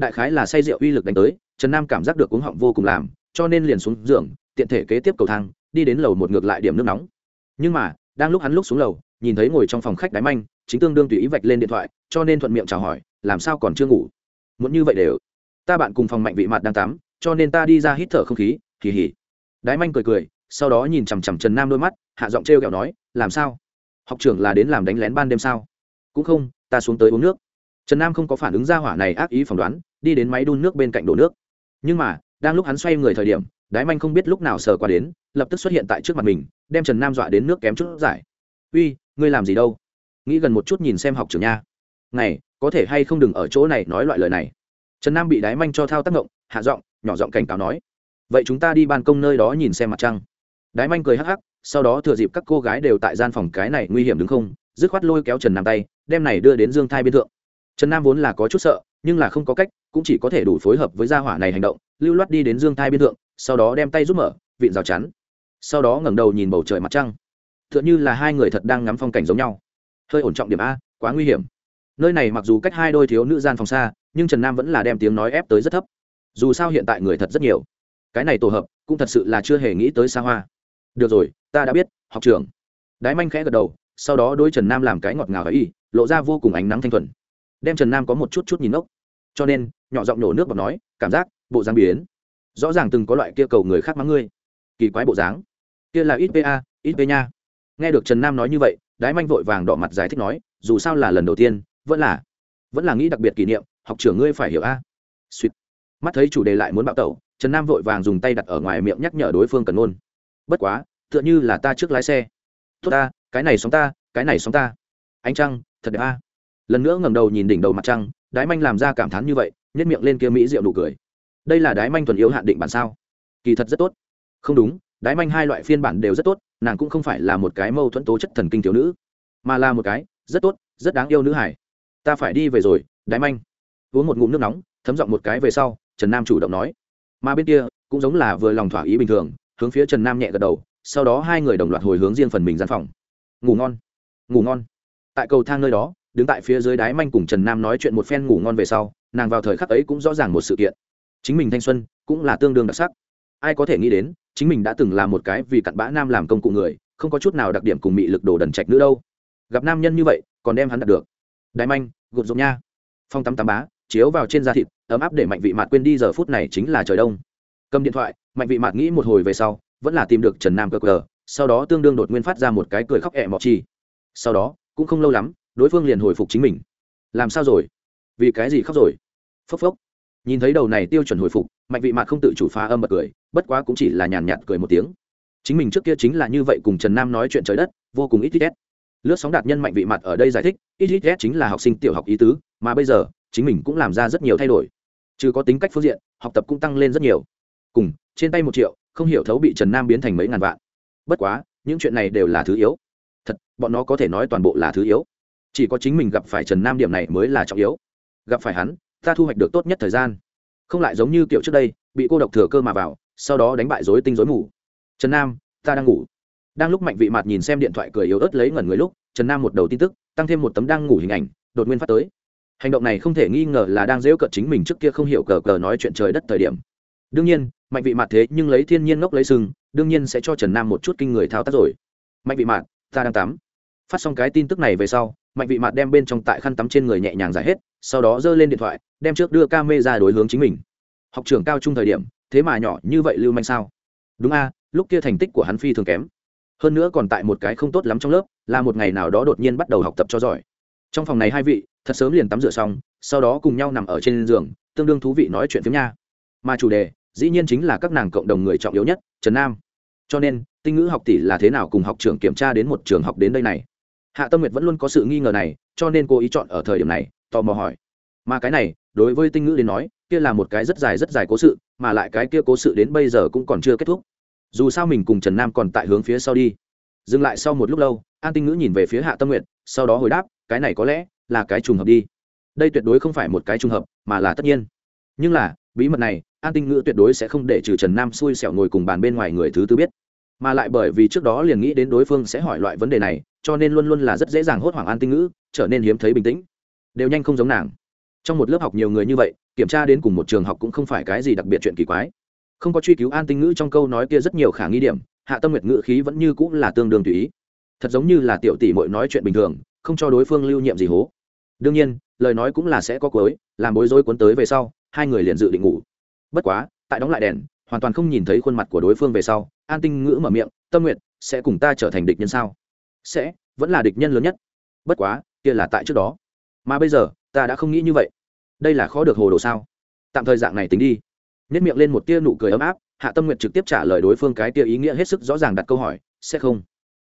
đại khái là say rượu uy lực đánh tới, trần nam cảm giác được uống họng vô cùng làm, cho nên liền xuống giường, tiện thể kế tiếp cầu thang, đi đến lầu một ngược lại điểm nước nóng. Nhưng mà, đang lúc hắn lúc xuống lầu, nhìn thấy ngồi trong phòng khách đáy manh, chính tương đương tùy ý vạch lên điện thoại, cho nên thuận miệng chào hỏi, làm sao còn chưa ngủ? Muốn như vậy đều. Ta bạn cùng phòng mạnh vị mặt đang tắm, cho nên ta đi ra hít thở không khí kỳ hỉ đái manh cười cười, sau đó nhìn chằm chằm trần nam đôi mắt, hạ giọng t r e o kẹo nói, làm sao? Học trưởng là đến làm đánh lén ban đêm sao? Cũng không, ta xuống tới uống nước trần nam không có phản ứng ra hỏa này ác ý phỏng đoán, đi đến máy đun nước bên cạnh đổ nước. Nhưng mà, đang lúc hắn xoay người thời điểm, đái manh không biết lúc nào sờ qua đến, lập tức xuất hiện tại trước mặt mình, đem trần nam dọa đến nước kém chút giải. Uy, ngươi làm gì đâu? Nghĩ gần một chút nhìn xem học trưởng nha. Này, có thể hay không đừng ở chỗ này nói loại lời này? Trần nam bị đái manh cho thao tác động hạ giọng, nhỏ giọng cảnh cáo nói, vậy chúng ta đi ban công nơi đó nhìn xem mặt trăng. Đái manh cười hắc hắc, sau đó thừa dịp các cô gái đều tại gian phòng cái này nguy hiểm đứng không, dứt khoát lôi kéo trần nam tay, đem này đưa đến dương thai biên thượng trần nam vốn là có chút sợ, nhưng là không có cách, cũng chỉ có thể đủ phối hợp với gia hỏa này hành động, lưu loát đi đến dương thai biên thượng, sau đó đem tay giúp mở, vịn rào chắn. Sau đó ngẩng đầu nhìn bầu trời mặt trăng. T h ư ợ n h ư là hai người thật đang ngắm phong cảnh giống nhau. Hơi ổn trọng điểm a, quá nguy hiểm. Nơi này mặc dù cách hai đôi thiếu nữ gian phòng xa, nhưng trần nam vẫn là đem tiếng nói ép tới rất thấp. Dù sao hiện tại người thật rất nhiều. Cái này tổ hợp, cũng thật sự là chưa hề nghĩ tới xa hoa. Được rồi, ta đã biết, học trưởng. Đái manh khẽ gật đầu, sau đó đôi trần nam làm cái ngọt ngào ấy y lộ ra vô cùng ánh nắng thanh thuần đem trần nam có một chút chút nhìn ngốc cho nên, nhỏ giọng nổ nước bọt nói, cảm giác, bộ dáng biến. Rõ ràng từng có loại kia cầu người khác mắng ngươi. Kỳ quái bộ dáng. Kia là ít pa ít p nha. Nghe được trần nam nói như vậy, đái manh vội vàng đỏ mặt giải thích nói, dù sao là lần đầu tiên, vẫn là vẫn là nghĩ đặc biệt kỷ niệm, học trưởng ngươi phải hiểu a. Suýt. Mắt thấy chủ đề lại muốn bạo tẩu, trần nam vội vàng dùng tay đặt ở ngoài miệng nhắc nhở đối phương cần ôn. Bất quá, tựa như là ta trước lái xe. Tốt ta, cái này sóng ta, cái này sóng ta. Ánh trăng, thật đẹp a lần nữa ngẩng đầu nhìn đỉnh đầu mặt trăng, đái manh làm ra cảm thán như vậy nhất miệng lên kia mỹ rượu nụ cười. Đây là đái manh thuần yếu hạn định bản sao? Kỳ thật rất tốt. Không đúng, đái manh hai loại phiên bản đều rất tốt, nàng cũng không phải là một cái mâu thuẫn tố chất thần kinh thiếu nữ, mà là một cái rất tốt, rất đáng yêu nữ hải ta phải đi về rồi, đái manh. Uống một ngụm nước nóng, thấm giọng một cái về sau, trần nam chủ động nói. Mà bên kia, cũng giống là vừa lòng thỏa ý bình thường, hướng phía trần nam nhẹ gật đầu, sau đó hai người đồng loạt hồi hướng riêng phần mình gian phòng. Ngủ ngon. Ngủ ngon. Tại cầu thang nơi đó đứng tại phía dưới đái manh cùng trần nam nói chuyện một phen ngủ ngon về sau, nàng vào thời khắc ấy cũng rõ ràng một sự kiện. Chính mình thanh xuân cũng là tương đương đặc sắc. Ai có thể nghĩ đến, chính mình đã từng là một cái vì cặn bã nam làm công cụ người, không có chút nào đặc điểm cùng mị lực đồ đần trạch nữa đâu. Gặp nam nhân như vậy, còn đem hắn đạt được. Đái manh, gột rộng nha. Phong tắm tắm bá, chiếu vào trên da thịt, ấm áp để mạnh vị mạt quên đi giờ phút này chính là trời đông. Cầm điện thoại, mạnh vị mạt nghĩ một hồi về sau, vẫn là tìm được trần nam cờ cờ, sau đó tương đương đột nguyên phát ra một cái cười khóc ẹ mọc chi. Sau đó, cũng không lâu lắm đối phương liền hồi phục chính mình. Làm sao rồi? Vì cái gì khóc rồi? Phốc phốc. Nhìn thấy đầu này tiêu chuẩn hồi phục, mạnh vị mạc không tự chủ phá âm bật cười, bất quá cũng chỉ là nhàn nhạt cười một tiếng. Chính mình trước kia chính là như vậy cùng trần nam nói chuyện trời đất, vô cùng ít ít lướt sóng đạt nhân mạnh vị mặt ở đây giải thích, ít ít chính là học sinh tiểu học ý tứ, mà bây giờ, chính mình cũng làm ra rất nhiều thay đổi. Chứ có tính cách phương diện, học tập cũng tăng lên rất nhiều. Cùng, trên tay một triệu, không hiểu thấu bị trần nam biến thành mấy ngàn vạn. Bất quá, những chuyện này đều là thứ yếu. Thật, bọn nó có thể nói toàn bộ là thứ yếu chỉ có chính mình gặp phải trần nam điểm này mới là trọng yếu. Gặp phải hắn, ta thu hoạch được tốt nhất thời gian. Không lại giống như kiểu trước đây, bị cô độc thừa cơ mà vào, sau đó đánh bại dối tinh dối mù. Trần nam, ta đang ngủ. Đang lúc mạnh vị mặt nhìn xem điện thoại cười yếu ớt lấy ngẩn người lúc, trần nam một đầu tin tức, tăng thêm một tấm đang ngủ hình ảnh, đột nguyên phát tới. Hành động này không thể nghi ngờ là đang dễu cợt chính mình trước kia không hiểu cờ cờ nói chuyện trời đất thời điểm. Đương nhiên, mạnh vị mặt thế nhưng lấy thiên nhiên ngốc lấy sừng, đương nhiên sẽ cho trần nam một chút kinh người thao tác rồi. Mạnh vị mặt ta đang tắm phát xong cái tin tức này về sau, mạnh vị mặt đem bên trong tại khăn tắm trên người nhẹ nhàng giải hết, sau đó giơ lên điện thoại, đem trước đưa ca mê ra đối hướng chính mình. Học trường cao trung thời điểm, thế mà nhỏ như vậy lưu manh sao? Đúng a, lúc kia thành tích của hắn phi thường kém. Hơn nữa còn tại một cái không tốt lắm trong lớp, là một ngày nào đó đột nhiên bắt đầu học tập cho giỏi. Trong phòng này hai vị, thật sớm liền tắm rửa xong, sau đó cùng nhau nằm ở trên giường, tương đương thú vị nói chuyện phiếm nha. Mà chủ đề, dĩ nhiên chính là các nàng cộng đồng người trọng yếu nhất, trần nam. Cho nên, tinh ngữ học tỷ là thế nào cùng học trưởng kiểm tra đến một trường học đến đây này? Hạ tâm nguyệt vẫn luôn có sự nghi ngờ này, cho nên cô ý chọn ở thời điểm này, tò mò hỏi. Mà cái này, đối với tinh ngữ đến nói, kia là một cái rất dài rất dài cố sự, mà lại cái kia cố sự đến bây giờ cũng còn chưa kết thúc. Dù sao mình cùng trần nam còn tại hướng phía sau đi. Dừng lại sau một lúc lâu, an tinh ngữ nhìn về phía hạ tâm nguyện sau đó hồi đáp, cái này có lẽ là cái trùng hợp đi. Đây tuyệt đối không phải một cái trùng hợp, mà là tất nhiên. Nhưng là, bí mật này, an tinh ngữ tuyệt đối sẽ không để trừ trần nam xui xẻo ngồi cùng bàn bên ngoài người thứ tư biết. Mà lại bởi vì trước đó liền nghĩ đến đối phương sẽ hỏi loại vấn đề này cho nên luôn luôn là rất dễ dàng hốt hoảng an tinh ngữ, trở nên hiếm thấy bình tĩnh. Đều nhanh không giống nàng. Trong một lớp học nhiều người như vậy, kiểm tra đến cùng một trường học cũng không phải cái gì đặc biệt chuyện kỳ quái. Không có truy cứu an tinh ngữ trong câu nói kia rất nhiều khả nghi điểm, hạ tâm nguyệt ngữ khí vẫn như cũng là tương đương tùy ý. Thật giống như là tiểu tỷ mội nói chuyện bình thường, không cho đối phương lưu nhiệm gì hố. Đương nhiên, lời nói cũng là sẽ có cuối, làm bối rối cuốn tới về sau, hai người liền dự định ngủ. Bất quá, tại đóng lại đèn, hoàn toàn không nhìn thấy khuôn mặt của đối phương về sau, an tinh ngữ mở miệng, tâm nguyện sẽ cùng ta trở thành địch nhân sao? Sẽ, vẫn là địch nhân lớn nhất. Bất quá, kia là tại trước đó. Mà bây giờ, ta đã không nghĩ như vậy. Đây là khó được hồ đồ sao? Tạm thời dạng này tính đi. Nếp miệng lên một tia nụ cười ấm áp, hạ tâm nguyện trực tiếp trả lời đối phương cái tia ý nghĩa hết sức rõ ràng đặt câu hỏi, sẽ không.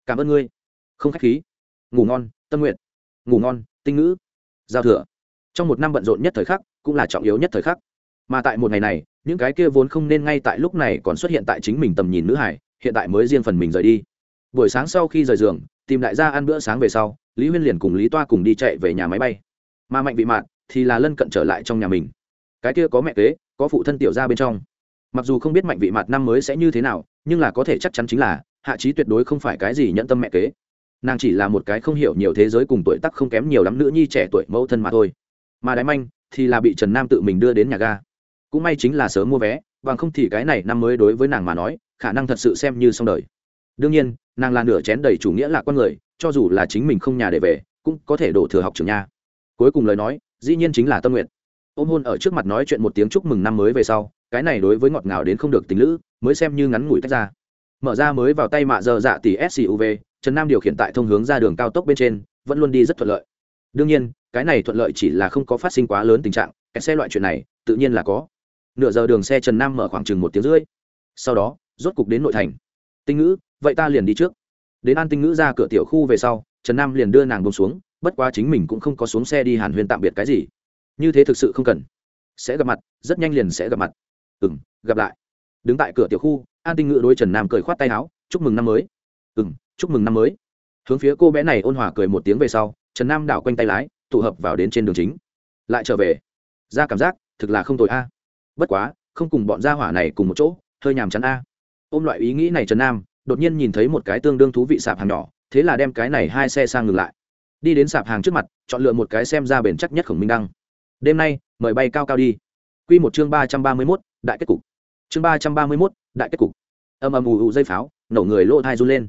Cảm ơn ngươi. Không k h á c h khí. Ngủ ngon, tâm nguyện ngủ ngon, tinh ngữ. Giao thừa. Trong một năm bận rộn nhất thời khắc, cũng là trọng yếu nhất thời khắc. Mà tại một ngày này, những cái kia vốn không nên ngay tại lúc này còn xuất hiện tại chính mình tầm nhìn nữ hải, hiện tại mới riêng phần mình rời đi. Buổi sáng sau khi rời giường tìm đại gia ăn bữa sáng về sau, lý huyên liền cùng lý toa cùng đi chạy về nhà máy bay. Mà mạnh vị mạn thì là lân cận trở lại trong nhà mình. Cái kia có mẹ kế, có phụ thân tiểu ra bên trong. Mặc dù không biết mạnh vị mạt năm mới sẽ như thế nào, nhưng là có thể chắc chắn chính là, hạ trí tuyệt đối không phải cái gì nhận tâm mẹ kế. Nàng chỉ là một cái không hiểu nhiều thế giới cùng tuổi tắc không kém nhiều lắm nữ nhi trẻ tuổi mẫu thân mà thôi. Mà đái manh thì là bị trần nam tự mình đưa đến nhà ga. Cũng may chính là sớm mua vé, bằng không thì cái này năm mới đối với nàng mà nói, khả năng thật sự xem như xong đời. Đương nhiên nàng là nửa chén đầy chủ nghĩa là con người, cho dù là chính mình không nhà để về, cũng có thể đổ thừa học trường nha. Cuối cùng lời nói, dĩ nhiên chính là tâm nguyện ôm hôn ở trước mặt nói chuyện một tiếng chúc mừng năm mới về sau, cái này đối với ngọt ngào đến không được tình lữ, mới xem như ngắn ngủi tách ra. Mở ra mới vào tay mạ giờ dạ tỷ suv trần nam điều khiển tại thông hướng ra đường cao tốc bên trên, vẫn luôn đi rất thuận lợi. Đương nhiên, cái này thuận lợi chỉ là không có phát sinh quá lớn tình trạng kẹt xe loại chuyện này, tự nhiên là có. Nửa giờ đường xe trần nam mở khoảng chừng một tiếng rưỡi. Sau đó, rốt cục đến nội thành. Tinh ngữ vậy ta liền đi trước. Đến an tinh ngữ ra cửa tiểu khu về sau, trần nam liền đưa nàng bông xuống, bất quá chính mình cũng không có xuống xe đi hàn huyên tạm biệt cái gì. Như thế thực sự không cần. Sẽ gặp mặt, rất nhanh liền sẽ gặp mặt. Ừ m gặp lại. Đứng tại cửa tiểu khu, an tinh ngữ đối trần nam cười khoát tay áo, chúc mừng năm mới. Ừ m chúc mừng năm mới. Hướng phía cô bé này ôn hòa cười một tiếng về sau, trần nam đảo quanh tay lái, tụ hợp vào đến trên đường chính. Lại trở về. Ra cảm giác, thực là không tồi a. Bất quá, không cùng bọn gia hỏa này cùng một chỗ, hơi nhàm chán a. Ôm loại ý nghĩ này trần nam đột nhiên nhìn thấy một cái tương đương thú vị sạp hàng nhỏ thế là đem cái này hai xe sang ngừng lại. Đi đến sạp hàng trước mặt chọn lựa một cái xem ra bền chắc nhất khổng minh đăng. Đêm nay mời bay cao cao đi. Q một chương ba trăm ba mươi mốt đại kết cục. Chương ba trăm ba mươi mốt đại kết cục. Âm âm ù ù dây pháo nổ người lỗ thai run lên.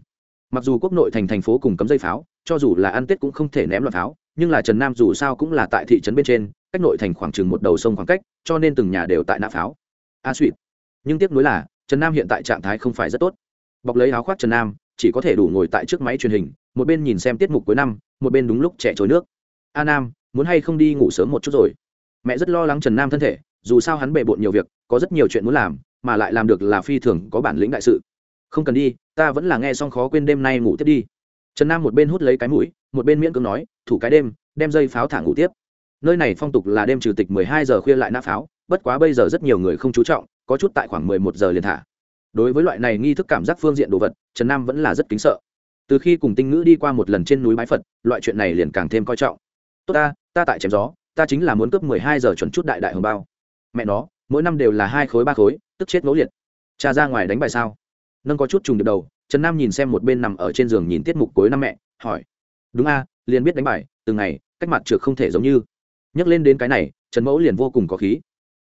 Mặc dù quốc nội thành thành phố cùng cấm dây pháo cho dù là ăn tết cũng không thể ném loạt pháo nhưng là trần nam dù sao cũng là tại thị trấn bên trên cách nội thành khoảng chừng một đầu sông khoảng cách cho nên từng nhà đều tại nã pháo. A à, suỵt nhưng tiếc nuối là trần nam hiện tại trạng thái không phải rất tốt bọc lấy áo khoác trần nam, chỉ có thể đủ ngồi tại trước máy truyền hình, một bên nhìn xem tiết mục cuối năm, một bên đúng lúc trẻ trôi nước. A nam, muốn hay không đi ngủ sớm một chút rồi? Mẹ rất lo lắng trần nam thân thể, dù sao hắn bề bộn nhiều việc, có rất nhiều chuyện muốn làm, mà lại làm được là phi thường có bản lĩnh đại sự. Không cần đi, ta vẫn là nghe xong khó quên đêm nay ngủ tiếp đi. Trần nam một bên hút lấy cái mũi, một bên miễn cưỡng nói, thủ cái đêm, đem dây pháo thả ngủ tiếp. Nơi này phong tục là đêm trừ tịch mười hai giờ khuya lại nã pháo, bất quá bây giờ rất nhiều người không chú trọng, có chút tại khoảng mười một giờ liền thả đối với loại này nghi thức cảm giác phương diện đồ vật, trần nam vẫn là rất kính sợ. Từ khi cùng tinh ngữ đi qua một lần trên núi bái phật, loại chuyện này liền càng thêm coi trọng. Tốt ta ta tại chém gió, ta chính là muốn cướp mười hai giờ chuẩn chút đại đại hồng bao. Mẹ nó, mỗi năm đều là hai khối ba khối, tức chết ngẫu liệt. Cha ra ngoài đánh bài sao? Nâng có chút trùng được đầu, trần nam nhìn xem một bên nằm ở trên giường nhìn tiết mục cuối năm mẹ, hỏi. Đúng a, liền biết đánh bài, từng ngày, cách mặt trượt không thể giống như. Nhắc lên đến cái này, trần mẫu liền vô cùng có khí.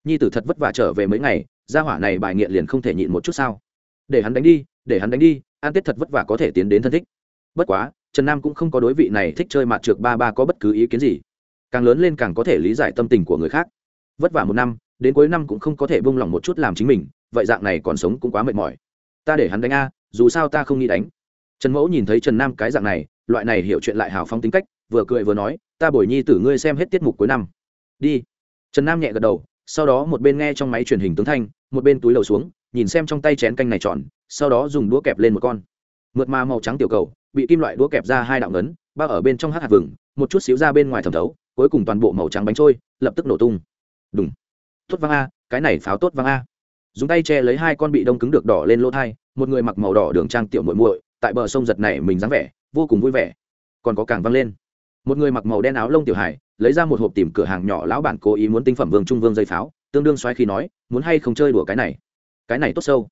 Nhi tử thật vất vả trở về mấy ngày gia hỏa này bài nghiện liền không thể nhịn một chút sao? Để hắn đánh đi, để hắn đánh đi an tết thật vất vả có thể tiến đến thân thích. Bất quá, trần nam cũng không có đối vị này thích chơi mặt trượt ba ba có bất cứ ý kiến gì. Càng lớn lên càng có thể lý giải tâm tình của người khác. Vất vả một năm, đến cuối năm cũng không có thể bông lỏng một chút làm chính mình, vậy dạng này còn sống cũng quá mệt mỏi. Ta để hắn đánh a, dù sao ta không nghĩ đánh. Trần mẫu nhìn thấy trần nam cái dạng này, loại này hiểu chuyện lại hào phong tính cách, vừa cười vừa nói, ta bồi nhi tử ngươi xem hết tiết mục cuối năm. Đi. Trần nam nhẹ gật đầu, sau đó một bên nghe trong máy truyền hình tướng thanh một bên túi lầu xuống, nhìn xem trong tay chén canh này tròn, sau đó dùng đũa kẹp lên một con. Mượt mà màu trắng tiểu cầu, bị kim loại đũa kẹp ra hai đạo ngấn, bao ở bên trong hát hạt vừng, một chút xíu ra bên ngoài thẩm thấu, cuối cùng toàn bộ màu trắng bánh trôi, lập tức nổ tung. Đúng tốt vang a, cái này pháo tốt vang a. Dùng tay che lấy hai con bị đông cứng được đỏ lên lỗ thai, một người mặc màu đỏ đường trang tiểu muội muội, tại bờ sông giật này mình dáng vẻ, vô cùng vui vẻ. Còn có càng vang lên. Một người mặc màu đen áo lông tiểu hải lấy ra một hộp tìm cửa hàng nhỏ lão bản cố ý muốn tinh phẩm vương trung vương dây pháo tương đương xoáy khi nói, muốn hay không chơi đùa cái này? Cái này tốt sâu.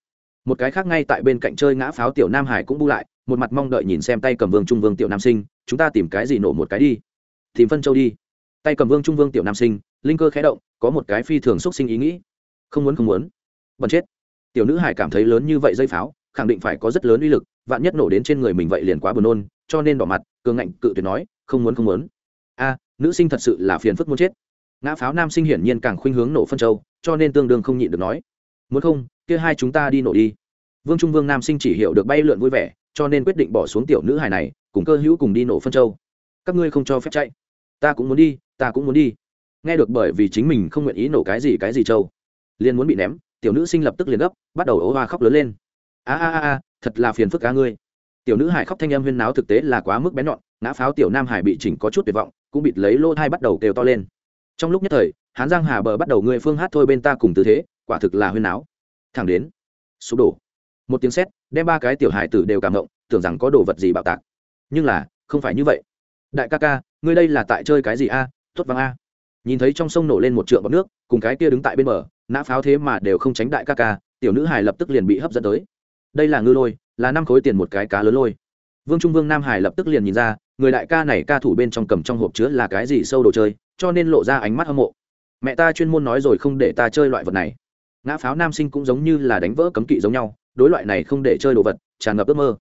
Một cái khác ngay tại bên cạnh chơi ngã pháo tiểu nam hải cũng bu lại, một mặt mong đợi nhìn xem tay cầm vương trung vương tiểu nam sinh, chúng ta tìm cái gì nổ một cái đi? Tìm phân châu đi. Tay cầm vương trung vương tiểu nam sinh, linh cơ khé động, có một cái phi thường xúc sinh ý nghĩ. Không muốn không muốn. Bật chết. Tiểu nữ hải cảm thấy lớn như vậy dây pháo, khẳng định phải có rất lớn uy lực, vạn nhất nổ đến trên người mình vậy liền quá buồn nôn, cho nên đỏ mặt, cường ngạnh cự tuyệt nói, không muốn không muốn. A, nữ sinh thật sự là phiền phức muốn chết ngã pháo nam sinh hiển nhiên càng khuynh hướng nổ phân châu, cho nên tương đương không nhịn được nói, muốn không, kia hai chúng ta đi nổ đi. Vương trung vương nam sinh chỉ hiểu được bay lượn vui vẻ, cho nên quyết định bỏ xuống tiểu nữ hài này, cùng cơ hữu cùng đi nổ phân châu. Các ngươi không cho phép chạy. Ta cũng muốn đi, ta cũng muốn đi. Nghe được bởi vì chính mình không nguyện ý nổ cái gì cái gì châu, liền muốn bị ném, tiểu nữ sinh lập tức liền gấp, bắt đầu ố hoa khóc lớn lên. A a a thật là phiền phức cá ngươi. Tiểu nữ hải khóc thanh âm huyên náo thực tế là quá mức bén nhọn, ngã pháo tiểu nam hải bị chỉnh có chút tuyệt vọng, cũng bịt lấy lô thai bắt đầu kêu to lên trong lúc nhất thời, hán giang hà bờ bắt đầu người phương hát thôi bên ta cùng tư thế, quả thực là huyên náo. Thẳng đến, sụp đổ. Một tiếng sét, đem ba cái tiểu hải tử đều cảm động, tưởng rằng có đồ vật gì bạo tạc. Nhưng là, không phải như vậy. Đại ca ca, ngươi đây là tại chơi cái gì a? À? tuất vang a. Nhìn thấy trong sông nổ lên một trượng bọc nước, cùng cái kia đứng tại bên bờ, nã pháo thế mà đều không tránh đại ca ca, tiểu nữ hải lập tức liền bị hấp dẫn tới. Đây là ngư lôi, là năm khối tiền một cái cá lớn lôi vương trung vương nam hải lập tức liền nhìn ra, người đại ca này ca thủ bên trong cầm trong hộp chứa là cái gì sâu đồ chơi, cho nên lộ ra ánh mắt hâm mộ. Mẹ ta chuyên môn nói rồi không để ta chơi loại vật này. Ngã pháo nam sinh cũng giống như là đánh vỡ cấm kỵ giống nhau, đối loại này không để chơi đồ vật, tràn ngập ước mơ.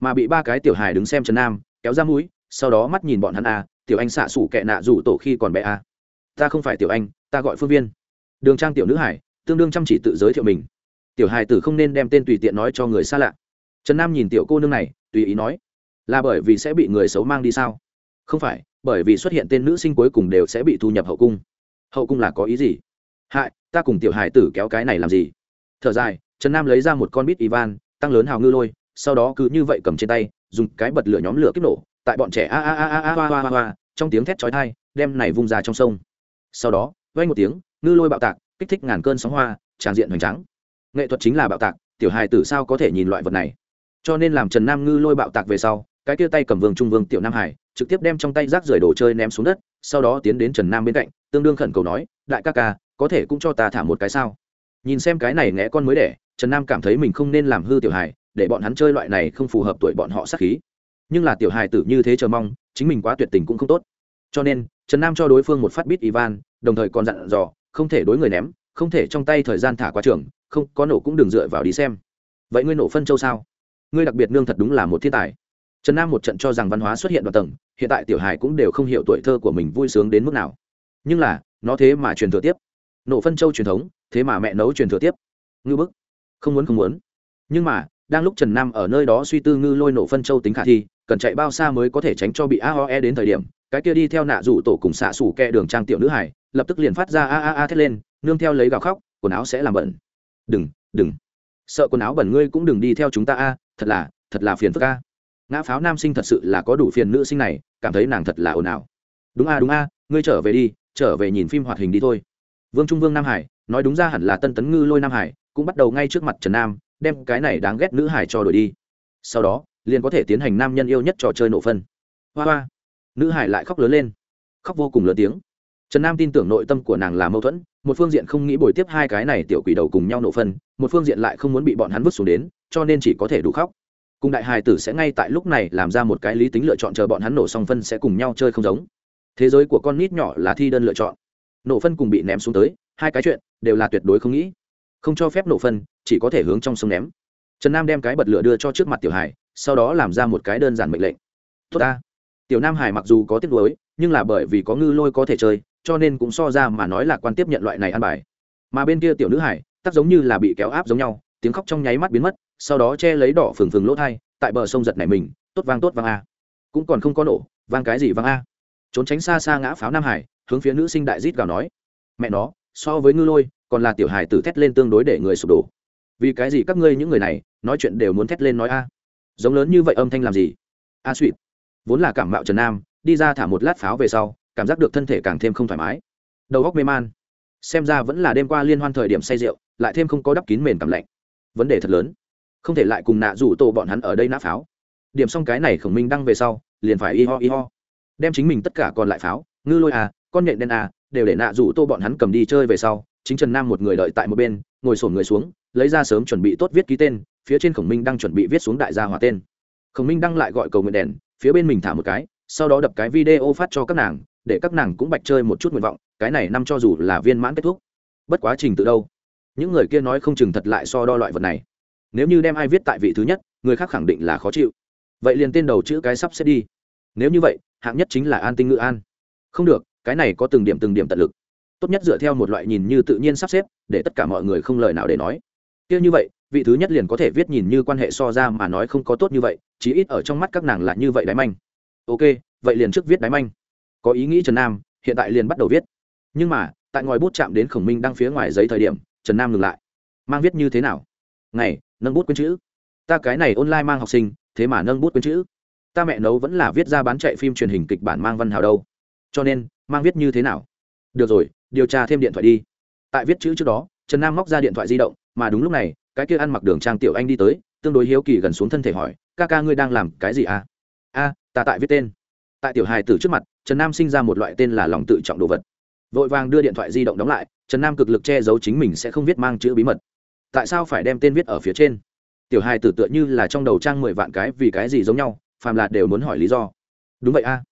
Mà bị ba cái tiểu hài đứng xem trần nam, kéo ra mũi, sau đó mắt nhìn bọn hắn a, tiểu anh xạ xủ kẹ nạ rủ tổ khi còn bé a. Ta không phải tiểu anh, ta gọi phương viên. Đường trang tiểu nữ hải, tương đương chăm chỉ tự giới thiệu mình. Tiểu hài tử không nên đem tên tùy tiện nói cho người xa lạ. Trần nam nhìn tiểu cô nương này, tùy ý nói là bởi vì sẽ bị người xấu mang đi sao? Không phải, bởi vì xuất hiện tên nữ sinh cuối cùng đều sẽ bị thu nhập hậu cung. Hậu cung là có ý gì? Hại, ta cùng tiểu hải tử kéo cái này làm gì? Thở dài, trần nam lấy ra một con bít ivan, tăng lớn hào ngư lôi, sau đó cứ như vậy cầm trên tay, dùng cái bật lửa nhóm lửa kích nổ, tại bọn trẻ a a a a a a a a trong tiếng thét chói thai đem này vung ra trong sông. Sau đó vay một tiếng, ngư lôi bạo tạc, kích thích ngàn cơn sóng hoa, tràn diện hoành trắng nghệ thuật chính là bạo tạc, tiểu hài tử sao có thể nhìn loại vật này? Cho nên làm trần nam ngư lôi bạo tạc về sau cái kia tay cầm vương trung vương tiểu nam hải, trực tiếp đem trong tay rác rưởi đồ chơi ném xuống đất, sau đó tiến đến trần nam bên cạnh, tương đương khẩn cầu nói, đại ca ca, có thể cũng cho ta thả một cái sao? Nhìn xem cái này nghe con mới đẻ, trần nam cảm thấy mình không nên làm hư tiểu hài, để bọn hắn chơi loại này không phù hợp tuổi bọn họ sắc khí. Nhưng là tiểu hài tử như thế chờ mong, chính mình quá tuyệt tình cũng không tốt. Cho nên, trần nam cho đối phương một phát bít ivan, đồng thời còn dặn dò, không thể đối người ném, không thể trong tay thời gian thả qua trường, không, có nổ cũng đừng dựa vào đi xem. Vậy ngươi nổ phân châu sao? Ngươi đặc biệt nương thật đúng là một thiên tài trần nam một trận cho rằng văn hóa xuất hiện đoạn tầng, hiện tại tiểu hài cũng đều không hiểu tuổi thơ của mình vui sướng đến mức nào. Nhưng là, nó thế mà truyền thừa tiếp. Nổ phân châu truyền thống, thế mà mẹ nấu truyền thừa tiếp. Ngư bức. Không muốn không muốn. Nhưng mà, đang lúc trần nam ở nơi đó suy tư ngư lôi nổ phân châu tính khả thi, cần chạy bao xa mới có thể tránh cho bị aoe đến thời điểm, cái kia đi theo nạ rủ tổ cùng xạ xủ kẹ đường trang tiểu nữ hải lập tức liền phát ra a a a thét lên, nương theo lấy gào khóc, quần áo sẽ làm bẩn. Đừng đừng. Sợ quần áo bẩn ngươi cũng đừng đi theo chúng ta a, thật là thật là phiền phức a ngã pháo nam sinh thật sự là có đủ phiền nữ sinh này, cảm thấy nàng thật là ồn ào. Đúng a đúng a, ngươi trở về đi, trở về nhìn phim hoạt hình đi thôi. Vương trung vương nam hải, nói đúng ra hẳn là tân tấn ngư lôi nam hải, cũng bắt đầu ngay trước mặt trần nam, đem cái này đáng ghét nữ hải cho đổi đi. Sau đó, liền có thể tiến hành nam nhân yêu nhất trò chơi nổ phân. Hoa hoa. Nữ hải lại khóc lớn lên. Khóc vô cùng lớn tiếng. Trần nam tin tưởng nội tâm của nàng là mâu thuẫn, một phương diện không nghĩ bồi tiếp hai cái này tiểu quỷ đầu cùng nhau nổ phân, một phương diện lại không muốn bị bọn hắn vứt xuống đến, cho nên chỉ có thể đủ khóc cùng đại hài tử sẽ ngay tại lúc này làm ra một cái lý tính lựa chọn chờ bọn hắn nổ xong phân sẽ cùng nhau chơi không giống. Thế giới của con nít nhỏ là thi đơn lựa chọn. Nổ phân cùng bị ném xuống tới, hai cái chuyện đều là tuyệt đối không nghĩ. Không cho phép nổ phân, chỉ có thể hướng trong sông ném. Trần nam đem cái bật lửa đưa cho trước mặt tiểu hải sau đó làm ra một cái đơn giản mệnh lệnh. Tốt ta. Tiểu nam hải mặc dù có tiếc nuối, nhưng là bởi vì có ngư lôi có thể chơi, cho nên cũng so ra mà nói là quan tiếp nhận loại này ăn bài. Mà bên kia tiểu nữ hải, tắc giống như là bị kéo áp giống nhau, tiếng khóc trong nháy mắt biến mất sau đó che lấy đỏ phừng phừng lỗ thai, tại bờ sông giật này mình, tốt vang tốt vang a. Cũng còn không có nổ, vang cái gì vang a. Trốn tránh xa xa ngã pháo nam hải, hướng phía nữ sinh đại rít gào nói. Mẹ nó, so với ngư lôi, còn là tiểu hải tử thét lên tương đối để người sụp đổ. Vì cái gì các ngươi những người này, nói chuyện đều muốn thét lên nói a? Giống lớn như vậy âm thanh làm gì? A suỵt vốn là cảm mạo trần nam, đi ra thả một lát pháo về sau, cảm giác được thân thể càng thêm không thoải mái. Đầu góc mê man. Xem ra vẫn là đêm qua liên hoan thời điểm say rượu, lại thêm không có đắp kín mền cảm lạnh. Vấn đề thật lớn không thể lại cùng nạ rủ tổ bọn hắn ở đây nã pháo. Điểm xong cái này khổng minh đăng về sau, liền phải y ho y ho. Đem chính mình tất cả còn lại pháo, ngư lôi à con nhện đen à đều để nạ rủ tô bọn hắn cầm đi chơi về sau, chính trần nam một người đợi tại một bên, ngồi sổn người xuống, lấy ra sớm chuẩn bị tốt viết ký tên, phía trên khổng minh đang chuẩn bị viết xuống đại gia hòa tên. Khổng minh đăng lại gọi cầu nguyện đèn, phía bên mình thả một cái, sau đó đập cái video phát cho các nàng, để các nàng cũng bạch chơi một chút nguyện vọng, cái này năm cho dù là viên mãn kết thúc. Bất quá trình tự đâu? Những người kia nói không chừng thật lại so đo loại vật này nếu như đem ai viết tại vị thứ nhất, người khác khẳng định là khó chịu. Vậy liền tên đầu chữ cái sắp xếp đi. Nếu như vậy, hạng nhất chính là an tinh ngữ an. Không được, cái này có từng điểm từng điểm tận lực. Tốt nhất dựa theo một loại nhìn như tự nhiên sắp xếp, để tất cả mọi người không lời nào để nói. Kia như vậy, vị thứ nhất liền có thể viết nhìn như quan hệ so ra mà nói không có tốt như vậy, chí ít ở trong mắt các nàng là như vậy đáy manh. Ok, vậy liền trước viết đáy manh. Có ý nghĩ trần nam, hiện tại liền bắt đầu viết. Nhưng mà, tại ngòi bút chạm đến khổng minh đang phía ngoài giấy thời điểm, trần nam ngừng lại. Mang viết như thế nào? Ngày nâng bút quên chữ. Ta cái này online mang học sinh, thế mà nâng bút quên chữ. Ta mẹ nấu vẫn là viết ra bán chạy phim truyền hình kịch bản mang văn hào đâu. Cho nên, mang viết như thế nào? Được rồi, điều tra thêm điện thoại đi. Tại viết chữ trước đó, trần nam móc ra điện thoại di động, mà đúng lúc này, cái kia ăn mặc đường trang tiểu anh đi tới, tương đối hiếu kỳ gần xuống thân thể hỏi, ca ca ngươi đang làm cái gì à? A, ta tại viết tên. Tại tiểu hài tử trước mặt, trần nam sinh ra một loại tên là lòng tự trọng đồ vật. Vội vàng đưa điện thoại di động đóng lại, trần nam cực lực che giấu chính mình sẽ không viết mang chữ bí mật tại sao phải đem tên viết ở phía trên? Tiểu Hai tử tựa như là trong đầu trang mười vạn cái vì cái gì giống nhau, phàm là đều muốn hỏi lý do. Đúng vậy a.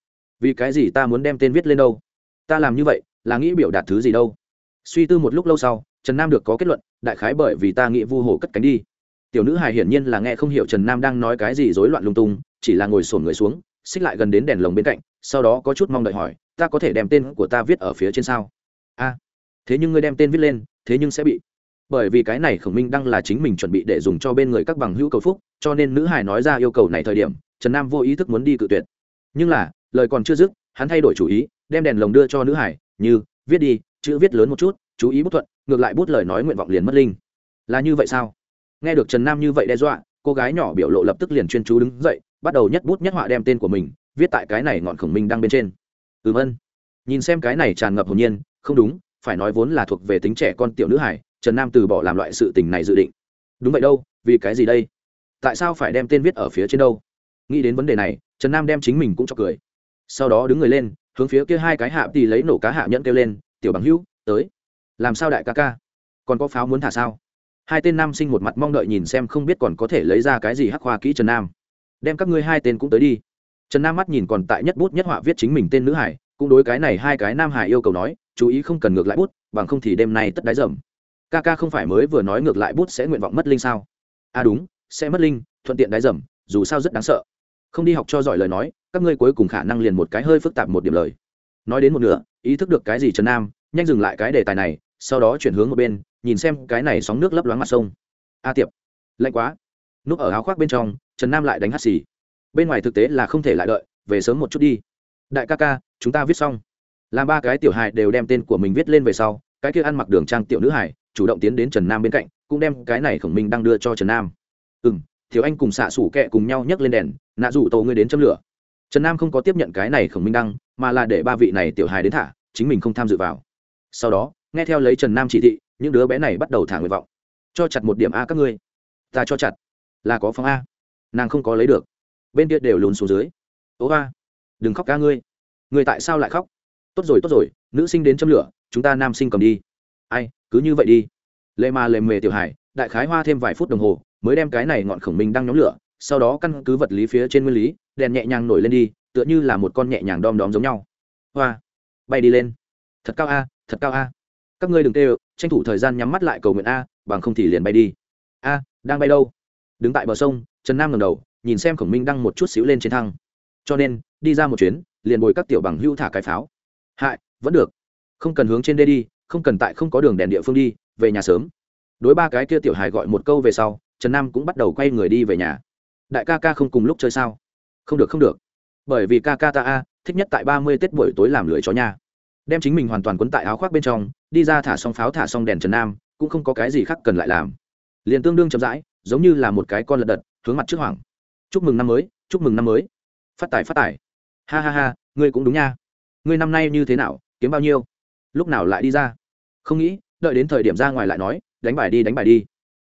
Vì cái gì ta muốn đem tên viết lên đâu? Ta làm như vậy, là nghĩ biểu đạt thứ gì đâu? Suy tư một lúc lâu sau, trần nam được có kết luận, đại khái bởi vì ta nghĩ vu hồ cất cánh đi. Tiểu nữ hài hiển nhiên là nghe không hiểu trần nam đang nói cái gì rối loạn lung tung, chỉ là ngồi sổn người xuống, xích lại gần đến đèn lồng bên cạnh, sau đó có chút mong đợi hỏi, ta có thể đem tên của ta viết ở phía trên sao? A, thế nhưng ngươi đem tên viết lên, thế nhưng sẽ bị bởi vì cái này khổng minh đăng là chính mình chuẩn bị để dùng cho bên người các bằng hữu cầu phúc, cho nên nữ hải nói ra yêu cầu này thời điểm, trần nam vô ý thức muốn đi cự tuyệt. Nhưng là, lời còn chưa dứt, hắn thay đổi chủ ý, đem đèn lồng đưa cho nữ hải như, viết đi, chữ viết lớn một chút, chú ý bút thuận, ngược lại bút lời nói nguyện vọng liền mất linh. Là như vậy sao? Nghe được trần nam như vậy đe dọa, cô gái nhỏ biểu lộ lập tức liền chuyên chú đứng dậy, bắt đầu nhất bút nhất họa đem tên của mình viết tại cái này ngọn khổng minh đăng bên trên. Ừm ân nhìn xem cái này tràn ngập hồn nhiên, không đúng, phải nói vốn là thuộc về tính trẻ con tiểu nữ hải trần nam từ bỏ làm loại sự tình này dự định. Đúng vậy đâu, vì cái gì đây? Tại sao phải đem tên viết ở phía trên đâu? Nghĩ đến vấn đề này, trần nam đem chính mình cũng cho cười. Sau đó đứng người lên, hướng phía kia hai cái hạ thì lấy nổ cá hạ nhẫn kêu lên, tiểu bằng hữu, tới. Làm sao đại ca ca? Còn có pháo muốn thả sao? Hai tên nam sinh một mặt mong đợi nhìn xem không biết còn có thể lấy ra cái gì hắc hoa kỹ trần nam. Đem các ngươi hai tên cũng tới đi. Trần nam mắt nhìn còn tại nhất bút nhất họa viết chính mình tên nữ hải, cũng đối cái này hai cái nam hải yêu cầu nói, chú ý không cần ngược lại bút, bằng không thì đêm nay tất đáy dầm ca ca không phải mới vừa nói ngược lại bút sẽ nguyện vọng mất linh sao? À đúng, sẽ mất linh, thuận tiện đáy dầm, dù sao rất đáng sợ. Không đi học cho giỏi lời nói, các ngươi cuối cùng khả năng liền một cái hơi phức tạp một điểm lời. Nói đến một nửa, ý thức được cái gì trần nam, nhanh dừng lại cái đề tài này, sau đó chuyển hướng một bên, nhìn xem cái này sóng nước lấp loáng mặt sông. A tiệp, lạnh quá. Núp ở áo khoác bên trong, trần nam lại đánh hắt xì. Bên ngoài thực tế là không thể lại đợi, về sớm một chút đi. Đại ca ca, chúng ta viết xong. Làm ba cái tiểu hài đều đem tên của mình viết lên về sau, cái kia ăn mặc đường trang tiểu nữ hải chủ động tiến đến trần nam bên cạnh, cũng đem cái này khổng minh đang đưa cho trần nam. Ừ m thiếu anh cùng xạ xủ kẹ cùng nhau nhấc lên đèn, nạ rủ tổ ngươi đến châm lửa. Trần nam không có tiếp nhận cái này khổng minh đăng, mà là để ba vị này tiểu hài đến thả, chính mình không tham dự vào. Sau đó, nghe theo lấy trần nam chỉ thị, những đứa bé này bắt đầu thả nguyện vọng. Cho chặt một điểm a các ngươi. Ta cho chặt. Là có phong a. Nàng không có lấy được. Bên kia đều lùn xuống dưới. Ố a đừng khóc ca ngươi. Người tại sao lại khóc? Tốt rồi tốt rồi, nữ sinh đến châm lửa, chúng ta nam sinh cầm đi. Ai cứ như vậy đi. Lệ mà lệ mề tiểu hải, đại khái hoa thêm vài phút đồng hồ, mới đem cái này ngọn khổng minh đang nhóm lửa, sau đó căn cứ vật lý phía trên nguyên lý, đèn nhẹ nhàng nổi lên đi, tựa như là một con nhẹ nhàng đom đóm giống nhau. Hoa, bay đi lên. Thật cao a, thật cao a. Các ngươi đừng tê tranh thủ thời gian nhắm mắt lại cầu nguyện a, bằng không thì liền bay đi. A, đang bay đâu? Đứng tại bờ sông, trần nam ngầm đầu, nhìn xem khổng minh đang một chút xíu lên trên thăng cho nên, đi ra một chuyến, liền bồi các tiểu bằng hưu thả cái pháo. Hại, vẫn được. Không cần hướng trên đê đi không cần tại không có đường đèn địa phương đi, về nhà sớm. Đối ba cái kia tiểu hài gọi một câu về sau, trần nam cũng bắt đầu quay người đi về nhà. Đại ca ca không cùng lúc chơi sao? Không được không được. Bởi vì ca ca ta a, thích nhất tại ba mươi tết buổi tối làm lưỡi chó nha. Đem chính mình hoàn toàn quấn tại áo khoác bên trong, đi ra thả xong pháo thả xong đèn trần nam, cũng không có cái gì khác cần lại làm. Liền tương đương chậm rãi, giống như là một cái con lật đật, hướng mặt trước hoảng. Chúc mừng năm mới, chúc mừng năm mới. Phát tài phát tài. Ha ha ha, ngươi cũng đúng nha. Ngươi năm nay như thế nào, kiếm bao nhiêu? Lúc nào lại đi ra? Không nghĩ, đợi đến thời điểm ra ngoài lại nói, đánh bài đi, đánh bài đi.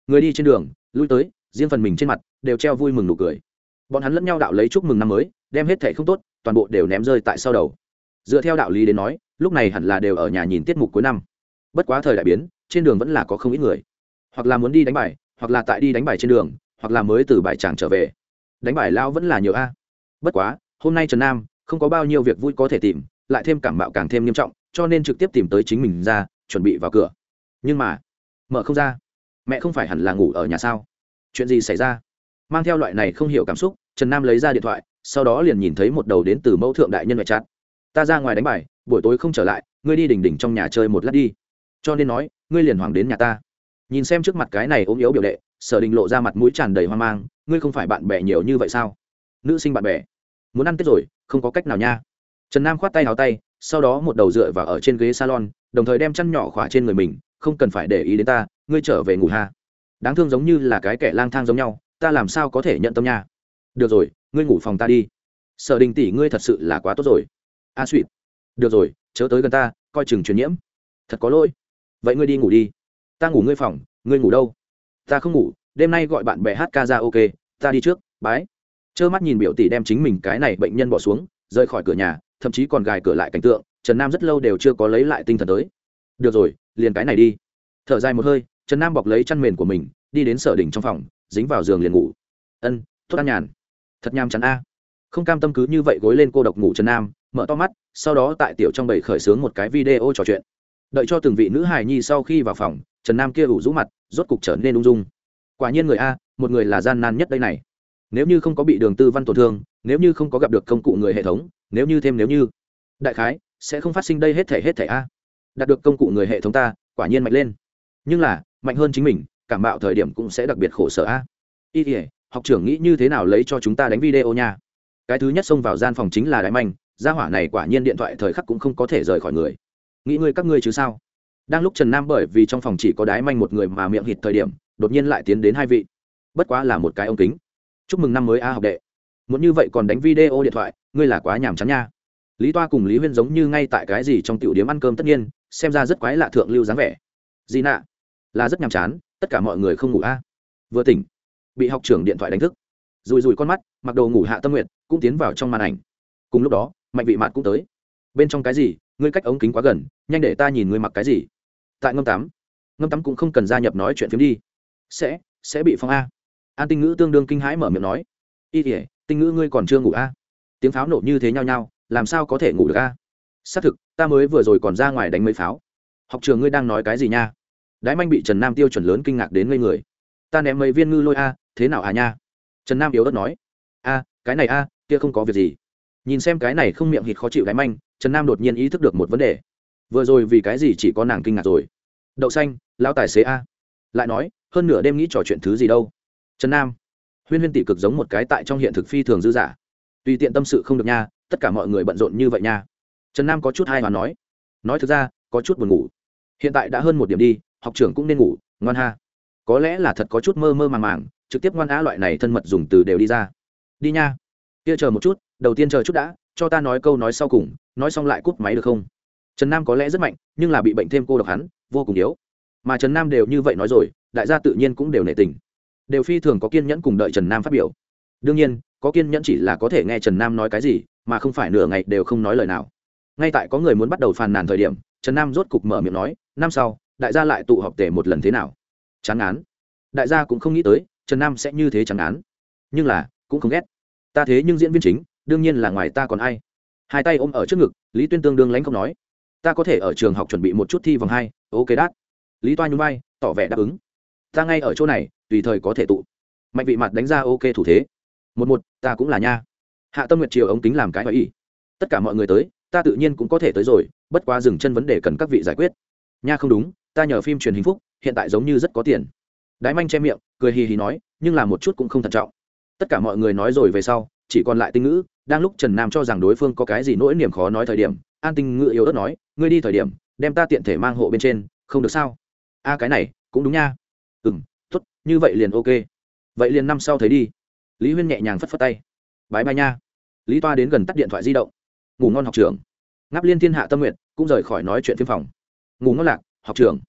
Người đi trên đường, lui tới, riêng phần mình trên mặt, đều treo vui mừng nụ cười. Bọn hắn lẫn nhau đạo lấy chúc mừng năm mới, đem hết thẻ không tốt, toàn bộ đều ném rơi tại sau đầu. Dựa theo đạo lý đến nói, lúc này hẳn là đều ở nhà nhìn tiết mục cuối năm. Bất quá thời đại biến, trên đường vẫn là có không ít người. Hoặc là muốn đi đánh bài, hoặc là tại đi đánh bài trên đường, hoặc là mới từ bài tràng trở về. Đánh bài lao vẫn là nhiều a. Bất quá, hôm nay trần nam, không có bao nhiêu việc vui có thể tìm, lại thêm cảm mạo càng thêm nghiêm trọng cho nên trực tiếp tìm tới chính mình ra, chuẩn bị vào cửa. Nhưng mà, mở không ra. Mẹ không phải hẳn là ngủ ở nhà sao? Chuyện gì xảy ra? Mang theo loại này không hiểu cảm xúc, trần nam lấy ra điện thoại, sau đó liền nhìn thấy một đầu đến từ mẫu thượng đại nhân mẹ chặt ta ra ngoài đánh bài, buổi tối không trở lại, ngươi đi đỉnh đỉnh trong nhà chơi một lát đi. Cho nên nói, ngươi liền hoàng đến nhà ta. Nhìn xem trước mặt cái này ốm yếu biểu đệ, sở đình lộ ra mặt mũi tràn đầy hoang mang, ngươi không phải bạn bè nhiều như vậy sao? Nữ sinh bạn bè. Muốn ăn tết rồi, không có cách nào nha. Trần nam khoát tay hào tay sau đó một đầu dựa vào ở trên ghế salon đồng thời đem chăn nhỏ khỏa trên người mình không cần phải để ý đến ta ngươi trở về ngủ ha. Đáng thương giống như là cái kẻ lang thang giống nhau ta làm sao có thể nhận tâm nha? Được rồi ngươi ngủ phòng ta đi. Sở đình tỷ ngươi thật sự là quá tốt rồi. A à, suỵt được rồi chớ tới gần ta coi chừng truyền nhiễm. Thật có lỗi. Vậy ngươi đi ngủ đi. Ta ngủ ngươi phòng ngươi ngủ đâu? Ta không ngủ đêm nay gọi bạn bè hát ca ra ok ta đi trước bái. Trơ mắt nhìn biểu tỷ đem chính mình cái này bệnh nhân bỏ xuống rời khỏi cửa nhà thậm chí còn gài cửa lại cảnh tượng, trần nam rất lâu đều chưa có lấy lại tinh thần tới. Được rồi, liền cái này đi. Thở dài một hơi, trần nam bọc lấy chăn mền của mình, đi đến sở đỉnh trong phòng, dính vào giường liền ngủ. Ân thốt an nhàn. Thật nham chắn a. Không cam tâm cứ như vậy gối lên cô độc ngủ trần nam, mở to mắt, sau đó tại tiểu trong bầy khởi xướng một cái video trò chuyện. Đợi cho từng vị nữ hài nhi sau khi vào phòng, trần nam kia ủ rũ mặt, rốt cục trở nên ung dung. Quả nhiên người a, một người là gian nan nhất đây này. Nếu như không có bị đường tư văn tổn thương, nếu như không có gặp được công cụ người hệ thống nếu như thêm nếu như. Đại khái, sẽ không phát sinh đây hết thể hết thể a. Đạt được công cụ người hệ thống ta, quả nhiên mạnh lên. Nhưng là, mạnh hơn chính mình, cảm bạo thời điểm cũng sẽ đặc biệt khổ sở a. Y thể học trưởng nghĩ như thế nào lấy cho chúng ta đánh video nha. Cái thứ nhất xông vào gian phòng chính là đại manh, gia hỏa này quả nhiên điện thoại thời khắc cũng không có thể rời khỏi người. Nghĩ ngươi các ngươi chứ sao? Đang lúc trần nam bởi vì trong phòng chỉ có đái manh một người mà miệng hít thời điểm, đột nhiên lại tiến đến hai vị. Bất quá là một cái ống kính. Chúc mừng năm mới a học đệ muốn như vậy còn đánh video điện thoại, ngươi là quá nhàm chán nha. Lý toa cùng lý huyên giống như ngay tại cái gì trong tiểu điếm ăn cơm tất nhiên, xem ra rất quái lạ thượng lưu dáng vẻ. Gì nạ, là rất nhàm chán, tất cả mọi người không ngủ a. Vừa tỉnh, bị học trưởng điện thoại đánh thức. Rùi rùi con mắt, mặc đồ ngủ hạ tâm nguyện cũng tiến vào trong màn ảnh. Cùng lúc đó, mạnh vị mạt cũng tới. Bên trong cái gì, ngươi cách ống kính quá gần, nhanh để ta nhìn ngươi mặc cái gì. Tại ngâm tắm ngâm tắm cũng không cần gia nhập nói chuyện phiếm đi. Sẽ sẽ bị phong a. An tinh ngữ tương đương kinh hãi mở miệng nói. Y thể tinh ngữ ngươi còn chưa ngủ a? Tiếng pháo nổ như thế nhau nhau, làm sao có thể ngủ được a? Xác thực, ta mới vừa rồi còn ra ngoài đánh mấy pháo. Học trường ngươi đang nói cái gì nha? Đái manh bị trần nam tiêu chuẩn lớn kinh ngạc đến ngây người. Ta ném mấy viên ngư lôi a, thế nào à nha? Trần nam yếu đất nói. A, cái này a, kia không có việc gì. Nhìn xem cái này không miệng hít khó chịu đái manh, trần nam đột nhiên ý thức được một vấn đề. Vừa rồi vì cái gì chỉ có nàng kinh ngạc rồi? Đậu xanh, lão tài xế a. Lại nói, hơn nửa đêm nghĩ trò chuyện thứ gì đâu? Trần nam huyên huyên tỷ cực giống một cái tại trong hiện thực phi thường dư giả tùy tiện tâm sự không được nha, tất cả mọi người bận rộn như vậy nha. Trần nam có chút hai mà nói. Nói thực ra, có chút buồn ngủ. Hiện tại đã hơn một điểm đi, học trưởng cũng nên ngủ, ngoan ha. Có lẽ là thật có chút mơ mơ màng màng, trực tiếp ngoan á loại này thân mật dùng từ đều đi ra. Đi nha. Kia chờ một chút, đầu tiên chờ chút đã, cho ta nói câu nói sau cùng, nói xong lại cúp máy được không? Trần nam có lẽ rất mạnh, nhưng là bị bệnh thêm cô độc hắn, vô cùng yếu. Mà trần nam đều như vậy nói rồi, đại gia tự nhiên cũng đều nể tình đều phi thường có kiên nhẫn cùng đợi trần nam phát biểu. Đương nhiên, có kiên nhẫn chỉ là có thể nghe trần nam nói cái gì, mà không phải nửa ngày đều không nói lời nào. Ngay tại có người muốn bắt đầu phàn nàn thời điểm, trần nam rốt cục mở miệng nói năm sau, đại gia lại tụ họp tể một lần thế nào? Chán án đại gia cũng không nghĩ tới, trần nam sẽ như thế chán án nhưng là, cũng không ghét. Ta thế nhưng diễn viên chính, đương nhiên là ngoài ta còn ai. Hai tay ôm ở trước ngực, lý tuyên tương đương lánh không nói, ta có thể ở trường học chuẩn bị một chút thi vòng hai, ok đát. Lý toa nhún vai, tỏ vẻ đáp ứng. Ta ngay ở chỗ này tùy thời có thể tụ. Mạnh vị mặt đánh ra ok thủ thế. Một một, ta cũng là nha. Hạ tâm nguyệt triều ống kính làm cái hỏi ý. Tất cả mọi người tới, ta tự nhiên cũng có thể tới rồi, bất quá dừng chân vấn đề cần các vị giải quyết. Nha không đúng, ta nhờ phim truyền hình phúc, hiện tại giống như rất có tiền. Đái manh che miệng, cười hì hì nói, nhưng là một chút cũng không thận trọng. Tất cả mọi người nói rồi về sau, chỉ còn lại tinh ngữ, đang lúc trần nam cho rằng đối phương có cái gì nỗi niềm khó nói thời điểm, an tinh ngữ yếu ớt nói, ngươi đi thời điểm, đem ta tiện thể mang hộ bên trên, không được sao? A, cái này, cũng đúng nha. Ừ m như vậy liền ok. Vậy liền năm sau thấy đi. Lý huyên nhẹ nhàng phất phất tay. Bái bai nha. Lý toa đến gần tắt điện thoại di động. Ngủ ngon học trường ngáp liên thiên hạ tâm nguyện cũng rời khỏi nói chuyện phim phòng. Ngủ ngon lạc học trường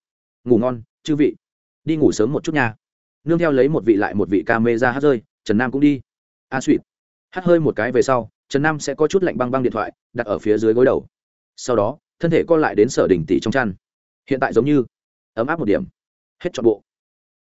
ngủ ngon chư vị. Đi ngủ sớm một chút nha. Nương theo lấy một vị lại một vị ca mê ra hát rơi trần nam cũng đi. A à, suỵt hát hơi một cái về sau trần nam sẽ có chút lạnh băng băng điện thoại đặt ở phía dưới gối đầu. Sau đó thân thể co lại đến sở đỉnh tỷ trong chăn. Hiện tại giống như ấm áp một điểm. Hết trọn bộ.